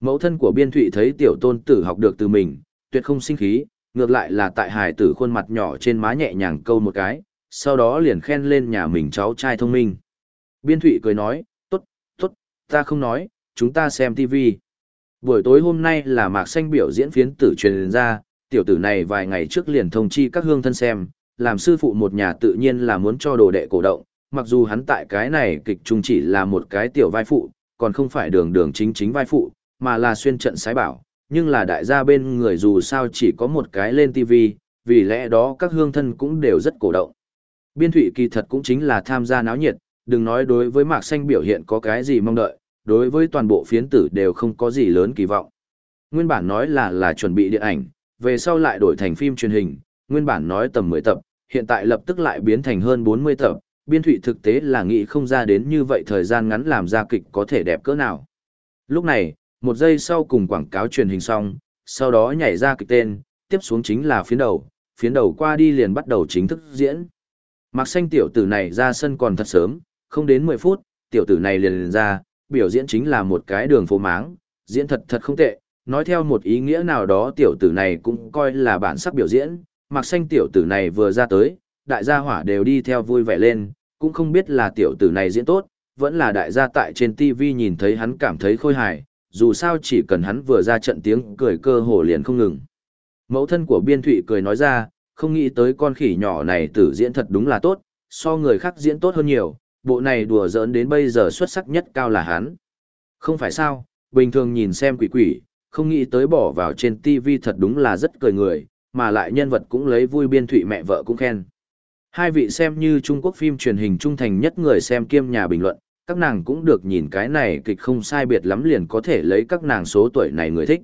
Mẫu thân của biên thụy thấy tiểu tôn tử học được từ mình, tuyệt không sinh khí, ngược lại là tại hài tử khuôn mặt nhỏ trên má nhẹ nhàng câu một cái, sau đó liền khen lên nhà mình cháu trai thông minh. Biên thụy cười nói, tốt, tốt, ta không nói, chúng ta xem TV. Buổi tối hôm nay là mạc xanh biểu diễn phiến tử truyền ra, tiểu tử này vài ngày trước liền thông chi các hương thân xem, làm sư phụ một nhà tự nhiên là muốn cho đồ đệ cổ động, mặc dù hắn tại cái này kịch trung chỉ là một cái tiểu vai phụ, còn không phải đường đường chính chính vai phụ, mà là xuyên trận sái bảo, nhưng là đại gia bên người dù sao chỉ có một cái lên TV, vì lẽ đó các hương thân cũng đều rất cổ động. Biên thủy kỳ thật cũng chính là tham gia náo nhiệt, đừng nói đối với mạc xanh biểu hiện có cái gì mong đợi, đối với toàn bộ phiến tử đều không có gì lớn kỳ vọng. Nguyên bản nói là là chuẩn bị điện ảnh, về sau lại đổi thành phim truyền hình, nguyên bản nói tầm 10 tập, hiện tại lập tức lại biến thành hơn 40 tập, biên thủy thực tế là nghĩ không ra đến như vậy thời gian ngắn làm ra kịch có thể đẹp cỡ nào. Lúc này, một giây sau cùng quảng cáo truyền hình xong, sau đó nhảy ra kịch tên, tiếp xuống chính là phiến đầu, phiến đầu qua đi liền bắt đầu chính thức diễn. Mạc xanh tiểu tử này ra sân còn thật sớm, không đến 10 phút, tiểu tử này liền, liền ra, biểu diễn chính là một cái đường phố máng, diễn thật thật không tệ, nói theo một ý nghĩa nào đó tiểu tử này cũng coi là bản sắc biểu diễn, mặc xanh tiểu tử này vừa ra tới, đại gia hỏa đều đi theo vui vẻ lên, cũng không biết là tiểu tử này diễn tốt, vẫn là đại gia tại trên TV nhìn thấy hắn cảm thấy khôi hài, dù sao chỉ cần hắn vừa ra trận tiếng cười cơ hồ liền không ngừng. Mẫu thân của biên thụy cười nói ra, không nghĩ tới con khỉ nhỏ này tử diễn thật đúng là tốt, so người khác diễn tốt hơn nhiều, bộ này đùa giỡn đến bây giờ xuất sắc nhất cao là hắn. Không phải sao, bình thường nhìn xem quỷ quỷ, không nghĩ tới bỏ vào trên TV thật đúng là rất cười người, mà lại nhân vật cũng lấy vui biên thụy mẹ vợ cũng khen. Hai vị xem như Trung Quốc phim truyền hình trung thành nhất người xem kiêm nhà bình luận, các nàng cũng được nhìn cái này kịch không sai biệt lắm liền có thể lấy các nàng số tuổi này người thích.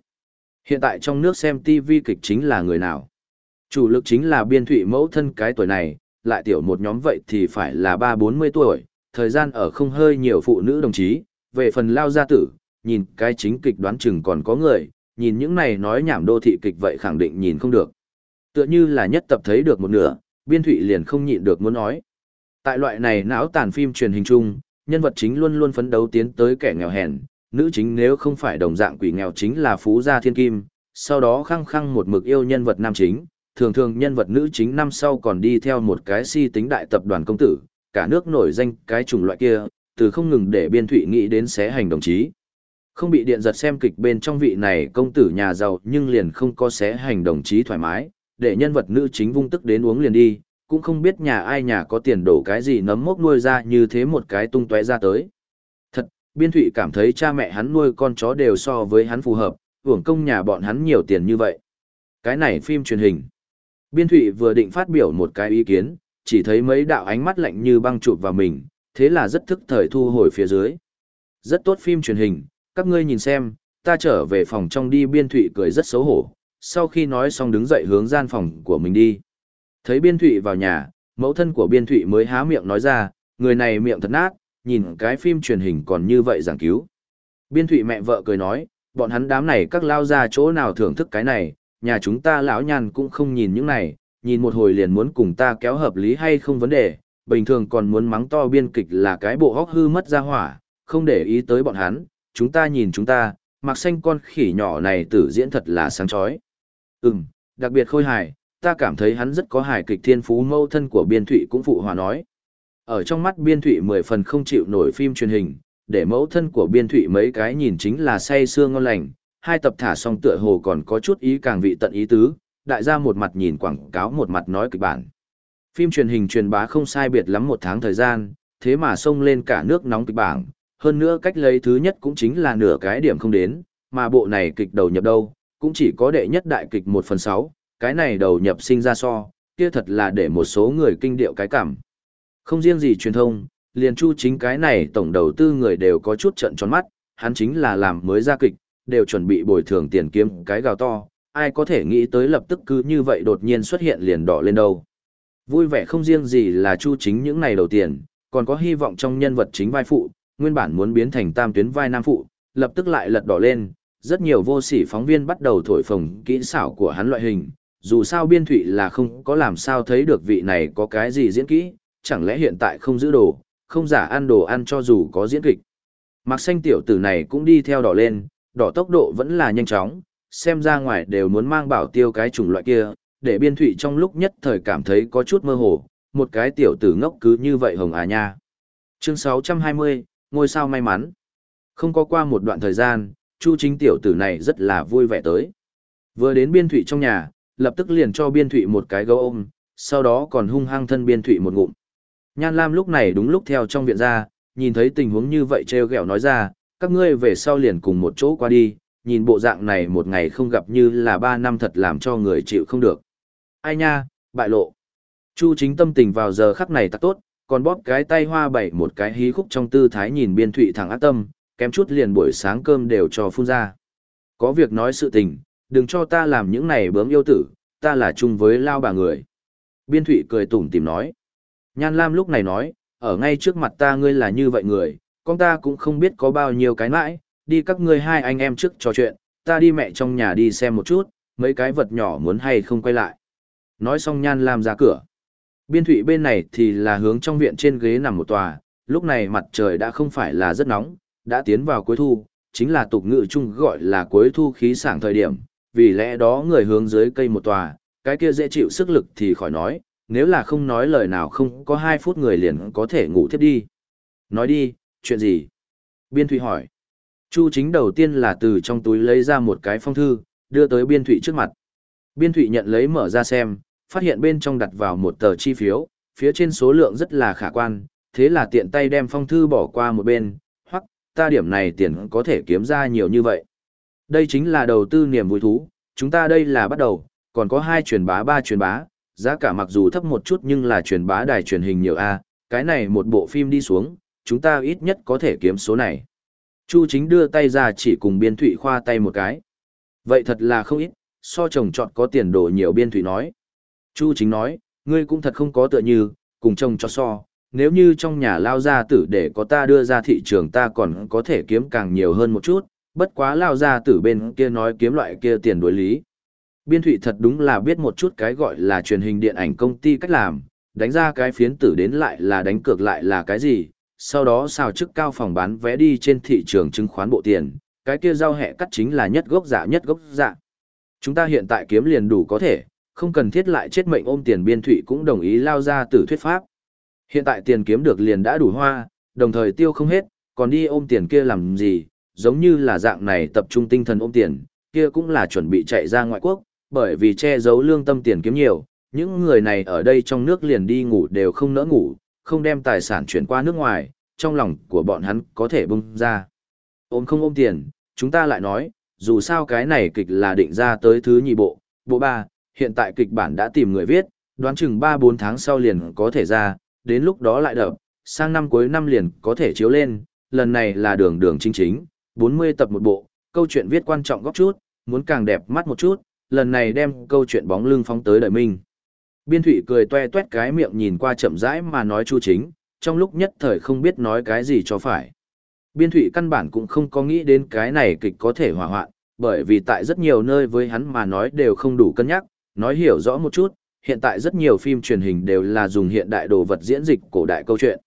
Hiện tại trong nước xem TV kịch chính là người nào? Chủ lực chính là biên thụy mẫu thân cái tuổi này, lại tiểu một nhóm vậy thì phải là ba bốn mươi tuổi, thời gian ở không hơi nhiều phụ nữ đồng chí, về phần lao gia tử, nhìn cái chính kịch đoán chừng còn có người, nhìn những này nói nhảm đô thị kịch vậy khẳng định nhìn không được. Tựa như là nhất tập thấy được một nửa, biên thụy liền không nhịn được muốn nói. Tại loại này não tàn phim truyền hình chung, nhân vật chính luôn luôn phấn đấu tiến tới kẻ nghèo hèn, nữ chính nếu không phải đồng dạng quỷ nghèo chính là phú gia thiên kim, sau đó khăng khăng một mực yêu nhân vật nam chính, thường thường nhân vật nữ chính năm sau còn đi theo một cái si tính đại tập đoàn công tử, cả nước nổi danh cái chủng loại kia, từ không ngừng để biên thụy nghĩ đến xé hành đồng chí. Không bị điện giật xem kịch bên trong vị này công tử nhà giàu nhưng liền không có xé hành đồng chí thoải mái, để nhân vật nữ chính vung tức đến uống liền đi, cũng không biết nhà ai nhà có tiền đổ cái gì nấm mốc nuôi ra như thế một cái tung tóe ra tới. Thật, biên thụy cảm thấy cha mẹ hắn nuôi con chó đều so với hắn phù hợp, hưởng công nhà bọn hắn nhiều tiền như vậy. Cái này phim truyền hình. Biên thụy vừa định phát biểu một cái ý kiến, chỉ thấy mấy đạo ánh mắt lạnh như băng chụp vào mình, thế là rất thức thời thu hồi phía dưới. Rất tốt phim truyền hình, các ngươi nhìn xem, ta trở về phòng trong đi biên thụy cười rất xấu hổ, sau khi nói xong đứng dậy hướng gian phòng của mình đi. Thấy biên thụy vào nhà, mẫu thân của biên thụy mới há miệng nói ra, người này miệng thật nát, nhìn cái phim truyền hình còn như vậy giảng cứu. Biên thụy mẹ vợ cười nói, bọn hắn đám này các lao ra chỗ nào thưởng thức cái này, nhà chúng ta lão nhàn cũng không nhìn những này, nhìn một hồi liền muốn cùng ta kéo hợp lý hay không vấn đề, bình thường còn muốn mắng to biên kịch là cái bộ hóc hư mất ra hỏa, không để ý tới bọn hắn, chúng ta nhìn chúng ta, mặc xanh con khỉ nhỏ này tử diễn thật là sáng chói. Ừm, đặc biệt khôi hài, ta cảm thấy hắn rất có hài kịch thiên phú mâu thân của biên thụy cũng phụ hòa nói. Ở trong mắt biên thụy mười phần không chịu nổi phim truyền hình, để mẫu thân của biên thụy mấy cái nhìn chính là say xương ngon lành, hai tập thả xong tựa hồ còn có chút ý càng vị tận ý tứ, đại gia một mặt nhìn quảng cáo một mặt nói kịch bản. Phim truyền hình truyền bá không sai biệt lắm một tháng thời gian, thế mà xông lên cả nước nóng kịch bảng, hơn nữa cách lấy thứ nhất cũng chính là nửa cái điểm không đến, mà bộ này kịch đầu nhập đâu, cũng chỉ có đệ nhất đại kịch 1 phần 6, cái này đầu nhập sinh ra so, kia thật là để một số người kinh điệu cái cảm. Không riêng gì truyền thông, liền chu chính cái này tổng đầu tư người đều có chút trận tròn mắt, hắn chính là làm mới ra kịch, đều chuẩn bị bồi thường tiền kiếm cái gào to, ai có thể nghĩ tới lập tức cứ như vậy đột nhiên xuất hiện liền đỏ lên đâu. Vui vẻ không riêng gì là Chu Chính những này đầu tiền, còn có hy vọng trong nhân vật chính vai phụ, nguyên bản muốn biến thành tam tuyến vai nam phụ, lập tức lại lật đỏ lên, rất nhiều vô sỉ phóng viên bắt đầu thổi phồng kỹ xảo của hắn loại hình, dù sao biên thụy là không có làm sao thấy được vị này có cái gì diễn kỹ, chẳng lẽ hiện tại không giữ đồ, không giả ăn đồ ăn cho dù có diễn kịch. Mặc xanh tiểu tử này cũng đi theo đỏ lên, đỏ tốc độ vẫn là nhanh chóng, xem ra ngoài đều muốn mang bảo tiêu cái chủng loại kia, để biên thụy trong lúc nhất thời cảm thấy có chút mơ hồ, một cái tiểu tử ngốc cứ như vậy hồng à nha. Chương 620, ngôi sao may mắn. Không có qua một đoạn thời gian, Chu chính tiểu tử này rất là vui vẻ tới. Vừa đến biên thụy trong nhà, lập tức liền cho biên thụy một cái gấu ôm, sau đó còn hung hăng thân biên thụy một ngụm. Nhan Lam lúc này đúng lúc theo trong viện ra, nhìn thấy tình huống như vậy treo gẹo nói ra, các ngươi về sau liền cùng một chỗ qua đi, nhìn bộ dạng này một ngày không gặp như là ba năm thật làm cho người chịu không được. Ai nha, bại lộ. Chu chính tâm tình vào giờ khắc này ta tốt, còn bóp cái tay hoa bảy một cái hí khúc trong tư thái nhìn biên thụy thẳng ác tâm, kém chút liền buổi sáng cơm đều cho phun ra. Có việc nói sự tình, đừng cho ta làm những này bướm yêu tử, ta là chung với lao bà người. Biên thụy cười tủm tìm nói. Nhan Lam lúc này nói, ở ngay trước mặt ta ngươi là như vậy người, con ta cũng không biết có bao nhiêu cái mãi, đi các ngươi hai anh em trước trò chuyện, ta đi mẹ trong nhà đi xem một chút, mấy cái vật nhỏ muốn hay không quay lại. Nói xong Nhan Lam ra cửa. Biên thụy bên này thì là hướng trong viện trên ghế nằm một tòa, lúc này mặt trời đã không phải là rất nóng, đã tiến vào cuối thu, chính là tục ngữ chung gọi là cuối thu khí sảng thời điểm, vì lẽ đó người hướng dưới cây một tòa, cái kia dễ chịu sức lực thì khỏi nói, nếu là không nói lời nào không có 2 phút người liền có thể ngủ thiếp đi. Nói đi, chuyện gì? Biên Thụy hỏi. Chu chính đầu tiên là từ trong túi lấy ra một cái phong thư, đưa tới Biên Thụy trước mặt. Biên Thụy nhận lấy mở ra xem, phát hiện bên trong đặt vào một tờ chi phiếu, phía trên số lượng rất là khả quan, thế là tiện tay đem phong thư bỏ qua một bên, hoặc ta điểm này tiền có thể kiếm ra nhiều như vậy. Đây chính là đầu tư niềm vui thú, chúng ta đây là bắt đầu, còn có hai truyền bá ba truyền bá, giá cả mặc dù thấp một chút nhưng là truyền bá đài truyền hình nhiều A, cái này một bộ phim đi xuống, chúng ta ít nhất có thể kiếm số này. Chu chính đưa tay ra chỉ cùng biên thụy khoa tay một cái. Vậy thật là không ít, so chồng chọn có tiền đồ nhiều biên thụy nói. Chu chính nói, ngươi cũng thật không có tựa như, cùng chồng cho so, nếu như trong nhà lao gia tử để có ta đưa ra thị trường ta còn có thể kiếm càng nhiều hơn một chút, bất quá lao gia tử bên kia nói kiếm loại kia tiền đối lý. Biên thụy thật đúng là biết một chút cái gọi là truyền hình điện ảnh công ty cách làm, đánh ra cái phiến tử đến lại là đánh cược lại là cái gì, sau đó xào chức cao phòng bán vé đi trên thị trường chứng khoán bộ tiền, cái kia giao hẹ cắt chính là nhất gốc giả nhất gốc giả. Chúng ta hiện tại kiếm liền đủ có thể, không cần thiết lại chết mệnh ôm tiền biên thụy cũng đồng ý lao ra từ thuyết pháp. Hiện tại tiền kiếm được liền đã đủ hoa, đồng thời tiêu không hết, còn đi ôm tiền kia làm gì, giống như là dạng này tập trung tinh thần ôm tiền, kia cũng là chuẩn bị chạy ra ngoại quốc, bởi vì che giấu lương tâm tiền kiếm nhiều, những người này ở đây trong nước liền đi ngủ đều không nỡ ngủ, không đem tài sản chuyển qua nước ngoài, trong lòng của bọn hắn có thể bung ra. Ôm không ôm tiền, chúng ta lại nói, dù sao cái này kịch là định ra tới thứ nhị bộ, bộ ba, hiện tại kịch bản đã tìm người viết, đoán chừng 3-4 tháng sau liền có thể ra, đến lúc đó lại đập, sang năm cuối năm liền có thể chiếu lên, lần này là đường đường chính chính, 40 tập một bộ, câu chuyện viết quan trọng góc chút, muốn càng đẹp mắt một chút, lần này đem câu chuyện bóng lưng phóng tới đời mình. Biên thủy cười toe toét cái miệng nhìn qua chậm rãi mà nói chu chính, trong lúc nhất thời không biết nói cái gì cho phải. Biên thủy căn bản cũng không có nghĩ đến cái này kịch có thể hòa hoạn, bởi vì tại rất nhiều nơi với hắn mà nói đều không đủ cân nhắc, nói hiểu rõ một chút, hiện tại rất nhiều phim truyền hình đều là dùng hiện đại đồ vật diễn dịch cổ đại câu chuyện.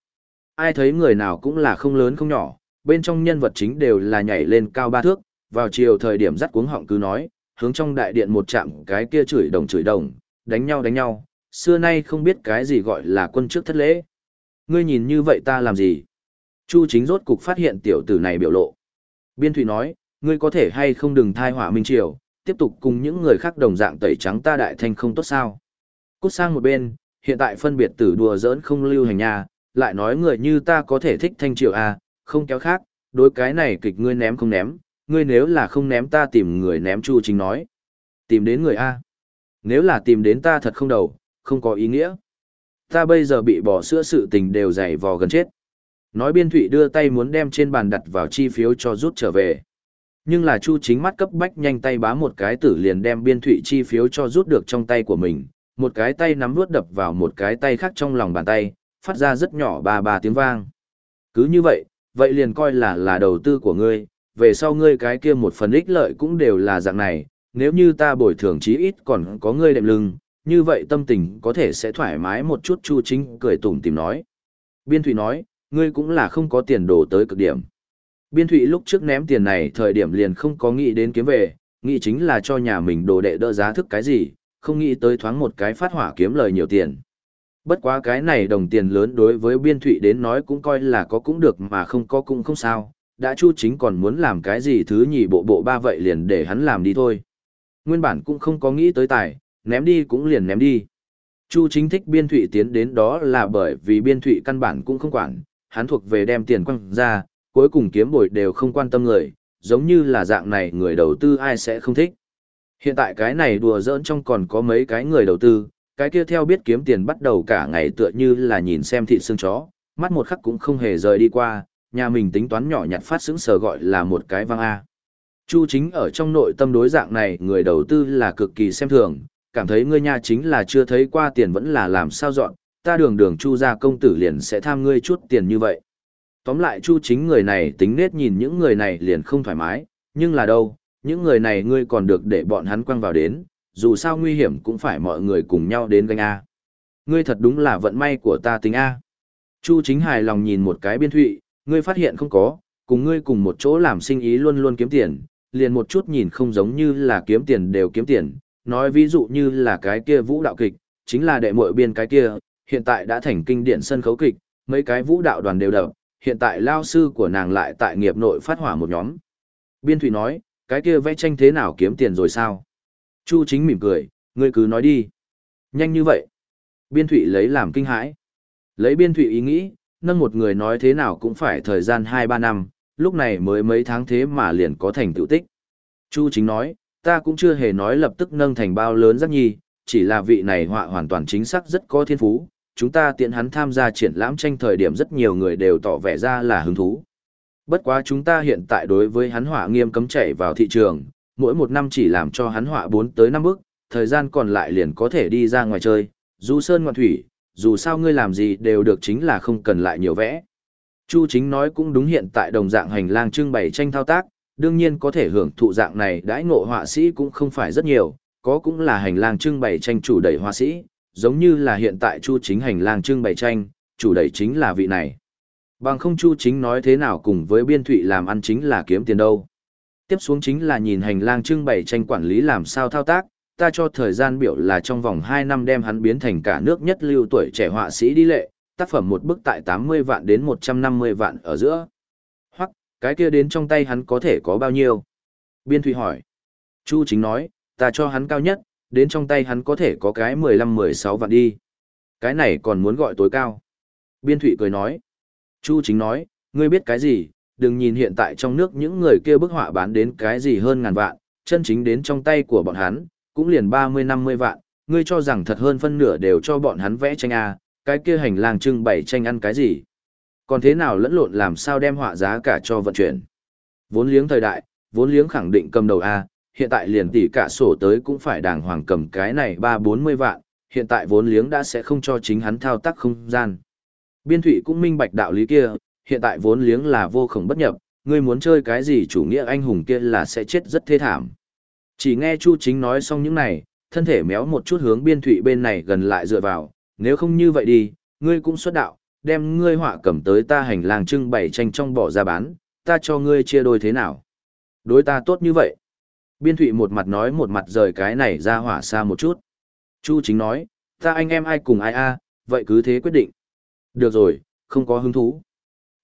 Ai thấy người nào cũng là không lớn không nhỏ, bên trong nhân vật chính đều là nhảy lên cao ba thước, vào chiều thời điểm dắt cuống họng cứ nói, hướng trong đại điện một chạm cái kia chửi đồng chửi đồng, đánh nhau đánh nhau, xưa nay không biết cái gì gọi là quân trước thất lễ. Ngươi nhìn như vậy ta làm gì? Chu chính rốt cục phát hiện tiểu tử này biểu lộ. Biên Thụy nói, ngươi có thể hay không đừng thai hỏa minh triều, tiếp tục cùng những người khác đồng dạng tẩy trắng ta đại thanh không tốt sao. Cút sang một bên, hiện tại phân biệt tử đùa giỡn không lưu hành nhà, lại nói người như ta có thể thích thanh triều à, không kéo khác, đối cái này kịch ngươi ném không ném, ngươi nếu là không ném ta tìm người ném Chu Chính nói. Tìm đến người A. Nếu là tìm đến ta thật không đầu, không có ý nghĩa. Ta bây giờ bị bỏ sữa sự tình đều dày vò gần chết. Nói biên thụy đưa tay muốn đem trên bàn đặt vào chi phiếu cho rút trở về. Nhưng là Chu Chính mắt cấp bách nhanh tay bá một cái tử liền đem biên thụy chi phiếu cho rút được trong tay của mình, một cái tay nắm vuốt đập vào một cái tay khác trong lòng bàn tay, phát ra rất nhỏ ba ba tiếng vang. Cứ như vậy, vậy liền coi là là đầu tư của ngươi, về sau ngươi cái kia một phần ích lợi cũng đều là dạng này, nếu như ta bồi thường chí ít còn có ngươi đệm lưng, như vậy tâm tình có thể sẽ thoải mái một chút Chu Chính cười tủm tìm nói. Biên Thụy nói, ngươi cũng là không có tiền đổ tới cực điểm. Biên Thụy lúc trước ném tiền này thời điểm liền không có nghĩ đến kiếm về, nghĩ chính là cho nhà mình đồ đệ đỡ giá thức cái gì, không nghĩ tới thoáng một cái phát hỏa kiếm lời nhiều tiền. Bất quá cái này đồng tiền lớn đối với biên thụy đến nói cũng coi là có cũng được mà không có cũng không sao, đã chu chính còn muốn làm cái gì thứ nhì bộ bộ ba vậy liền để hắn làm đi thôi. Nguyên bản cũng không có nghĩ tới tài, ném đi cũng liền ném đi. Chu chính thích biên thụy tiến đến đó là bởi vì biên thụy căn bản cũng không quản, hắn thuộc về đem tiền quăng ra, cuối cùng kiếm bồi đều không quan tâm người, giống như là dạng này người đầu tư ai sẽ không thích. Hiện tại cái này đùa giỡn trong còn có mấy cái người đầu tư, cái kia theo biết kiếm tiền bắt đầu cả ngày tựa như là nhìn xem thị xương chó, mắt một khắc cũng không hề rời đi qua, nhà mình tính toán nhỏ nhặt phát xứng sờ gọi là một cái vang A. Chu chính ở trong nội tâm đối dạng này người đầu tư là cực kỳ xem thường, cảm thấy ngươi nhà chính là chưa thấy qua tiền vẫn là làm sao dọn, ta đường đường chu ra công tử liền sẽ tham ngươi chút tiền như vậy. Tóm lại chu chính người này tính nết nhìn những người này liền không thoải mái, nhưng là đâu, những người này ngươi còn được để bọn hắn quăng vào đến, dù sao nguy hiểm cũng phải mọi người cùng nhau đến ganh A. Ngươi thật đúng là vận may của ta tính A. Chu chính hài lòng nhìn một cái biên thụy, ngươi phát hiện không có, cùng ngươi cùng một chỗ làm sinh ý luôn luôn kiếm tiền, liền một chút nhìn không giống như là kiếm tiền đều kiếm tiền, nói ví dụ như là cái kia vũ đạo kịch, chính là đệ muội biên cái kia, hiện tại đã thành kinh điển sân khấu kịch, mấy cái vũ đạo đoàn đều đập, hiện tại lao sư của nàng lại tại nghiệp nội phát hỏa một nhóm. Biên Thụy nói, cái kia vẽ tranh thế nào kiếm tiền rồi sao? Chu chính mỉm cười, ngươi cứ nói đi. Nhanh như vậy. Biên Thụy lấy làm kinh hãi. Lấy Biên Thụy ý nghĩ, nâng một người nói thế nào cũng phải thời gian 2-3 năm, lúc này mới mấy tháng thế mà liền có thành tựu tích. Chu chính nói, ta cũng chưa hề nói lập tức nâng thành bao lớn rất nhi, chỉ là vị này họa hoàn toàn chính xác rất có thiên phú. Chúng ta tiện hắn tham gia triển lãm tranh thời điểm rất nhiều người đều tỏ vẻ ra là hứng thú. Bất quá chúng ta hiện tại đối với hắn họa nghiêm cấm chảy vào thị trường, mỗi một năm chỉ làm cho hắn họa 4 tới 5 bức, thời gian còn lại liền có thể đi ra ngoài chơi, du sơn ngoạn thủy, dù sao ngươi làm gì đều được chính là không cần lại nhiều vẽ. Chu chính nói cũng đúng hiện tại đồng dạng hành lang trưng bày tranh thao tác, đương nhiên có thể hưởng thụ dạng này đãi ngộ họa sĩ cũng không phải rất nhiều, có cũng là hành lang trưng bày tranh chủ đẩy họa sĩ, giống như là hiện tại chu chính hành lang trưng bày tranh, chủ đẩy chính là vị này. Bằng không chu chính nói thế nào cùng với biên thụy làm ăn chính là kiếm tiền đâu. Tiếp xuống chính là nhìn hành lang trưng bày tranh quản lý làm sao thao tác, ta cho thời gian biểu là trong vòng 2 năm đem hắn biến thành cả nước nhất lưu tuổi trẻ họa sĩ đi lệ, tác phẩm một bức tại 80 vạn đến 150 vạn ở giữa. Cái kia đến trong tay hắn có thể có bao nhiêu? Biên Thụy hỏi. Chu chính nói, ta cho hắn cao nhất, đến trong tay hắn có thể có cái 15-16 vạn đi. Cái này còn muốn gọi tối cao. Biên Thụy cười nói. Chu chính nói, ngươi biết cái gì, đừng nhìn hiện tại trong nước những người kia bức họa bán đến cái gì hơn ngàn vạn, chân chính đến trong tay của bọn hắn, cũng liền 30-50 vạn, ngươi cho rằng thật hơn phân nửa đều cho bọn hắn vẽ tranh A, cái kia hành lang trưng bày tranh ăn cái gì. Còn thế nào lẫn lộn làm sao đem họa giá cả cho vận chuyển. Vốn liếng thời đại, vốn liếng khẳng định cầm đầu A, hiện tại liền tỷ cả sổ tới cũng phải đàng hoàng cầm cái này 3-40 vạn, hiện tại vốn liếng đã sẽ không cho chính hắn thao tác không gian. Biên thủy cũng minh bạch đạo lý kia, hiện tại vốn liếng là vô khổng bất nhập, ngươi muốn chơi cái gì chủ nghĩa anh hùng kia là sẽ chết rất thê thảm. Chỉ nghe Chu Chính nói xong những này, thân thể méo một chút hướng biên thủy bên này gần lại dựa vào, nếu không như vậy đi, ngươi cũng xuất đạo, đem ngươi họa cầm tới ta hành lang trưng bày tranh trong bỏ ra bán, ta cho ngươi chia đôi thế nào. Đối ta tốt như vậy. Biên thụy một mặt nói một mặt rời cái này ra hỏa xa một chút. Chu chính nói, ta anh em ai cùng ai a, vậy cứ thế quyết định. Được rồi, không có hứng thú.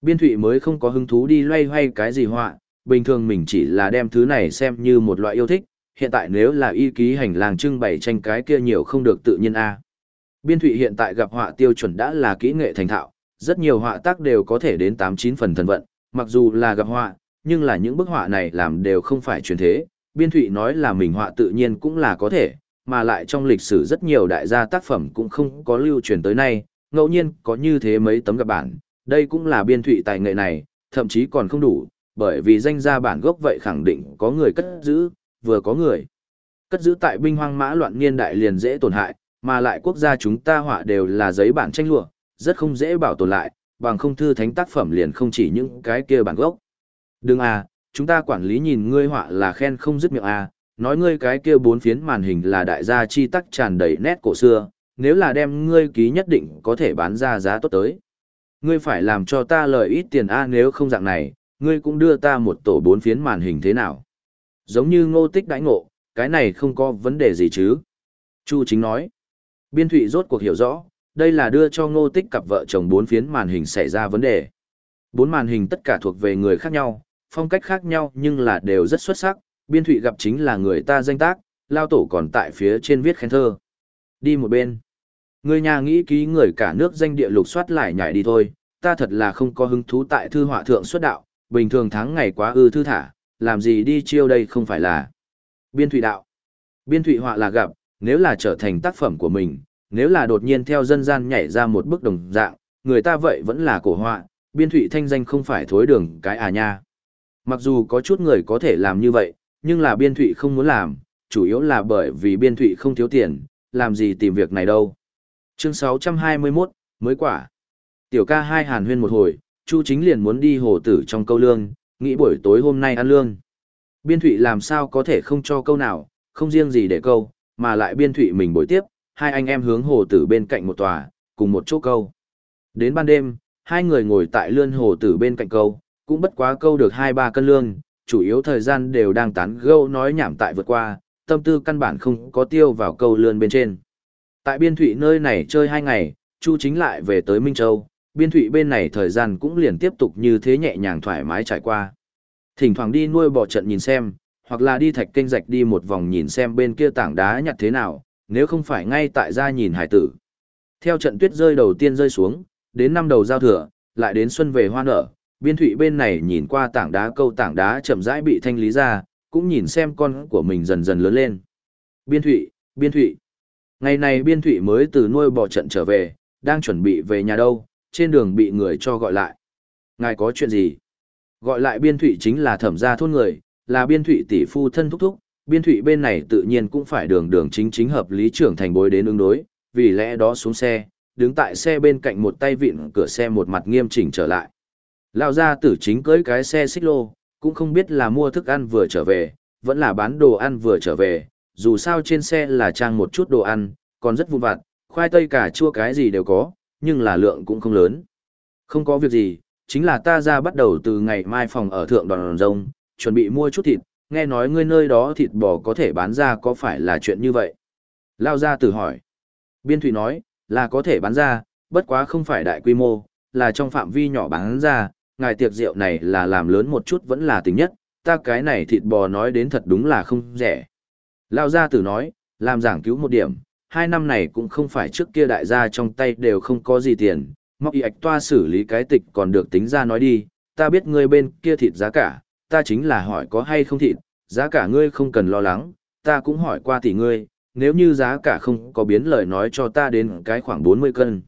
Biên thụy mới không có hứng thú đi loay hoay cái gì họa, bình thường mình chỉ là đem thứ này xem như một loại yêu thích, hiện tại nếu là y ký hành lang trưng bày tranh cái kia nhiều không được tự nhiên a. Biên thụy hiện tại gặp họa tiêu chuẩn đã là kỹ nghệ thành thạo, rất nhiều họa tác đều có thể đến 8-9 phần thần vận, mặc dù là gặp họa, nhưng là những bức họa này làm đều không phải truyền thế. Biên thụy nói là mình họa tự nhiên cũng là có thể, mà lại trong lịch sử rất nhiều đại gia tác phẩm cũng không có lưu truyền tới nay, ngẫu nhiên có như thế mấy tấm gặp bản, đây cũng là biên thụy tài nghệ này, thậm chí còn không đủ, bởi vì danh gia bản gốc vậy khẳng định có người cất giữ, vừa có người. Cất giữ tại binh hoang mã loạn niên đại liền dễ tổn hại, mà lại quốc gia chúng ta họa đều là giấy bản tranh lụa, rất không dễ bảo tồn lại, bằng không thư thánh tác phẩm liền không chỉ những cái kia bản gốc. Đừng à, chúng ta quản lý nhìn ngươi họa là khen không dứt miệng à, nói ngươi cái kia bốn phiến màn hình là đại gia chi tắc tràn đầy nét cổ xưa, nếu là đem ngươi ký nhất định có thể bán ra giá tốt tới. Ngươi phải làm cho ta lời ít tiền a nếu không dạng này, ngươi cũng đưa ta một tổ bốn phiến màn hình thế nào. Giống như ngô tích đãi ngộ, cái này không có vấn đề gì chứ. Chu chính nói. Biên thụy rốt cuộc hiểu rõ, đây là đưa cho ngô tích cặp vợ chồng bốn phiến màn hình xảy ra vấn đề. Bốn màn hình tất cả thuộc về người khác nhau, phong cách khác nhau nhưng là đều rất xuất sắc, biên thụy gặp chính là người ta danh tác, lao tổ còn tại phía trên viết khen thơ. Đi một bên. Người nhà nghĩ ký người cả nước danh địa lục soát lại nhảy đi thôi, ta thật là không có hứng thú tại thư họa thượng xuất đạo, bình thường tháng ngày quá ư thư thả, làm gì đi chiêu đây không phải là. Biên thụy đạo. Biên thụy họa là gặp, nếu là trở thành tác phẩm của mình, nếu là đột nhiên theo dân gian nhảy ra một bức đồng dạng, người ta vậy vẫn là cổ họa, biên thụy thanh danh không phải thối đường cái à nha. Mặc dù có chút người có thể làm như vậy, nhưng là biên thụy không muốn làm, chủ yếu là bởi vì biên thụy không thiếu tiền, làm gì tìm việc này đâu. Chương 621, mới quả. Tiểu ca hai hàn huyên một hồi, Chu chính liền muốn đi hồ tử trong câu lương, nghĩ buổi tối hôm nay ăn lương. Biên thụy làm sao có thể không cho câu nào, không riêng gì để câu, mà lại biên thụy mình bồi tiếp, hai anh em hướng hồ tử bên cạnh một tòa, cùng một chỗ câu. Đến ban đêm, hai người ngồi tại lươn hồ tử bên cạnh câu, cũng bất quá câu được hai ba cân lương, chủ yếu thời gian đều đang tán gẫu nói nhảm tại vượt qua, tâm tư căn bản không có tiêu vào câu lươn bên trên. Tại biên thụy nơi này chơi hai ngày, Chu chính lại về tới Minh Châu, biên thụy bên này thời gian cũng liền tiếp tục như thế nhẹ nhàng thoải mái trải qua. Thỉnh thoảng đi nuôi bò trận nhìn xem, hoặc là đi thạch kênh rạch đi một vòng nhìn xem bên kia tảng đá nhặt thế nào, nếu không phải ngay tại gia nhìn hải tử. Theo trận tuyết rơi đầu tiên rơi xuống, đến năm đầu giao thừa, lại đến xuân về hoa nở, biên thụy bên này nhìn qua tảng đá câu tảng đá chậm rãi bị thanh lý ra, cũng nhìn xem con của mình dần dần lớn lên. Biên thụy, biên thụy. Ngày này biên thụy mới từ nuôi bò trận trở về, đang chuẩn bị về nhà đâu, trên đường bị người cho gọi lại. Ngài có chuyện gì? Gọi lại biên thụy chính là thẩm gia thôn người, là biên thụy tỷ phu thân thúc thúc, biên thụy bên này tự nhiên cũng phải đường đường chính chính hợp lý trưởng thành bối đến ứng đối, vì lẽ đó xuống xe, đứng tại xe bên cạnh một tay vịn cửa xe một mặt nghiêm chỉnh trở lại. Lao ra tử chính cưới cái xe xích lô, cũng không biết là mua thức ăn vừa trở về, vẫn là bán đồ ăn vừa trở về, dù sao trên xe là trang một chút đồ ăn, còn rất vụn vặt, khoai tây cả chua cái gì đều có, nhưng là lượng cũng không lớn. Không có việc gì, chính là ta ra bắt đầu từ ngày mai phòng ở thượng đoàn rông, chuẩn bị mua chút thịt, nghe nói ngươi nơi đó thịt bò có thể bán ra có phải là chuyện như vậy? Lao gia tử hỏi. Biên Thụy nói, là có thể bán ra, bất quá không phải đại quy mô, là trong phạm vi nhỏ bán ra, ngài tiệc rượu này là làm lớn một chút vẫn là tình nhất, ta cái này thịt bò nói đến thật đúng là không rẻ. Lao gia tử nói, làm giảng cứu một điểm, hai năm này cũng không phải trước kia đại gia trong tay đều không có gì tiền, móc y ạch toa xử lý cái tịch còn được tính ra nói đi, ta biết ngươi bên kia thịt giá cả, ta chính là hỏi có hay không thịt, giá cả ngươi không cần lo lắng, ta cũng hỏi qua tỷ ngươi, nếu như giá cả không có biến lời nói cho ta đến cái khoảng 40 cân.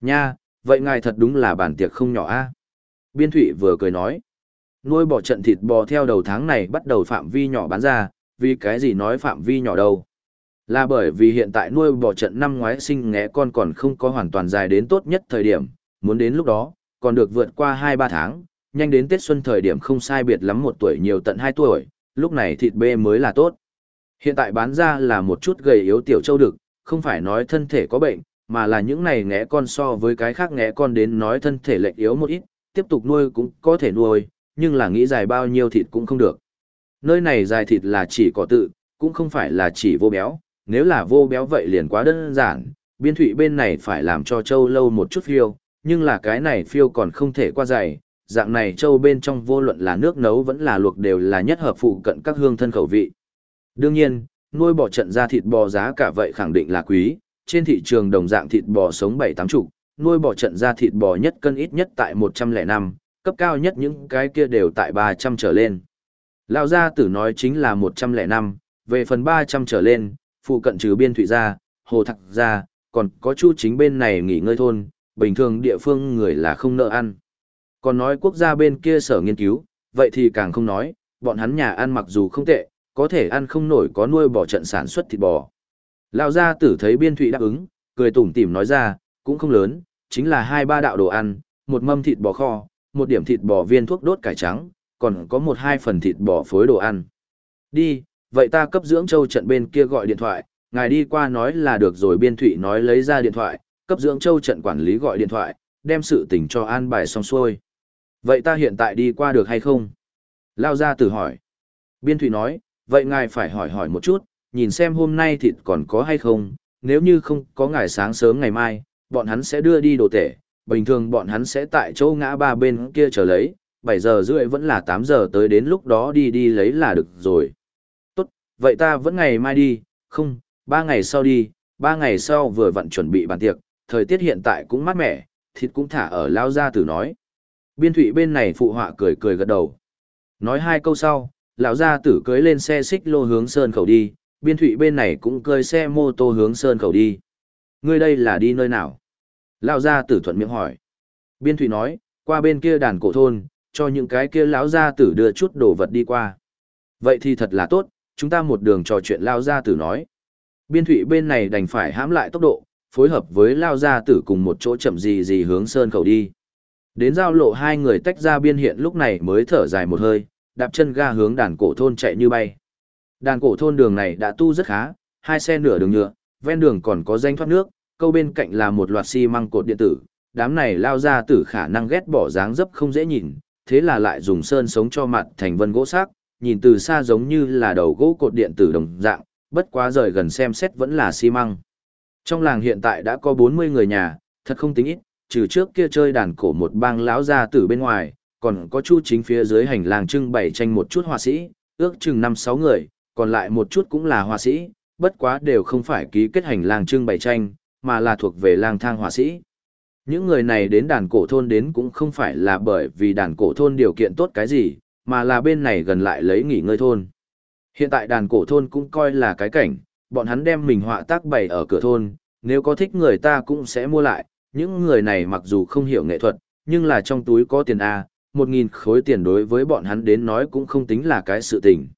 Nha, vậy ngài thật đúng là bản tiệc không nhỏ a. Biên Thụy vừa cười nói, nuôi bò trận thịt bò theo đầu tháng này bắt đầu phạm vi nhỏ bán ra, vì cái gì nói phạm vi nhỏ đâu. Là bởi vì hiện tại nuôi bò trận năm ngoái sinh ngẽ con còn không có hoàn toàn dài đến tốt nhất thời điểm, muốn đến lúc đó, còn được vượt qua 2-3 tháng, nhanh đến Tết Xuân thời điểm không sai biệt lắm một tuổi nhiều tận 2 tuổi, lúc này thịt bê mới là tốt. Hiện tại bán ra là một chút gầy yếu tiểu châu đực, không phải nói thân thể có bệnh, mà là những này ngẽ con so với cái khác ngẽ con đến nói thân thể lệch yếu một ít, tiếp tục nuôi cũng có thể nuôi, nhưng là nghĩ dài bao nhiêu thịt cũng không được. Nơi này dài thịt là chỉ có tự, cũng không phải là chỉ vô béo, nếu là vô béo vậy liền quá đơn giản, biên thụy bên này phải làm cho châu lâu một chút phiêu, nhưng là cái này phiêu còn không thể qua dày, dạng này châu bên trong vô luận là nước nấu vẫn là luộc đều là nhất hợp phụ cận các hương thân khẩu vị. Đương nhiên, nuôi bò trận ra thịt bò giá cả vậy khẳng định là quý, trên thị trường đồng dạng thịt bò sống 7-8 chục, nuôi bò trận ra thịt bò nhất cân ít nhất tại 105, cấp cao nhất những cái kia đều tại 300 trở lên. Lão gia tử nói chính là 105, về phần 300 trở lên, phụ cận trừ biên thủy gia, hồ thạc gia, còn có chu chính bên này nghỉ ngơi thôn, bình thường địa phương người là không nợ ăn. Còn nói quốc gia bên kia sở nghiên cứu, vậy thì càng không nói, bọn hắn nhà ăn mặc dù không tệ, có thể ăn không nổi có nuôi bò trận sản xuất thịt bò. Lão gia tử thấy biên thụy đáp ứng, cười tủm tỉm nói ra, cũng không lớn, chính là hai ba đạo đồ ăn, một mâm thịt bò kho, một điểm thịt bò viên thuốc đốt cải trắng, còn có một hai phần thịt bò phối đồ ăn. Đi, vậy ta cấp dưỡng châu trận bên kia gọi điện thoại, ngài đi qua nói là được rồi biên thụy nói lấy ra điện thoại, cấp dưỡng châu trận quản lý gọi điện thoại, đem sự tình cho an bài xong xuôi. Vậy ta hiện tại đi qua được hay không? Lao ra tử hỏi. Biên thụy nói, vậy ngài phải hỏi hỏi một chút, nhìn xem hôm nay thịt còn có hay không, nếu như không có ngài sáng sớm ngày mai, bọn hắn sẽ đưa đi đồ tể, bình thường bọn hắn sẽ tại chỗ ngã ba bên kia chờ lấy, 7 giờ rưỡi vẫn là 8 giờ tới đến lúc đó đi đi lấy là được rồi. Tốt, vậy ta vẫn ngày mai đi, không, 3 ngày sau đi, 3 ngày sau vừa vặn chuẩn bị bàn tiệc, thời tiết hiện tại cũng mát mẻ, thịt cũng thả ở lao ra tử nói. Biên thụy bên này phụ họa cười cười gật đầu. Nói hai câu sau, lão gia tử cưới lên xe xích lô hướng sơn khẩu đi, biên thụy bên này cũng cưới xe mô tô hướng sơn khẩu đi. Ngươi đây là đi nơi nào? Lão gia tử thuận miệng hỏi. Biên thụy nói, qua bên kia đàn cổ thôn, cho những cái kia lão gia tử đưa chút đồ vật đi qua. Vậy thì thật là tốt, chúng ta một đường trò chuyện lão gia tử nói. Biên thụy bên này đành phải hãm lại tốc độ, phối hợp với lao gia tử cùng một chỗ chậm gì gì hướng sơn khẩu đi. Đến giao lộ hai người tách ra biên hiện lúc này mới thở dài một hơi, đạp chân ga hướng đàn cổ thôn chạy như bay. Đàn cổ thôn đường này đã tu rất khá, hai xe nửa đường nhựa, ven đường còn có danh thoát nước, câu bên cạnh là một loạt xi măng cột điện tử, đám này lao ra tử khả năng ghét bỏ dáng dấp không dễ nhìn, thế là lại dùng sơn sống cho mặt thành vân gỗ xác nhìn từ xa giống như là đầu gỗ cột điện tử đồng dạng, bất quá rời gần xem xét vẫn là xi măng. Trong làng hiện tại đã có 40 người nhà, thật không tính ít, trừ trước kia chơi đàn cổ một bang lão gia tử bên ngoài, còn có chu chính phía dưới hành lang trưng bày tranh một chút họa sĩ, ước chừng 5-6 người, còn lại một chút cũng là họa sĩ, bất quá đều không phải ký kết hành lang trưng bày tranh, mà là thuộc về lang thang họa sĩ. Những người này đến đàn cổ thôn đến cũng không phải là bởi vì đàn cổ thôn điều kiện tốt cái gì, mà là bên này gần lại lấy nghỉ ngơi thôn. Hiện tại đàn cổ thôn cũng coi là cái cảnh, bọn hắn đem mình họa tác bày ở cửa thôn, nếu có thích người ta cũng sẽ mua lại, những người này mặc dù không hiểu nghệ thuật, nhưng là trong túi có tiền A, một nghìn khối tiền đối với bọn hắn đến nói cũng không tính là cái sự tình.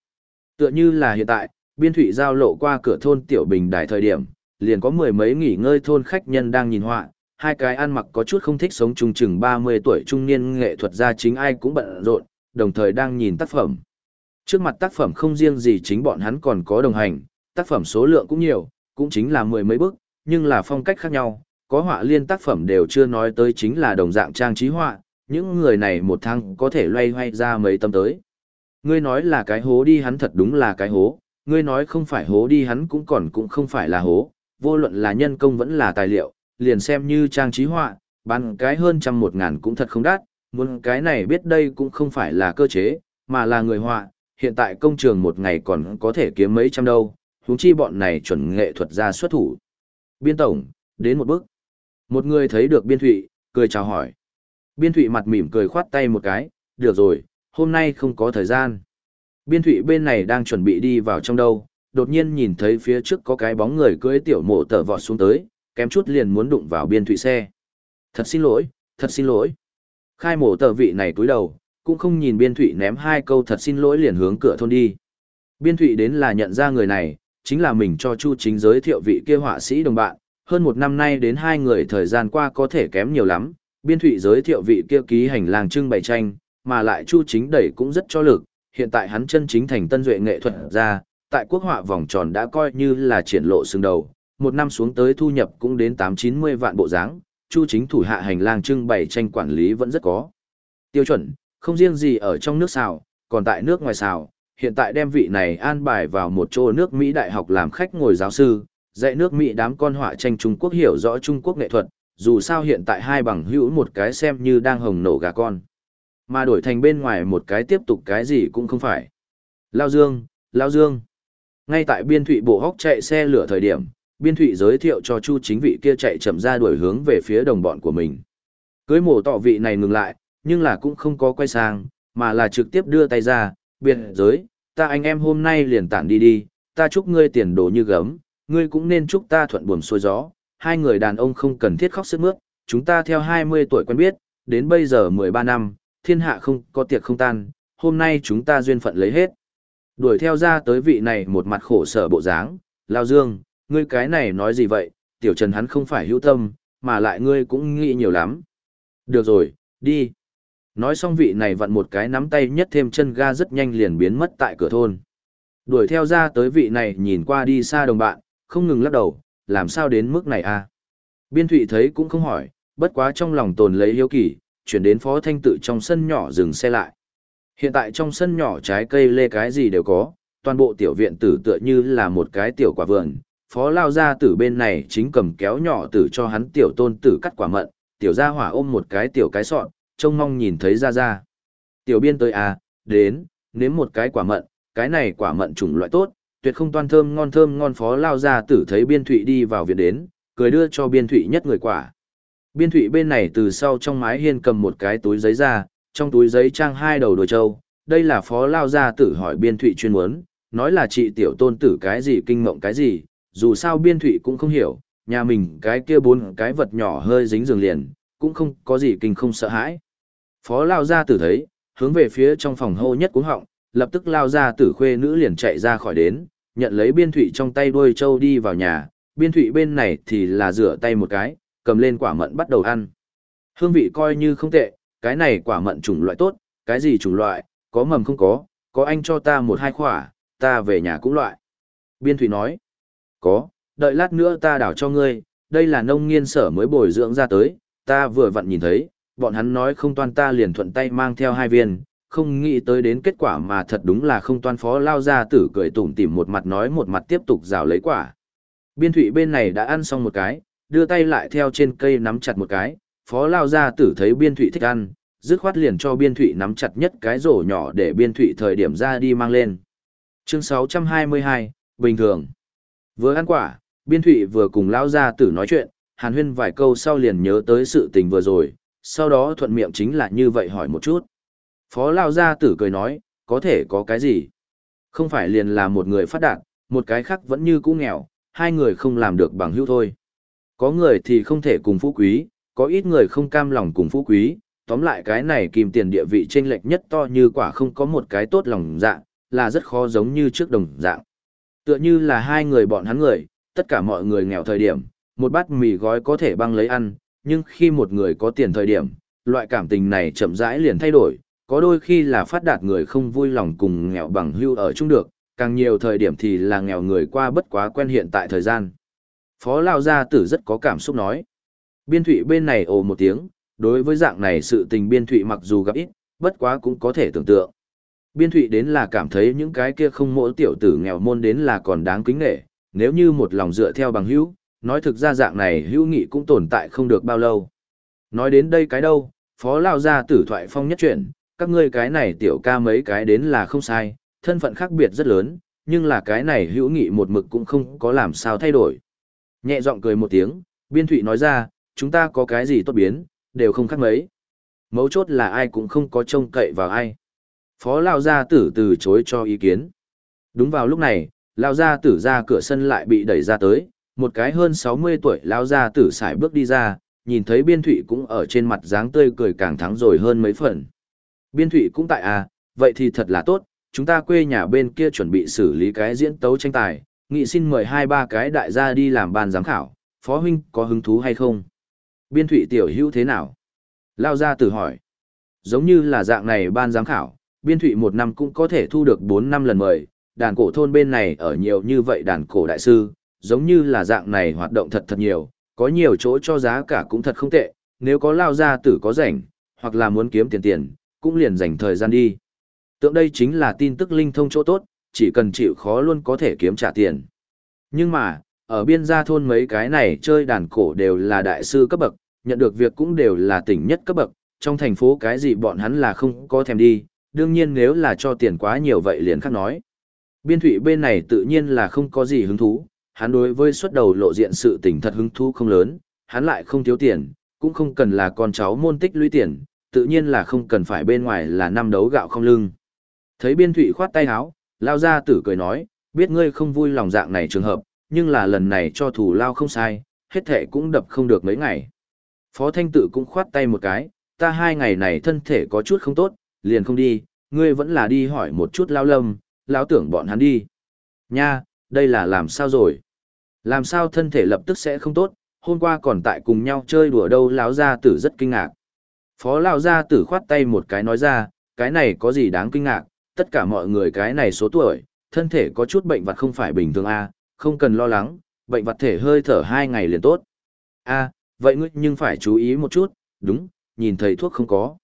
Tựa như là hiện tại, biên thủy giao lộ qua cửa thôn Tiểu Bình Đài thời điểm, liền có mười mấy nghỉ ngơi thôn khách nhân đang nhìn họa, hai cái ăn mặc có chút không thích sống chung chừng 30 tuổi trung niên nghệ thuật gia chính ai cũng bận rộn, đồng thời đang nhìn tác phẩm. Trước mặt tác phẩm không riêng gì chính bọn hắn còn có đồng hành, tác phẩm số lượng cũng nhiều, cũng chính là mười mấy bức, nhưng là phong cách khác nhau, có họa liên tác phẩm đều chưa nói tới chính là đồng dạng trang trí họa, những người này một tháng có thể loay hoay ra mấy tâm tới. Ngươi nói là cái hố đi hắn thật đúng là cái hố, ngươi nói không phải hố đi hắn cũng còn cũng không phải là hố, vô luận là nhân công vẫn là tài liệu, liền xem như trang trí họa, bán cái hơn trăm một ngàn cũng thật không đắt, muốn cái này biết đây cũng không phải là cơ chế, mà là người họa, hiện tại công trường một ngày còn có thể kiếm mấy trăm đâu, huống chi bọn này chuẩn nghệ thuật ra xuất thủ. Biên tổng, đến một bước. Một người thấy được biên thụy, cười chào hỏi. Biên thụy mặt mỉm cười khoát tay một cái, được rồi, hôm nay không có thời gian. Biên thụy bên này đang chuẩn bị đi vào trong đâu, đột nhiên nhìn thấy phía trước có cái bóng người cưỡi tiểu mộ tở vọt xuống tới, kém chút liền muốn đụng vào biên thụy xe. Thật xin lỗi, thật xin lỗi. Khai mộ tờ vị này túi đầu, cũng không nhìn biên thụy ném hai câu thật xin lỗi liền hướng cửa thôn đi. Biên thụy đến là nhận ra người này, chính là mình cho Chu Chính giới thiệu vị kia họa sĩ đồng bạn, hơn một năm nay đến hai người thời gian qua có thể kém nhiều lắm, biên thụy giới thiệu vị kia ký hành lang trưng bày tranh, mà lại Chu Chính đẩy cũng rất cho lực, hiện tại hắn chân chính thành tân duệ nghệ thuật ra, tại quốc họa vòng tròn đã coi như là triển lộ xương đầu, một năm xuống tới thu nhập cũng đến 8-90 vạn bộ dáng, Chu Chính thủ hạ hành lang trưng bày tranh quản lý vẫn rất có. Tiêu chuẩn, không riêng gì ở trong nước xào, còn tại nước ngoài xào, hiện tại đem vị này an bài vào một chỗ nước Mỹ đại học làm khách ngồi giáo sư, dạy nước Mỹ đám con họa tranh Trung Quốc hiểu rõ Trung Quốc nghệ thuật, dù sao hiện tại hai bằng hữu một cái xem như đang hồng nổ gà con. Mà đổi thành bên ngoài một cái tiếp tục cái gì cũng không phải. Lao Dương, Lao Dương. Ngay tại biên thụy bộ hóc chạy xe lửa thời điểm, biên thụy giới thiệu cho chu chính vị kia chạy chậm ra đuổi hướng về phía đồng bọn của mình. Cưới mổ tọ vị này ngừng lại, nhưng là cũng không có quay sang, mà là trực tiếp đưa tay ra, biệt giới, ta anh em hôm nay liền tản đi đi, ta chúc ngươi tiền đồ như gấm, ngươi cũng nên chúc ta thuận buồm xuôi gió, hai người đàn ông không cần thiết khóc sức mướt, chúng ta theo 20 tuổi quen biết, đến bây giờ 13 năm, thiên hạ không có tiệc không tan, hôm nay chúng ta duyên phận lấy hết. Đuổi theo ra tới vị này một mặt khổ sở bộ dáng, lao dương, ngươi cái này nói gì vậy, tiểu trần hắn không phải hữu tâm, mà lại ngươi cũng nghĩ nhiều lắm. Được rồi, đi. Nói xong vị này vặn một cái nắm tay nhất thêm chân ga rất nhanh liền biến mất tại cửa thôn. Đuổi theo ra tới vị này nhìn qua đi xa đồng bạn, không ngừng lắc đầu, làm sao đến mức này à? Biên thụy thấy cũng không hỏi, bất quá trong lòng tồn lấy hiếu kỳ, chuyển đến phó thanh tự trong sân nhỏ dừng xe lại. Hiện tại trong sân nhỏ trái cây lê cái gì đều có, toàn bộ tiểu viện tử tựa như là một cái tiểu quả vườn. Phó lao ra tử bên này chính cầm kéo nhỏ tử cho hắn tiểu tôn tử cắt quả mận, tiểu gia hỏa ôm một cái tiểu cái sọn, trông mong nhìn thấy ra ra. Tiểu biên tới à, đến, nếm một cái quả mận, cái này quả mận chủng loại tốt, tuyệt không toan thơm ngon thơm ngon phó lao ra tử thấy biên thụy đi vào viện đến, cười đưa cho biên thụy nhất người quả. Biên thụy bên này từ sau trong mái hiên cầm một cái túi giấy ra, trong túi giấy trang hai đầu đồ trâu, đây là phó lao gia tử hỏi biên thụy chuyên muốn, nói là chị tiểu tôn tử cái gì kinh mộng cái gì, dù sao biên thụy cũng không hiểu, nhà mình cái kia bốn cái vật nhỏ hơi dính giường liền, cũng không có gì kinh không sợ hãi. Phó lao gia tử thấy, hướng về phía trong phòng hô nhất cũng họng, lập tức lao ra tử khuê nữ liền chạy ra khỏi đến, nhận lấy biên thụy trong tay đuôi trâu đi vào nhà, biên thụy bên này thì là rửa tay một cái, cầm lên quả mận bắt đầu ăn. Hương vị coi như không tệ, cái này quả mận chủng loại tốt, cái gì chủng loại, có mầm không có, có anh cho ta một hai quả, ta về nhà cũng loại. Biên thụy nói, có, đợi lát nữa ta đảo cho ngươi, đây là nông nghiên sở mới bồi dưỡng ra tới, ta vừa vặn nhìn thấy, bọn hắn nói không toan ta liền thuận tay mang theo hai viên, không nghĩ tới đến kết quả mà thật đúng là không toan phó lao ra tử cười tủm tỉm một mặt nói một mặt tiếp tục rào lấy quả. Biên thủy bên này đã ăn xong một cái, đưa tay lại theo trên cây nắm chặt một cái, phó lao ra tử thấy biên thủy thích ăn, dứt khoát liền cho biên thủy nắm chặt nhất cái rổ nhỏ để biên thủy thời điểm ra đi mang lên. Chương 622, Bình thường. Vừa ăn quả, biên thủy vừa cùng lao ra tử nói chuyện, hàn huyên vài câu sau liền nhớ tới sự tình vừa rồi, sau đó thuận miệng chính là như vậy hỏi một chút. Phó Lao Gia Tử cười nói, có thể có cái gì? Không phải liền là một người phát đạt, một cái khác vẫn như cũ nghèo, hai người không làm được bằng hữu thôi. Có người thì không thể cùng phú quý, có ít người không cam lòng cùng phú quý, tóm lại cái này kìm tiền địa vị chênh lệch nhất to như quả không có một cái tốt lòng dạng, là rất khó giống như trước đồng dạng. Tựa như là hai người bọn hắn người, tất cả mọi người nghèo thời điểm, một bát mì gói có thể băng lấy ăn, nhưng khi một người có tiền thời điểm, loại cảm tình này chậm rãi liền thay đổi, có đôi khi là phát đạt người không vui lòng cùng nghèo bằng hưu ở chung được, càng nhiều thời điểm thì là nghèo người qua bất quá quen hiện tại thời gian. Phó Lao Gia Tử rất có cảm xúc nói. Biên thụy bên này ồ một tiếng, đối với dạng này sự tình biên thụy mặc dù gặp ít, bất quá cũng có thể tưởng tượng. Biên thụy đến là cảm thấy những cái kia không mỗi tiểu tử nghèo môn đến là còn đáng kính nghệ, nếu như một lòng dựa theo bằng hữu, nói thực ra dạng này hữu nghị cũng tồn tại không được bao lâu. Nói đến đây cái đâu, Phó Lao Gia Tử thoại phong nhất chuyển, các ngươi cái này tiểu ca mấy cái đến là không sai, thân phận khác biệt rất lớn, nhưng là cái này hữu nghị một mực cũng không có làm sao thay đổi. Nhẹ giọng cười một tiếng, biên thụy nói ra, chúng ta có cái gì tốt biến, đều không khác mấy. Mấu chốt là ai cũng không có trông cậy vào ai. Phó Lao Gia Tử từ chối cho ý kiến. Đúng vào lúc này, Lao Gia Tử ra cửa sân lại bị đẩy ra tới, một cái hơn 60 tuổi Lao Gia Tử xài bước đi ra, nhìn thấy biên thụy cũng ở trên mặt dáng tươi cười càng thắng rồi hơn mấy phần. Biên thụy cũng tại à, vậy thì thật là tốt, chúng ta quê nhà bên kia chuẩn bị xử lý cái diễn tấu tranh tài, nghị xin mời hai ba cái đại gia đi làm ban giám khảo, phó huynh có hứng thú hay không? Biên thụy tiểu hữu thế nào? Lao ra tử hỏi. Giống như là dạng này ban giám khảo, biên thụy một năm cũng có thể thu được 4 năm lần mời, đàn cổ thôn bên này ở nhiều như vậy đàn cổ đại sư, giống như là dạng này hoạt động thật thật nhiều, có nhiều chỗ cho giá cả cũng thật không tệ, nếu có lao ra tử có rảnh, hoặc là muốn kiếm tiền tiền, cũng liền dành thời gian đi. Tượng đây chính là tin tức linh thông chỗ tốt, chỉ cần chịu khó luôn có thể kiếm trả tiền. Nhưng mà, ở biên gia thôn mấy cái này chơi đàn cổ đều là đại sư cấp bậc, nhận được việc cũng đều là tỉnh nhất cấp bậc, trong thành phố cái gì bọn hắn là không có thèm đi, đương nhiên nếu là cho tiền quá nhiều vậy liền khác nói. Biên thủy bên này tự nhiên là không có gì hứng thú, hắn đối với xuất đầu lộ diện sự tỉnh thật hứng thú không lớn, hắn lại không thiếu tiền, cũng không cần là con cháu môn tích lũy tiền, tự nhiên là không cần phải bên ngoài là năm đấu gạo không lưng. Thấy biên thụy khoát tay háo, lao ra tử cười nói, biết ngươi không vui lòng dạng này trường hợp, nhưng là lần này cho thủ lao không sai, hết thể cũng đập không được mấy ngày. Phó thanh tự cũng khoát tay một cái, ta hai ngày này thân thể có chút không tốt, liền không đi, ngươi vẫn là đi hỏi một chút lao lâm, lao tưởng bọn hắn đi. Nha, đây là làm sao rồi? Làm sao thân thể lập tức sẽ không tốt, hôm qua còn tại cùng nhau chơi đùa đâu lão gia tử rất kinh ngạc. Phó lão gia tử khoát tay một cái nói ra, cái này có gì đáng kinh ngạc, tất cả mọi người cái này số tuổi, thân thể có chút bệnh vặt không phải bình thường a, không cần lo lắng, bệnh vặt thể hơi thở hai ngày liền tốt. A, vậy ngươi nhưng phải chú ý một chút, đúng, nhìn thấy thuốc không có.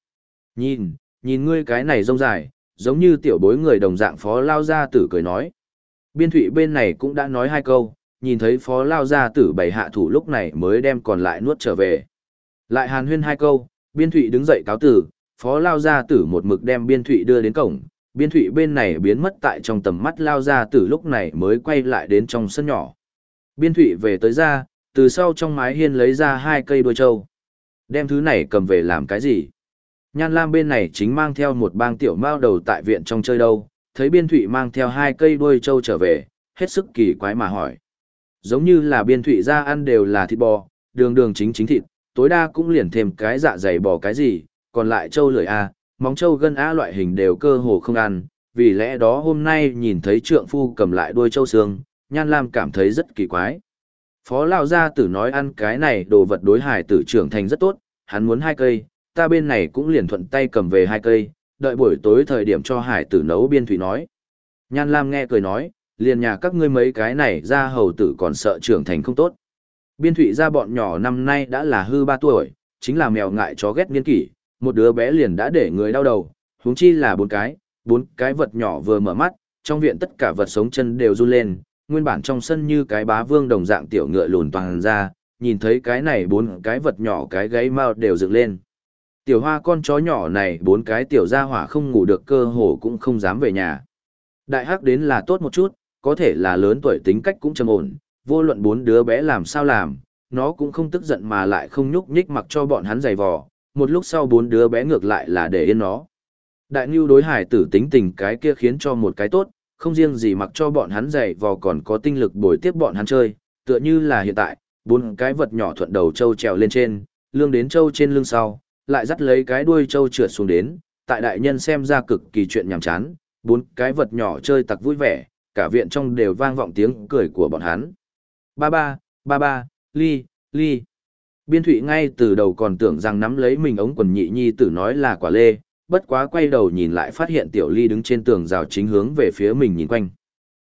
Nhìn, nhìn ngươi cái này rông dài, giống như tiểu bối người đồng dạng phó lao gia tử cười nói. Biên thủy bên này cũng đã nói hai câu, nhìn thấy phó lao gia tử bày hạ thủ lúc này mới đem còn lại nuốt trở về. Lại hàn huyên hai câu, biên thụy đứng dậy cáo tử, phó lao gia tử một mực đem biên thụy đưa đến cổng, biên thụy bên này biến mất tại trong tầm mắt lao gia tử lúc này mới quay lại đến trong sân nhỏ. Biên thụy về tới ra, từ sau trong mái hiên lấy ra hai cây đuôi trâu. Đem thứ này cầm về làm cái gì? Nhan Lam bên này chính mang theo một bang tiểu mao đầu tại viện trong chơi đâu, thấy biên thụy mang theo hai cây đuôi trâu trở về, hết sức kỳ quái mà hỏi. Giống như là biên thụy ra ăn đều là thịt bò, đường đường chính chính thịt, tối đa cũng liền thêm cái dạ dày bò cái gì, còn lại trâu lười A, móng trâu gân A loại hình đều cơ hồ không ăn, vì lẽ đó hôm nay nhìn thấy trượng phu cầm lại đuôi trâu xương, Nhan Lam cảm thấy rất kỳ quái. Phó Lao Gia Tử nói ăn cái này đồ vật đối hải tử trưởng thành rất tốt, hắn muốn hai cây, ta bên này cũng liền thuận tay cầm về hai cây, đợi buổi tối thời điểm cho hải tử nấu biên thủy nói. Nhan Lam nghe cười nói, liền nhà các ngươi mấy cái này ra hầu tử còn sợ trưởng thành không tốt. Biên thủy ra bọn nhỏ năm nay đã là hư ba tuổi, chính là mèo ngại chó ghét niên kỷ, một đứa bé liền đã để người đau đầu, huống chi là bốn cái, bốn cái vật nhỏ vừa mở mắt, trong viện tất cả vật sống chân đều run lên, nguyên bản trong sân như cái bá vương đồng dạng tiểu ngựa lùn toàn ra, nhìn thấy cái này bốn cái vật nhỏ cái gáy mau đều dựng lên. Tiểu hoa con chó nhỏ này bốn cái tiểu gia hỏa không ngủ được cơ hồ cũng không dám về nhà. Đại hắc đến là tốt một chút, có thể là lớn tuổi tính cách cũng trầm ổn, vô luận bốn đứa bé làm sao làm, nó cũng không tức giận mà lại không nhúc nhích mặc cho bọn hắn giày vò, một lúc sau bốn đứa bé ngược lại là để yên nó. Đại Nhu đối hải tử tính tình cái kia khiến cho một cái tốt, không riêng gì mặc cho bọn hắn giày vò còn có tinh lực bồi tiếp bọn hắn chơi, tựa như là hiện tại, bốn cái vật nhỏ thuận đầu trâu trèo lên trên, lương đến trâu trên lưng sau, lại dắt lấy cái đuôi trâu trượt xuống đến, tại đại nhân xem ra cực kỳ chuyện nhàm chán, bốn cái vật nhỏ chơi tặc vui vẻ, cả viện trong đều vang vọng tiếng cười của bọn hắn. Ba ba, ba ba, ly, ly. Biên thụy ngay từ đầu còn tưởng rằng nắm lấy mình ống quần nhị nhi tử nói là quả lê, bất quá quay đầu nhìn lại phát hiện tiểu ly đứng trên tường rào chính hướng về phía mình nhìn quanh.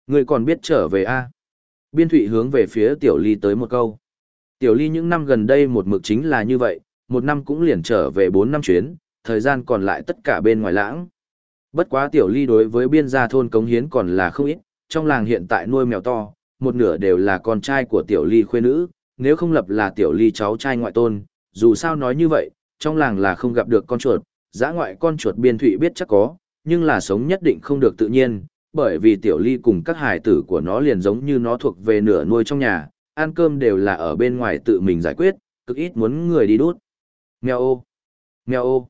Người còn biết trở về a Biên thụy hướng về phía tiểu ly tới một câu. Tiểu ly những năm gần đây một mực chính là như vậy, một năm cũng liền trở về bốn năm chuyến, thời gian còn lại tất cả bên ngoài lãng. Bất quá tiểu ly đối với biên gia thôn cống hiến còn là không ít, trong làng hiện tại nuôi mèo to, một nửa đều là con trai của tiểu ly khuê nữ, nếu không lập là tiểu ly cháu trai ngoại tôn, dù sao nói như vậy, trong làng là không gặp được con chuột, giã ngoại con chuột biên thụy biết chắc có, nhưng là sống nhất định không được tự nhiên, bởi vì tiểu ly cùng các hải tử của nó liền giống như nó thuộc về nửa nuôi trong nhà, ăn cơm đều là ở bên ngoài tự mình giải quyết, cực ít muốn người đi đút. Mèo ô, mèo ô.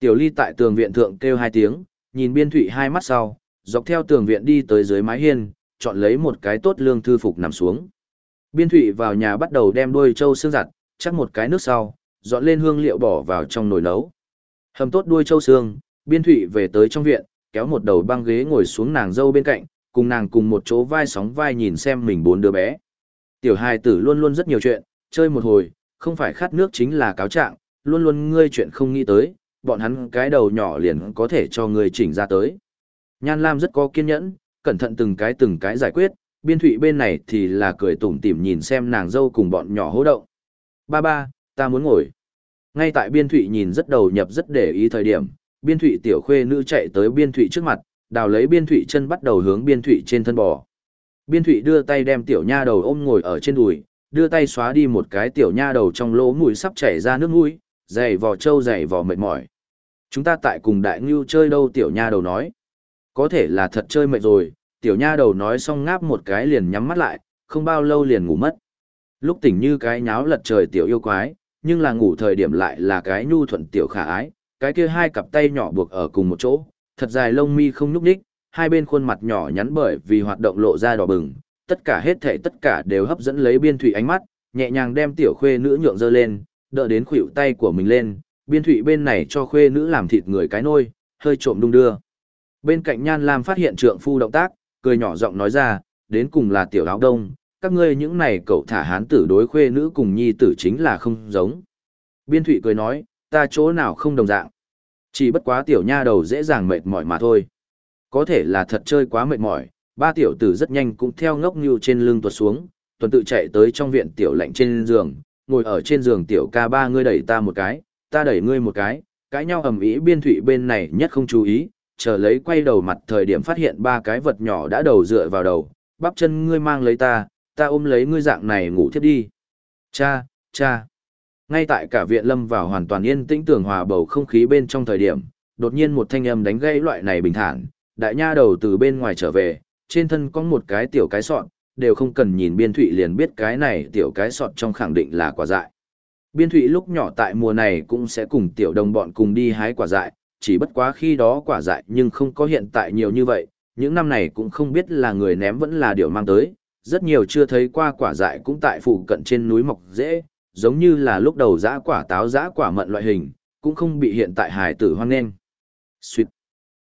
Tiểu ly tại tường viện thượng kêu hai tiếng, nhìn biên thụy hai mắt sau, dọc theo tường viện đi tới dưới mái hiên, chọn lấy một cái tốt lương thư phục nằm xuống. Biên thụy vào nhà bắt đầu đem đuôi trâu xương giặt, chắc một cái nước sau, dọn lên hương liệu bỏ vào trong nồi nấu. Hầm tốt đuôi trâu xương, biên thụy về tới trong viện, kéo một đầu băng ghế ngồi xuống nàng dâu bên cạnh, cùng nàng cùng một chỗ vai sóng vai nhìn xem mình bốn đứa bé. Tiểu hài tử luôn luôn rất nhiều chuyện, chơi một hồi, không phải khát nước chính là cáo trạng, luôn luôn ngươi chuyện không nghĩ tới, bọn hắn cái đầu nhỏ liền có thể cho ngươi chỉnh ra tới. Nhan Lam rất có kiên nhẫn, cẩn thận từng cái từng cái giải quyết, biên thụy bên này thì là cười tủm tỉm nhìn xem nàng dâu cùng bọn nhỏ hô động. Ba ba, ta muốn ngồi. Ngay tại biên thụy nhìn rất đầu nhập rất để ý thời điểm, biên thụy tiểu khuê nữ chạy tới biên thụy trước mặt, đào lấy biên thụy chân bắt đầu hướng biên thụy trên thân bò. Biên thụy đưa tay đem tiểu nha đầu ôm ngồi ở trên đùi, đưa tay xóa đi một cái tiểu nha đầu trong lỗ mũi sắp chảy ra nước mũi, dày vò trâu dày vò mệt mỏi. Chúng ta tại cùng đại ngưu chơi đâu tiểu nha đầu nói. Có thể là thật chơi mệt rồi, tiểu nha đầu nói xong ngáp một cái liền nhắm mắt lại, không bao lâu liền ngủ mất. Lúc tỉnh như cái nháo lật trời tiểu yêu quái, nhưng là ngủ thời điểm lại là cái nhu thuận tiểu khả ái, cái kia hai cặp tay nhỏ buộc ở cùng một chỗ, thật dài lông mi không nhúc nhích, hai bên khuôn mặt nhỏ nhắn bởi vì hoạt động lộ ra đỏ bừng, tất cả hết thảy tất cả đều hấp dẫn lấy biên thủy ánh mắt, nhẹ nhàng đem tiểu khuê nữ nhượng dơ lên, đỡ đến khuỷu tay của mình lên, biên thủy bên này cho khuê nữ làm thịt người cái nôi, hơi trộm đung đưa. Bên cạnh Nhan Lam phát hiện trượng phu động tác, cười nhỏ giọng nói ra, đến cùng là tiểu áo đông, các ngươi những này cậu thả hán tử đối khuê nữ cùng nhi tử chính là không giống. Biên thụy cười nói, ta chỗ nào không đồng dạng. Chỉ bất quá tiểu nha đầu dễ dàng mệt mỏi mà thôi. Có thể là thật chơi quá mệt mỏi, ba tiểu tử rất nhanh cũng theo ngốc như trên lưng tuột xuống, tuần tự chạy tới trong viện tiểu lạnh trên giường, ngồi ở trên giường tiểu ca ba ngươi đẩy ta một cái, ta đẩy ngươi một cái, cãi nhau ầm ĩ biên thụy bên này nhất không chú ý, chờ lấy quay đầu mặt thời điểm phát hiện ba cái vật nhỏ đã đầu dựa vào đầu, bắp chân ngươi mang lấy ta, ta ôm lấy ngươi dạng này ngủ thiếp đi. Cha, cha. Ngay tại cả viện lâm vào hoàn toàn yên tĩnh tưởng hòa bầu không khí bên trong thời điểm, đột nhiên một thanh âm đánh gây loại này bình thản, đại nha đầu từ bên ngoài trở về, trên thân có một cái tiểu cái sọt đều không cần nhìn biên thụy liền biết cái này tiểu cái sọt trong khẳng định là quả dại. Biên thụy lúc nhỏ tại mùa này cũng sẽ cùng tiểu đồng bọn cùng đi hái quả dại, chỉ bất quá khi đó quả dại nhưng không có hiện tại nhiều như vậy, những năm này cũng không biết là người ném vẫn là điều mang tới, rất nhiều chưa thấy qua quả dại cũng tại phụ cận trên núi mọc dễ, giống như là lúc đầu giã quả táo giã quả mận loại hình, cũng không bị hiện tại hải tử hoang nên. Xuyệt.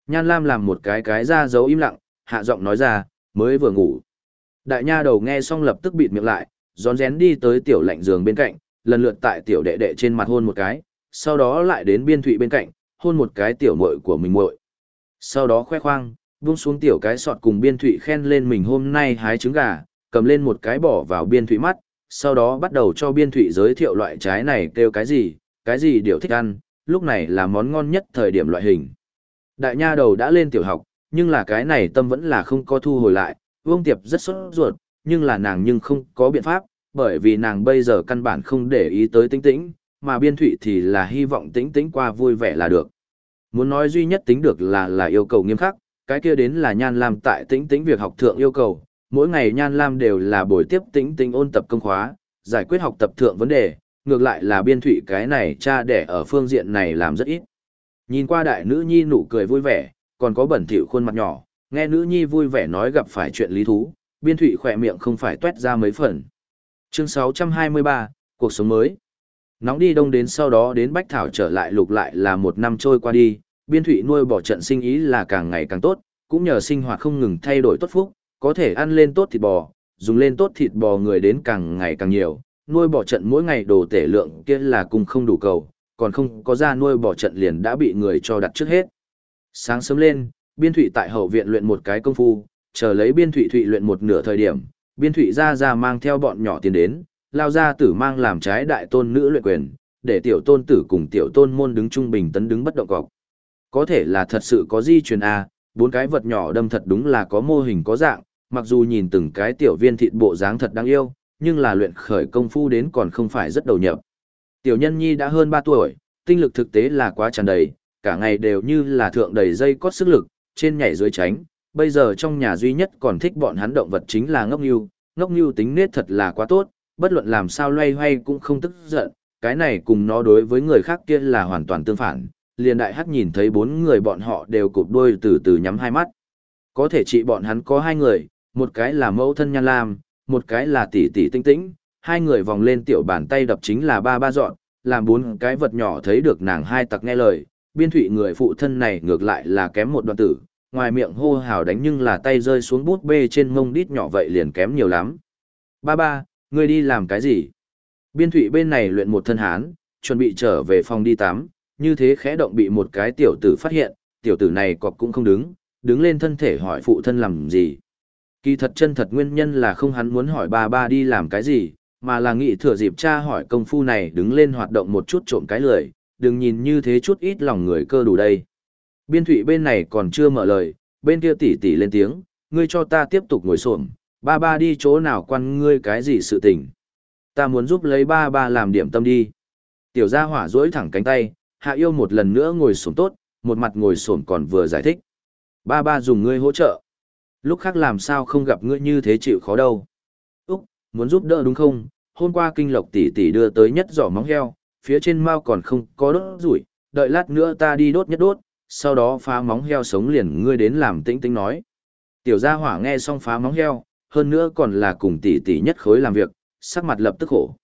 Nhan Lam làm một cái cái ra dấu im lặng, hạ giọng nói ra, mới vừa ngủ. Đại nha đầu nghe xong lập tức bịt miệng lại, rón rén đi tới tiểu lạnh giường bên cạnh, lần lượt tại tiểu đệ đệ trên mặt hôn một cái, sau đó lại đến biên thụy bên cạnh, hôn một cái tiểu muội của mình muội. Sau đó khoe khoang, buông xuống tiểu cái sọt cùng biên thụy khen lên mình hôm nay hái trứng gà, cầm lên một cái bỏ vào biên thụy mắt, sau đó bắt đầu cho biên thụy giới thiệu loại trái này kêu cái gì, cái gì điều thích ăn, lúc này là món ngon nhất thời điểm loại hình. Đại nha đầu đã lên tiểu học, nhưng là cái này tâm vẫn là không có thu hồi lại, Vương Tiệp rất sốt ruột, nhưng là nàng nhưng không có biện pháp, bởi vì nàng bây giờ căn bản không để ý tới tính tĩnh, mà biên thụy thì là hy vọng tĩnh tĩnh qua vui vẻ là được. Muốn nói duy nhất tính được là là yêu cầu nghiêm khắc, cái kia đến là Nhan Lam tại tĩnh tĩnh việc học thượng yêu cầu, mỗi ngày Nhan Lam đều là buổi tiếp tĩnh tĩnh ôn tập công khóa, giải quyết học tập thượng vấn đề, ngược lại là biên thụy cái này cha đẻ ở phương diện này làm rất ít. Nhìn qua đại nữ nhi nụ cười vui vẻ, còn có bẩn thỉu khuôn mặt nhỏ, nghe nữ nhi vui vẻ nói gặp phải chuyện lý thú, biên thụy khỏe miệng không phải tuét ra mấy phần. Chương 623, cuộc sống mới. Nóng đi đông đến sau đó đến Bách Thảo trở lại lục lại là một năm trôi qua đi, biên thụy nuôi bỏ trận sinh ý là càng ngày càng tốt, cũng nhờ sinh hoạt không ngừng thay đổi tốt phúc, có thể ăn lên tốt thịt bò, dùng lên tốt thịt bò người đến càng ngày càng nhiều, nuôi bỏ trận mỗi ngày đồ tể lượng kia là cùng không đủ cầu, còn không có ra nuôi bỏ trận liền đã bị người cho đặt trước hết. Sáng sớm lên, biên thụy tại hậu viện luyện một cái công phu, chờ lấy biên thụy thụy luyện một nửa thời điểm, biên thụy ra ra mang theo bọn nhỏ tiền đến, lao ra tử mang làm trái đại tôn nữ luyện quyền, để tiểu tôn tử cùng tiểu tôn môn đứng trung bình tấn đứng bất động cọc. Có thể là thật sự có di truyền A, bốn cái vật nhỏ đâm thật đúng là có mô hình có dạng, mặc dù nhìn từng cái tiểu viên thịt bộ dáng thật đáng yêu, nhưng là luyện khởi công phu đến còn không phải rất đầu nhập. Tiểu nhân nhi đã hơn 3 tuổi, tinh lực thực tế là quá tràn đầy, cả ngày đều như là thượng đầy dây cót sức lực, trên nhảy dưới tránh, bây giờ trong nhà duy nhất còn thích bọn hắn động vật chính là ngốc nhu, ngốc nhu tính nết thật là quá tốt, bất luận làm sao loay hoay cũng không tức giận, cái này cùng nó đối với người khác kia là hoàn toàn tương phản, liền đại hắc nhìn thấy bốn người bọn họ đều cụp đôi từ từ nhắm hai mắt. Có thể chị bọn hắn có hai người, một cái là mẫu thân nhan lam, một cái là tỷ tỷ tinh tĩnh, hai người vòng lên tiểu bàn tay đập chính là ba ba dọn, làm bốn cái vật nhỏ thấy được nàng hai tặc nghe lời, biên thụy người phụ thân này ngược lại là kém một đoạn tử, ngoài miệng hô hào đánh nhưng là tay rơi xuống bút bê trên mông đít nhỏ vậy liền kém nhiều lắm. Ba ba, ngươi đi làm cái gì? Biên thủy bên này luyện một thân hán, chuẩn bị trở về phòng đi tắm, như thế khẽ động bị một cái tiểu tử phát hiện, tiểu tử này cọp cũng không đứng, đứng lên thân thể hỏi phụ thân làm gì. Kỳ thật chân thật nguyên nhân là không hắn muốn hỏi ba ba đi làm cái gì, mà là nghĩ thừa dịp cha hỏi công phu này đứng lên hoạt động một chút trộm cái lười, đừng nhìn như thế chút ít lòng người cơ đủ đây. Biên thủy bên này còn chưa mở lời, bên kia tỷ tỷ lên tiếng, ngươi cho ta tiếp tục ngồi xổm ba ba đi chỗ nào quan ngươi cái gì sự tình. Ta muốn giúp lấy ba ba làm điểm tâm đi. Tiểu gia hỏa dỗi thẳng cánh tay, hạ yêu một lần nữa ngồi sổm tốt, một mặt ngồi sổm còn vừa giải thích. Ba ba dùng ngươi hỗ trợ. Lúc khác làm sao không gặp ngươi như thế chịu khó đâu. Úc, muốn giúp đỡ đúng không? Hôm qua kinh lộc tỷ tỷ đưa tới nhất giỏ móng heo, phía trên mao còn không có đốt rủi, đợi lát nữa ta đi đốt nhất đốt, sau đó phá móng heo sống liền ngươi đến làm tĩnh tĩnh nói. Tiểu gia hỏa nghe xong phá móng heo, hơn nữa còn là cùng tỷ tỷ nhất khối làm việc, sắc mặt lập tức khổ.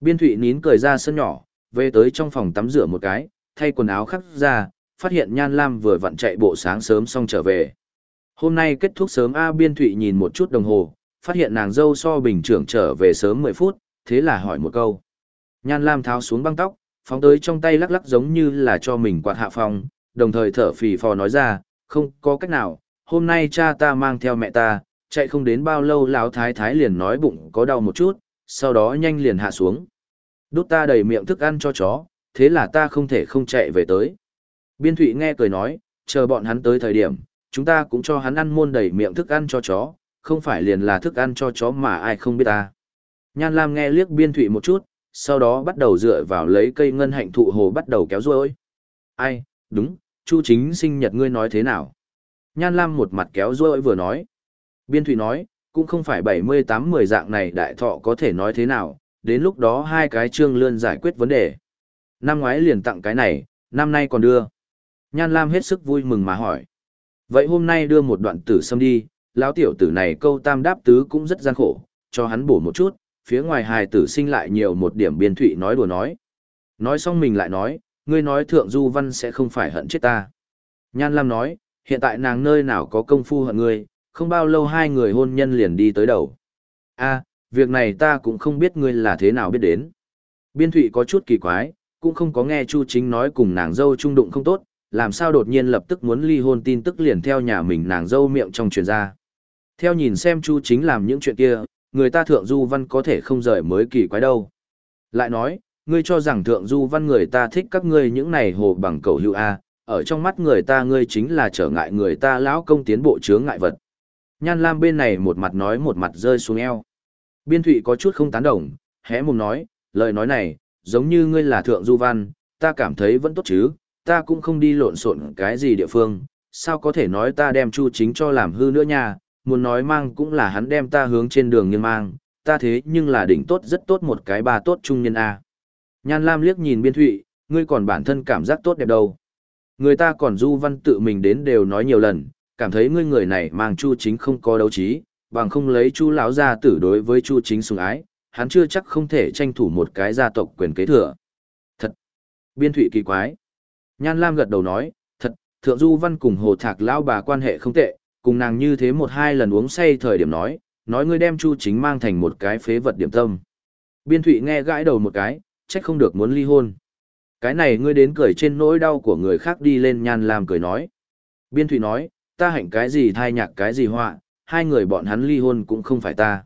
Biên thụy nín cười ra sân nhỏ, về tới trong phòng tắm rửa một cái, thay quần áo khắc ra, phát hiện Nhan Lam vừa vặn chạy bộ sáng sớm xong trở về. Hôm nay kết thúc sớm A Biên Thụy nhìn một chút đồng hồ, phát hiện nàng dâu so bình trưởng trở về sớm 10 phút, thế là hỏi một câu. Nhan Lam tháo xuống băng tóc, phóng tới trong tay lắc lắc giống như là cho mình quạt hạ phòng, đồng thời thở phì phò nói ra, không có cách nào, hôm nay cha ta mang theo mẹ ta, chạy không đến bao lâu lão thái thái liền nói bụng có đau một chút, sau đó nhanh liền hạ xuống. Đút ta đầy miệng thức ăn cho chó, thế là ta không thể không chạy về tới. Biên Thụy nghe cười nói, chờ bọn hắn tới thời điểm, chúng ta cũng cho hắn ăn môn đầy miệng thức ăn cho chó, không phải liền là thức ăn cho chó mà ai không biết ta. Nhan Lam nghe liếc Biên Thụy một chút, sau đó bắt đầu dựa vào lấy cây ngân hạnh thụ hồ bắt đầu kéo ruôi. Ai, đúng, Chu chính sinh nhật ngươi nói thế nào? Nhan Lam một mặt kéo ruôi vừa nói. Biên Thụy nói, cũng không phải 78-10 dạng này đại thọ có thể nói thế nào, đến lúc đó hai cái trương lươn giải quyết vấn đề. Năm ngoái liền tặng cái này, năm nay còn đưa. Nhan Lam hết sức vui mừng mà hỏi. Vậy hôm nay đưa một đoạn tử xâm đi, lão tiểu tử này câu tam đáp tứ cũng rất gian khổ, cho hắn bổ một chút, phía ngoài hài tử sinh lại nhiều một điểm biên thụy nói đùa nói. Nói xong mình lại nói, ngươi nói thượng du văn sẽ không phải hận chết ta. Nhan Lam nói, hiện tại nàng nơi nào có công phu hận ngươi, không bao lâu hai người hôn nhân liền đi tới đầu. a việc này ta cũng không biết ngươi là thế nào biết đến. Biên thụy có chút kỳ quái, cũng không có nghe Chu Chính nói cùng nàng dâu trung đụng không tốt, làm sao đột nhiên lập tức muốn ly hôn tin tức liền theo nhà mình nàng dâu miệng trong truyền ra. Theo nhìn xem Chu Chính làm những chuyện kia, người ta thượng du văn có thể không rời mới kỳ quái đâu. Lại nói, ngươi cho rằng thượng du văn người ta thích các ngươi những này hồ bằng cầu hữu A, ở trong mắt người ta ngươi chính là trở ngại người ta lão công tiến bộ chướng ngại vật. Nhan Lam bên này một mặt nói một mặt rơi xuống eo. Biên Thụy có chút không tán đồng, hé mồm nói, lời nói này, giống như ngươi là thượng du văn, ta cảm thấy vẫn tốt chứ, ta cũng không đi lộn xộn cái gì địa phương, sao có thể nói ta đem chu chính cho làm hư nữa nha, muốn nói mang cũng là hắn đem ta hướng trên đường nghiêng mang, ta thế nhưng là đỉnh tốt rất tốt một cái bà tốt trung nhân A. Nhan Lam liếc nhìn biên thụy, ngươi còn bản thân cảm giác tốt đẹp đâu. Người ta còn du văn tự mình đến đều nói nhiều lần, cảm thấy ngươi người này mang chu chính không có đấu trí, bằng không lấy chu lão gia tử đối với chu chính sùng ái, hắn chưa chắc không thể tranh thủ một cái gia tộc quyền kế thừa. Thật! Biên thụy kỳ quái. Nhan Lam gật đầu nói, thật, thượng du văn cùng hồ thạc lão bà quan hệ không tệ, cùng nàng như thế một hai lần uống say thời điểm nói, nói ngươi đem chu chính mang thành một cái phế vật điểm tâm. Biên thụy nghe gãi đầu một cái, trách không được muốn ly hôn. Cái này ngươi đến cười trên nỗi đau của người khác đi lên nhan Lam cười nói. Biên thụy nói, ta hạnh cái gì thai nhạc cái gì họa, hai người bọn hắn ly hôn cũng không phải ta.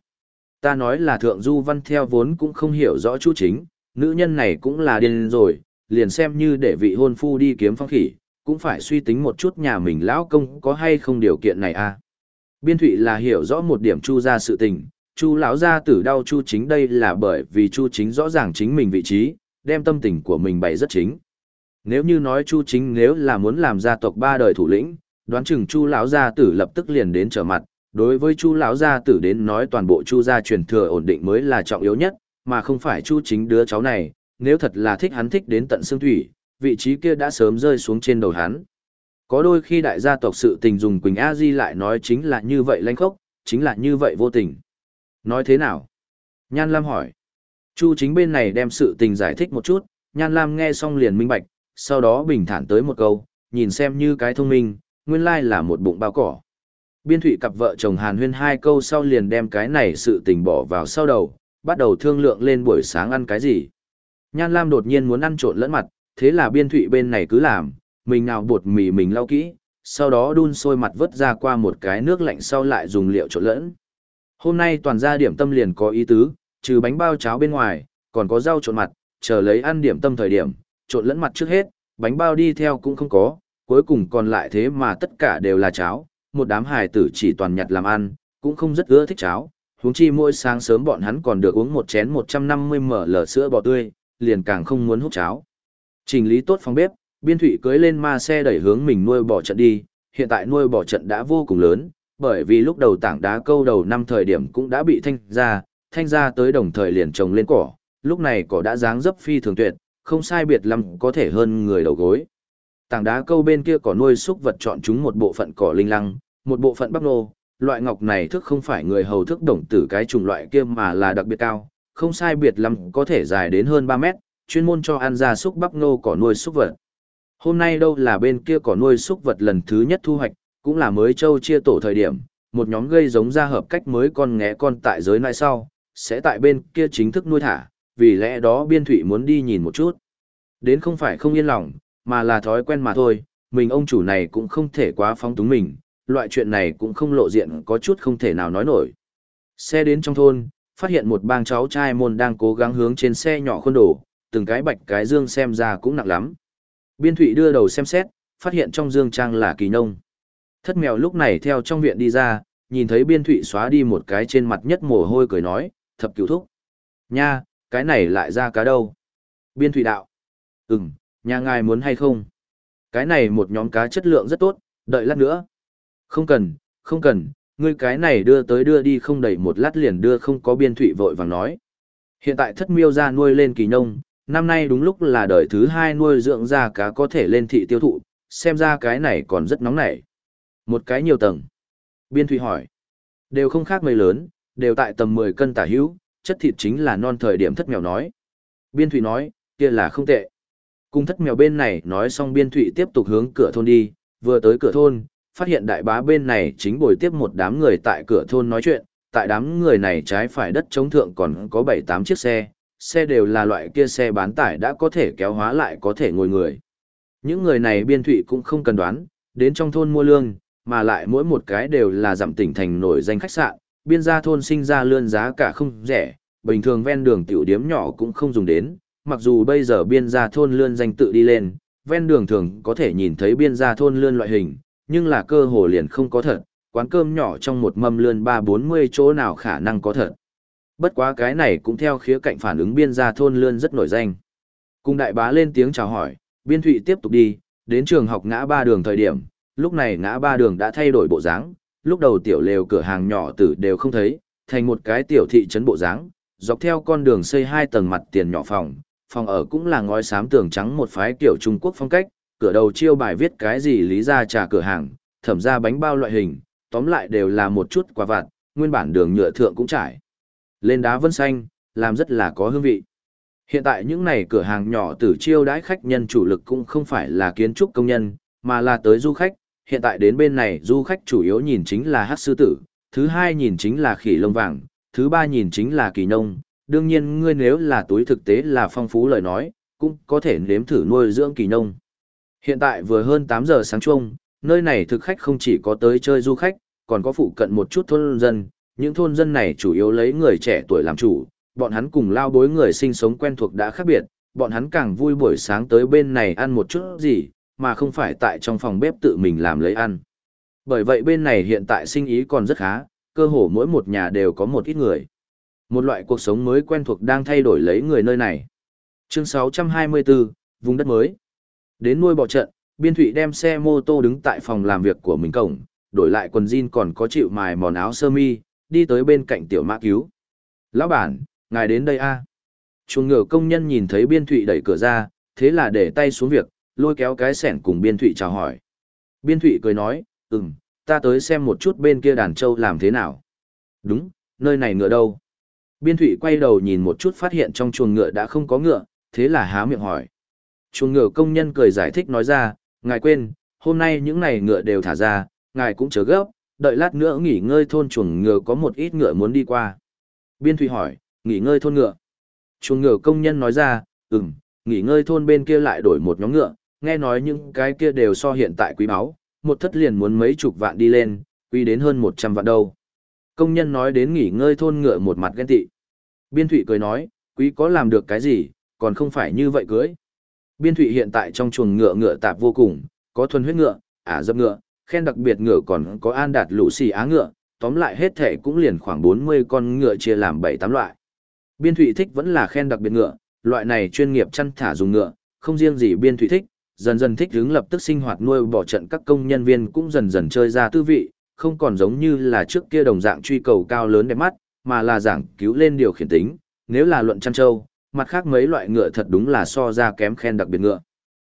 Ta nói là thượng du văn theo vốn cũng không hiểu rõ chú chính, nữ nhân này cũng là điên rồi, liền xem như để vị hôn phu đi kiếm phong khỉ, cũng phải suy tính một chút nhà mình lão công có hay không điều kiện này à. Biên thụy là hiểu rõ một điểm chu ra sự tình, chu lão gia tử đau chu chính đây là bởi vì chu chính rõ ràng chính mình vị trí, đem tâm tình của mình bày rất chính. Nếu như nói chu chính nếu là muốn làm gia tộc ba đời thủ lĩnh, đoán chừng chu lão gia tử lập tức liền đến trở mặt, đối với chu lão gia tử đến nói toàn bộ chu gia truyền thừa ổn định mới là trọng yếu nhất, mà không phải chu chính đứa cháu này, nếu thật là thích hắn thích đến tận xương thủy, vị trí kia đã sớm rơi xuống trên đầu hắn. Có đôi khi đại gia tộc sự tình dùng Quỳnh A Di lại nói chính là như vậy lanh khốc, chính là như vậy vô tình. Nói thế nào? Nhan Lam hỏi. Chu chính bên này đem sự tình giải thích một chút, Nhan Lam nghe xong liền minh bạch, sau đó bình thản tới một câu, nhìn xem như cái thông minh, nguyên lai là một bụng bao cỏ. Biên thủy cặp vợ chồng Hàn Huyên hai câu sau liền đem cái này sự tình bỏ vào sau đầu, bắt đầu thương lượng lên buổi sáng ăn cái gì. Nhan Lam đột nhiên muốn ăn trộn lẫn mặt, thế là biên thủy bên này cứ làm, mình nào bột mì mình lau kỹ, sau đó đun sôi mặt vớt ra qua một cái nước lạnh sau lại dùng liệu trộn lẫn. Hôm nay toàn gia điểm tâm liền có ý tứ, trừ bánh bao cháo bên ngoài, còn có rau trộn mặt, chờ lấy ăn điểm tâm thời điểm, trộn lẫn mặt trước hết, bánh bao đi theo cũng không có, cuối cùng còn lại thế mà tất cả đều là cháo, một đám hài tử chỉ toàn nhặt làm ăn, cũng không rất ưa thích cháo, huống chi mỗi sáng sớm bọn hắn còn được uống một chén 150ml sữa bò tươi, liền càng không muốn hút cháo. Trình lý tốt phòng bếp, biên thủy cưới lên ma xe đẩy hướng mình nuôi bò trận đi, hiện tại nuôi bò trận đã vô cùng lớn, bởi vì lúc đầu tảng đá câu đầu năm thời điểm cũng đã bị thanh ra, thanh ra tới đồng thời liền trồng lên cỏ, lúc này cỏ đã dáng dấp phi thường tuyệt, không sai biệt lắm có thể hơn người đầu gối. Tảng đá câu bên kia cỏ nuôi xúc vật chọn chúng một bộ phận cỏ linh lăng, một bộ phận bắp nô, loại ngọc này thức không phải người hầu thức đồng tử cái chủng loại kia mà là đặc biệt cao, không sai biệt lắm có thể dài đến hơn 3 mét, chuyên môn cho ăn ra súc bắp nô cỏ nuôi súc vật. Hôm nay đâu là bên kia cỏ nuôi súc vật lần thứ nhất thu hoạch, cũng là mới châu chia tổ thời điểm, một nhóm gây giống ra hợp cách mới con nghé con tại giới nại sau, sẽ tại bên kia chính thức nuôi thả, vì lẽ đó biên thủy muốn đi nhìn một chút. Đến không phải không yên lòng, mà là thói quen mà thôi, mình ông chủ này cũng không thể quá phóng túng mình, loại chuyện này cũng không lộ diện có chút không thể nào nói nổi. Xe đến trong thôn, phát hiện một bang cháu trai môn đang cố gắng hướng trên xe nhỏ khuôn đổ, từng cái bạch cái dương xem ra cũng nặng lắm. Biên thủy đưa đầu xem xét, phát hiện trong dương trang là kỳ nông. Thất mèo lúc này theo trong viện đi ra, nhìn thấy biên thủy xóa đi một cái trên mặt nhất mồ hôi cười nói, thập cứu thúc. Nha, cái này lại ra cá đâu? Biên thủy đạo. Ừm, nhà ngài muốn hay không? Cái này một nhóm cá chất lượng rất tốt, đợi lát nữa. Không cần, không cần, ngươi cái này đưa tới đưa đi không đầy một lát liền đưa không có biên thụy vội vàng nói. Hiện tại thất miêu ra nuôi lên kỳ nông, năm nay đúng lúc là đời thứ hai nuôi dưỡng ra cá có thể lên thị tiêu thụ, xem ra cái này còn rất nóng nảy. Một cái nhiều tầng. Biên thụy hỏi. Đều không khác mấy lớn, đều tại tầm 10 cân tả hữu, chất thịt chính là non thời điểm thất mèo nói. Biên thụy nói, kia là không tệ. Cung thất mèo bên này nói xong biên thụy tiếp tục hướng cửa thôn đi, vừa tới cửa thôn, phát hiện đại bá bên này chính bồi tiếp một đám người tại cửa thôn nói chuyện, tại đám người này trái phải đất chống thượng còn có 7-8 chiếc xe, xe đều là loại kia xe bán tải đã có thể kéo hóa lại có thể ngồi người. Những người này biên thụy cũng không cần đoán, đến trong thôn mua lương, mà lại mỗi một cái đều là giảm tỉnh thành nổi danh khách sạn, biên gia thôn sinh ra lươn giá cả không rẻ, bình thường ven đường tiểu điếm nhỏ cũng không dùng đến, mặc dù bây giờ biên gia thôn lươn danh tự đi lên, ven đường thường có thể nhìn thấy biên gia thôn lươn loại hình, nhưng là cơ hồ liền không có thật, quán cơm nhỏ trong một mâm lươn ba bốn mươi chỗ nào khả năng có thật. Bất quá cái này cũng theo khía cạnh phản ứng biên gia thôn lươn rất nổi danh. Cùng đại bá lên tiếng chào hỏi, biên thụy tiếp tục đi, đến trường học ngã ba đường thời điểm, lúc này ngã ba đường đã thay đổi bộ dáng, lúc đầu tiểu lều cửa hàng nhỏ tử đều không thấy, thành một cái tiểu thị trấn bộ dáng, dọc theo con đường xây hai tầng mặt tiền nhỏ phòng, phòng ở cũng là ngói xám tường trắng một phái kiểu Trung Quốc phong cách, cửa đầu chiêu bài viết cái gì lý ra trà cửa hàng, thẩm ra bánh bao loại hình, tóm lại đều là một chút quà vặt, nguyên bản đường nhựa thượng cũng trải. Lên đá vân xanh, làm rất là có hương vị. Hiện tại những này cửa hàng nhỏ tử chiêu đãi khách nhân chủ lực cũng không phải là kiến trúc công nhân, mà là tới du khách, hiện tại đến bên này du khách chủ yếu nhìn chính là hát sư tử, thứ hai nhìn chính là khỉ lông vàng, thứ ba nhìn chính là kỳ nông. Đương nhiên ngươi nếu là túi thực tế là phong phú lời nói, cũng có thể nếm thử nuôi dưỡng kỳ nông. Hiện tại vừa hơn 8 giờ sáng chung, nơi này thực khách không chỉ có tới chơi du khách, còn có phụ cận một chút thôn dân. Những thôn dân này chủ yếu lấy người trẻ tuổi làm chủ, bọn hắn cùng lao bối người sinh sống quen thuộc đã khác biệt, bọn hắn càng vui buổi sáng tới bên này ăn một chút gì, mà không phải tại trong phòng bếp tự mình làm lấy ăn. Bởi vậy bên này hiện tại sinh ý còn rất khá, cơ hồ mỗi một nhà đều có một ít người. Một loại cuộc sống mới quen thuộc đang thay đổi lấy người nơi này. Chương 624, vùng đất mới. Đến nuôi bò trận, Biên Thụy đem xe mô tô đứng tại phòng làm việc của mình cổng, đổi lại quần jean còn có chịu mài mòn áo sơ mi, đi tới bên cạnh tiểu mã cứu. Lão bản, ngài đến đây a à? Chuồng ngựa công nhân nhìn thấy Biên Thụy đẩy cửa ra, thế là để tay xuống việc, lôi kéo cái sẻn cùng Biên Thụy chào hỏi. Biên Thụy cười nói, ừm, ta tới xem một chút bên kia đàn trâu làm thế nào. Đúng, nơi này ngựa đâu? Biên Thụy quay đầu nhìn một chút phát hiện trong chuồng ngựa đã không có ngựa, thế là há miệng hỏi. Chuồng ngựa công nhân cười giải thích nói ra, ngài quên, hôm nay những này ngựa đều thả ra, ngài cũng chớ gấp, đợi lát nữa nghỉ ngơi thôn chuồng ngựa có một ít ngựa muốn đi qua. Biên Thụy hỏi, nghỉ ngơi thôn ngựa. Chuồng ngựa công nhân nói ra, ừm, nghỉ ngơi thôn bên kia lại đổi một nhóm ngựa, nghe nói những cái kia đều so hiện tại quý báu, một thất liền muốn mấy chục vạn đi lên, quý đến hơn 100 vạn đâu. Công nhân nói đến nghỉ ngơi thôn ngựa một mặt ghen tị. Biên Thụy cười nói, quý có làm được cái gì, còn không phải như vậy cưới. Biên Thụy hiện tại trong chuồng ngựa ngựa tạp vô cùng, có thuần huyết ngựa, ả dập ngựa, khen đặc biệt ngựa còn có an đạt lũ xì á ngựa, tóm lại hết thể cũng liền khoảng 40 con ngựa chia làm 7-8 loại. Biên Thụy thích vẫn là khen đặc biệt ngựa, loại này chuyên nghiệp chăn thả dùng ngựa, không riêng gì Biên Thụy thích, dần dần thích hướng lập tức sinh hoạt nuôi bỏ trận các công nhân viên cũng dần dần chơi ra tư vị, không còn giống như là trước kia đồng dạng truy cầu cao lớn đẹp mắt, mà là giảng cứu lên điều khiển tính, nếu là luận chăn trâu, mặt khác mấy loại ngựa thật đúng là so ra kém khen đặc biệt ngựa.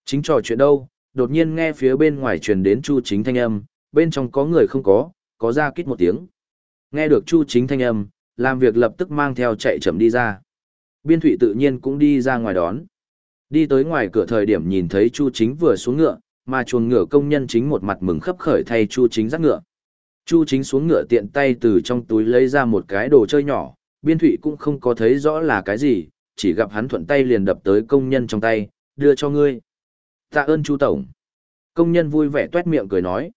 Chính trò chuyện đâu, đột nhiên nghe phía bên ngoài truyền đến Chu Chính thanh âm, bên trong có người không có, có ra kít một tiếng. Nghe được Chu Chính thanh âm, làm việc lập tức mang theo chạy chậm đi ra. Biên Thụy tự nhiên cũng đi ra ngoài đón. Đi tới ngoài cửa thời điểm nhìn thấy Chu Chính vừa xuống ngựa, mà chuồng ngựa công nhân chính một mặt mừng khấp khởi thay Chu Chính dắt ngựa. Chu chính xuống ngựa tiện tay từ trong túi lấy ra một cái đồ chơi nhỏ, biên thụy cũng không có thấy rõ là cái gì, chỉ gặp hắn thuận tay liền đập tới công nhân trong tay, đưa cho ngươi. Tạ ơn Chu Tổng. Công nhân vui vẻ tuét miệng cười nói.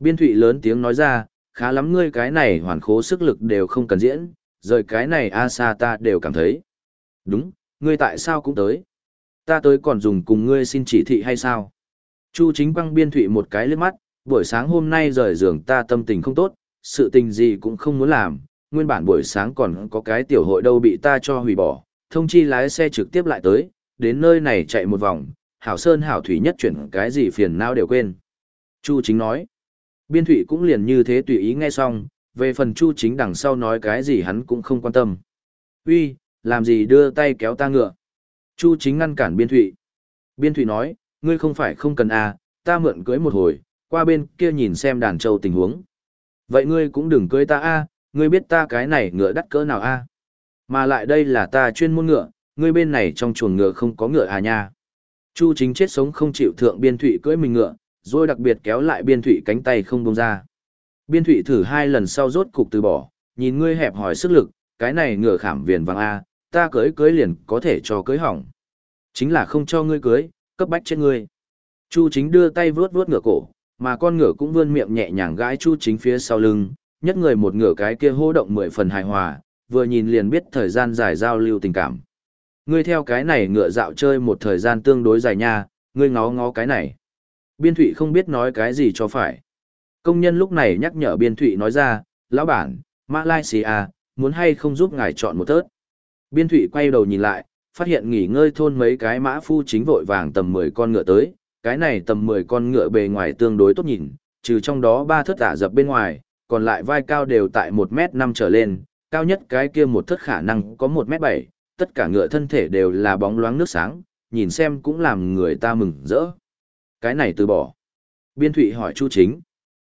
Biên thụy lớn tiếng nói ra, khá lắm ngươi cái này hoàn khố sức lực đều không cần diễn, rời cái này a xa ta đều cảm thấy. Đúng, ngươi tại sao cũng tới? Ta tới còn dùng cùng ngươi xin chỉ thị hay sao? Chu chính băng biên thụy một cái lướt mắt, buổi sáng hôm nay rời giường ta tâm tình không tốt, sự tình gì cũng không muốn làm, nguyên bản buổi sáng còn có cái tiểu hội đâu bị ta cho hủy bỏ, thông chi lái xe trực tiếp lại tới, đến nơi này chạy một vòng, hảo sơn hảo thủy nhất chuyển cái gì phiền não đều quên. Chu chính nói, biên thụy cũng liền như thế tùy ý nghe xong, về phần chu chính đằng sau nói cái gì hắn cũng không quan tâm. Uy, làm gì đưa tay kéo ta ngựa. Chu chính ngăn cản biên thụy. Biên thụy nói, ngươi không phải không cần à, ta mượn cưới một hồi, qua bên kia nhìn xem đàn trâu tình huống. Vậy ngươi cũng đừng cưới ta a, ngươi biết ta cái này ngựa đắt cỡ nào a? Mà lại đây là ta chuyên môn ngựa, ngươi bên này trong chuồng ngựa không có ngựa à nha. Chu chính chết sống không chịu thượng biên thụy cưỡi mình ngựa, rồi đặc biệt kéo lại biên thụy cánh tay không buông ra. Biên thụy thử hai lần sau rốt cục từ bỏ, nhìn ngươi hẹp hỏi sức lực, cái này ngựa khảm viền vàng a, ta cưới cưới liền có thể cho cưới hỏng. Chính là không cho ngươi cưới, cấp bách chết ngươi. Chu chính đưa tay vướt vướt ngựa cổ, mà con ngựa cũng vươn miệng nhẹ nhàng gãi chu chính phía sau lưng, nhất người một ngựa cái kia hô động mười phần hài hòa, vừa nhìn liền biết thời gian dài giao lưu tình cảm. Ngươi theo cái này ngựa dạo chơi một thời gian tương đối dài nha, ngươi ngó ngó cái này. Biên thụy không biết nói cái gì cho phải. Công nhân lúc này nhắc nhở biên thụy nói ra, lão bản, Malaysia, muốn hay không giúp ngài chọn một tớt. Biên thụy quay đầu nhìn lại, phát hiện nghỉ ngơi thôn mấy cái mã phu chính vội vàng tầm 10 con ngựa tới, cái này tầm 10 con ngựa bề ngoài tương đối tốt nhìn, trừ trong đó ba thất ả dập bên ngoài, còn lại vai cao đều tại 1m5 trở lên, cao nhất cái kia một thất khả năng có 1m7, tất cả ngựa thân thể đều là bóng loáng nước sáng, nhìn xem cũng làm người ta mừng rỡ. Cái này từ bỏ. Biên Thụy hỏi Chu Chính.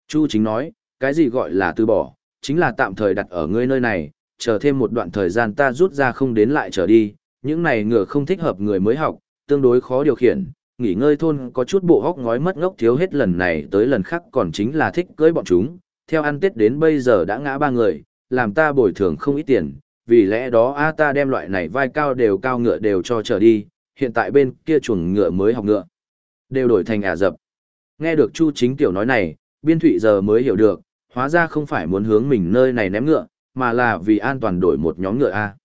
Chu Chính nói, cái gì gọi là từ bỏ, chính là tạm thời đặt ở ngươi nơi này, chờ thêm một đoạn thời gian ta rút ra không đến lại trở đi, những này ngựa không thích hợp người mới học, tương đối khó điều khiển, nghỉ ngơi thôn có chút bộ hóc ngói mất ngốc thiếu hết lần này tới lần khác còn chính là thích cưới bọn chúng, theo ăn tết đến bây giờ đã ngã ba người, làm ta bồi thường không ít tiền, vì lẽ đó a ta đem loại này vai cao đều cao ngựa đều cho trở đi, hiện tại bên kia chuồng ngựa mới học ngựa, đều đổi thành ả dập. Nghe được Chu Chính Tiểu nói này, biên thụy giờ mới hiểu được, hóa ra không phải muốn hướng mình nơi này ném ngựa, mà là vì an toàn đổi một nhóm ngựa A.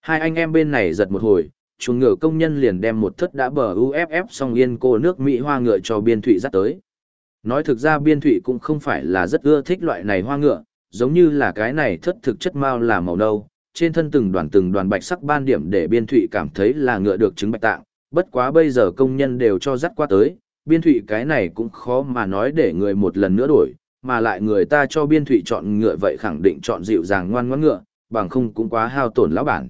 Hai anh em bên này giật một hồi, chuồng ngựa công nhân liền đem một thất đã bờ UFF song yên cô nước Mỹ hoa ngựa cho biên thụy dắt tới. Nói thực ra biên thụy cũng không phải là rất ưa thích loại này hoa ngựa, giống như là cái này thất thực chất mau là màu nâu, trên thân từng đoàn từng đoàn bạch sắc ban điểm để biên thụy cảm thấy là ngựa được chứng bạch tạng, bất quá bây giờ công nhân đều cho dắt qua tới, biên thụy cái này cũng khó mà nói để người một lần nữa đổi, mà lại người ta cho biên thụy chọn ngựa vậy khẳng định chọn dịu dàng ngoan ngoãn ngựa, bằng không cũng quá hao tổn lão bản.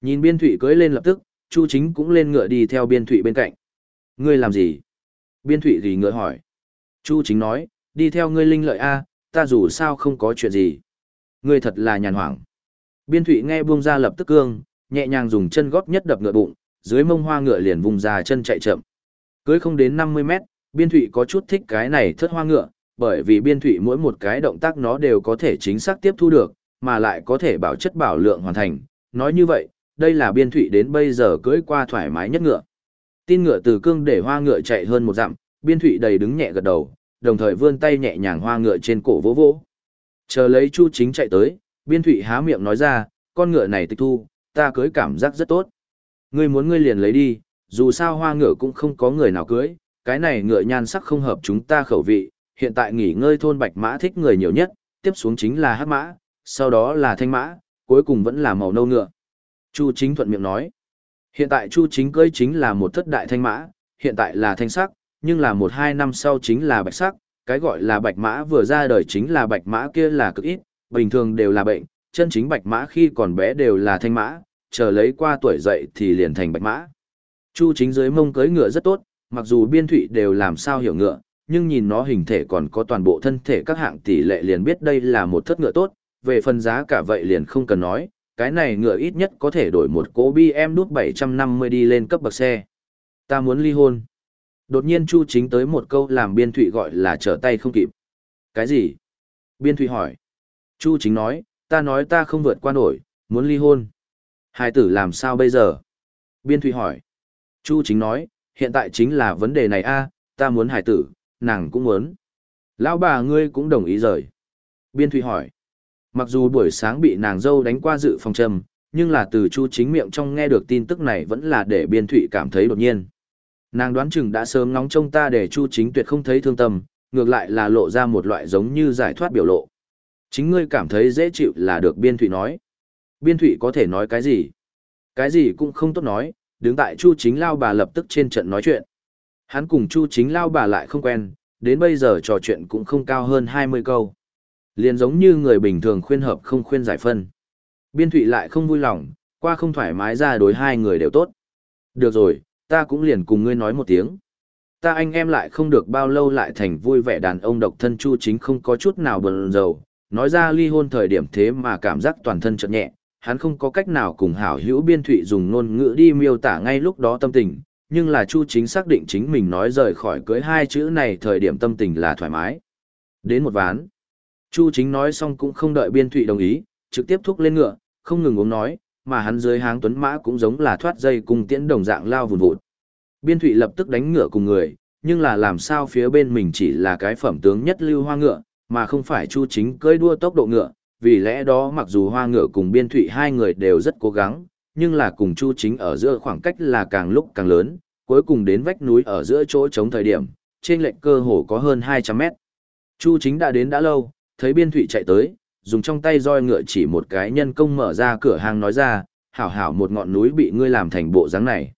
Nhìn biên thụy cưới lên lập tức, Chu chính cũng lên ngựa đi theo biên thụy bên cạnh. Ngươi làm gì? Biên thụy gì ngựa hỏi. Chu chính nói, đi theo ngươi linh lợi A, ta dù sao không có chuyện gì. Ngươi thật là nhàn hoảng. Biên thụy nghe buông ra lập tức cương, nhẹ nhàng dùng chân góp nhất đập ngựa bụng, dưới mông hoa ngựa liền vùng ra chân chạy chậm. Cưới không đến 50 mét, biên thụy có chút thích cái này thất hoa ngựa, bởi vì biên thụy mỗi một cái động tác nó đều có thể chính xác tiếp thu được, mà lại có thể bảo chất bảo lượng hoàn thành. Nói như vậy, đây là biên thụy đến bây giờ cưới qua thoải mái nhất ngựa. Tin ngựa từ cương để hoa ngựa chạy hơn một dặm, biên thụy đầy đứng nhẹ gật đầu, đồng thời vươn tay nhẹ nhàng hoa ngựa trên cổ vỗ vỗ. Chờ lấy chu chính chạy tới, biên thụy há miệng nói ra, con ngựa này tịch thu, ta cưới cảm giác rất tốt. Ngươi muốn ngươi liền lấy đi, dù sao hoa ngựa cũng không có người nào cưới, cái này ngựa nhan sắc không hợp chúng ta khẩu vị, hiện tại nghỉ ngơi thôn bạch mã thích người nhiều nhất, tiếp xuống chính là hắc mã, sau đó là thanh mã, cuối cùng vẫn là màu nâu ngựa. Chu chính thuận miệng nói, hiện tại chu chính cưới chính là một thất đại thanh mã, hiện tại là thanh sắc, nhưng là một hai năm sau chính là bạch sắc, cái gọi là bạch mã vừa ra đời chính là bạch mã kia là cực ít, bình thường đều là bệnh, chân chính bạch mã khi còn bé đều là thanh mã, chờ lấy qua tuổi dậy thì liền thành bạch mã. Chu chính dưới mông cưới ngựa rất tốt, mặc dù biên thụy đều làm sao hiểu ngựa, nhưng nhìn nó hình thể còn có toàn bộ thân thể các hạng tỷ lệ liền biết đây là một thất ngựa tốt, về phần giá cả vậy liền không cần nói, cái này ngựa ít nhất có thể đổi một cố BM đút 750 đi lên cấp bậc xe. Ta muốn ly hôn. Đột nhiên Chu chính tới một câu làm biên thụy gọi là trở tay không kịp. Cái gì? Biên Thụy hỏi. Chu chính nói, ta nói ta không vượt qua nổi, muốn ly hôn. Hai tử làm sao bây giờ? Biên Thụy hỏi. Chu chính nói, hiện tại chính là vấn đề này a ta muốn hải tử, nàng cũng muốn. Lão bà ngươi cũng đồng ý rời. Biên Thụy hỏi. Mặc dù buổi sáng bị nàng dâu đánh qua dự phòng trầm, nhưng là từ Chu chính miệng trong nghe được tin tức này vẫn là để Biên Thụy cảm thấy đột nhiên. Nàng đoán chừng đã sớm ngóng trông ta để Chu chính tuyệt không thấy thương tâm, ngược lại là lộ ra một loại giống như giải thoát biểu lộ. Chính ngươi cảm thấy dễ chịu là được Biên Thụy nói. Biên Thụy có thể nói cái gì? Cái gì cũng không tốt nói, đứng tại Chu chính lao bà lập tức trên trận nói chuyện. Hắn cùng Chu chính lao bà lại không quen, đến bây giờ trò chuyện cũng không cao hơn 20 câu. Liền giống như người bình thường khuyên hợp không khuyên giải phân. Biên Thụy lại không vui lòng, qua không thoải mái ra đối hai người đều tốt. Được rồi, ta cũng liền cùng ngươi nói một tiếng. Ta anh em lại không được bao lâu lại thành vui vẻ đàn ông độc thân Chu chính không có chút nào bần dầu, nói ra ly hôn thời điểm thế mà cảm giác toàn thân chợt nhẹ, hắn không có cách nào cùng hảo hữu biên thụy dùng ngôn ngữ đi miêu tả ngay lúc đó tâm tình, nhưng là Chu chính xác định chính mình nói rời khỏi cưới hai chữ này thời điểm tâm tình là thoải mái. Đến một ván, Chu chính nói xong cũng không đợi biên thụy đồng ý, trực tiếp thúc lên ngựa, không ngừng uống nói, mà hắn dưới háng tuấn mã cũng giống là thoát dây cùng tiễn đồng dạng lao vùn vụt. Biên thụy lập tức đánh ngựa cùng người, nhưng là làm sao phía bên mình chỉ là cái phẩm tướng nhất lưu hoa ngựa, mà không phải Chu chính cưỡi đua tốc độ ngựa, vì lẽ đó mặc dù hoa ngựa cùng biên thụy hai người đều rất cố gắng, nhưng là cùng Chu chính ở giữa khoảng cách là càng lúc càng lớn, cuối cùng đến vách núi ở giữa chỗ chống thời điểm, trên lệnh cơ hồ có hơn 200 mét. Chu chính đã đến đã lâu, thấy biên thụy chạy tới, dùng trong tay roi ngựa chỉ một cái nhân công mở ra cửa hàng nói ra, hảo hảo một ngọn núi bị ngươi làm thành bộ dáng này.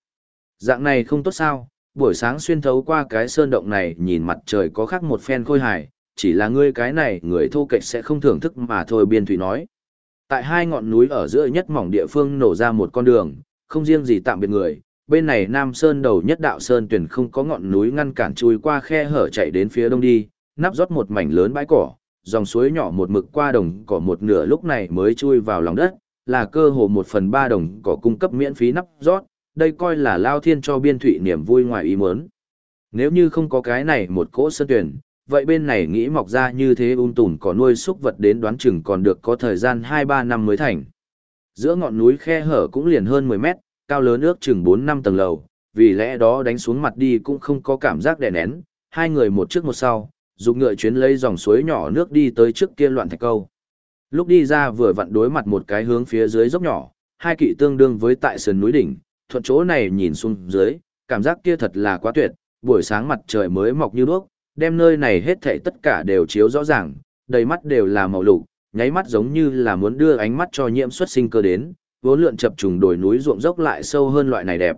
Dạng này không tốt sao, buổi sáng xuyên thấu qua cái sơn động này nhìn mặt trời có khác một phen khôi hài, chỉ là ngươi cái này người thô kệch sẽ không thưởng thức mà thôi biên thủy nói. Tại hai ngọn núi ở giữa nhất mỏng địa phương nổ ra một con đường, không riêng gì tạm biệt người, bên này Nam Sơn đầu nhất đạo Sơn tuyển không có ngọn núi ngăn cản chui qua khe hở chạy đến phía đông đi, nắp rót một mảnh lớn bãi cỏ, dòng suối nhỏ một mực qua đồng cỏ một nửa lúc này mới chui vào lòng đất, là cơ hồ một phần ba đồng cỏ cung cấp miễn phí nắp rót, đây coi là lao thiên cho biên thủy niềm vui ngoài ý muốn. Nếu như không có cái này một cỗ sơn tuyển, vậy bên này nghĩ mọc ra như thế ung tùn có nuôi súc vật đến đoán chừng còn được có thời gian 2-3 năm mới thành. Giữa ngọn núi khe hở cũng liền hơn 10 mét, cao lớn ước chừng 4-5 tầng lầu, vì lẽ đó đánh xuống mặt đi cũng không có cảm giác đè nén, hai người một trước một sau, dùng ngựa chuyến lấy dòng suối nhỏ nước đi tới trước kia loạn thạch câu. Lúc đi ra vừa vặn đối mặt một cái hướng phía dưới dốc nhỏ, hai kỵ tương đương với tại sườn núi đỉnh, thuận chỗ này nhìn xuống dưới, cảm giác kia thật là quá tuyệt, buổi sáng mặt trời mới mọc như đuốc, đem nơi này hết thảy tất cả đều chiếu rõ ràng, đầy mắt đều là màu lục, nháy mắt giống như là muốn đưa ánh mắt cho nhiễm xuất sinh cơ đến, vốn lượn chập trùng đồi núi ruộng dốc lại sâu hơn loại này đẹp.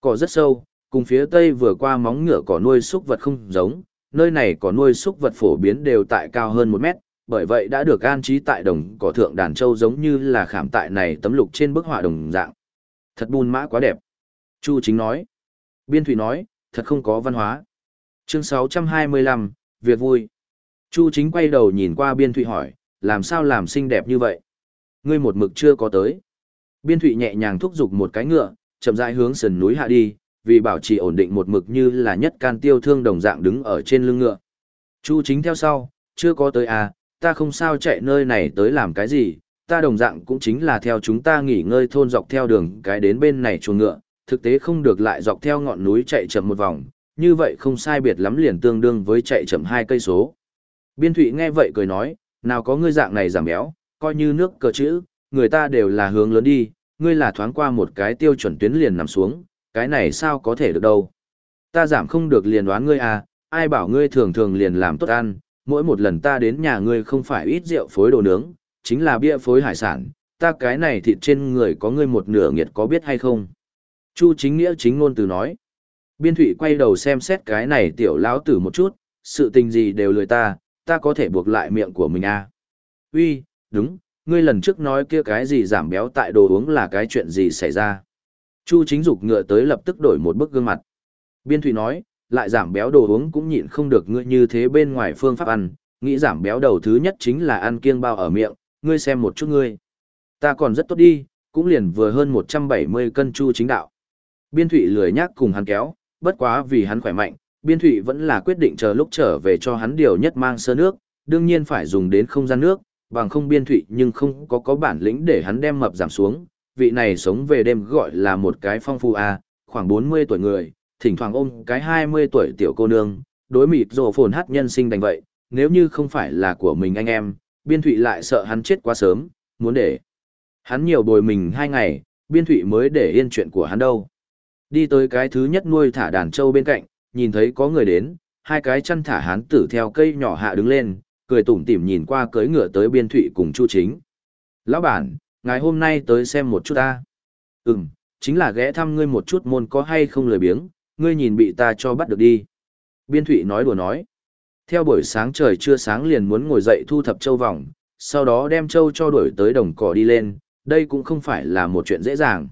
Cỏ rất sâu, cùng phía tây vừa qua móng ngựa cỏ nuôi súc vật không giống, nơi này có nuôi súc vật phổ biến đều tại cao hơn một mét, bởi vậy đã được an trí tại đồng cỏ thượng đàn châu giống như là khảm tại này tấm lục trên bức họa đồng dạng. Thật buôn mã quá đẹp. Chu chính nói. Biên thủy nói, thật không có văn hóa. Chương 625, việc vui. Chu chính quay đầu nhìn qua biên thụy hỏi, làm sao làm xinh đẹp như vậy? Ngươi một mực chưa có tới. Biên thụy nhẹ nhàng thúc giục một cái ngựa, chậm rãi hướng sườn núi hạ đi, vì bảo trì ổn định một mực như là nhất can tiêu thương đồng dạng đứng ở trên lưng ngựa. Chu chính theo sau, chưa có tới à, ta không sao chạy nơi này tới làm cái gì, ta đồng dạng cũng chính là theo chúng ta nghỉ ngơi thôn dọc theo đường cái đến bên này chuồng ngựa, thực tế không được lại dọc theo ngọn núi chạy chậm một vòng, như vậy không sai biệt lắm liền tương đương với chạy chậm hai cây số. Biên Thụy nghe vậy cười nói, nào có ngươi dạng này giảm béo, coi như nước cờ chữ, người ta đều là hướng lớn đi, ngươi là thoáng qua một cái tiêu chuẩn tuyến liền nằm xuống, cái này sao có thể được đâu. Ta giảm không được liền đoán ngươi à, ai bảo ngươi thường thường liền làm tốt ăn, mỗi một lần ta đến nhà ngươi không phải ít rượu phối đồ nướng, chính là bia phối hải sản, ta cái này thịt trên người có ngươi một nửa nghiệt có biết hay không. Chu chính nghĩa chính ngôn từ nói. Biên thụy quay đầu xem xét cái này tiểu lão tử một chút, sự tình gì đều lười ta, ta có thể buộc lại miệng của mình à. Uy, đúng, ngươi lần trước nói kia cái gì giảm béo tại đồ uống là cái chuyện gì xảy ra. Chu chính dục ngựa tới lập tức đổi một bức gương mặt. Biên thụy nói, lại giảm béo đồ uống cũng nhịn không được ngươi như thế bên ngoài phương pháp ăn, nghĩ giảm béo đầu thứ nhất chính là ăn kiêng bao ở miệng, ngươi xem một chút ngươi. Ta còn rất tốt đi, cũng liền vừa hơn 170 cân chu chính đạo. Biên thụy lười nhác cùng hắn kéo, bất quá vì hắn khỏe mạnh, biên thụy vẫn là quyết định chờ lúc trở về cho hắn điều nhất mang sơ nước, đương nhiên phải dùng đến không gian nước, bằng không biên thụy nhưng không có có bản lĩnh để hắn đem mập giảm xuống. Vị này sống về đêm gọi là một cái phong phu A, à, khoảng 40 tuổi người, thỉnh thoảng ôm cái 20 tuổi tiểu cô nương, đối mịt rồ phồn hát nhân sinh đành vậy, nếu như không phải là của mình anh em, biên thụy lại sợ hắn chết quá sớm, muốn để hắn nhiều bồi mình hai ngày, biên thụy mới để yên chuyện của hắn đâu. Đi tới cái thứ nhất nuôi thả đàn trâu bên cạnh, nhìn thấy có người đến, hai cái chăn thả hắn tử theo cây nhỏ hạ đứng lên, cười tủm tỉm nhìn qua cưới ngựa tới biên thụy cùng chu chính. Lão bản, ngày hôm nay tới xem một chút ta. Ừm, chính là ghé thăm ngươi một chút môn có hay không lười biếng, ngươi nhìn bị ta cho bắt được đi. Biên thụy nói đùa nói. Theo buổi sáng trời chưa sáng liền muốn ngồi dậy thu thập châu vòng, sau đó đem châu cho đuổi tới đồng cỏ đi lên, đây cũng không phải là một chuyện dễ dàng.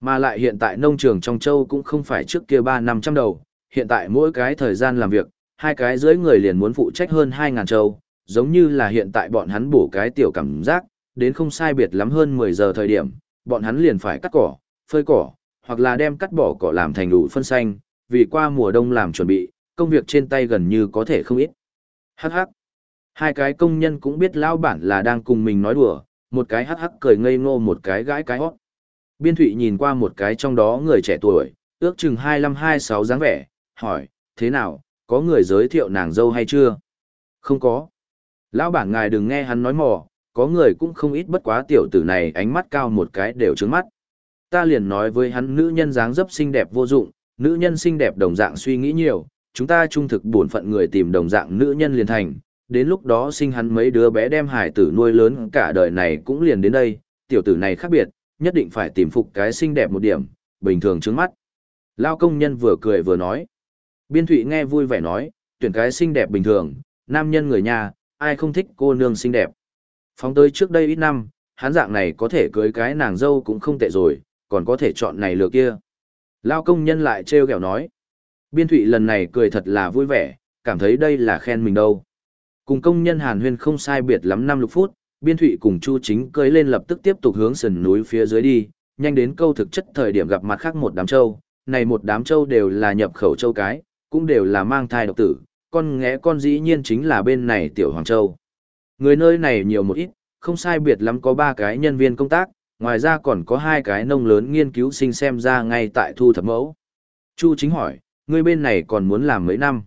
Mà lại hiện tại nông trường trong châu cũng không phải trước kia ba năm trăm đầu, hiện tại mỗi cái thời gian làm việc, hai cái dưới người liền muốn phụ trách hơn hai ngàn châu, giống như là hiện tại bọn hắn bổ cái tiểu cảm giác, đến không sai biệt lắm hơn 10 giờ thời điểm, bọn hắn liền phải cắt cỏ, phơi cỏ, hoặc là đem cắt bỏ cỏ làm thành đủ phân xanh, vì qua mùa đông làm chuẩn bị, công việc trên tay gần như có thể không ít. Hắc hắc. Hai cái công nhân cũng biết lão bản là đang cùng mình nói đùa, một cái hắc hắc cười ngây ngô một cái gãi cái hót. Biên Thụy nhìn qua một cái trong đó người trẻ tuổi, ước chừng 25-26 dáng vẻ, hỏi, thế nào, có người giới thiệu nàng dâu hay chưa? Không có. Lão bản ngài đừng nghe hắn nói mò, có người cũng không ít bất quá tiểu tử này ánh mắt cao một cái đều trướng mắt. Ta liền nói với hắn nữ nhân dáng dấp xinh đẹp vô dụng, nữ nhân xinh đẹp đồng dạng suy nghĩ nhiều, chúng ta trung thực bổn phận người tìm đồng dạng nữ nhân liền thành, đến lúc đó sinh hắn mấy đứa bé đem hải tử nuôi lớn cả đời này cũng liền đến đây, tiểu tử này khác biệt, nhất định phải tìm phục cái xinh đẹp một điểm, bình thường trướng mắt. Lao công nhân vừa cười vừa nói. Biên thụy nghe vui vẻ nói, tuyển cái xinh đẹp bình thường, nam nhân người nhà, ai không thích cô nương xinh đẹp. Phóng tới trước đây ít năm, hắn dạng này có thể cưới cái nàng dâu cũng không tệ rồi, còn có thể chọn này lừa kia. Lao công nhân lại trêu ghẹo nói. Biên thụy lần này cười thật là vui vẻ, cảm thấy đây là khen mình đâu. Cùng công nhân hàn huyên không sai biệt lắm năm lục phút, biên thụy cùng chu chính cưới lên lập tức tiếp tục hướng sườn núi phía dưới đi, nhanh đến câu thực chất thời điểm gặp mặt khác một đám trâu. Này một đám trâu đều là nhập khẩu trâu cái, cũng đều là mang thai độc tử, con nghẽ con dĩ nhiên chính là bên này tiểu hoàng châu. Người nơi này nhiều một ít, không sai biệt lắm có ba cái nhân viên công tác, ngoài ra còn có hai cái nông lớn nghiên cứu sinh xem ra ngay tại thu thập mẫu. Chu chính hỏi, người bên này còn muốn làm mấy năm?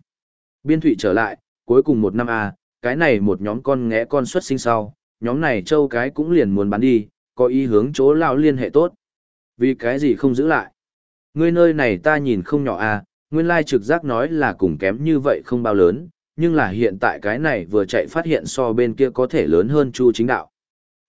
Biên thụy trở lại, cuối cùng một năm à, cái này một nhóm con nghẽ con xuất sinh sau, nhóm này châu cái cũng liền muốn bán đi, có ý hướng chỗ lao liên hệ tốt. Vì cái gì không giữ lại? Người nơi này ta nhìn không nhỏ à, nguyên lai trực giác nói là cùng kém như vậy không bao lớn, nhưng là hiện tại cái này vừa chạy phát hiện so bên kia có thể lớn hơn chu chính đạo.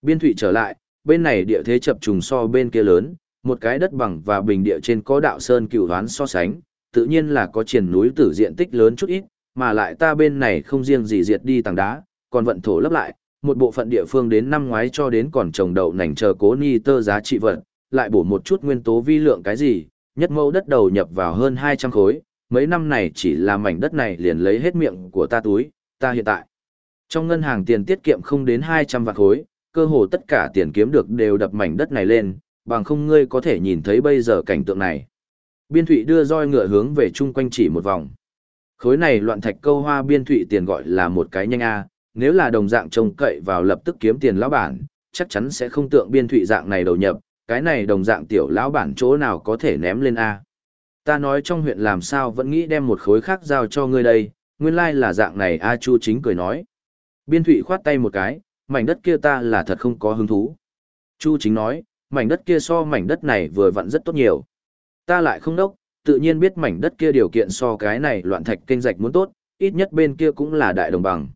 Biên thủy trở lại, bên này địa thế chập trùng so bên kia lớn, một cái đất bằng và bình địa trên có đạo sơn cựu đoán so sánh, tự nhiên là có triển núi tử diện tích lớn chút ít, mà lại ta bên này không riêng gì diệt đi tảng đá, còn vận thổ lấp lại, một bộ phận địa phương đến năm ngoái cho đến còn trồng đậu nành chờ cố ni tơ giá trị vận, lại bổ một chút nguyên tố vi lượng cái gì, nhất mẫu đất đầu nhập vào hơn 200 khối, mấy năm này chỉ là mảnh đất này liền lấy hết miệng của ta túi, ta hiện tại. Trong ngân hàng tiền tiết kiệm không đến 200 vạn khối, cơ hồ tất cả tiền kiếm được đều đập mảnh đất này lên, bằng không ngươi có thể nhìn thấy bây giờ cảnh tượng này. Biên thụy đưa roi ngựa hướng về chung quanh chỉ một vòng. Khối này loạn thạch câu hoa biên thụy tiền gọi là một cái nhanh A, nếu là đồng dạng trông cậy vào lập tức kiếm tiền lão bản, chắc chắn sẽ không tượng biên thụy dạng này đầu nhập, cái này đồng dạng tiểu lão bản chỗ nào có thể ném lên A. Ta nói trong huyện làm sao vẫn nghĩ đem một khối khác giao cho ngươi đây, nguyên lai là dạng này A Chu chính cười nói. Biên thụy khoát tay một cái, mảnh đất kia ta là thật không có hứng thú. Chu chính nói, mảnh đất kia so mảnh đất này vừa vặn rất tốt nhiều. Ta lại không đốc, tự nhiên biết mảnh đất kia điều kiện so cái này loạn thạch kênh rạch muốn tốt, ít nhất bên kia cũng là đại đồng bằng.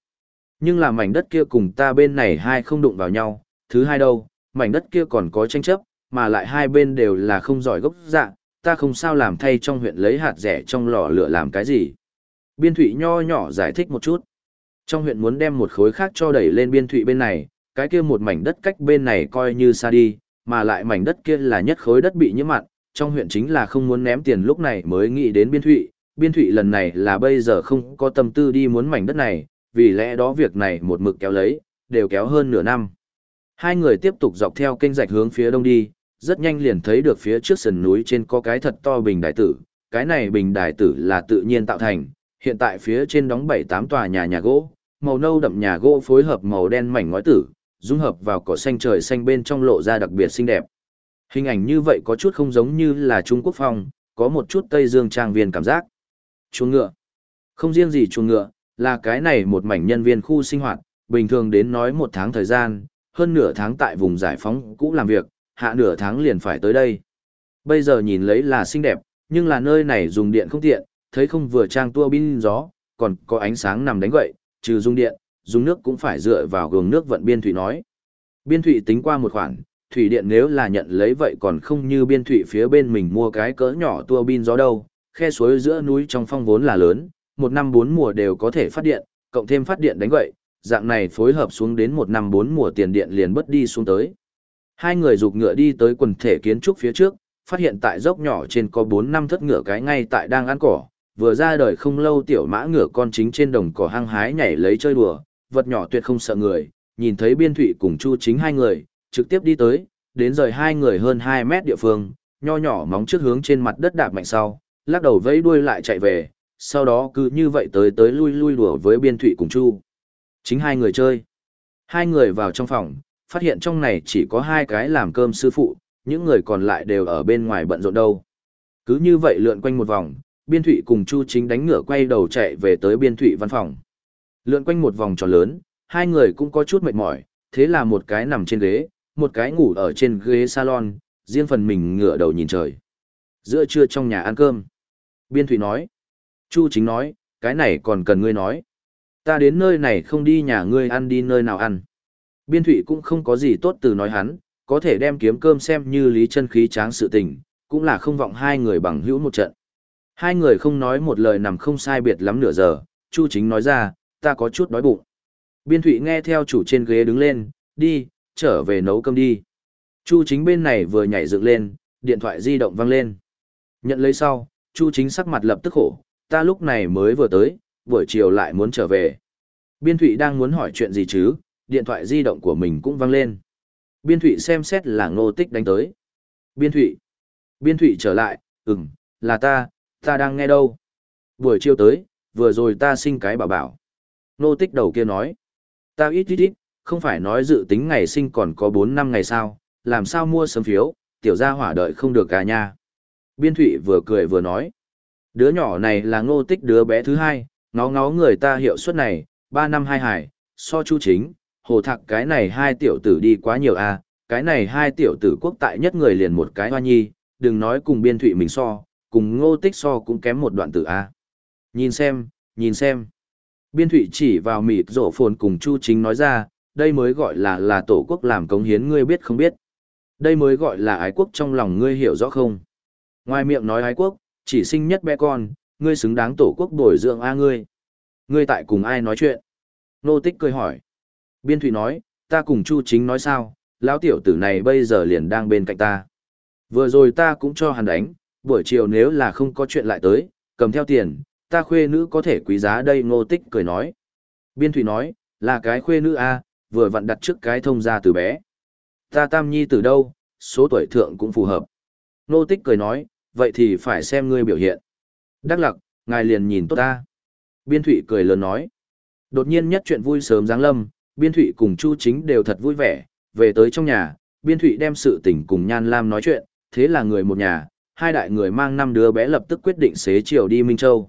Nhưng là mảnh đất kia cùng ta bên này hai không đụng vào nhau, thứ hai đâu, mảnh đất kia còn có tranh chấp, mà lại hai bên đều là không giỏi gốc dạng, ta không sao làm thay trong huyện lấy hạt rẻ trong lò lửa làm cái gì. Biên thụy nho nhỏ giải thích một chút. Trong huyện muốn đem một khối khác cho đẩy lên biên thụy bên này, cái kia một mảnh đất cách bên này coi như xa đi, mà lại mảnh đất kia là nhất khối đất bị nhiễm mặn, trong huyện chính là không muốn ném tiền lúc này mới nghĩ đến biên thụy. Biên thụy lần này là bây giờ không có tâm tư đi muốn mảnh đất này, vì lẽ đó việc này một mực kéo lấy, đều kéo hơn nửa năm. Hai người tiếp tục dọc theo kênh rạch hướng phía đông đi, rất nhanh liền thấy được phía trước sườn núi trên có cái thật to bình đài tử, cái này bình đài tử là tự nhiên tạo thành, hiện tại phía trên đóng bảy tám tòa nhà nhà gỗ, màu nâu đậm nhà gỗ phối hợp màu đen mảnh ngói tử, dung hợp vào cỏ xanh trời xanh bên trong lộ ra đặc biệt xinh đẹp. Hình ảnh như vậy có chút không giống như là Trung Quốc phong, có một chút Tây Dương trang viên cảm giác. Chuồng ngựa. Không riêng gì chuồng ngựa, là cái này một mảnh nhân viên khu sinh hoạt, bình thường đến nói một tháng thời gian, hơn nửa tháng tại vùng giải phóng cũ làm việc, hạ nửa tháng liền phải tới đây. Bây giờ nhìn lấy là xinh đẹp, nhưng là nơi này dùng điện không tiện, thấy không vừa trang tua bin gió, còn có ánh sáng nằm đánh gậy, trừ dùng điện, dùng nước cũng phải dựa vào gường nước vận biên thủy nói. Biên thủy tính qua một khoản, thủy điện nếu là nhận lấy vậy còn không như biên thủy phía bên mình mua cái cỡ nhỏ tua bin gió đâu, khe suối giữa núi trong phong vốn là lớn, một năm bốn mùa đều có thể phát điện, cộng thêm phát điện đánh gậy, dạng này phối hợp xuống đến một năm bốn mùa tiền điện liền bất đi xuống tới. Hai người rục ngựa đi tới quần thể kiến trúc phía trước, phát hiện tại dốc nhỏ trên có bốn năm thất ngựa cái ngay tại đang ăn cỏ, vừa ra đời không lâu tiểu mã ngựa con chính trên đồng cỏ hăng hái nhảy lấy chơi đùa, vật nhỏ tuyệt không sợ người, nhìn thấy biên thụy cùng chu chính hai người, trực tiếp đi tới, đến rời hai người hơn 2 mét địa phương, nho nhỏ móng trước hướng trên mặt đất đạp mạnh sau, lắc đầu vẫy đuôi lại chạy về, sau đó cứ như vậy tới tới lui lui đùa với biên thụy cùng chu. Chính hai người chơi. Hai người vào trong phòng, phát hiện trong này chỉ có hai cái làm cơm sư phụ, những người còn lại đều ở bên ngoài bận rộn đâu. Cứ như vậy lượn quanh một vòng, biên thụy cùng chu chính đánh ngựa quay đầu chạy về tới biên thụy văn phòng. Lượn quanh một vòng tròn lớn, hai người cũng có chút mệt mỏi, thế là một cái nằm trên ghế, một cái ngủ ở trên ghế salon, riêng phần mình ngửa đầu nhìn trời. Giữa trưa trong nhà ăn cơm. Biên thụy nói. Chu chính nói, cái này còn cần ngươi nói. Ta đến nơi này không đi nhà ngươi ăn đi nơi nào ăn. Biên thụy cũng không có gì tốt từ nói hắn, có thể đem kiếm cơm xem như lý chân khí tráng sự tình, cũng là không vọng hai người bằng hữu một trận. Hai người không nói một lời nằm không sai biệt lắm nửa giờ, Chu chính nói ra, ta có chút đói bụng. Biên thụy nghe theo chủ trên ghế đứng lên, đi, trở về nấu cơm đi. Chu chính bên này vừa nhảy dựng lên, điện thoại di động vang lên. Nhận lấy sau, Chu chính sắc mặt lập tức khổ, ta lúc này mới vừa tới, buổi chiều lại muốn trở về. Biên thụy đang muốn hỏi chuyện gì chứ, điện thoại di động của mình cũng vang lên. Biên thụy xem xét là ngô tích đánh tới. Biên thụy. Biên thụy trở lại, ừm, là ta, ta đang nghe đâu. Buổi chiều tới, vừa rồi ta sinh cái bảo bảo. Ngô tích đầu kia nói. Ta ít ít ít, không phải nói dự tính ngày sinh còn có 4 năm ngày sao, làm sao mua sớm phiếu, tiểu gia hỏa đợi không được cả nha. Biên thụy vừa cười vừa nói. Đứa nhỏ này là ngô tích đứa bé thứ hai, ngó ngó người ta hiệu suất này, 3 năm hai hải, so chu chính, hồ thạc cái này hai tiểu tử đi quá nhiều à cái này hai tiểu tử quốc tại nhất người liền một cái hoa nhi, đừng nói cùng biên thụy mình so, cùng ngô tích so cũng kém một đoạn tử a Nhìn xem, nhìn xem. Biên thụy chỉ vào mịt rổ phồn cùng chu chính nói ra, đây mới gọi là là tổ quốc làm cống hiến ngươi biết không biết. Đây mới gọi là ái quốc trong lòng ngươi hiểu rõ không. Ngoài miệng nói ái quốc, chỉ sinh nhất bé con, ngươi xứng đáng tổ quốc bồi dưỡng a ngươi. Ngươi tại cùng ai nói chuyện? Nô tích cười hỏi. Biên Thụy nói, ta cùng Chu Chính nói sao, lão tiểu tử này bây giờ liền đang bên cạnh ta. Vừa rồi ta cũng cho hắn đánh, buổi chiều nếu là không có chuyện lại tới, cầm theo tiền, ta khuê nữ có thể quý giá đây ngô tích cười nói. Biên Thụy nói, là cái khuê nữ A, vừa vặn đặt trước cái thông ra từ bé. Ta tam nhi từ đâu, số tuổi thượng cũng phù hợp. Ngô tích cười nói, vậy thì phải xem ngươi biểu hiện. Đắc lặc, ngài liền nhìn tốt ta. Biên Thụy cười lớn nói. Đột nhiên nhất chuyện vui sớm giáng lâm, Biên Thụy cùng Chu Chính đều thật vui vẻ, về tới trong nhà, Biên Thụy đem sự tình cùng Nhan Lam nói chuyện, thế là người một nhà, hai đại người mang năm đứa bé lập tức quyết định xế chiều đi Minh Châu.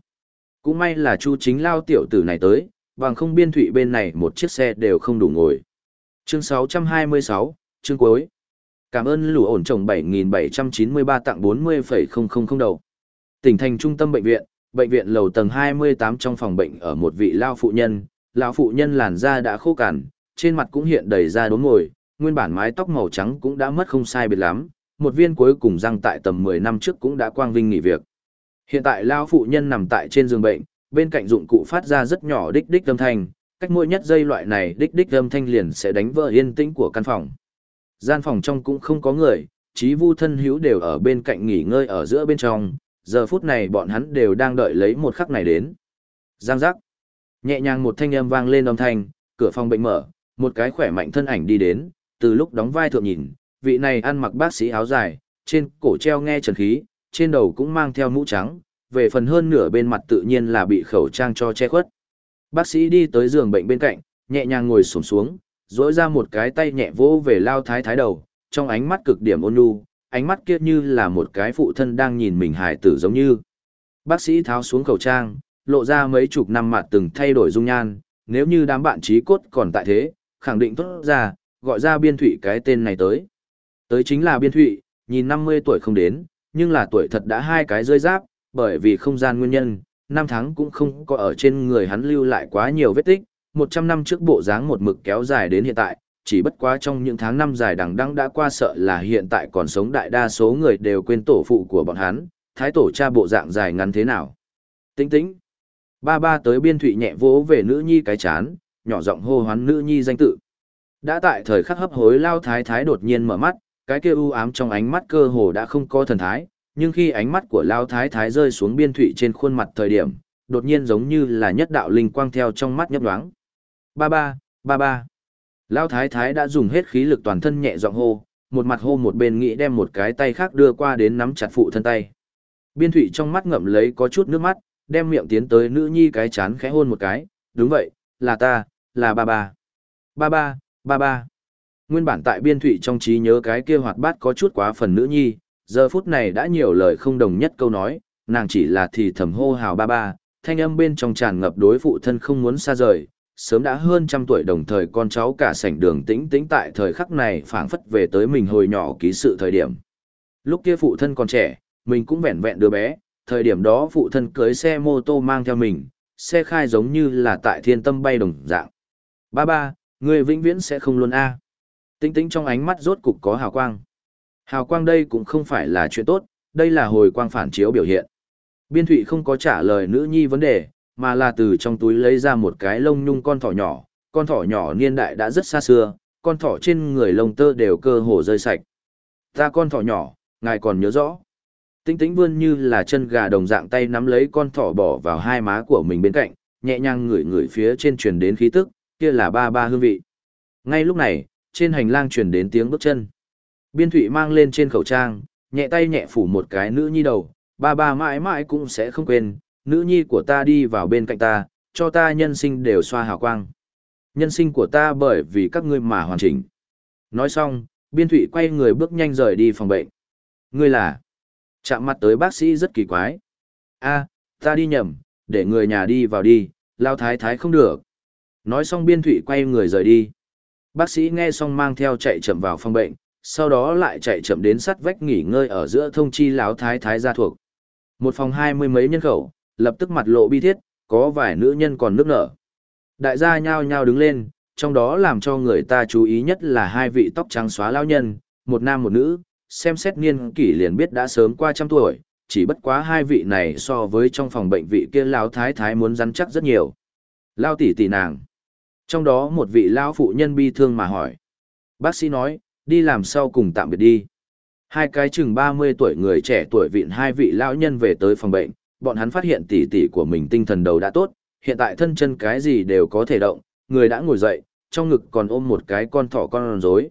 Cũng may là Chu Chính lao tiểu tử này tới, bằng không Biên Thụy bên này một chiếc xe đều không đủ ngồi. Chương 626, chương cuối. Cảm ơn lũ ổn trồng 7.793 tặng 40,000 đầu. Tỉnh thành trung tâm bệnh viện, bệnh viện lầu tầng 28 trong phòng bệnh ở một vị lao phụ nhân, lão phụ nhân làn da đã khô cằn, trên mặt cũng hiện đầy da đốm ngồi, nguyên bản mái tóc màu trắng cũng đã mất không sai biệt lắm, một viên cuối cùng răng tại tầm 10 năm trước cũng đã quang vinh nghỉ việc. Hiện tại lão phụ nhân nằm tại trên giường bệnh, bên cạnh dụng cụ phát ra rất nhỏ đích đích âm thanh, cách mỗi nhất giây loại này đích đích âm thanh liền sẽ đánh vỡ yên tĩnh của căn phòng. Gian phòng trong cũng không có người, trí vu thân hữu đều ở bên cạnh nghỉ ngơi ở giữa bên trong, giờ phút này bọn hắn đều đang đợi lấy một khắc này đến. Giang giác. Nhẹ nhàng một thanh âm vang lên âm thanh, cửa phòng bệnh mở, một cái khỏe mạnh thân ảnh đi đến, từ lúc đóng vai thượng nhìn, vị này ăn mặc bác sĩ áo dài, trên cổ treo nghe trần khí, trên đầu cũng mang theo mũ trắng, về phần hơn nửa bên mặt tự nhiên là bị khẩu trang cho che khuất. Bác sĩ đi tới giường bệnh bên cạnh, nhẹ nhàng ngồi xổm xuống, duỗi ra một cái tay nhẹ vỗ về lao thái thái đầu, trong ánh mắt cực điểm ôn nhu, ánh mắt kia như là một cái phụ thân đang nhìn mình hài tử giống như. Bác sĩ tháo xuống khẩu trang, lộ ra mấy chục năm mặt từng thay đổi dung nhan, nếu như đám bạn trí cốt còn tại thế, khẳng định tốt ra, gọi ra biên thụy cái tên này tới. Tới chính là biên thụy, nhìn 50 tuổi không đến, nhưng là tuổi thật đã hai cái rơi giáp, bởi vì không gian nguyên nhân, năm tháng cũng không có ở trên người hắn lưu lại quá nhiều vết tích, 100 năm trước bộ dáng một mực kéo dài đến hiện tại, chỉ bất quá trong những tháng năm dài đằng đẵng đã qua sợ là hiện tại còn sống đại đa số người đều quên tổ phụ của bọn hắn, thái tổ cha bộ dạng dài ngắn thế nào. Tĩnh tĩnh. Ba ba tới biên thụy nhẹ vỗ về nữ nhi cái chán, nhỏ giọng hô hoán nữ nhi danh tự. Đã tại thời khắc hấp hối lao thái thái đột nhiên mở mắt, cái kia u ám trong ánh mắt cơ hồ đã không có thần thái, nhưng khi ánh mắt của lao thái thái rơi xuống biên thụy trên khuôn mặt thời điểm, đột nhiên giống như là nhất đạo linh quang theo trong mắt nhấp đoáng. Ba ba, ba ba. Lao thái thái đã dùng hết khí lực toàn thân nhẹ giọng hô, một mặt hô một bên nghĩ đem một cái tay khác đưa qua đến nắm chặt phụ thân tay. Biên thụy trong mắt ngậm lấy có chút nước mắt, đem miệng tiến tới nữ nhi cái chán khẽ hôn một cái, đúng vậy, là ta, là ba ba. Ba ba, ba ba. Nguyên bản tại biên thụy trong trí nhớ cái kia hoạt bát có chút quá phần nữ nhi, giờ phút này đã nhiều lời không đồng nhất câu nói, nàng chỉ là thì thầm hô hào ba ba, thanh âm bên trong tràn ngập đối phụ thân không muốn xa rời, sớm đã hơn trăm tuổi đồng thời con cháu cả sảnh đường tĩnh tĩnh tại thời khắc này phảng phất về tới mình hồi nhỏ ký sự thời điểm. Lúc kia phụ thân còn trẻ, mình cũng vẹn vẹn đứa bé, thời điểm đó phụ thân cưới xe mô tô mang theo mình, xe khai giống như là tại thiên tâm bay đồng dạng. Ba ba, người vĩnh viễn sẽ không luôn a. Tĩnh tĩnh trong ánh mắt rốt cục có hào quang. Hào quang đây cũng không phải là chuyện tốt, đây là hồi quang phản chiếu biểu hiện. Biên thụy không có trả lời nữ nhi vấn đề, mà là từ trong túi lấy ra một cái lông nhung con thỏ nhỏ, con thỏ nhỏ niên đại đã rất xa xưa, con thỏ trên người lông tơ đều cơ hồ rơi sạch. Ta con thỏ nhỏ, ngài còn nhớ rõ. Tinh tĩnh vươn như là chân gà đồng dạng tay nắm lấy con thỏ bỏ vào hai má của mình bên cạnh, nhẹ nhàng ngửi ngửi phía trên truyền đến khí tức, kia là ba ba hương vị. Ngay lúc này, trên hành lang truyền đến tiếng bước chân. Biên thụy mang lên trên khẩu trang, nhẹ tay nhẹ phủ một cái nữ nhi đầu, ba ba mãi mãi cũng sẽ không quên, nữ nhi của ta đi vào bên cạnh ta, cho ta nhân sinh đều xoa hào quang. Nhân sinh của ta bởi vì các ngươi mà hoàn chỉnh. Nói xong, biên thụy quay người bước nhanh rời đi phòng bệnh. Ngươi là... Chạm mặt tới bác sĩ rất kỳ quái. a ta đi nhầm, để người nhà đi vào đi, lao thái thái không được. Nói xong biên thụy quay người rời đi. Bác sĩ nghe xong mang theo chạy chậm vào phòng bệnh, sau đó lại chạy chậm đến sắt vách nghỉ ngơi ở giữa thông chi láo thái thái gia thuộc. Một phòng hai mươi mấy nhân khẩu, lập tức mặt lộ bi thiết, có vài nữ nhân còn nước nở. Đại gia nhao nhao đứng lên, trong đó làm cho người ta chú ý nhất là hai vị tóc trắng xóa lao nhân, một nam một nữ, xem xét niên kỷ liền biết đã sớm qua trăm tuổi, chỉ bất quá hai vị này so với trong phòng bệnh vị kia lão thái thái muốn rắn chắc rất nhiều. Lao tỷ tỷ nàng. Trong đó một vị lão phụ nhân bi thương mà hỏi. Bác sĩ nói, đi làm sau cùng tạm biệt đi. Hai cái chừng 30 tuổi người trẻ tuổi vịn hai vị lão nhân về tới phòng bệnh, bọn hắn phát hiện tỷ tỷ của mình tinh thần đầu đã tốt, hiện tại thân chân cái gì đều có thể động, người đã ngồi dậy, trong ngực còn ôm một cái con thỏ con rối.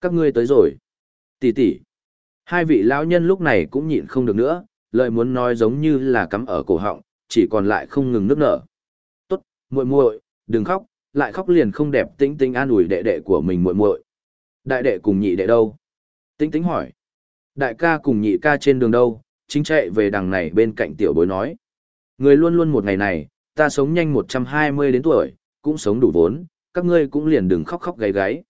Các ngươi tới rồi. Tỷ tỷ. Hai vị lão nhân lúc này cũng nhịn không được nữa, lời muốn nói giống như là cắm ở cổ họng, chỉ còn lại không ngừng nước nở. Tốt, muội muội, đừng khóc, lại khóc liền không đẹp tĩnh tĩnh an ủi đệ đệ của mình muội muội. Đại đệ cùng nhị đệ đâu? Tĩnh tĩnh hỏi. Đại ca cùng nhị ca trên đường đâu, chính chạy về đằng này bên cạnh tiểu bối nói. Người luôn luôn một ngày này, ta sống nhanh 120 đến tuổi, cũng sống đủ vốn, các ngươi cũng liền đừng khóc khóc gáy gáy.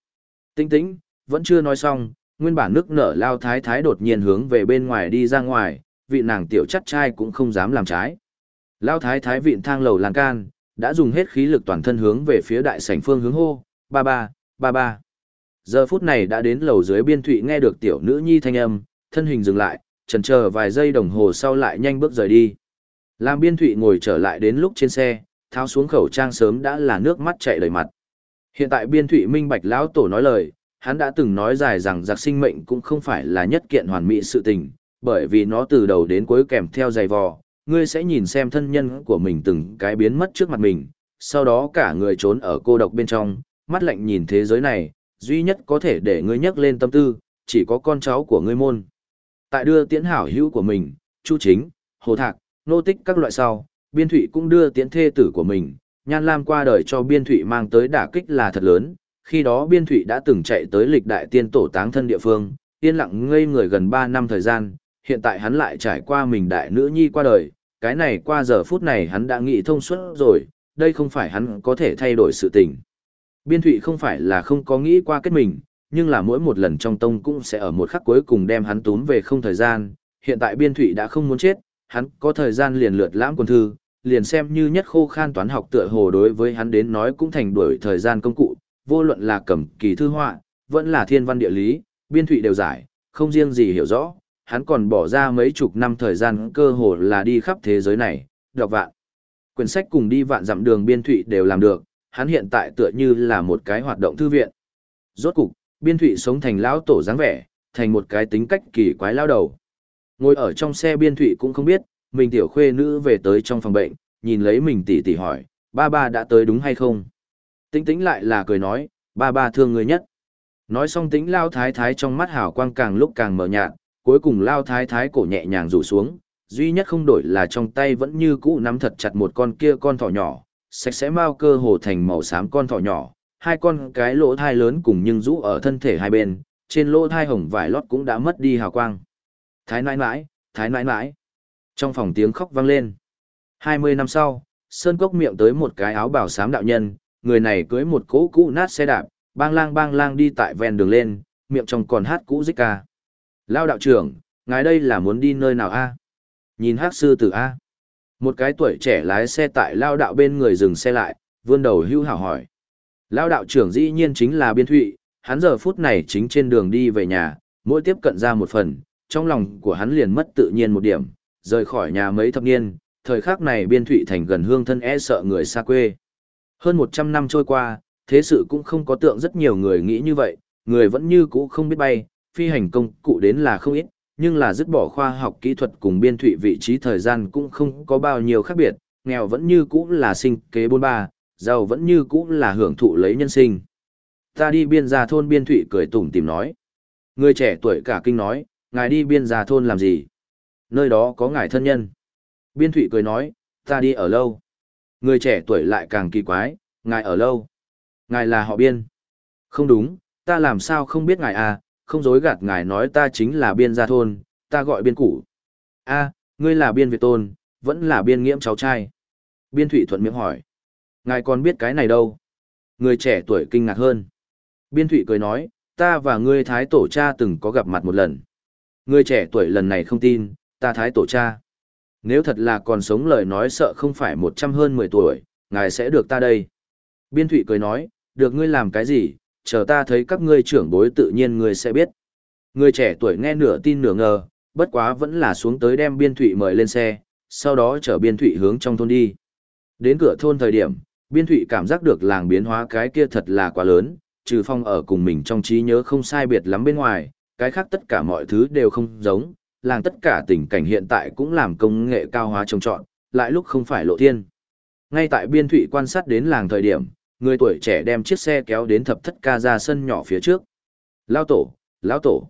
tĩnh tĩnh, vẫn chưa nói xong, nguyên bản nước nở lao thái thái đột nhiên hướng về bên ngoài đi ra ngoài, vị nàng tiểu chắc trai cũng không dám làm trái. Lao thái thái vịn thang lầu lan can, đã dùng hết khí lực toàn thân hướng về phía đại sảnh phương hướng hô, ba ba, ba ba. Giờ phút này đã đến lầu dưới biên thụy nghe được tiểu nữ nhi thanh âm, thân hình dừng lại, chần chờ vài giây đồng hồ sau lại nhanh bước rời đi. Làm biên thụy ngồi trở lại đến lúc trên xe, tháo xuống khẩu trang sớm đã là nước mắt chạy đầy mặt. Hiện tại biên thụy minh bạch lão tổ nói lời, hắn đã từng nói dài rằng giặc sinh mệnh cũng không phải là nhất kiện hoàn mỹ sự tình, bởi vì nó từ đầu đến cuối kèm theo dày vò, ngươi sẽ nhìn xem thân nhân của mình từng cái biến mất trước mặt mình, sau đó cả người trốn ở cô độc bên trong, mắt lạnh nhìn thế giới này, duy nhất có thể để ngươi nhắc lên tâm tư, chỉ có con cháu của ngươi môn. Tại đưa tiễn hảo hữu của mình, Chu Chính, Hồ Thạc, Nô Tích các loại sau, Biên Thụy cũng đưa tiễn thê tử của mình, Nhan Lam qua đời cho Biên Thụy mang tới đả kích là thật lớn, khi đó Biên Thụy đã từng chạy tới lịch đại tiên tổ táng thân địa phương, yên lặng ngây người gần 3 năm thời gian, hiện tại hắn lại trải qua mình đại nữ nhi qua đời, cái này qua giờ phút này hắn đã nghĩ thông suốt rồi, đây không phải hắn có thể thay đổi sự tình. Biên Thụy không phải là không có nghĩ qua kết mình, nhưng là mỗi một lần trong tông cũng sẽ ở một khắc cuối cùng đem hắn túm về không thời gian, hiện tại Biên Thụy đã không muốn chết, hắn có thời gian liền lượt lãm quân thư, liền xem như nhất khô khan toán học tựa hồ đối với hắn đến nói cũng thành đuổi thời gian công cụ, vô luận là cầm kỳ thư họa, vẫn là thiên văn địa lý, Biên Thụy đều giải, không riêng gì hiểu rõ, hắn còn bỏ ra mấy chục năm thời gian cơ hồ là đi khắp thế giới này, đọc vạn. Quyển sách cùng đi vạn dặm đường biên thụy đều làm được, hắn hiện tại tựa như là một cái hoạt động thư viện. Rốt cục, biên thụy sống thành lão tổ dáng vẻ, thành một cái tính cách kỳ quái lao đầu. Ngồi ở trong xe biên thụy cũng không biết, mình tiểu khuê nữ về tới trong phòng bệnh, nhìn lấy mình tỉ tỉ hỏi, ba ba đã tới đúng hay không? Tính tính lại là cười nói, ba ba thương người nhất. Nói xong tính lao thái thái trong mắt hào quang càng lúc càng mở nhạt, cuối cùng lao thái thái cổ nhẹ nhàng rủ xuống, duy nhất không đổi là trong tay vẫn như cũ nắm thật chặt một con kia con thỏ nhỏ, sạch sẽ mau cơ hồ thành màu xám con thỏ nhỏ, hai con cái lỗ thai lớn cùng nhưng rũ ở thân thể hai bên, trên lỗ thai hồng vải lót cũng đã mất đi hào quang. Thái nãi nãi, thái nãi nãi. Trong phòng tiếng khóc vang lên. hai mươi năm sau, Sơn Cốc miệng tới một cái áo bào xám đạo nhân, người này cưới một cỗ cũ nát xe đạp, bang lang bang lang đi tại ven đường lên, miệng trong còn hát cũ dích ca. Lao đạo trưởng, ngài đây là muốn đi nơi nào a? Nhìn hát sư tử a. Một cái tuổi trẻ lái xe tại lao đạo bên người dừng xe lại, vươn đầu hưu hảo hỏi. Lao đạo trưởng dĩ nhiên chính là biên thụy, hắn giờ phút này chính trên đường đi về nhà, mỗi tiếp cận ra một phần, trong lòng của hắn liền mất tự nhiên một điểm, rời khỏi nhà mấy thập niên, thời khắc này biên thụy thành gần hương thân e sợ người xa quê. Hơn 100 năm trôi qua, thế sự cũng không có tượng rất nhiều người nghĩ như vậy, người vẫn như cũ không biết bay, phi hành công cụ đến là không ít, nhưng là dứt bỏ khoa học kỹ thuật cùng biên thụy vị trí thời gian cũng không có bao nhiêu khác biệt, nghèo vẫn như cũ là sinh kế bôn ba, giàu vẫn như cũ là hưởng thụ lấy nhân sinh. Ta đi biên gia thôn biên thụy cười tủm tìm nói. Người trẻ tuổi cả kinh nói, ngài đi biên gia thôn làm gì? Nơi đó có ngài thân nhân. Biên thụy cười nói, ta đi ở lâu. Người trẻ tuổi lại càng kỳ quái, ngài ở lâu. Ngài là họ biên. Không đúng, ta làm sao không biết ngài à, không dối gạt ngài nói ta chính là biên gia thôn, ta gọi biên củ. a ngươi là biên Việt tôn, vẫn là biên nghiễm cháu trai. Biên Thụy thuận miệng hỏi. Ngài còn biết cái này đâu? Người trẻ tuổi kinh ngạc hơn. Biên Thụy cười nói, ta và ngươi thái tổ cha từng có gặp mặt một lần. Người trẻ tuổi lần này không tin, ta thái tổ cha. Nếu thật là còn sống lời nói sợ không phải một trăm hơn mười tuổi, ngài sẽ được ta đây. Biên Thụy cười nói, được ngươi làm cái gì, chờ ta thấy các ngươi trưởng bối tự nhiên ngươi sẽ biết. Người trẻ tuổi nghe nửa tin nửa ngờ, bất quá vẫn là xuống tới đem biên thụy mời lên xe, sau đó chở biên thụy hướng trong thôn đi. Đến cửa thôn thời điểm, biên thụy cảm giác được làng biến hóa cái kia thật là quá lớn, trừ phong ở cùng mình trong trí nhớ không sai biệt lắm bên ngoài, cái khác tất cả mọi thứ đều không giống, làng tất cả tình cảnh hiện tại cũng làm công nghệ cao hóa trồng trọn, lại lúc không phải lộ thiên. Ngay tại biên thủy quan sát đến làng thời điểm, người tuổi trẻ đem chiếc xe kéo đến thập thất ca ra sân nhỏ phía trước. Lao tổ, lão tổ.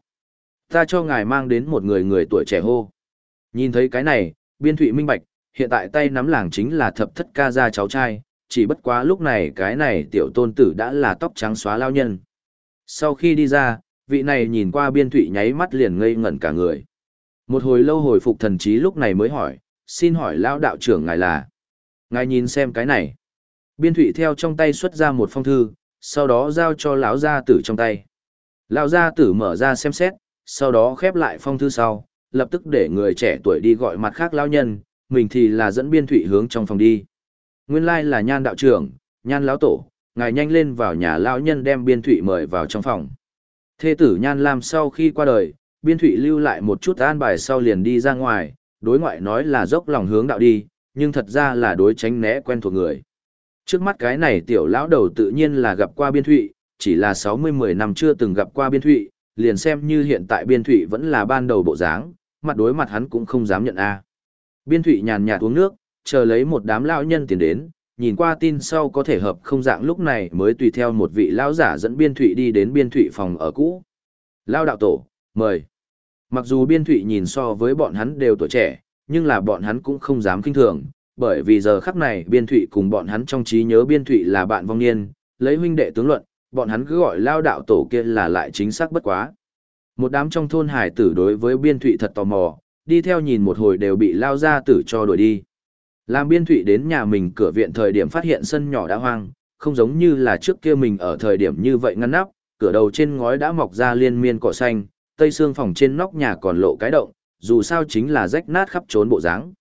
Ta cho ngài mang đến một người người tuổi trẻ hô. Nhìn thấy cái này, biên thủy minh bạch, hiện tại tay nắm làng chính là thập thất ca ra cháu trai, chỉ bất quá lúc này cái này tiểu tôn tử đã là tóc trắng xóa lao nhân. Sau khi đi ra, vị này nhìn qua biên thụy nháy mắt liền ngây ngẩn cả người. Một hồi lâu hồi phục thần trí lúc này mới hỏi, xin hỏi lão đạo trưởng ngài là. Ngài nhìn xem cái này. Biên Thụy theo trong tay xuất ra một phong thư, sau đó giao cho lão gia tử trong tay. Lão gia tử mở ra xem xét, sau đó khép lại phong thư sau, lập tức để người trẻ tuổi đi gọi mặt khác lão nhân, mình thì là dẫn Biên Thụy hướng trong phòng đi. Nguyên lai là Nhan đạo trưởng, Nhan lão tổ, ngài nhanh lên vào nhà lão nhân đem Biên Thụy mời vào trong phòng. Thê tử Nhan Lam sau khi qua đời, Biên Thụy lưu lại một chút an bài sau liền đi ra ngoài, đối ngoại nói là dốc lòng hướng đạo đi, nhưng thật ra là đối tránh né quen thuộc người. Trước mắt cái này tiểu lão đầu tự nhiên là gặp qua biên thụy, chỉ là 60-10 năm chưa từng gặp qua biên thụy, liền xem như hiện tại biên thụy vẫn là ban đầu bộ dáng, mặt đối mặt hắn cũng không dám nhận a Biên thụy nhàn nhạt uống nước, chờ lấy một đám lão nhân tiền đến, nhìn qua tin sau có thể hợp không dạng lúc này mới tùy theo một vị lão giả dẫn biên thụy đi đến biên thụy phòng ở cũ. Lao đạo tổ, mời. Mặc dù biên thụy nhìn so với bọn hắn đều tuổi trẻ, nhưng là bọn hắn cũng không dám kinh thường, bởi vì giờ khắc này biên thụy cùng bọn hắn trong trí nhớ biên thụy là bạn vong niên, lấy huynh đệ tướng luận, bọn hắn cứ gọi lao đạo tổ kia là lại chính xác bất quá. Một đám trong thôn hải tử đối với biên thụy thật tò mò, đi theo nhìn một hồi đều bị lao ra tử cho đuổi đi. Làm biên thụy đến nhà mình cửa viện thời điểm phát hiện sân nhỏ đã hoang, không giống như là trước kia mình ở thời điểm như vậy ngăn nắp, cửa đầu trên ngói đã mọc ra liên miên cỏ xanh, tây xương phòng trên nóc nhà còn lộ cái động, dù sao chính là rách nát khắp trốn bộ dáng.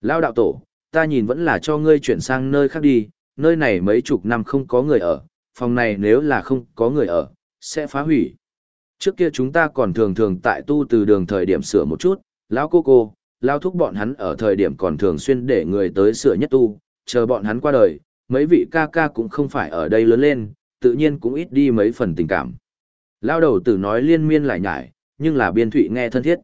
Lao đạo tổ, ta nhìn vẫn là cho ngươi chuyển sang nơi khác đi, nơi này mấy chục năm không có người ở, phòng này nếu là không có người ở, sẽ phá hủy. Trước kia chúng ta còn thường thường tại tu từ đường thời điểm sửa một chút, lão cô cô, lao thúc bọn hắn ở thời điểm còn thường xuyên để người tới sửa nhất tu, chờ bọn hắn qua đời, mấy vị ca ca cũng không phải ở đây lớn lên, tự nhiên cũng ít đi mấy phần tình cảm. Lao đầu tử nói liên miên lại nhải, nhưng là biên thụy nghe thân thiết.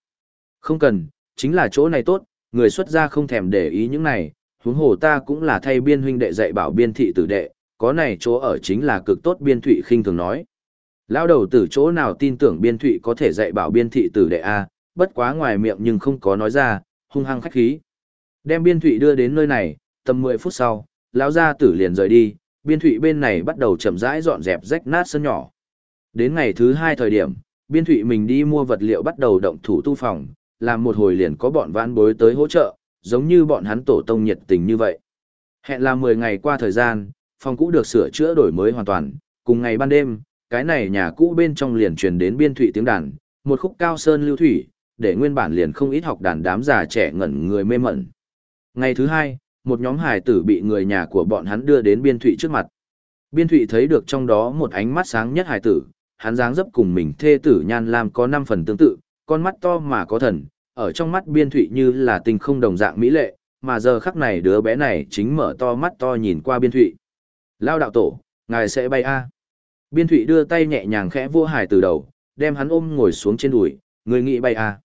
Không cần, chính là chỗ này tốt, người xuất gia không thèm để ý những này, huống hồ ta cũng là thay biên huynh đệ dạy bảo biên thị tử đệ, có này chỗ ở chính là cực tốt biên thụy khinh thường nói. Lao đầu tử chỗ nào tin tưởng biên thụy có thể dạy bảo biên thị tử đệ A, bất quá ngoài miệng nhưng không có nói ra, hung hăng khách khí. Đem biên thụy đưa đến nơi này, tầm 10 phút sau, lão gia tử liền rời đi, biên thụy bên này bắt đầu chậm rãi dọn dẹp rách nát sân nhỏ. Đến ngày thứ hai thời điểm, biên thụy mình đi mua vật liệu bắt đầu động thủ tu phòng, làm một hồi liền có bọn vãn bối tới hỗ trợ, giống như bọn hắn tổ tông nhiệt tình như vậy. Hẹn là 10 ngày qua thời gian, phòng cũ được sửa chữa đổi mới hoàn toàn, cùng ngày ban đêm, cái này nhà cũ bên trong liền truyền đến biên thụy tiếng đàn, một khúc cao sơn lưu thủy, để nguyên bản liền không ít học đàn đám già trẻ ngẩn người mê mẩn. Ngày thứ hai, một nhóm hài tử bị người nhà của bọn hắn đưa đến biên thụy trước mặt. Biên thụy thấy được trong đó một ánh mắt sáng nhất hài tử, hắn dáng dấp cùng mình thê tử nhan lam có năm phần tương tự, con mắt to mà có thần, ở trong mắt biên thụy như là tình không đồng dạng mỹ lệ, mà giờ khắc này đứa bé này chính mở to mắt to nhìn qua biên thụy. Lao đạo tổ, ngài sẽ bay a Biên thụy đưa tay nhẹ nhàng khẽ vua hài từ đầu, đem hắn ôm ngồi xuống trên đùi, người nghĩ bay a